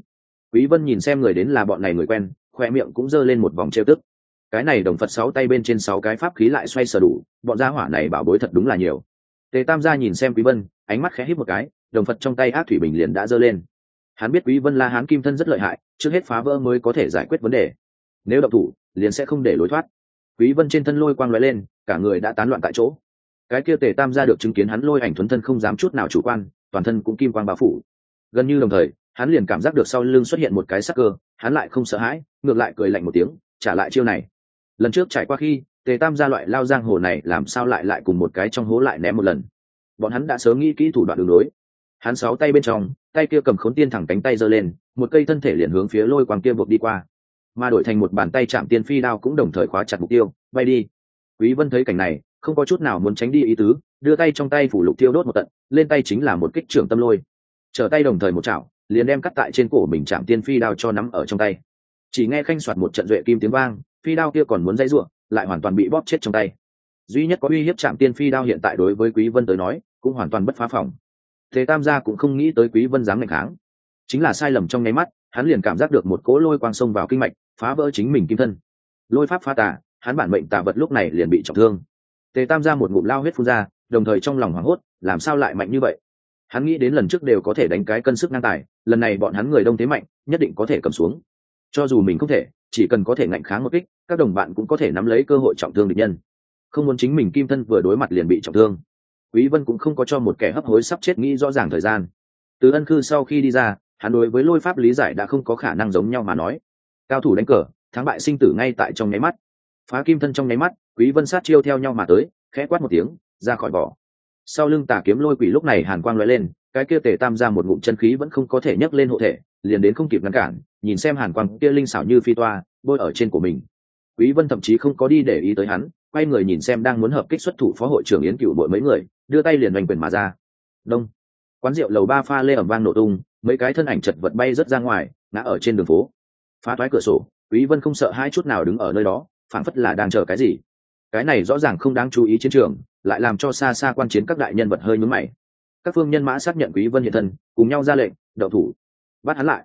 Quý vân nhìn xem người đến là bọn này người quen, khoe miệng cũng giơ lên một vòng trêu tức. Cái này đồng phật sáu tay bên trên sáu cái pháp khí lại xoay sở đủ, bọn gia hỏa này bảo bối thật đúng là nhiều. Tề tam gia nhìn xem quý vân, ánh mắt khẽ híp một cái, đồng phật trong tay ác thủy bình liền đã giơ lên. Hắn biết quý vân la hán kim thân rất lợi hại, trước hết phá vỡ mới có thể giải quyết vấn đề. Nếu độc thủ, liền sẽ không để lối thoát. Quý vân trên thân lôi quang lóe lên, cả người đã tán loạn tại chỗ cái kia tề tam gia được chứng kiến hắn lôi ảnh thuấn thân không dám chút nào chủ quan, toàn thân cũng kim quang bao phủ. Gần như đồng thời, hắn liền cảm giác được sau lưng xuất hiện một cái sắc cơ, hắn lại không sợ hãi, ngược lại cười lạnh một tiếng, trả lại chiêu này. Lần trước trải qua khi, tề tam gia loại lao giang hồ này làm sao lại lại cùng một cái trong hố lại ném một lần? Bọn hắn đã sớm nghĩ kỹ thủ đoạn đường đối hắn sáu tay bên trong, tay kia cầm khốn tiên thẳng cánh tay giơ lên, một cây thân thể liền hướng phía lôi quang kia buộc đi qua. Mà đổi thành một bàn tay chạm tiên phi đao cũng đồng thời khóa chặt mục tiêu, bay đi. Quý vân thấy cảnh này không có chút nào muốn tránh đi ý tứ, đưa tay trong tay phủ lục tiêu đốt một tận, lên tay chính là một kích trưởng tâm lôi. Trở tay đồng thời một chảo, liền đem cắt tại trên cổ mình chạm tiên phi đao cho nắm ở trong tay. Chỉ nghe khanh soạt một trận duệ kim tiếng vang, phi đao kia còn muốn dãy ruộng, lại hoàn toàn bị bóp chết trong tay. Duy nhất có uy hiếp chạm tiên phi đao hiện tại đối với quý vân tới nói, cũng hoàn toàn bất phá phòng. Thế tam gia cũng không nghĩ tới quý vân dám ngạch kháng. Chính là sai lầm trong nháy mắt, hắn liền cảm giác được một cỗ lôi quang sông vào kinh mạch, phá vỡ chính mình kim thân. Lôi pháp phá tà, hắn bản mệnh tà vật lúc này liền bị trọng thương tề tam ra một ngụm lao huyết phun ra, đồng thời trong lòng hoảng hốt, làm sao lại mạnh như vậy? Hắn nghĩ đến lần trước đều có thể đánh cái cân sức ngang tài, lần này bọn hắn người đông thế mạnh, nhất định có thể cầm xuống. Cho dù mình không thể, chỉ cần có thể ngạnh kháng một kích, các đồng bạn cũng có thể nắm lấy cơ hội trọng thương địch nhân. Không muốn chính mình kim thân vừa đối mặt liền bị trọng thương. Quý vân cũng không có cho một kẻ hấp hối sắp chết nghĩ rõ ràng thời gian. Từ ân cư sau khi đi ra, hắn đối với lôi pháp lý giải đã không có khả năng giống nhau mà nói. Cao thủ đánh cờ, thắng bại sinh tử ngay tại trong nháy mắt. Phá kim thân trong nháy mắt quý vân sát chiêu theo nhau mà tới, khẽ quát một tiếng, ra khỏi vỏ. Sau lưng tà kiếm lôi quỷ lúc này hàn quang lóe lên, cái kia tề tam ra một ngụm chân khí vẫn không có thể nhấc lên hộ thể, liền đến không kịp ngăn cản, nhìn xem hàn quang kia linh xảo như phi toa, bôi ở trên của mình. Quý vân thậm chí không có đi để ý tới hắn, quay người nhìn xem đang muốn hợp kích xuất thủ phó hội trưởng yến cửu bội mấy người, đưa tay liền hoành quyền mà ra. Đông. Quán rượu lầu ba pha lê ẩm vang nổ tung, mấy cái thân ảnh chật vật bay rất ra ngoài, ngã ở trên đường phố. Phá toái cửa sổ, quý vân không sợ hai chút nào đứng ở nơi đó, phảng phất là đang chờ cái gì cái này rõ ràng không đáng chú ý chiến trường lại làm cho xa xa quan chiến các đại nhân vật hơi nhướng mày. Các phương nhân mã xác nhận quý vân hiện thân cùng nhau ra lệnh đậu thủ. Bắt hắn lại.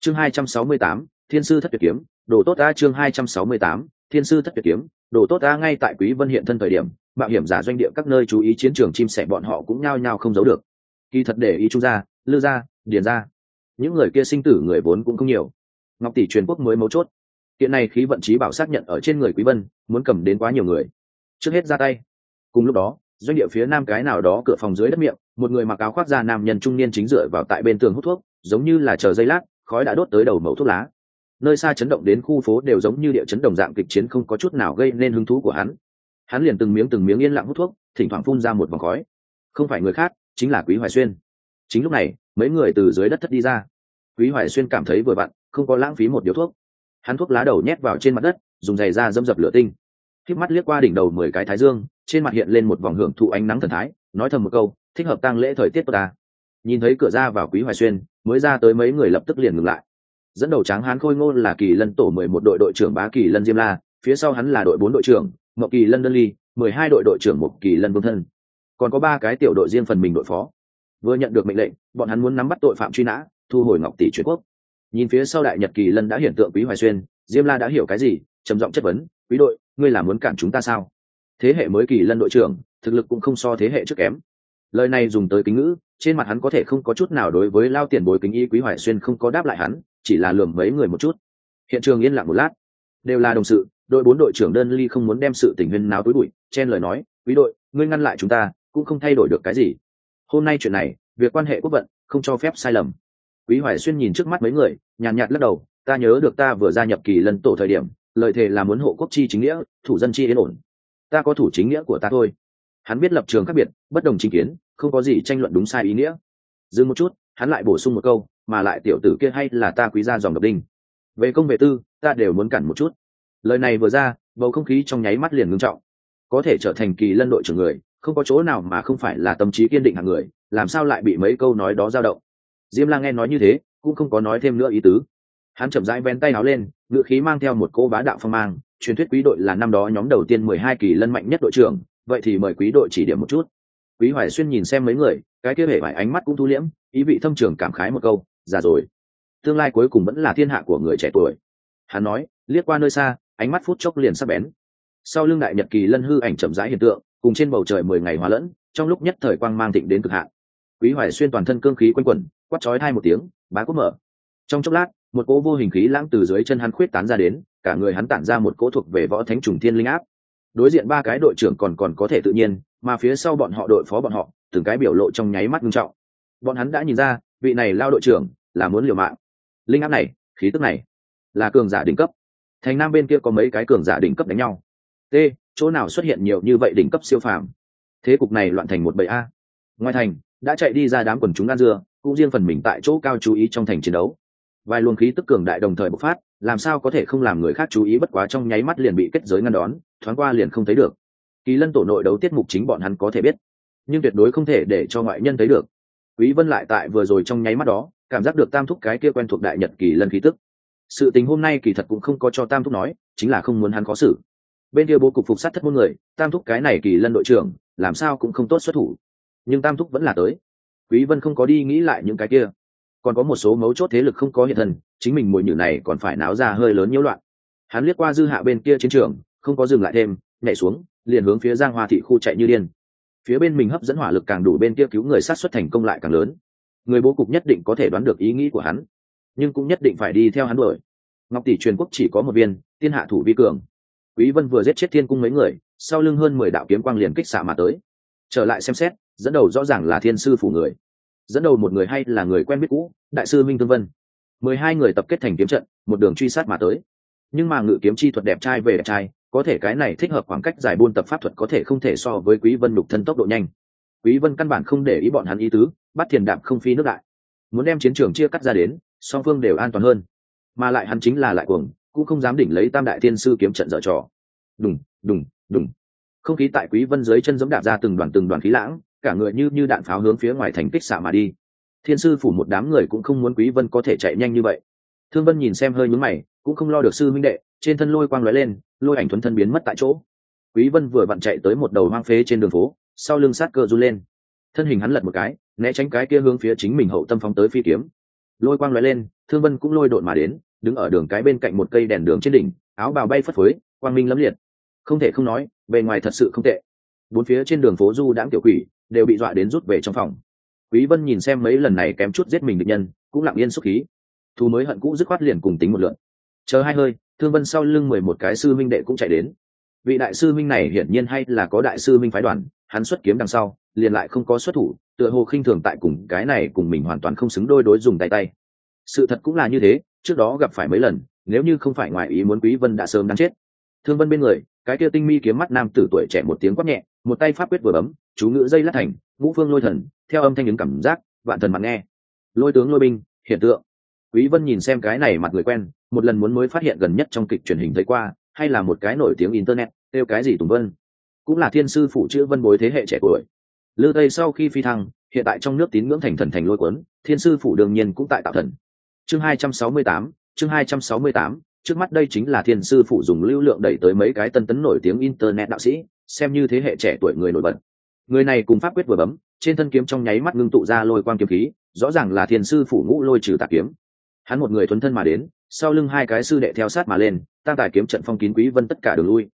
Chương 268, thiên sư thất tuyệt kiếm. Đồ tốt ta chương 268, thiên sư thất tuyệt kiếm. Đồ tốt ta ngay tại quý vân hiện thân thời điểm mạo hiểm giả doanh địa các nơi chú ý chiến trường chim sẻ bọn họ cũng nhao nhao không giấu được. Kỳ thật để ý trung ra lư ra điền ra những người kia sinh tử người vốn cũng không nhiều. Ngọc tỷ truyền quốc mới mấu chốt hiện này khí vận trí bảo xác nhận ở trên người quý vân, muốn cầm đến quá nhiều người. Trước hết ra tay. Cùng lúc đó, doanh địa phía nam cái nào đó cửa phòng dưới đất miệng, một người mặc áo khoác da nam nhân trung niên chính dựa vào tại bên tường hút thuốc, giống như là chờ dây lát, khói đã đốt tới đầu mẫu thuốc lá. Nơi xa chấn động đến khu phố đều giống như địa chấn đồng dạng kịch chiến không có chút nào gây nên hứng thú của hắn. Hắn liền từng miếng từng miếng yên lặng hút thuốc, thỉnh thoảng phun ra một vòng khói. Không phải người khác, chính là quý hoài xuyên. Chính lúc này, mấy người từ dưới đất thất đi ra. Quý hoài xuyên cảm thấy vừa vặn, không có lãng phí một điếu thuốc hắn thuốc lá đầu nhét vào trên mặt đất, dùng giày da dâm dập lửa tinh. K mắt liếc qua đỉnh đầu mười cái thái dương, trên mặt hiện lên một vòng hưởng thụ ánh nắng thần thái, nói thầm một câu, thích hợp tăng lễ thời tiết của ta. Nhìn thấy cửa ra vào quý hoài xuyên, mới ra tới mấy người lập tức liền ngừng lại. Dẫn đầu tráng hán khôi ngôn là kỳ lân tổ mười một đội đội trưởng bá kỳ lân diêm la, phía sau hắn là đội bốn đội trưởng, mậu kỳ lân đơn ly, mười hai đội đội trưởng một kỳ lân vương thân. Còn có ba cái tiểu đội riêng phần mình đội phó. Vừa nhận được mệnh lệnh, bọn hắn muốn nắm bắt tội phạm truy nã, thu hồi ngọc tỷ truyền quốc nhìn phía sau đại nhật kỳ lân đã hiện tượng quý hoài xuyên, diêm la đã hiểu cái gì, trầm giọng chất vấn, quý đội, ngươi là muốn cản chúng ta sao? Thế hệ mới kỳ lân đội trưởng, thực lực cũng không so thế hệ trước kém. Lời này dùng tới kính ngữ, trên mặt hắn có thể không có chút nào đối với lao tiền bối kính y quý hoài xuyên không có đáp lại hắn, chỉ là lườm mấy người một chút. Hiện trường yên lặng một lát. Đều là đồng sự, đội bốn đội trưởng đơn ly không muốn đem sự tình huyên náo túi bụi, chen lời nói, quý đội, ngươi ngăn lại chúng ta, cũng không thay đổi được cái gì. Hôm nay chuyện này, việc quan hệ quốc vận, không cho phép sai lầm quý hoài xuyên nhìn trước mắt mấy người nhàn nhạt, nhạt lắc đầu ta nhớ được ta vừa gia nhập kỳ lân tổ thời điểm lợi thề là muốn hộ quốc chi chính nghĩa thủ dân chi yên ổn. Ta có thủ chính nghĩa của ta thôi. Hắn biết lập trường khác biệt bất đồng chính kiến không có gì tranh luận đúng sai ý nghĩa. Dừng một chút hắn lại bổ sung một câu mà lại tiểu tử kia hay là ta quý gia dòng độc đinh. Về công về tư ta đều muốn cản một chút. Lời này vừa ra bầu không khí trong nháy mắt liền ngưng trọng. Có thể trở thành kỳ lân đội trưởng người không có chỗ nào mà không phải là tâm trí kiên định hàng người làm sao lại bị mấy câu nói đó dao động? Diêm la nghe nói như thế, cũng không có nói thêm nữa ý tứ. Hắn chậm rãi ven tay áo lên, ngựa khí mang theo một cô bá đạo phong mang, truyền thuyết quý đội là năm đó nhóm đầu tiên mười hai kỳ lân mạnh nhất đội trưởng, vậy thì mời quý đội chỉ điểm một chút. Quý hoài xuyên nhìn xem mấy người, cái kia hề vải ánh mắt cũng thu liễm, ý vị thâm trường cảm khái một câu, già rồi, tương lai cuối cùng vẫn là thiên hạ của người trẻ tuổi. Hắn nói, liếc qua nơi xa, ánh mắt phút chốc liền sắp bén. Sau lưng đại nhật kỳ lân hư ảnh chậm rãi hiện tượng, cùng trên bầu trời mười ngày hóa lẫn, trong lúc nhất thời quang mang thịnh đến cực hạn quý hoài xuyên toàn thân cương khí quanh quẩn quắt chói hai một tiếng, bá cốt mở. Trong chốc lát, một cỗ vô hình khí lãng từ dưới chân hắn khuyết tán ra đến, cả người hắn tản ra một cỗ thuộc về võ thánh trùng thiên linh áp. Đối diện ba cái đội trưởng còn còn có thể tự nhiên, mà phía sau bọn họ đội phó bọn họ, từng cái biểu lộ trong nháy mắt nghiêm trọng. Bọn hắn đã nhìn ra, vị này lao đội trưởng là muốn liều mạng. Linh áp này, khí tức này là cường giả đỉnh cấp. Thành nam bên kia có mấy cái cường giả đỉnh cấp đánh nhau. T, chỗ nào xuất hiện nhiều như vậy đỉnh cấp siêu phàm? Thế cục này loạn thành một bầy a. Ngoài thành đã chạy đi ra đám quần chúng ăn dưa, cũng riêng phần mình tại chỗ cao chú ý trong thành chiến đấu. Vài luồng khí tức cường đại đồng thời bộc phát, làm sao có thể không làm người khác chú ý bất quá trong nháy mắt liền bị kết giới ngăn đón, thoáng qua liền không thấy được. Kỳ lân tổ nội đấu tiết mục chính bọn hắn có thể biết, nhưng tuyệt đối không thể để cho ngoại nhân thấy được. Quý vân lại tại vừa rồi trong nháy mắt đó, cảm giác được tam thúc cái kia quen thuộc đại nhật kỳ lân khí tức. Sự tình hôm nay kỳ thật cũng không có cho tam thúc nói, chính là không muốn hắn có xử. Bên kia bố cục phục sát thất môn người, tam thúc cái này kỳ lân đội trưởng, làm sao cũng không tốt xuất thủ nhưng tam thúc vẫn là tới. Quý vân không có đi nghĩ lại những cái kia. Còn có một số mấu chốt thế lực không có hiện thân, chính mình mùi nhử này còn phải náo ra hơi lớn nhiễu loạn. Hắn liếc qua dư hạ bên kia chiến trường, không có dừng lại thêm, nhảy xuống, liền hướng phía giang hoa thị khu chạy như điên. Phía bên mình hấp dẫn hỏa lực càng đủ bên kia cứu người sát xuất thành công lại càng lớn. Người bố cục nhất định có thể đoán được ý nghĩ của hắn, nhưng cũng nhất định phải đi theo hắn đuổi. Ngọc tỷ truyền quốc chỉ có một viên, thiên hạ thủ vi cường. Quý vân vừa giết chết thiên cung mấy người, sau lưng hơn mười đạo kiếm quang liền kích xạ mà tới. Trở lại xem xét dẫn đầu rõ ràng là thiên sư phủ người. Dẫn đầu một người hay là người quen biết cũ, đại sư minh thương vân. Mười hai người tập kết thành kiếm trận, một đường truy sát mà tới. Nhưng mà ngự kiếm chi thuật đẹp trai về đẹp trai, có thể cái này thích hợp khoảng cách dài buôn tập pháp thuật có thể không thể so với quý vân lục thân tốc độ nhanh. Quý vân căn bản không để ý bọn hắn ý tứ, bắt thiền đạm không phi nước đại. Muốn đem chiến trường chia cắt ra đến, song phương đều an toàn hơn. Mà lại hắn chính là lại cuồng, cũng không dám đỉnh lấy tam đại thiên sư kiếm trận dở trò. Đùng đùng đùng. Không khí tại quý vân dưới chân giống đạp ra từng đoàn từng đoàn khí lãng cả người như như đạn pháo hướng phía ngoài thành kích xạ mà đi. Thiên sư phủ một đám người cũng không muốn quý vân có thể chạy nhanh như vậy. Thương vân nhìn xem hơi nhướng mày, cũng không lo được sư minh đệ, trên thân lôi quang lóe lên, lôi ảnh thuấn thân biến mất tại chỗ. Quý vân vừa vặn chạy tới một đầu hoang phế trên đường phố, sau lưng sát cơ run lên. Thân hình hắn lật một cái, né tránh cái kia hướng phía chính mình hậu tâm phóng tới phi kiếm. Lôi quang lóe lên, thương vân cũng lôi đột mà đến, đứng ở đường cái bên cạnh một cây đèn đường trên đỉnh, áo bào bay phất phới, quang minh lẫm liệt. Không thể không nói, bề ngoài thật sự không tệ. Bốn phía trên đường phố du đãng tiểu quỷ đều bị dọa đến rút về trong phòng. Quý vân nhìn xem mấy lần này kém chút giết mình địch nhân, cũng lặng yên xúc khí. Thu mới hận cũ dứt khoát liền cùng tính một lượt chờ hai hơi, thương vân sau lưng mười một cái sư minh đệ cũng chạy đến. Vị đại sư minh này hiển nhiên hay là có đại sư minh phái đoàn, hắn xuất kiếm đằng sau, liền lại không có xuất thủ, tựa hồ khinh thường tại cùng cái này cùng mình hoàn toàn không xứng đôi đối dùng tay tay. Sự thật cũng là như thế, trước đó gặp phải mấy lần, nếu như không phải ngoài ý muốn quý vân đã sớm đáng chết. Thương vân bên người, cái kia tinh mi kiếm mắt nam tử tuổi trẻ một tiếng quát nhẹ, một tay pháp quyết vừa bấm chú ngữ dây lát thành ngũ phương lôi thần theo âm thanh những cảm giác vạn thần mặt nghe. Lôi tướng lôi binh hiện tượng. Quý vân nhìn xem cái này mặt người quen một lần muốn mới phát hiện gần nhất trong kịch truyền hình thấy qua hay là một cái nổi tiếng internet tiêu cái gì tùng vân. Cũng là thiên sư phụ chữ vân bối thế hệ trẻ tuổi. Lư tây sau khi phi thăng hiện tại trong nước tín ngưỡng thành thần thành lôi cuốn thiên sư phụ đương nhiên cũng tại tạo thần. Chương 268, chương 268, trước mắt đây chính là thiên sư phụ dùng lưu lượng đẩy tới mấy cái tân tấn nổi tiếng internet đạo sĩ xem như thế hệ trẻ tuổi người nổi bật người này cùng pháp quyết vừa bấm, trên thân kiếm trong nháy mắt ngưng tụ ra lôi quang kiếm khí, rõ ràng là thiền sư phủ ngũ lôi trừ tà kiếm. Hắn một người thuấn thân mà đến, sau lưng hai cái sư đệ theo sát mà lên, tam tài kiếm trận phong kín quý vân tất cả đường lui.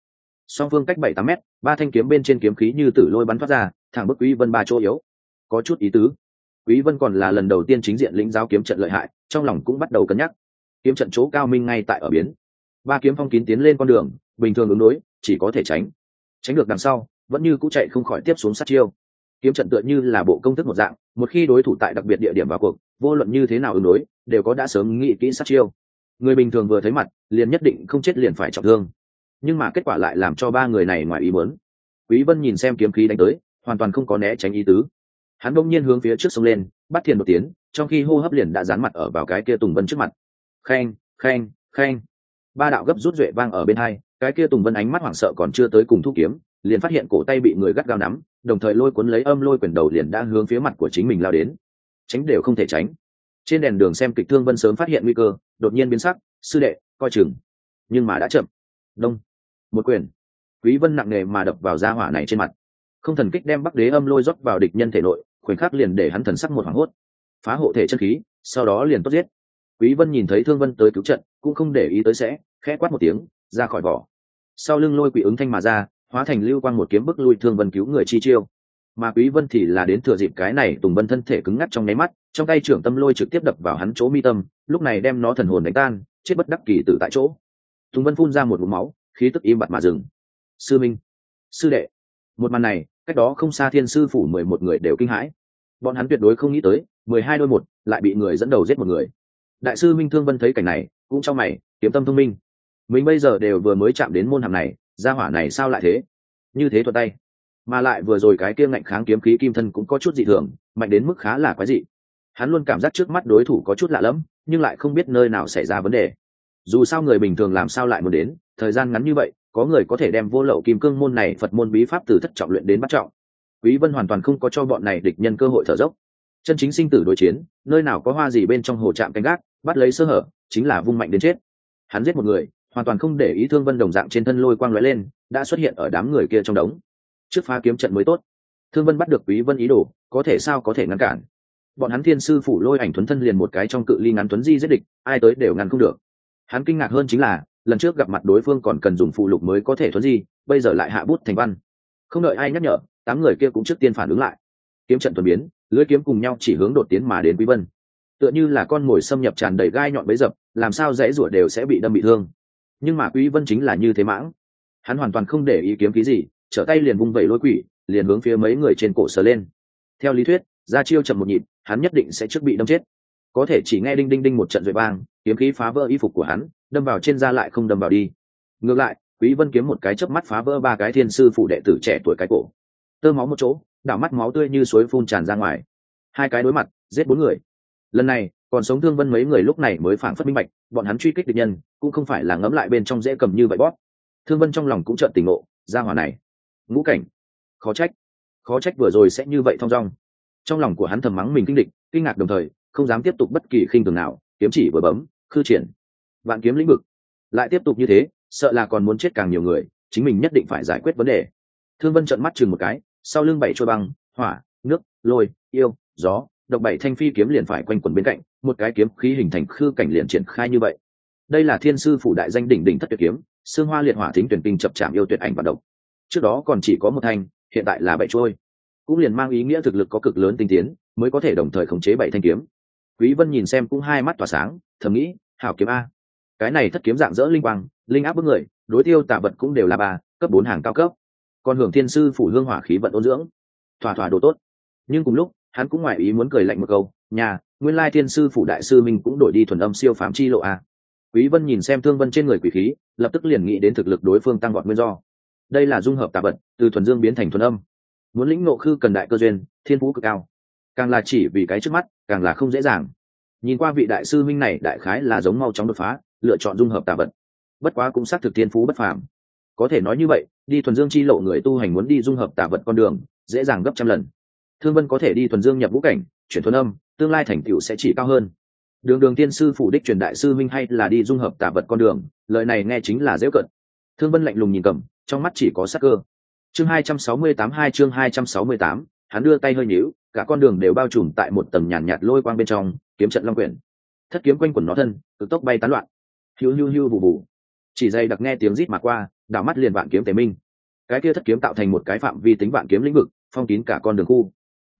Song phương cách bảy tám mét, ba thanh kiếm bên trên kiếm khí như tử lôi bắn thoát ra, thẳng bức quý vân ba chỗ yếu. Có chút ý tứ. Quý vân còn là lần đầu tiên chính diện lĩnh giáo kiếm trận lợi hại, trong lòng cũng bắt đầu cân nhắc. Kiếm trận chỗ cao minh ngay tại ở biến. Ba kiếm phong kín tiến lên con đường, bình thường ứng đối, chỉ có thể tránh. Tránh được đằng sau vẫn như cũ chạy không khỏi tiếp xuống sát chiêu. Kiếm trận tựa như là bộ công thức một dạng, một khi đối thủ tại đặc biệt địa điểm vào cuộc, vô luận như thế nào ứng đối, đều có đã sớm nghĩ kỹ sát chiêu. Người bình thường vừa thấy mặt, liền nhất định không chết liền phải trọng thương. Nhưng mà kết quả lại làm cho ba người này ngoài ý muốn. Quý vân nhìn xem kiếm khí đánh tới, hoàn toàn không có né tránh ý tứ. Hắn đông nhiên hướng phía trước sông lên, bắt thiền một tiếng, trong khi hô hấp liền đã dán mặt ở vào cái kia tùng vân trước mặt. Khen khen khen ba đạo gấp rút duệ vang ở bên hai, cái kia tùng vân ánh mắt hoảng sợ còn chưa tới cùng thu kiếm liền phát hiện cổ tay bị người gắt gao nắm, đồng thời lôi cuốn lấy âm lôi quyền đầu liền đã hướng phía mặt của chính mình lao đến. Tránh đều không thể tránh. Trên đèn đường xem kịch thương vân sớm phát hiện nguy cơ, đột nhiên biến sắc, sư đệ, coi chừng. Nhưng mà đã chậm. Đông. Một quyền. Quý vân nặng nề mà đập vào da hỏa này trên mặt. Không thần kích đem bắc đế âm lôi rót vào địch nhân thể nội, khoảnh khắc liền để hắn thần sắc một hoảng hốt. Phá hộ thể chân khí, sau đó liền tốt giết. Quý vân nhìn thấy thương vân tới cứu trận, cũng không để ý tới sẽ, khẽ quát một tiếng, ra khỏi vỏ. Sau lưng lôi quỷ ứng thanh mà ra hóa thành lưu quang một kiếm bức lui thương vân cứu người chi chiêu. Mà quý vân thì là đến thừa dịp cái này tùng vân thân thể cứng ngắc trong nháy mắt, trong tay trưởng tâm lôi trực tiếp đập vào hắn chỗ mi tâm, lúc này đem nó thần hồn đánh tan, chết bất đắc kỳ tử tại chỗ. Tùng vân phun ra một ngụm máu, khí tức im bặt mà dừng. Sư minh, sư đệ. Một màn này, cách đó không xa thiên sư phủ mười một người đều kinh hãi. Bọn hắn tuyệt đối không nghĩ tới, mười hai đôi một, lại bị người dẫn đầu giết một người. Đại sư minh thương vân thấy cảnh này, cũng trong mày, kiếm tâm thông minh, mình bây giờ đều vừa mới chạm đến môn hàm này gia hỏa này sao lại thế? Như thế thuận tay. Mà lại vừa rồi cái kia ngạnh kháng kiếm khí kim thân cũng có chút dị thường, mạnh đến mức khá là quái dị. Hắn luôn cảm giác trước mắt đối thủ có chút lạ lẫm, nhưng lại không biết nơi nào xảy ra vấn đề. Dù sao người bình thường làm sao lại muốn đến, thời gian ngắn như vậy, có người có thể đem vô lậu kim cương môn này phật môn bí pháp từ thất trọng luyện đến bắt trọng. Quý vân hoàn toàn không có cho bọn này địch nhân cơ hội thở dốc. Chân chính sinh tử đối chiến, nơi nào có hoa gì bên trong hồ trạm canh gác, bắt lấy sơ hở, chính là vung mạnh đến chết. Hắn giết một người hoàn toàn không để ý thương vân đồng dạng trên thân lôi quang lóe lên, đã xuất hiện ở đám người kia trong đống. Trước phá kiếm trận mới tốt. Thương vân bắt được quý vân ý đồ, có thể sao có thể ngăn cản. Bọn hắn thiên sư phủ lôi ảnh thuấn thân liền một cái trong cự ly ngắn tuấn di giết địch, ai tới đều ngăn không được. Hắn kinh ngạc hơn chính là, lần trước gặp mặt đối phương còn cần dùng phụ lục mới có thể thuấn di, bây giờ lại hạ bút thành văn. Không đợi ai nhắc nhở tám người kia cũng trước tiên phản ứng lại. Kiếm trận tuần biến, lưới kiếm cùng nhau chỉ hướng đột tiến mà đến quý vân. Tựa như là con mồi xâm nhập tràn đầy gai nhọn bấy dập, làm sao dễ rủa đều sẽ bị đâm bị thương nhưng mà quý vân chính là như thế mãng. Hắn hoàn toàn không để ý kiếm ký gì, trở tay liền vung vẩy lôi quỷ, liền hướng phía mấy người trên cổ sờ lên. Theo lý thuyết, ra chiêu chậm một nhịp, hắn nhất định sẽ trước bị đâm chết. Có thể chỉ nghe đinh đinh đinh một trận rồi bang kiếm khí phá vỡ y phục của hắn, đâm vào trên da lại không đâm vào đi. Ngược lại, quý vân kiếm một cái chớp mắt phá vỡ ba cái thiên sư phụ đệ tử trẻ tuổi cái cổ. Tơ máu một chỗ, đảo mắt máu tươi như suối phun tràn ra ngoài. Hai cái đối mặt, giết bốn người. Lần này còn sống thương vân mấy người lúc này mới phảng phất minh bạch, bọn hắn truy kích địch nhân, cũng không phải là ngấm lại bên trong dễ cầm như vậy bóp. Thương vân trong lòng cũng trợn tỉnh ngộ, ra hỏa này, ngũ cảnh, khó trách khó trách vừa rồi sẽ như vậy thong dong. Trong lòng của hắn thầm mắng mình kinh địch, kinh ngạc đồng thời, không dám tiếp tục bất kỳ khinh thường nào, kiếm chỉ vừa bấm, khư triển, vạn kiếm lĩnh vực. Lại tiếp tục như thế, sợ là còn muốn chết càng nhiều người, chính mình nhất định phải giải quyết vấn đề. Thương vân trợn mắt chừng một cái, sau lưng bảy trôi băng, hỏa, nước, lôi, yêu, gió độc bảy thanh phi kiếm liền phải quanh quẩn bên cạnh, một cái kiếm khí hình thành khư cảnh liền triển khai như vậy. Đây là thiên sư phủ đại danh đỉnh đỉnh thất tuyệt kiếm, xương hoa liệt hỏa thính tuyển kinh chập chạm yêu tuyệt ảnh và độc. Trước đó còn chỉ có một thanh, hiện tại là bảy trôi. Cũng liền mang ý nghĩa thực lực có cực lớn tinh tiến, mới có thể đồng thời khống chế bảy thanh kiếm. Quý vân nhìn xem cũng hai mắt tỏa sáng, thầm nghĩ, hảo kiếm a. Cái này thất kiếm dạng dỡ linh quang, linh áp bức người, đối tiêu tạ vật cũng đều là ba, cấp bốn hàng cao cấp. Còn hưởng thiên sư phủ hương hỏa khí vận ôn dưỡng. Thỏa thỏa đồ tốt. Nhưng cùng lúc hắn cũng ngoài ý muốn cười lạnh một câu, nhà, nguyên lai thiên sư phủ đại sư mình cũng đổi đi thuần âm siêu phàm chi lộ a quý vân nhìn xem thương vân trên người quỷ khí, lập tức liền nghĩ đến thực lực đối phương tăng vọt nguyên do. Đây là dung hợp tà vật, từ thuần dương biến thành thuần âm. Muốn lĩnh ngộ khư cần đại cơ duyên, thiên phú cực cao. Càng là chỉ vì cái trước mắt, càng là không dễ dàng. Nhìn qua vị đại sư minh này, đại khái là giống mau chóng đột phá, lựa chọn dung hợp tà vật. Bất quá cũng xác thực thiên phú bất phàm. Có thể nói như vậy, đi thuần dương chi lộ người tu hành muốn đi dung hợp tà vật con đường, dễ dàng gấp trăm lần thương vân có thể đi thuần dương nhập vũ cảnh chuyển thuần âm tương lai thành tựu sẽ chỉ cao hơn. Đường đường tiên sư phủ đích truyền đại sư minh hay là đi dung hợp tả vật con đường lời này nghe chính là dễ cận. Thương vân lạnh lùng nhìn cầm trong mắt chỉ có sắc cơ. Chương hai trăm sáu mươi tám hai chương hai trăm sáu mươi tám hắn đưa tay hơi nhíu cả con đường đều bao trùm tại một tầng nhàn nhạt, lôi quang bên trong kiếm trận long quyển. Thất kiếm quanh quẩn nó thân cực tốc bay tán loạn. Hiu hiu hiu bù bù. chỉ dây đặc nghe tiếng rít mà qua đảo mắt liền vạn kiếm tề minh. Cái kia thất kiếm tạo thành một cái phạm vi tính vạn kiếm lĩnh vực phong kín cả con đường khu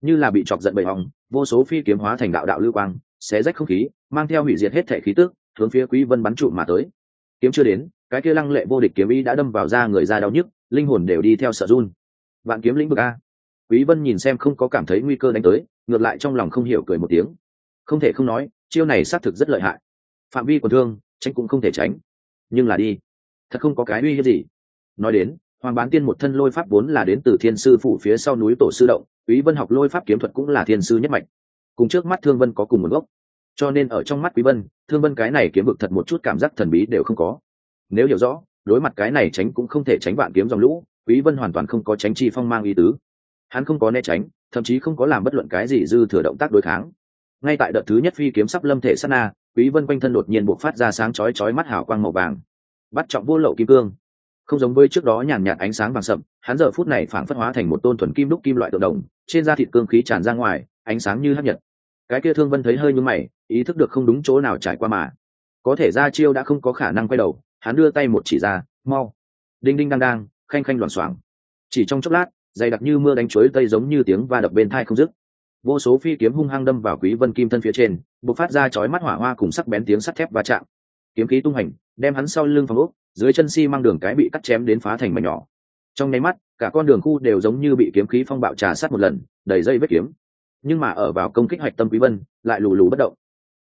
như là bị chọc giận bầy hòng vô số phi kiếm hóa thành đạo đạo lưu quang, xé rách không khí, mang theo hủy diệt hết thể khí tức, hướng phía quý vân bắn trụ mà tới. Kiếm chưa đến, cái kia lăng lệ vô địch kiếm ý đã đâm vào da người da đau nhức, linh hồn đều đi theo sợ run. Vạn kiếm lĩnh vực a. Quý vân nhìn xem không có cảm thấy nguy cơ đánh tới, ngược lại trong lòng không hiểu cười một tiếng. Không thể không nói, chiêu này xác thực rất lợi hại. Phạm vi của thương, tránh cũng không thể tránh. Nhưng là đi. Thật không có cái uy hiếp gì. Nói đến, hoàng bán tiên một thân lôi pháp vốn là đến từ thiên sư phủ phía sau núi tổ sư động quý vân học lôi pháp kiếm thuật cũng là thiên sư nhất mạch. Cùng trước mắt thương vân có cùng một gốc. Cho nên ở trong mắt quý vân, thương vân cái này kiếm vực thật một chút cảm giác thần bí đều không có. Nếu hiểu rõ, đối mặt cái này tránh cũng không thể tránh vạn kiếm dòng lũ, quý vân hoàn toàn không có tránh chi phong mang ý tứ. Hắn không có né tránh, thậm chí không có làm bất luận cái gì dư thừa động tác đối kháng. Ngay tại đợt thứ nhất phi kiếm sắp lâm thể sát na, quý vân quanh thân đột nhiên bộc phát ra sáng chói chói mắt hào quang màu vàng. Bắt trọng vô lậu kim cương không giống với trước đó nhàn nhạt ánh sáng vàng sậm, hắn giờ phút này phảng phất hóa thành một tôn thuần kim đúc kim loại tự động trên da thịt cương khí tràn ra ngoài, ánh sáng như hấp nhật. Cái kia thương vân thấy hơi nhướng mày, ý thức được không đúng chỗ nào trải qua mà. Có thể ra chiêu đã không có khả năng quay đầu, hắn đưa tay một chỉ ra, mau. Đinh đinh đang đang, khanh khanh loảng xoảng. Chỉ trong chốc lát, dày đặc như mưa đánh chuối tây giống như tiếng va đập bên thai không dứt. Vô số phi kiếm hung hăng đâm vào quý vân kim thân phía trên, bộc phát ra chói mắt hỏa hoa cùng sắc bén tiếng sắt thép va chạm. Kiếm khí tung hành, đem hắn sau lưng phòng ốc dưới chân xi si mang đường cái bị cắt chém đến phá thành mảnh nhỏ. Trong nháy mắt, cả con đường khu đều giống như bị kiếm khí phong bạo trà sát một lần, đầy dây vết kiếm. Nhưng mà ở vào công kích hoạch tâm quý vân, lại lù lù bất động.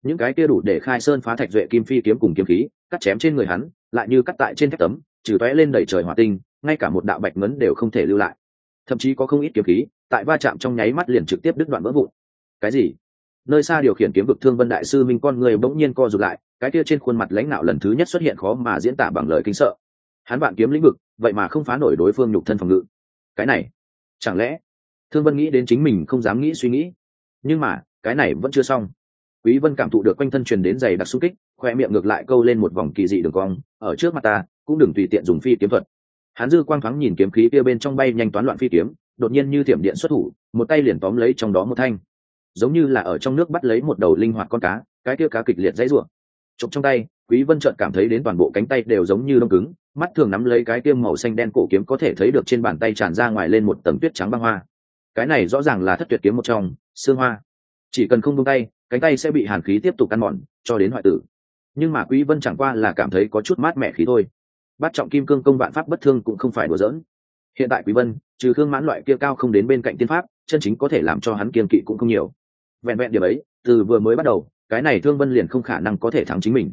Những cái kia đủ để khai sơn phá thạch duệ kim phi kiếm cùng kiếm khí, cắt chém trên người hắn, lại như cắt tại trên thép tấm, trừ tóe lên đầy trời hỏa tinh, ngay cả một đạo bạch ngấn đều không thể lưu lại. Thậm chí có không ít kiếm khí, tại va chạm trong nháy mắt liền trực tiếp đứt đoạn vỡ vụn. Cái gì? Nơi xa điều khiển kiếm vực thương vân đại sư minh con người bỗng nhiên co rụt lại, cái kia trên khuôn mặt lãnh đạo lần thứ nhất xuất hiện khó mà diễn tả bằng lời kính sợ. Hắn bạn kiếm lĩnh vực, vậy mà không phá nổi đối phương nhục thân phòng ngự. Cái này, chẳng lẽ thương vân nghĩ đến chính mình không dám nghĩ suy nghĩ? Nhưng mà, cái này vẫn chưa xong. Quý vân cảm thụ được quanh thân truyền đến dày đặc xung kích, khoe miệng ngược lại câu lên một vòng kỳ dị đường cong, ở trước mặt ta, cũng đừng tùy tiện dùng phi kiếm thuật. Hắn dư quang thoáng nhìn kiếm khí kia bên trong bay nhanh toán loạn phi kiếm, đột nhiên như thiểm điện xuất thủ, một tay liền tóm lấy trong đó một thanh giống như là ở trong nước bắt lấy một đầu linh hoạt con cá, cái kia cá kịch liệt dãy ruộng. Chụp trong tay, quý vân chợt cảm thấy đến toàn bộ cánh tay đều giống như đông cứng, mắt thường nắm lấy cái kia màu xanh đen cổ kiếm có thể thấy được trên bàn tay tràn ra ngoài lên một tầng tuyết trắng băng hoa. Cái này rõ ràng là thất tuyệt kiếm một trong, xương hoa. Chỉ cần không buông tay, cánh tay sẽ bị hàn khí tiếp tục ăn mòn, cho đến hoại tử. Nhưng mà quý vân chẳng qua là cảm thấy có chút mát mẻ khí thôi. Bắt trọng kim cương công vạn pháp bất thương cũng không phải đùa giỡn. Hiện tại quý vân, trừ khương mãn loại kia cao không đến bên cạnh tiên pháp, chân chính có thể làm cho hắn kiên kỵ cũng không nhiều vẹn vẹn điểm ấy, từ vừa mới bắt đầu, cái này thương vân liền không khả năng có thể thắng chính mình.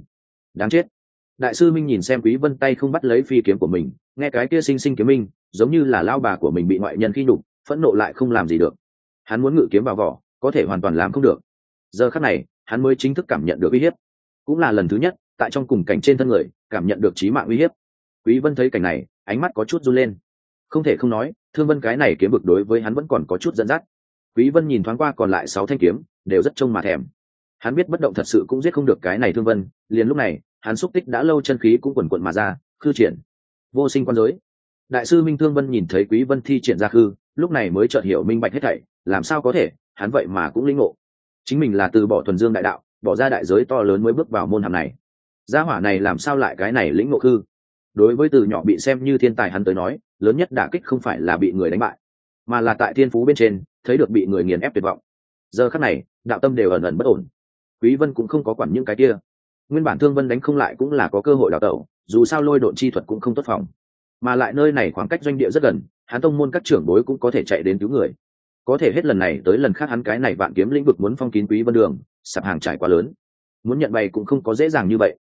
Đáng chết. Đại sư minh nhìn xem quý vân tay không bắt lấy phi kiếm của mình, nghe cái kia sinh sinh kiếm minh, giống như là lao bà của mình bị ngoại nhân khi nhục, phẫn nộ lại không làm gì được. Hắn muốn ngự kiếm vào vỏ, có thể hoàn toàn làm không được. Giờ khắc này, hắn mới chính thức cảm nhận được uy hiếp. Cũng là lần thứ nhất, tại trong cùng cảnh trên thân người, cảm nhận được trí mạng uy hiếp. Quý vân thấy cảnh này, ánh mắt có chút run lên. Không thể không nói, thương vân cái này kiếm bực đối với hắn vẫn còn có chút dẫn dắt quý vân nhìn thoáng qua còn lại sáu thanh kiếm, đều rất trông mà thèm. Hắn biết bất động thật sự cũng giết không được cái này thương vân, liền lúc này, hắn xúc tích đã lâu chân khí cũng quần quận mà ra, khư triển. Vô sinh quan giới. Đại sư minh thương vân nhìn thấy quý vân thi triển ra khư, lúc này mới chợt hiểu minh bạch hết thảy, làm sao có thể, hắn vậy mà cũng linh ngộ. Chính mình là từ bỏ thuần dương đại đạo, bỏ ra đại giới to lớn mới bước vào môn hàm này. Gia hỏa này làm sao lại cái này lĩnh ngộ khư? Đối với từ nhỏ bị xem như thiên tài hắn tới nói, lớn nhất đả kích không phải là bị người đánh bại, mà là tại thiên phú bên trên thấy được bị người nghiền ép tuyệt vọng. Giờ khắc này, đạo tâm đều ẩn ẩn bất ổn. Quý vân cũng không có quản những cái kia. Nguyên bản thương vân đánh không lại cũng là có cơ hội đào tẩu, dù sao lôi độn chi thuật cũng không tốt phòng. Mà lại nơi này khoảng cách doanh địa rất gần hắn tông môn các trưởng bối cũng có thể chạy đến cứu người. Có thể hết lần này tới lần khác hắn cái này vạn kiếm lĩnh vực muốn phong kín quý vân đường, sạp hàng trải quá lớn. Muốn nhận bày cũng không có dễ dàng như vậy.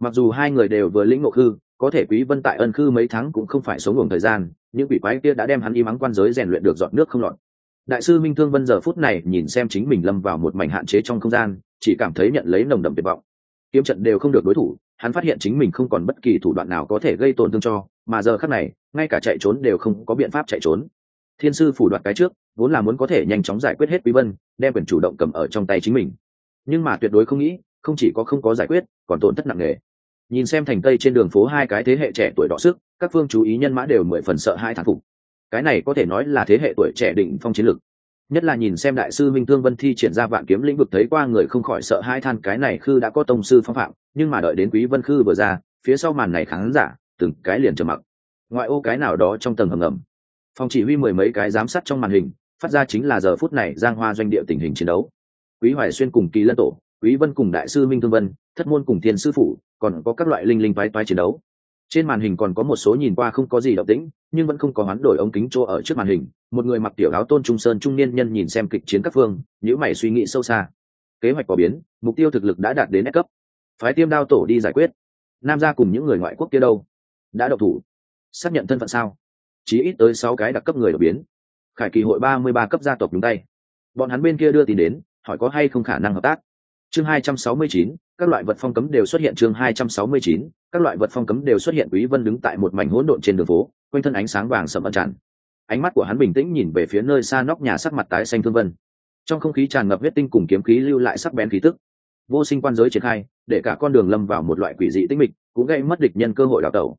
Mặc dù hai người đều vừa lĩnh ngộ khư, có thể quý vân tại ân khư mấy tháng cũng không phải sống ngủ thời gian những quỷ quái kia đã đem hắn y mắng quan giới rèn luyện được dọn nước không lọt đại sư minh thương vân giờ phút này nhìn xem chính mình lâm vào một mảnh hạn chế trong không gian, chỉ cảm thấy nhận lấy nồng đậm tuyệt vọng. Kiếm trận đều không được đối thủ, hắn phát hiện chính mình không còn bất kỳ thủ đoạn nào có thể gây tổn thương cho, mà giờ khắc này, ngay cả chạy trốn đều không có biện pháp chạy trốn. Thiên sư phủ đoạt cái trước, vốn là muốn có thể nhanh chóng giải quyết hết quý vân, đem quyền chủ động cầm ở trong tay chính mình. Nhưng mà tuyệt đối không nghĩ, không chỉ có không có giải quyết, còn tổn thất nặng nề. Nhìn xem thành tây trên đường phố hai cái thế hệ trẻ tuổi đỏ sức, các phương chú ý nhân mã đều mười phần sợ hai thản phục cái này có thể nói là thế hệ tuổi trẻ định phong chiến lực nhất là nhìn xem đại sư minh thương vân thi triển ra vạn kiếm lĩnh vực thấy qua người không khỏi sợ hai than cái này khư đã có tông sư phong phạm, nhưng mà đợi đến quý vân khư vừa ra, phía sau màn này khán giả, từng cái liền trầm mặc. Ngoại ô cái nào đó trong tầng hầm ngầm. Phòng chỉ huy mười mấy cái giám sát trong màn hình, phát ra chính là giờ phút này giang hoa doanh địa tình hình chiến đấu. Quý hoài xuyên cùng kỳ lân tổ, quý vân cùng đại sư minh thương vân, thất môn cùng thiên sư phụ còn có các loại linh linh toái toái chiến đấu trên màn hình còn có một số nhìn qua không có gì động tĩnh, nhưng vẫn không có hoán đổi ống kính chỗ ở trước màn hình. Một người mặc tiểu áo tôn trung sơn trung niên nhân nhìn xem kịch chiến các phương nhữ mày suy nghĩ sâu xa. Kế hoạch có biến, mục tiêu thực lực đã đạt đến ép cấp. Phái tiêm đao tổ đi giải quyết. Nam gia cùng những người ngoại quốc kia đâu? Đã độc thủ. Xác nhận thân phận sao? Chí ít tới sáu cái đặc cấp người đột biến. Khải kỳ hội ba mươi ba cấp gia tộc nhúng tay. Bọn hắn bên kia đưa tin đến, hỏi có hay không khả năng hợp tác. Chương hai trăm sáu mươi chín các loại vật phong cấm đều xuất hiện chương hai trăm sáu mươi chín, các loại vật phong cấm đều xuất hiện quý vân đứng tại một mảnh hỗn độn trên đường phố, quanh thân ánh sáng vàng sậm ẩn tràn. Ánh mắt của hắn bình tĩnh nhìn về phía nơi xa nóc nhà sắc mặt tái xanh thương vân. Trong không khí tràn ngập huyết tinh cùng kiếm khí lưu lại sắc bén khí tức. Vô sinh quan giới triển khai, để cả con đường lâm vào một loại quỷ dị tĩnh mịch, cũng gây mất địch nhân cơ hội đào tẩu.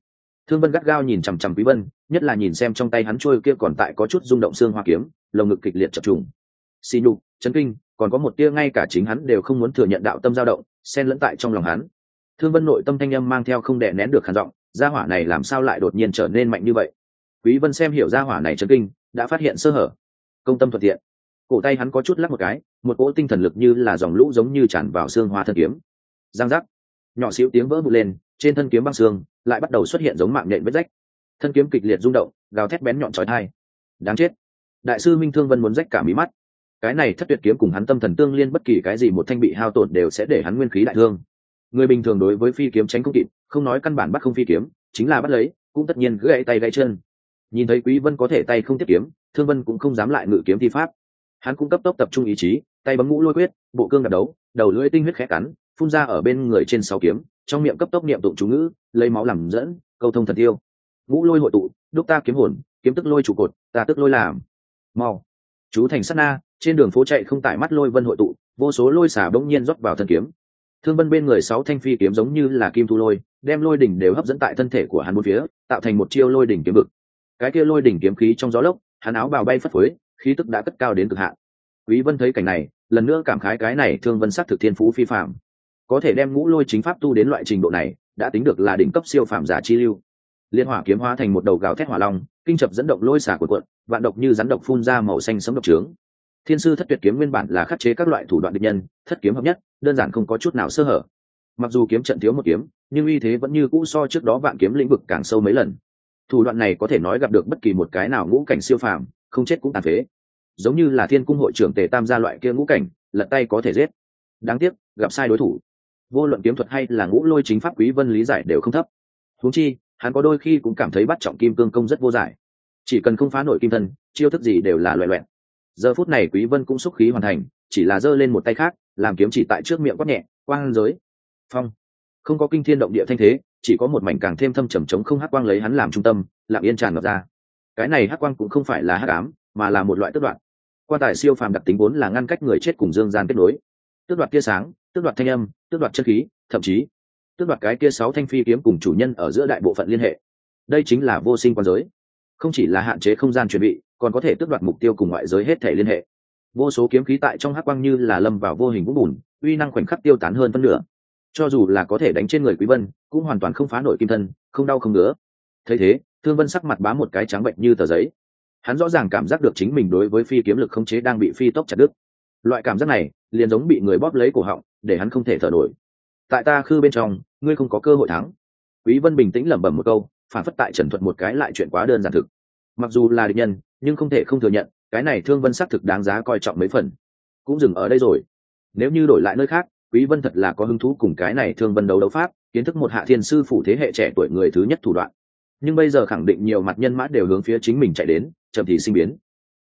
Thương vân gắt gao nhìn chằm chằm quý vân, nhất là nhìn xem trong tay hắn trôi kia còn tại có chút rung động xương hoa kiếm, lồng ngực kịch liệt chập trùng. Xì nhục, chấn kinh, còn có một tia ngay cả chính hắn đều không muốn thừa nhận đạo tâm dao động xen lẫn tại trong lòng hắn. Thương vân nội tâm thanh âm mang theo không đè nén được khản giọng, gia hỏa này làm sao lại đột nhiên trở nên mạnh như vậy? Quý vân xem hiểu gia hỏa này chấn kinh, đã phát hiện sơ hở. Công tâm thuận tiện. Cổ tay hắn có chút lắc một cái, một cỗ tinh thần lực như là dòng lũ giống như tràn vào xương hoa thân kiếm. Giang giác. Nhỏ xíu tiếng vỡ vụt lên, trên thân kiếm băng xương lại bắt đầu xuất hiện giống mạng nhện vết rách. Thân kiếm kịch liệt rung động, gào thét bén nhọn chói tai. Đáng chết. Đại sư minh thương vân muốn rách cả mí mắt cái này thất tuyệt kiếm cùng hắn tâm thần tương liên bất kỳ cái gì một thanh bị hao tổn đều sẽ để hắn nguyên khí đại thương. Người bình thường đối với phi kiếm tránh không kịp, không nói căn bản bắt không phi kiếm, chính là bắt lấy, cũng tất nhiên gãy tay gãy chân. Nhìn thấy quý vân có thể tay không tiếp kiếm, thương vân cũng không dám lại ngự kiếm thi pháp. Hắn cũng cấp tốc tập trung ý chí, tay bấm ngũ lôi quyết, bộ cương đạp đấu, đầu lưỡi tinh huyết khẽ cắn, phun ra ở bên người trên sáu kiếm, trong miệng cấp tốc niệm tụng chú ngữ, lấy máu làm dẫn, câu thông thần tiêu. Ngũ lôi hội tụ, đúc ta kiếm hồn, kiếm tức lôi trụ cột, ta tức lôi làm. Mau. Chú thành sát na trên đường phố chạy không tải mắt lôi vân hội tụ, vô số lôi xả bỗng nhiên rót vào thân kiếm. Thương vân bên người sáu thanh phi kiếm giống như là kim thu lôi, đem lôi đỉnh đều hấp dẫn tại thân thể của hắn một phía, tạo thành một chiêu lôi đỉnh kiếm vực. Cái kia lôi đỉnh kiếm khí trong gió lốc, hắn áo bào bay phất phới, khí tức đã cất cao đến cực hạn. Quý vân thấy cảnh này, lần nữa cảm khái cái này thương vân sắc thực thiên phú phi phạm có thể đem ngũ lôi chính pháp tu đến loại trình độ này, đã tính được là đỉnh cấp siêu phạm giả chi lưu. Liên hỏa kiếm hóa thành một đầu gào thét hỏa long, kinh chập dẫn động lôi xả của cuộn, vạn độc như rắn độc phun ra màu xanh sấm độc trướng thiên sư thất tuyệt kiếm nguyên bản là khắc chế các loại thủ đoạn địch nhân, thất kiếm hợp nhất, đơn giản không có chút nào sơ hở. Mặc dù kiếm trận thiếu một kiếm, nhưng uy thế vẫn như cũ so trước đó vạn kiếm lĩnh vực càng sâu mấy lần. Thủ đoạn này có thể nói gặp được bất kỳ một cái nào ngũ cảnh siêu phàm, không chết cũng tàn phế. Giống như là thiên cung hội trưởng tề tam gia loại kia ngũ cảnh, lật tay có thể giết. Đáng tiếc, gặp sai đối thủ. Vô luận kiếm thuật hay là ngũ lôi chính pháp quý vân lý giải đều không thấp. Huống chi, hắn có đôi khi cũng cảm thấy bắt trọng kim cương công rất vô giải. Chỉ cần không phá nổi kim thân, chiêu thức gì đều là loại loẹn giờ phút này quý vân cũng xúc khí hoàn thành, chỉ là giơ lên một tay khác, làm kiếm chỉ tại trước miệng quát nhẹ, quang giới! Phong. Không có kinh thiên động địa thanh thế, chỉ có một mảnh càng thêm thâm trầm trống không hắc quang lấy hắn làm trung tâm, lặng yên tràn ngập ra. Cái này hắc quang cũng không phải là hắc ám, mà là một loại tước đoạn quan tài siêu phàm đặc tính vốn là ngăn cách người chết cùng dương gian kết nối. Tước đoạt tia sáng, tước đoạt thanh âm, tước đoạt chân khí, thậm chí tước đoạt cái kia sáu thanh phi kiếm cùng chủ nhân ở giữa đại bộ phận liên hệ. Đây chính là vô sinh quan giới. Không chỉ là hạn chế không gian chuẩn bị còn có thể tước đoạt mục tiêu cùng ngoại giới hết thể liên hệ. Vô số kiếm khí tại trong hắc quang như là lâm vào vô hình vũng bùn, uy năng khoảnh khắc tiêu tán hơn phân nửa. Cho dù là có thể đánh trên người quý vân, cũng hoàn toàn không phá nổi kim thân, không đau không nữa thấy thế, thương vân sắc mặt bá một cái trắng bệnh như tờ giấy. Hắn rõ ràng cảm giác được chính mình đối với phi kiếm lực không chế đang bị phi tốc chặt đứt. Loại cảm giác này, liền giống bị người bóp lấy cổ họng, để hắn không thể thở nổi. Tại ta khư bên trong, ngươi không có cơ hội thắng. Quý vân bình tĩnh lẩm bẩm một câu, phản phất tại trần thuật một cái lại chuyện quá đơn giản thực. Mặc dù là địch nhân nhưng không thể không thừa nhận, cái này thương vân xác thực đáng giá coi trọng mấy phần. Cũng dừng ở đây rồi. Nếu như đổi lại nơi khác, quý vân thật là có hứng thú cùng cái này thương vân đấu đấu pháp, kiến thức một hạ thiên sư phủ thế hệ trẻ tuổi người thứ nhất thủ đoạn. Nhưng bây giờ khẳng định nhiều mặt nhân mã đều hướng phía chính mình chạy đến, chậm thì sinh biến.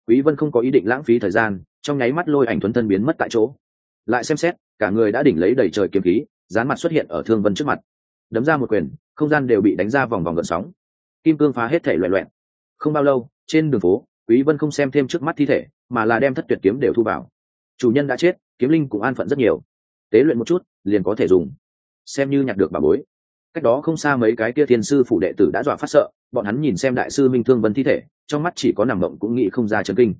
Quý vân không có ý định lãng phí thời gian, trong nháy mắt lôi ảnh thuấn thân biến mất tại chỗ. Lại xem xét, cả người đã đỉnh lấy đầy trời kiếm khí, dán mặt xuất hiện ở thương vân trước mặt. Đấm ra một quyền, không gian đều bị đánh ra vòng vòng gợn sóng. Kim cương phá hết thể loẹ loẹn không bao lâu, trên đường phố quý vân không xem thêm trước mắt thi thể, mà là đem thất tuyệt kiếm đều thu vào. Chủ nhân đã chết, kiếm linh cũng an phận rất nhiều. Tế luyện một chút, liền có thể dùng. Xem như nhặt được bà bối. Cách đó không xa mấy cái kia thiên sư phủ đệ tử đã dọa phát sợ, bọn hắn nhìn xem đại sư minh thương vân thi thể, trong mắt chỉ có nằm mộng cũng nghĩ không ra chân kinh.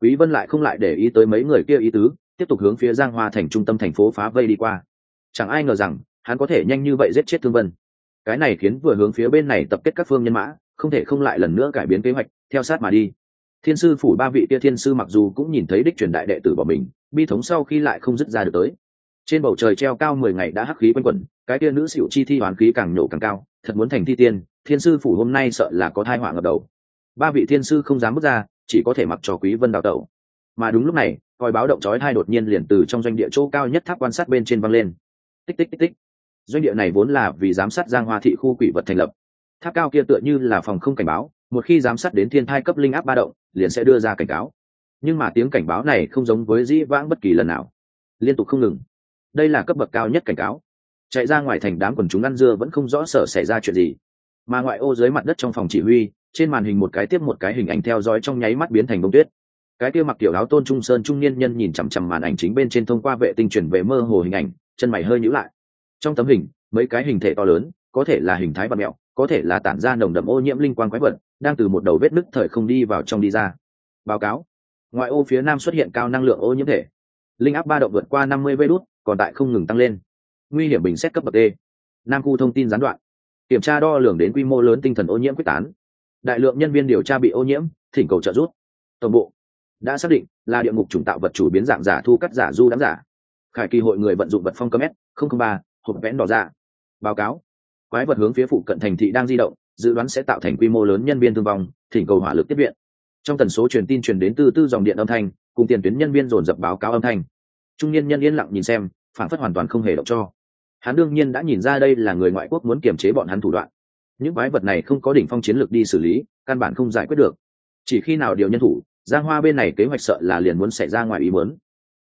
Quý vân lại không lại để ý tới mấy người kia ý tứ, tiếp tục hướng phía giang hoa thành trung tâm thành phố phá vây đi qua. Chẳng ai ngờ rằng, hắn có thể nhanh như vậy giết chết thương vân. Cái này khiến vừa hướng phía bên này tập kết các phương nhân mã, không thể không lại lần nữa cải biến kế hoạch, theo sát mà đi thiên sư phủ ba vị kia thiên sư mặc dù cũng nhìn thấy đích truyền đại đệ tử bỏ mình, bi thống sau khi lại không dứt ra được tới. Trên bầu trời treo cao mười ngày đã hắc khí quanh quẩn, cái kia nữ xỉu chi thi hoàn khí càng nhổ càng cao, thật muốn thành thi tiên, thiên sư phủ hôm nay sợ là có thai họa ngập đầu. Ba vị thiên sư không dám bước ra, chỉ có thể mặc cho quý vân đào tẩu. Mà đúng lúc này coi báo động chói hai đột nhiên liền từ trong doanh địa chỗ cao nhất tháp quan sát bên trên văng lên. Tích tích tích tích. Doanh địa này vốn là vì giám sát giang hoa thị khu quỷ vật thành lập tháp cao kia tựa như là phòng không cảnh báo, một khi giám sát đến thiên thai cấp linh áp ba động, liền sẽ đưa ra cảnh cáo. Nhưng mà tiếng cảnh báo này không giống với dĩ vãng bất kỳ lần nào. Liên tục không ngừng. Đây là cấp bậc cao nhất cảnh cáo. Chạy ra ngoài thành đám quần chúng ăn dưa vẫn không rõ sở xảy ra chuyện gì. Mà ngoại ô dưới mặt đất trong phòng chỉ huy, trên màn hình một cái tiếp một cái hình ảnh theo dõi trong nháy mắt biến thành bông tuyết. Cái kia mặc tiểu áo tôn trung sơn trung niên nhân nhìn chằm chằm màn ảnh chính bên trên thông qua vệ tinh truyền về mơ hồ hình ảnh, chân mày hơi nhữ lại. Trong tấm hình, mấy cái hình thể to lớn, có thể là hình thái vật mẹo có thể là tản ra nồng đậm ô nhiễm linh quan quái vật, đang từ một đầu vết nứt thời không đi vào trong đi ra. Báo cáo. Ngoại ô phía nam xuất hiện cao năng lượng ô nhiễm thể. Linh áp ba động vượt qua năm mươi vê đốt còn tại không ngừng tăng lên. Nguy hiểm bình xét cấp bậc d. Nam khu thông tin gián đoạn. Kiểm tra đo lường đến quy mô lớn tinh thần ô nhiễm quyết tán. Đại lượng nhân viên điều tra bị ô nhiễm, thỉnh cầu trợ giúp. Tổng bộ đã xác định là địa ngục chủng tạo vật chủ biến dạng giả thu cắt giả du đám giả. Khải kỳ hội người vận dụng vật phong cấm s ba, hộp vẽn đỏ ra báo cáo quái vật hướng phía phụ cận thành thị đang di động, dự đoán sẽ tạo thành quy mô lớn nhân viên thương vong, thỉnh cầu hỏa lực tiếp viện. Trong tần số truyền tin truyền đến từ tư dòng điện âm thanh, cùng tiền tuyến nhân viên dồn dập báo cáo âm thanh. Trung niên nhân yên lặng nhìn xem, phản phất hoàn toàn không hề động cho. Hắn đương nhiên đã nhìn ra đây là người ngoại quốc muốn kiềm chế bọn hắn thủ đoạn. Những quái vật này không có đỉnh phong chiến lược đi xử lý, căn bản không giải quyết được. Chỉ khi nào điều nhân thủ, giang hoa bên này kế hoạch sợ là liền muốn xảy ra ngoài ý muốn.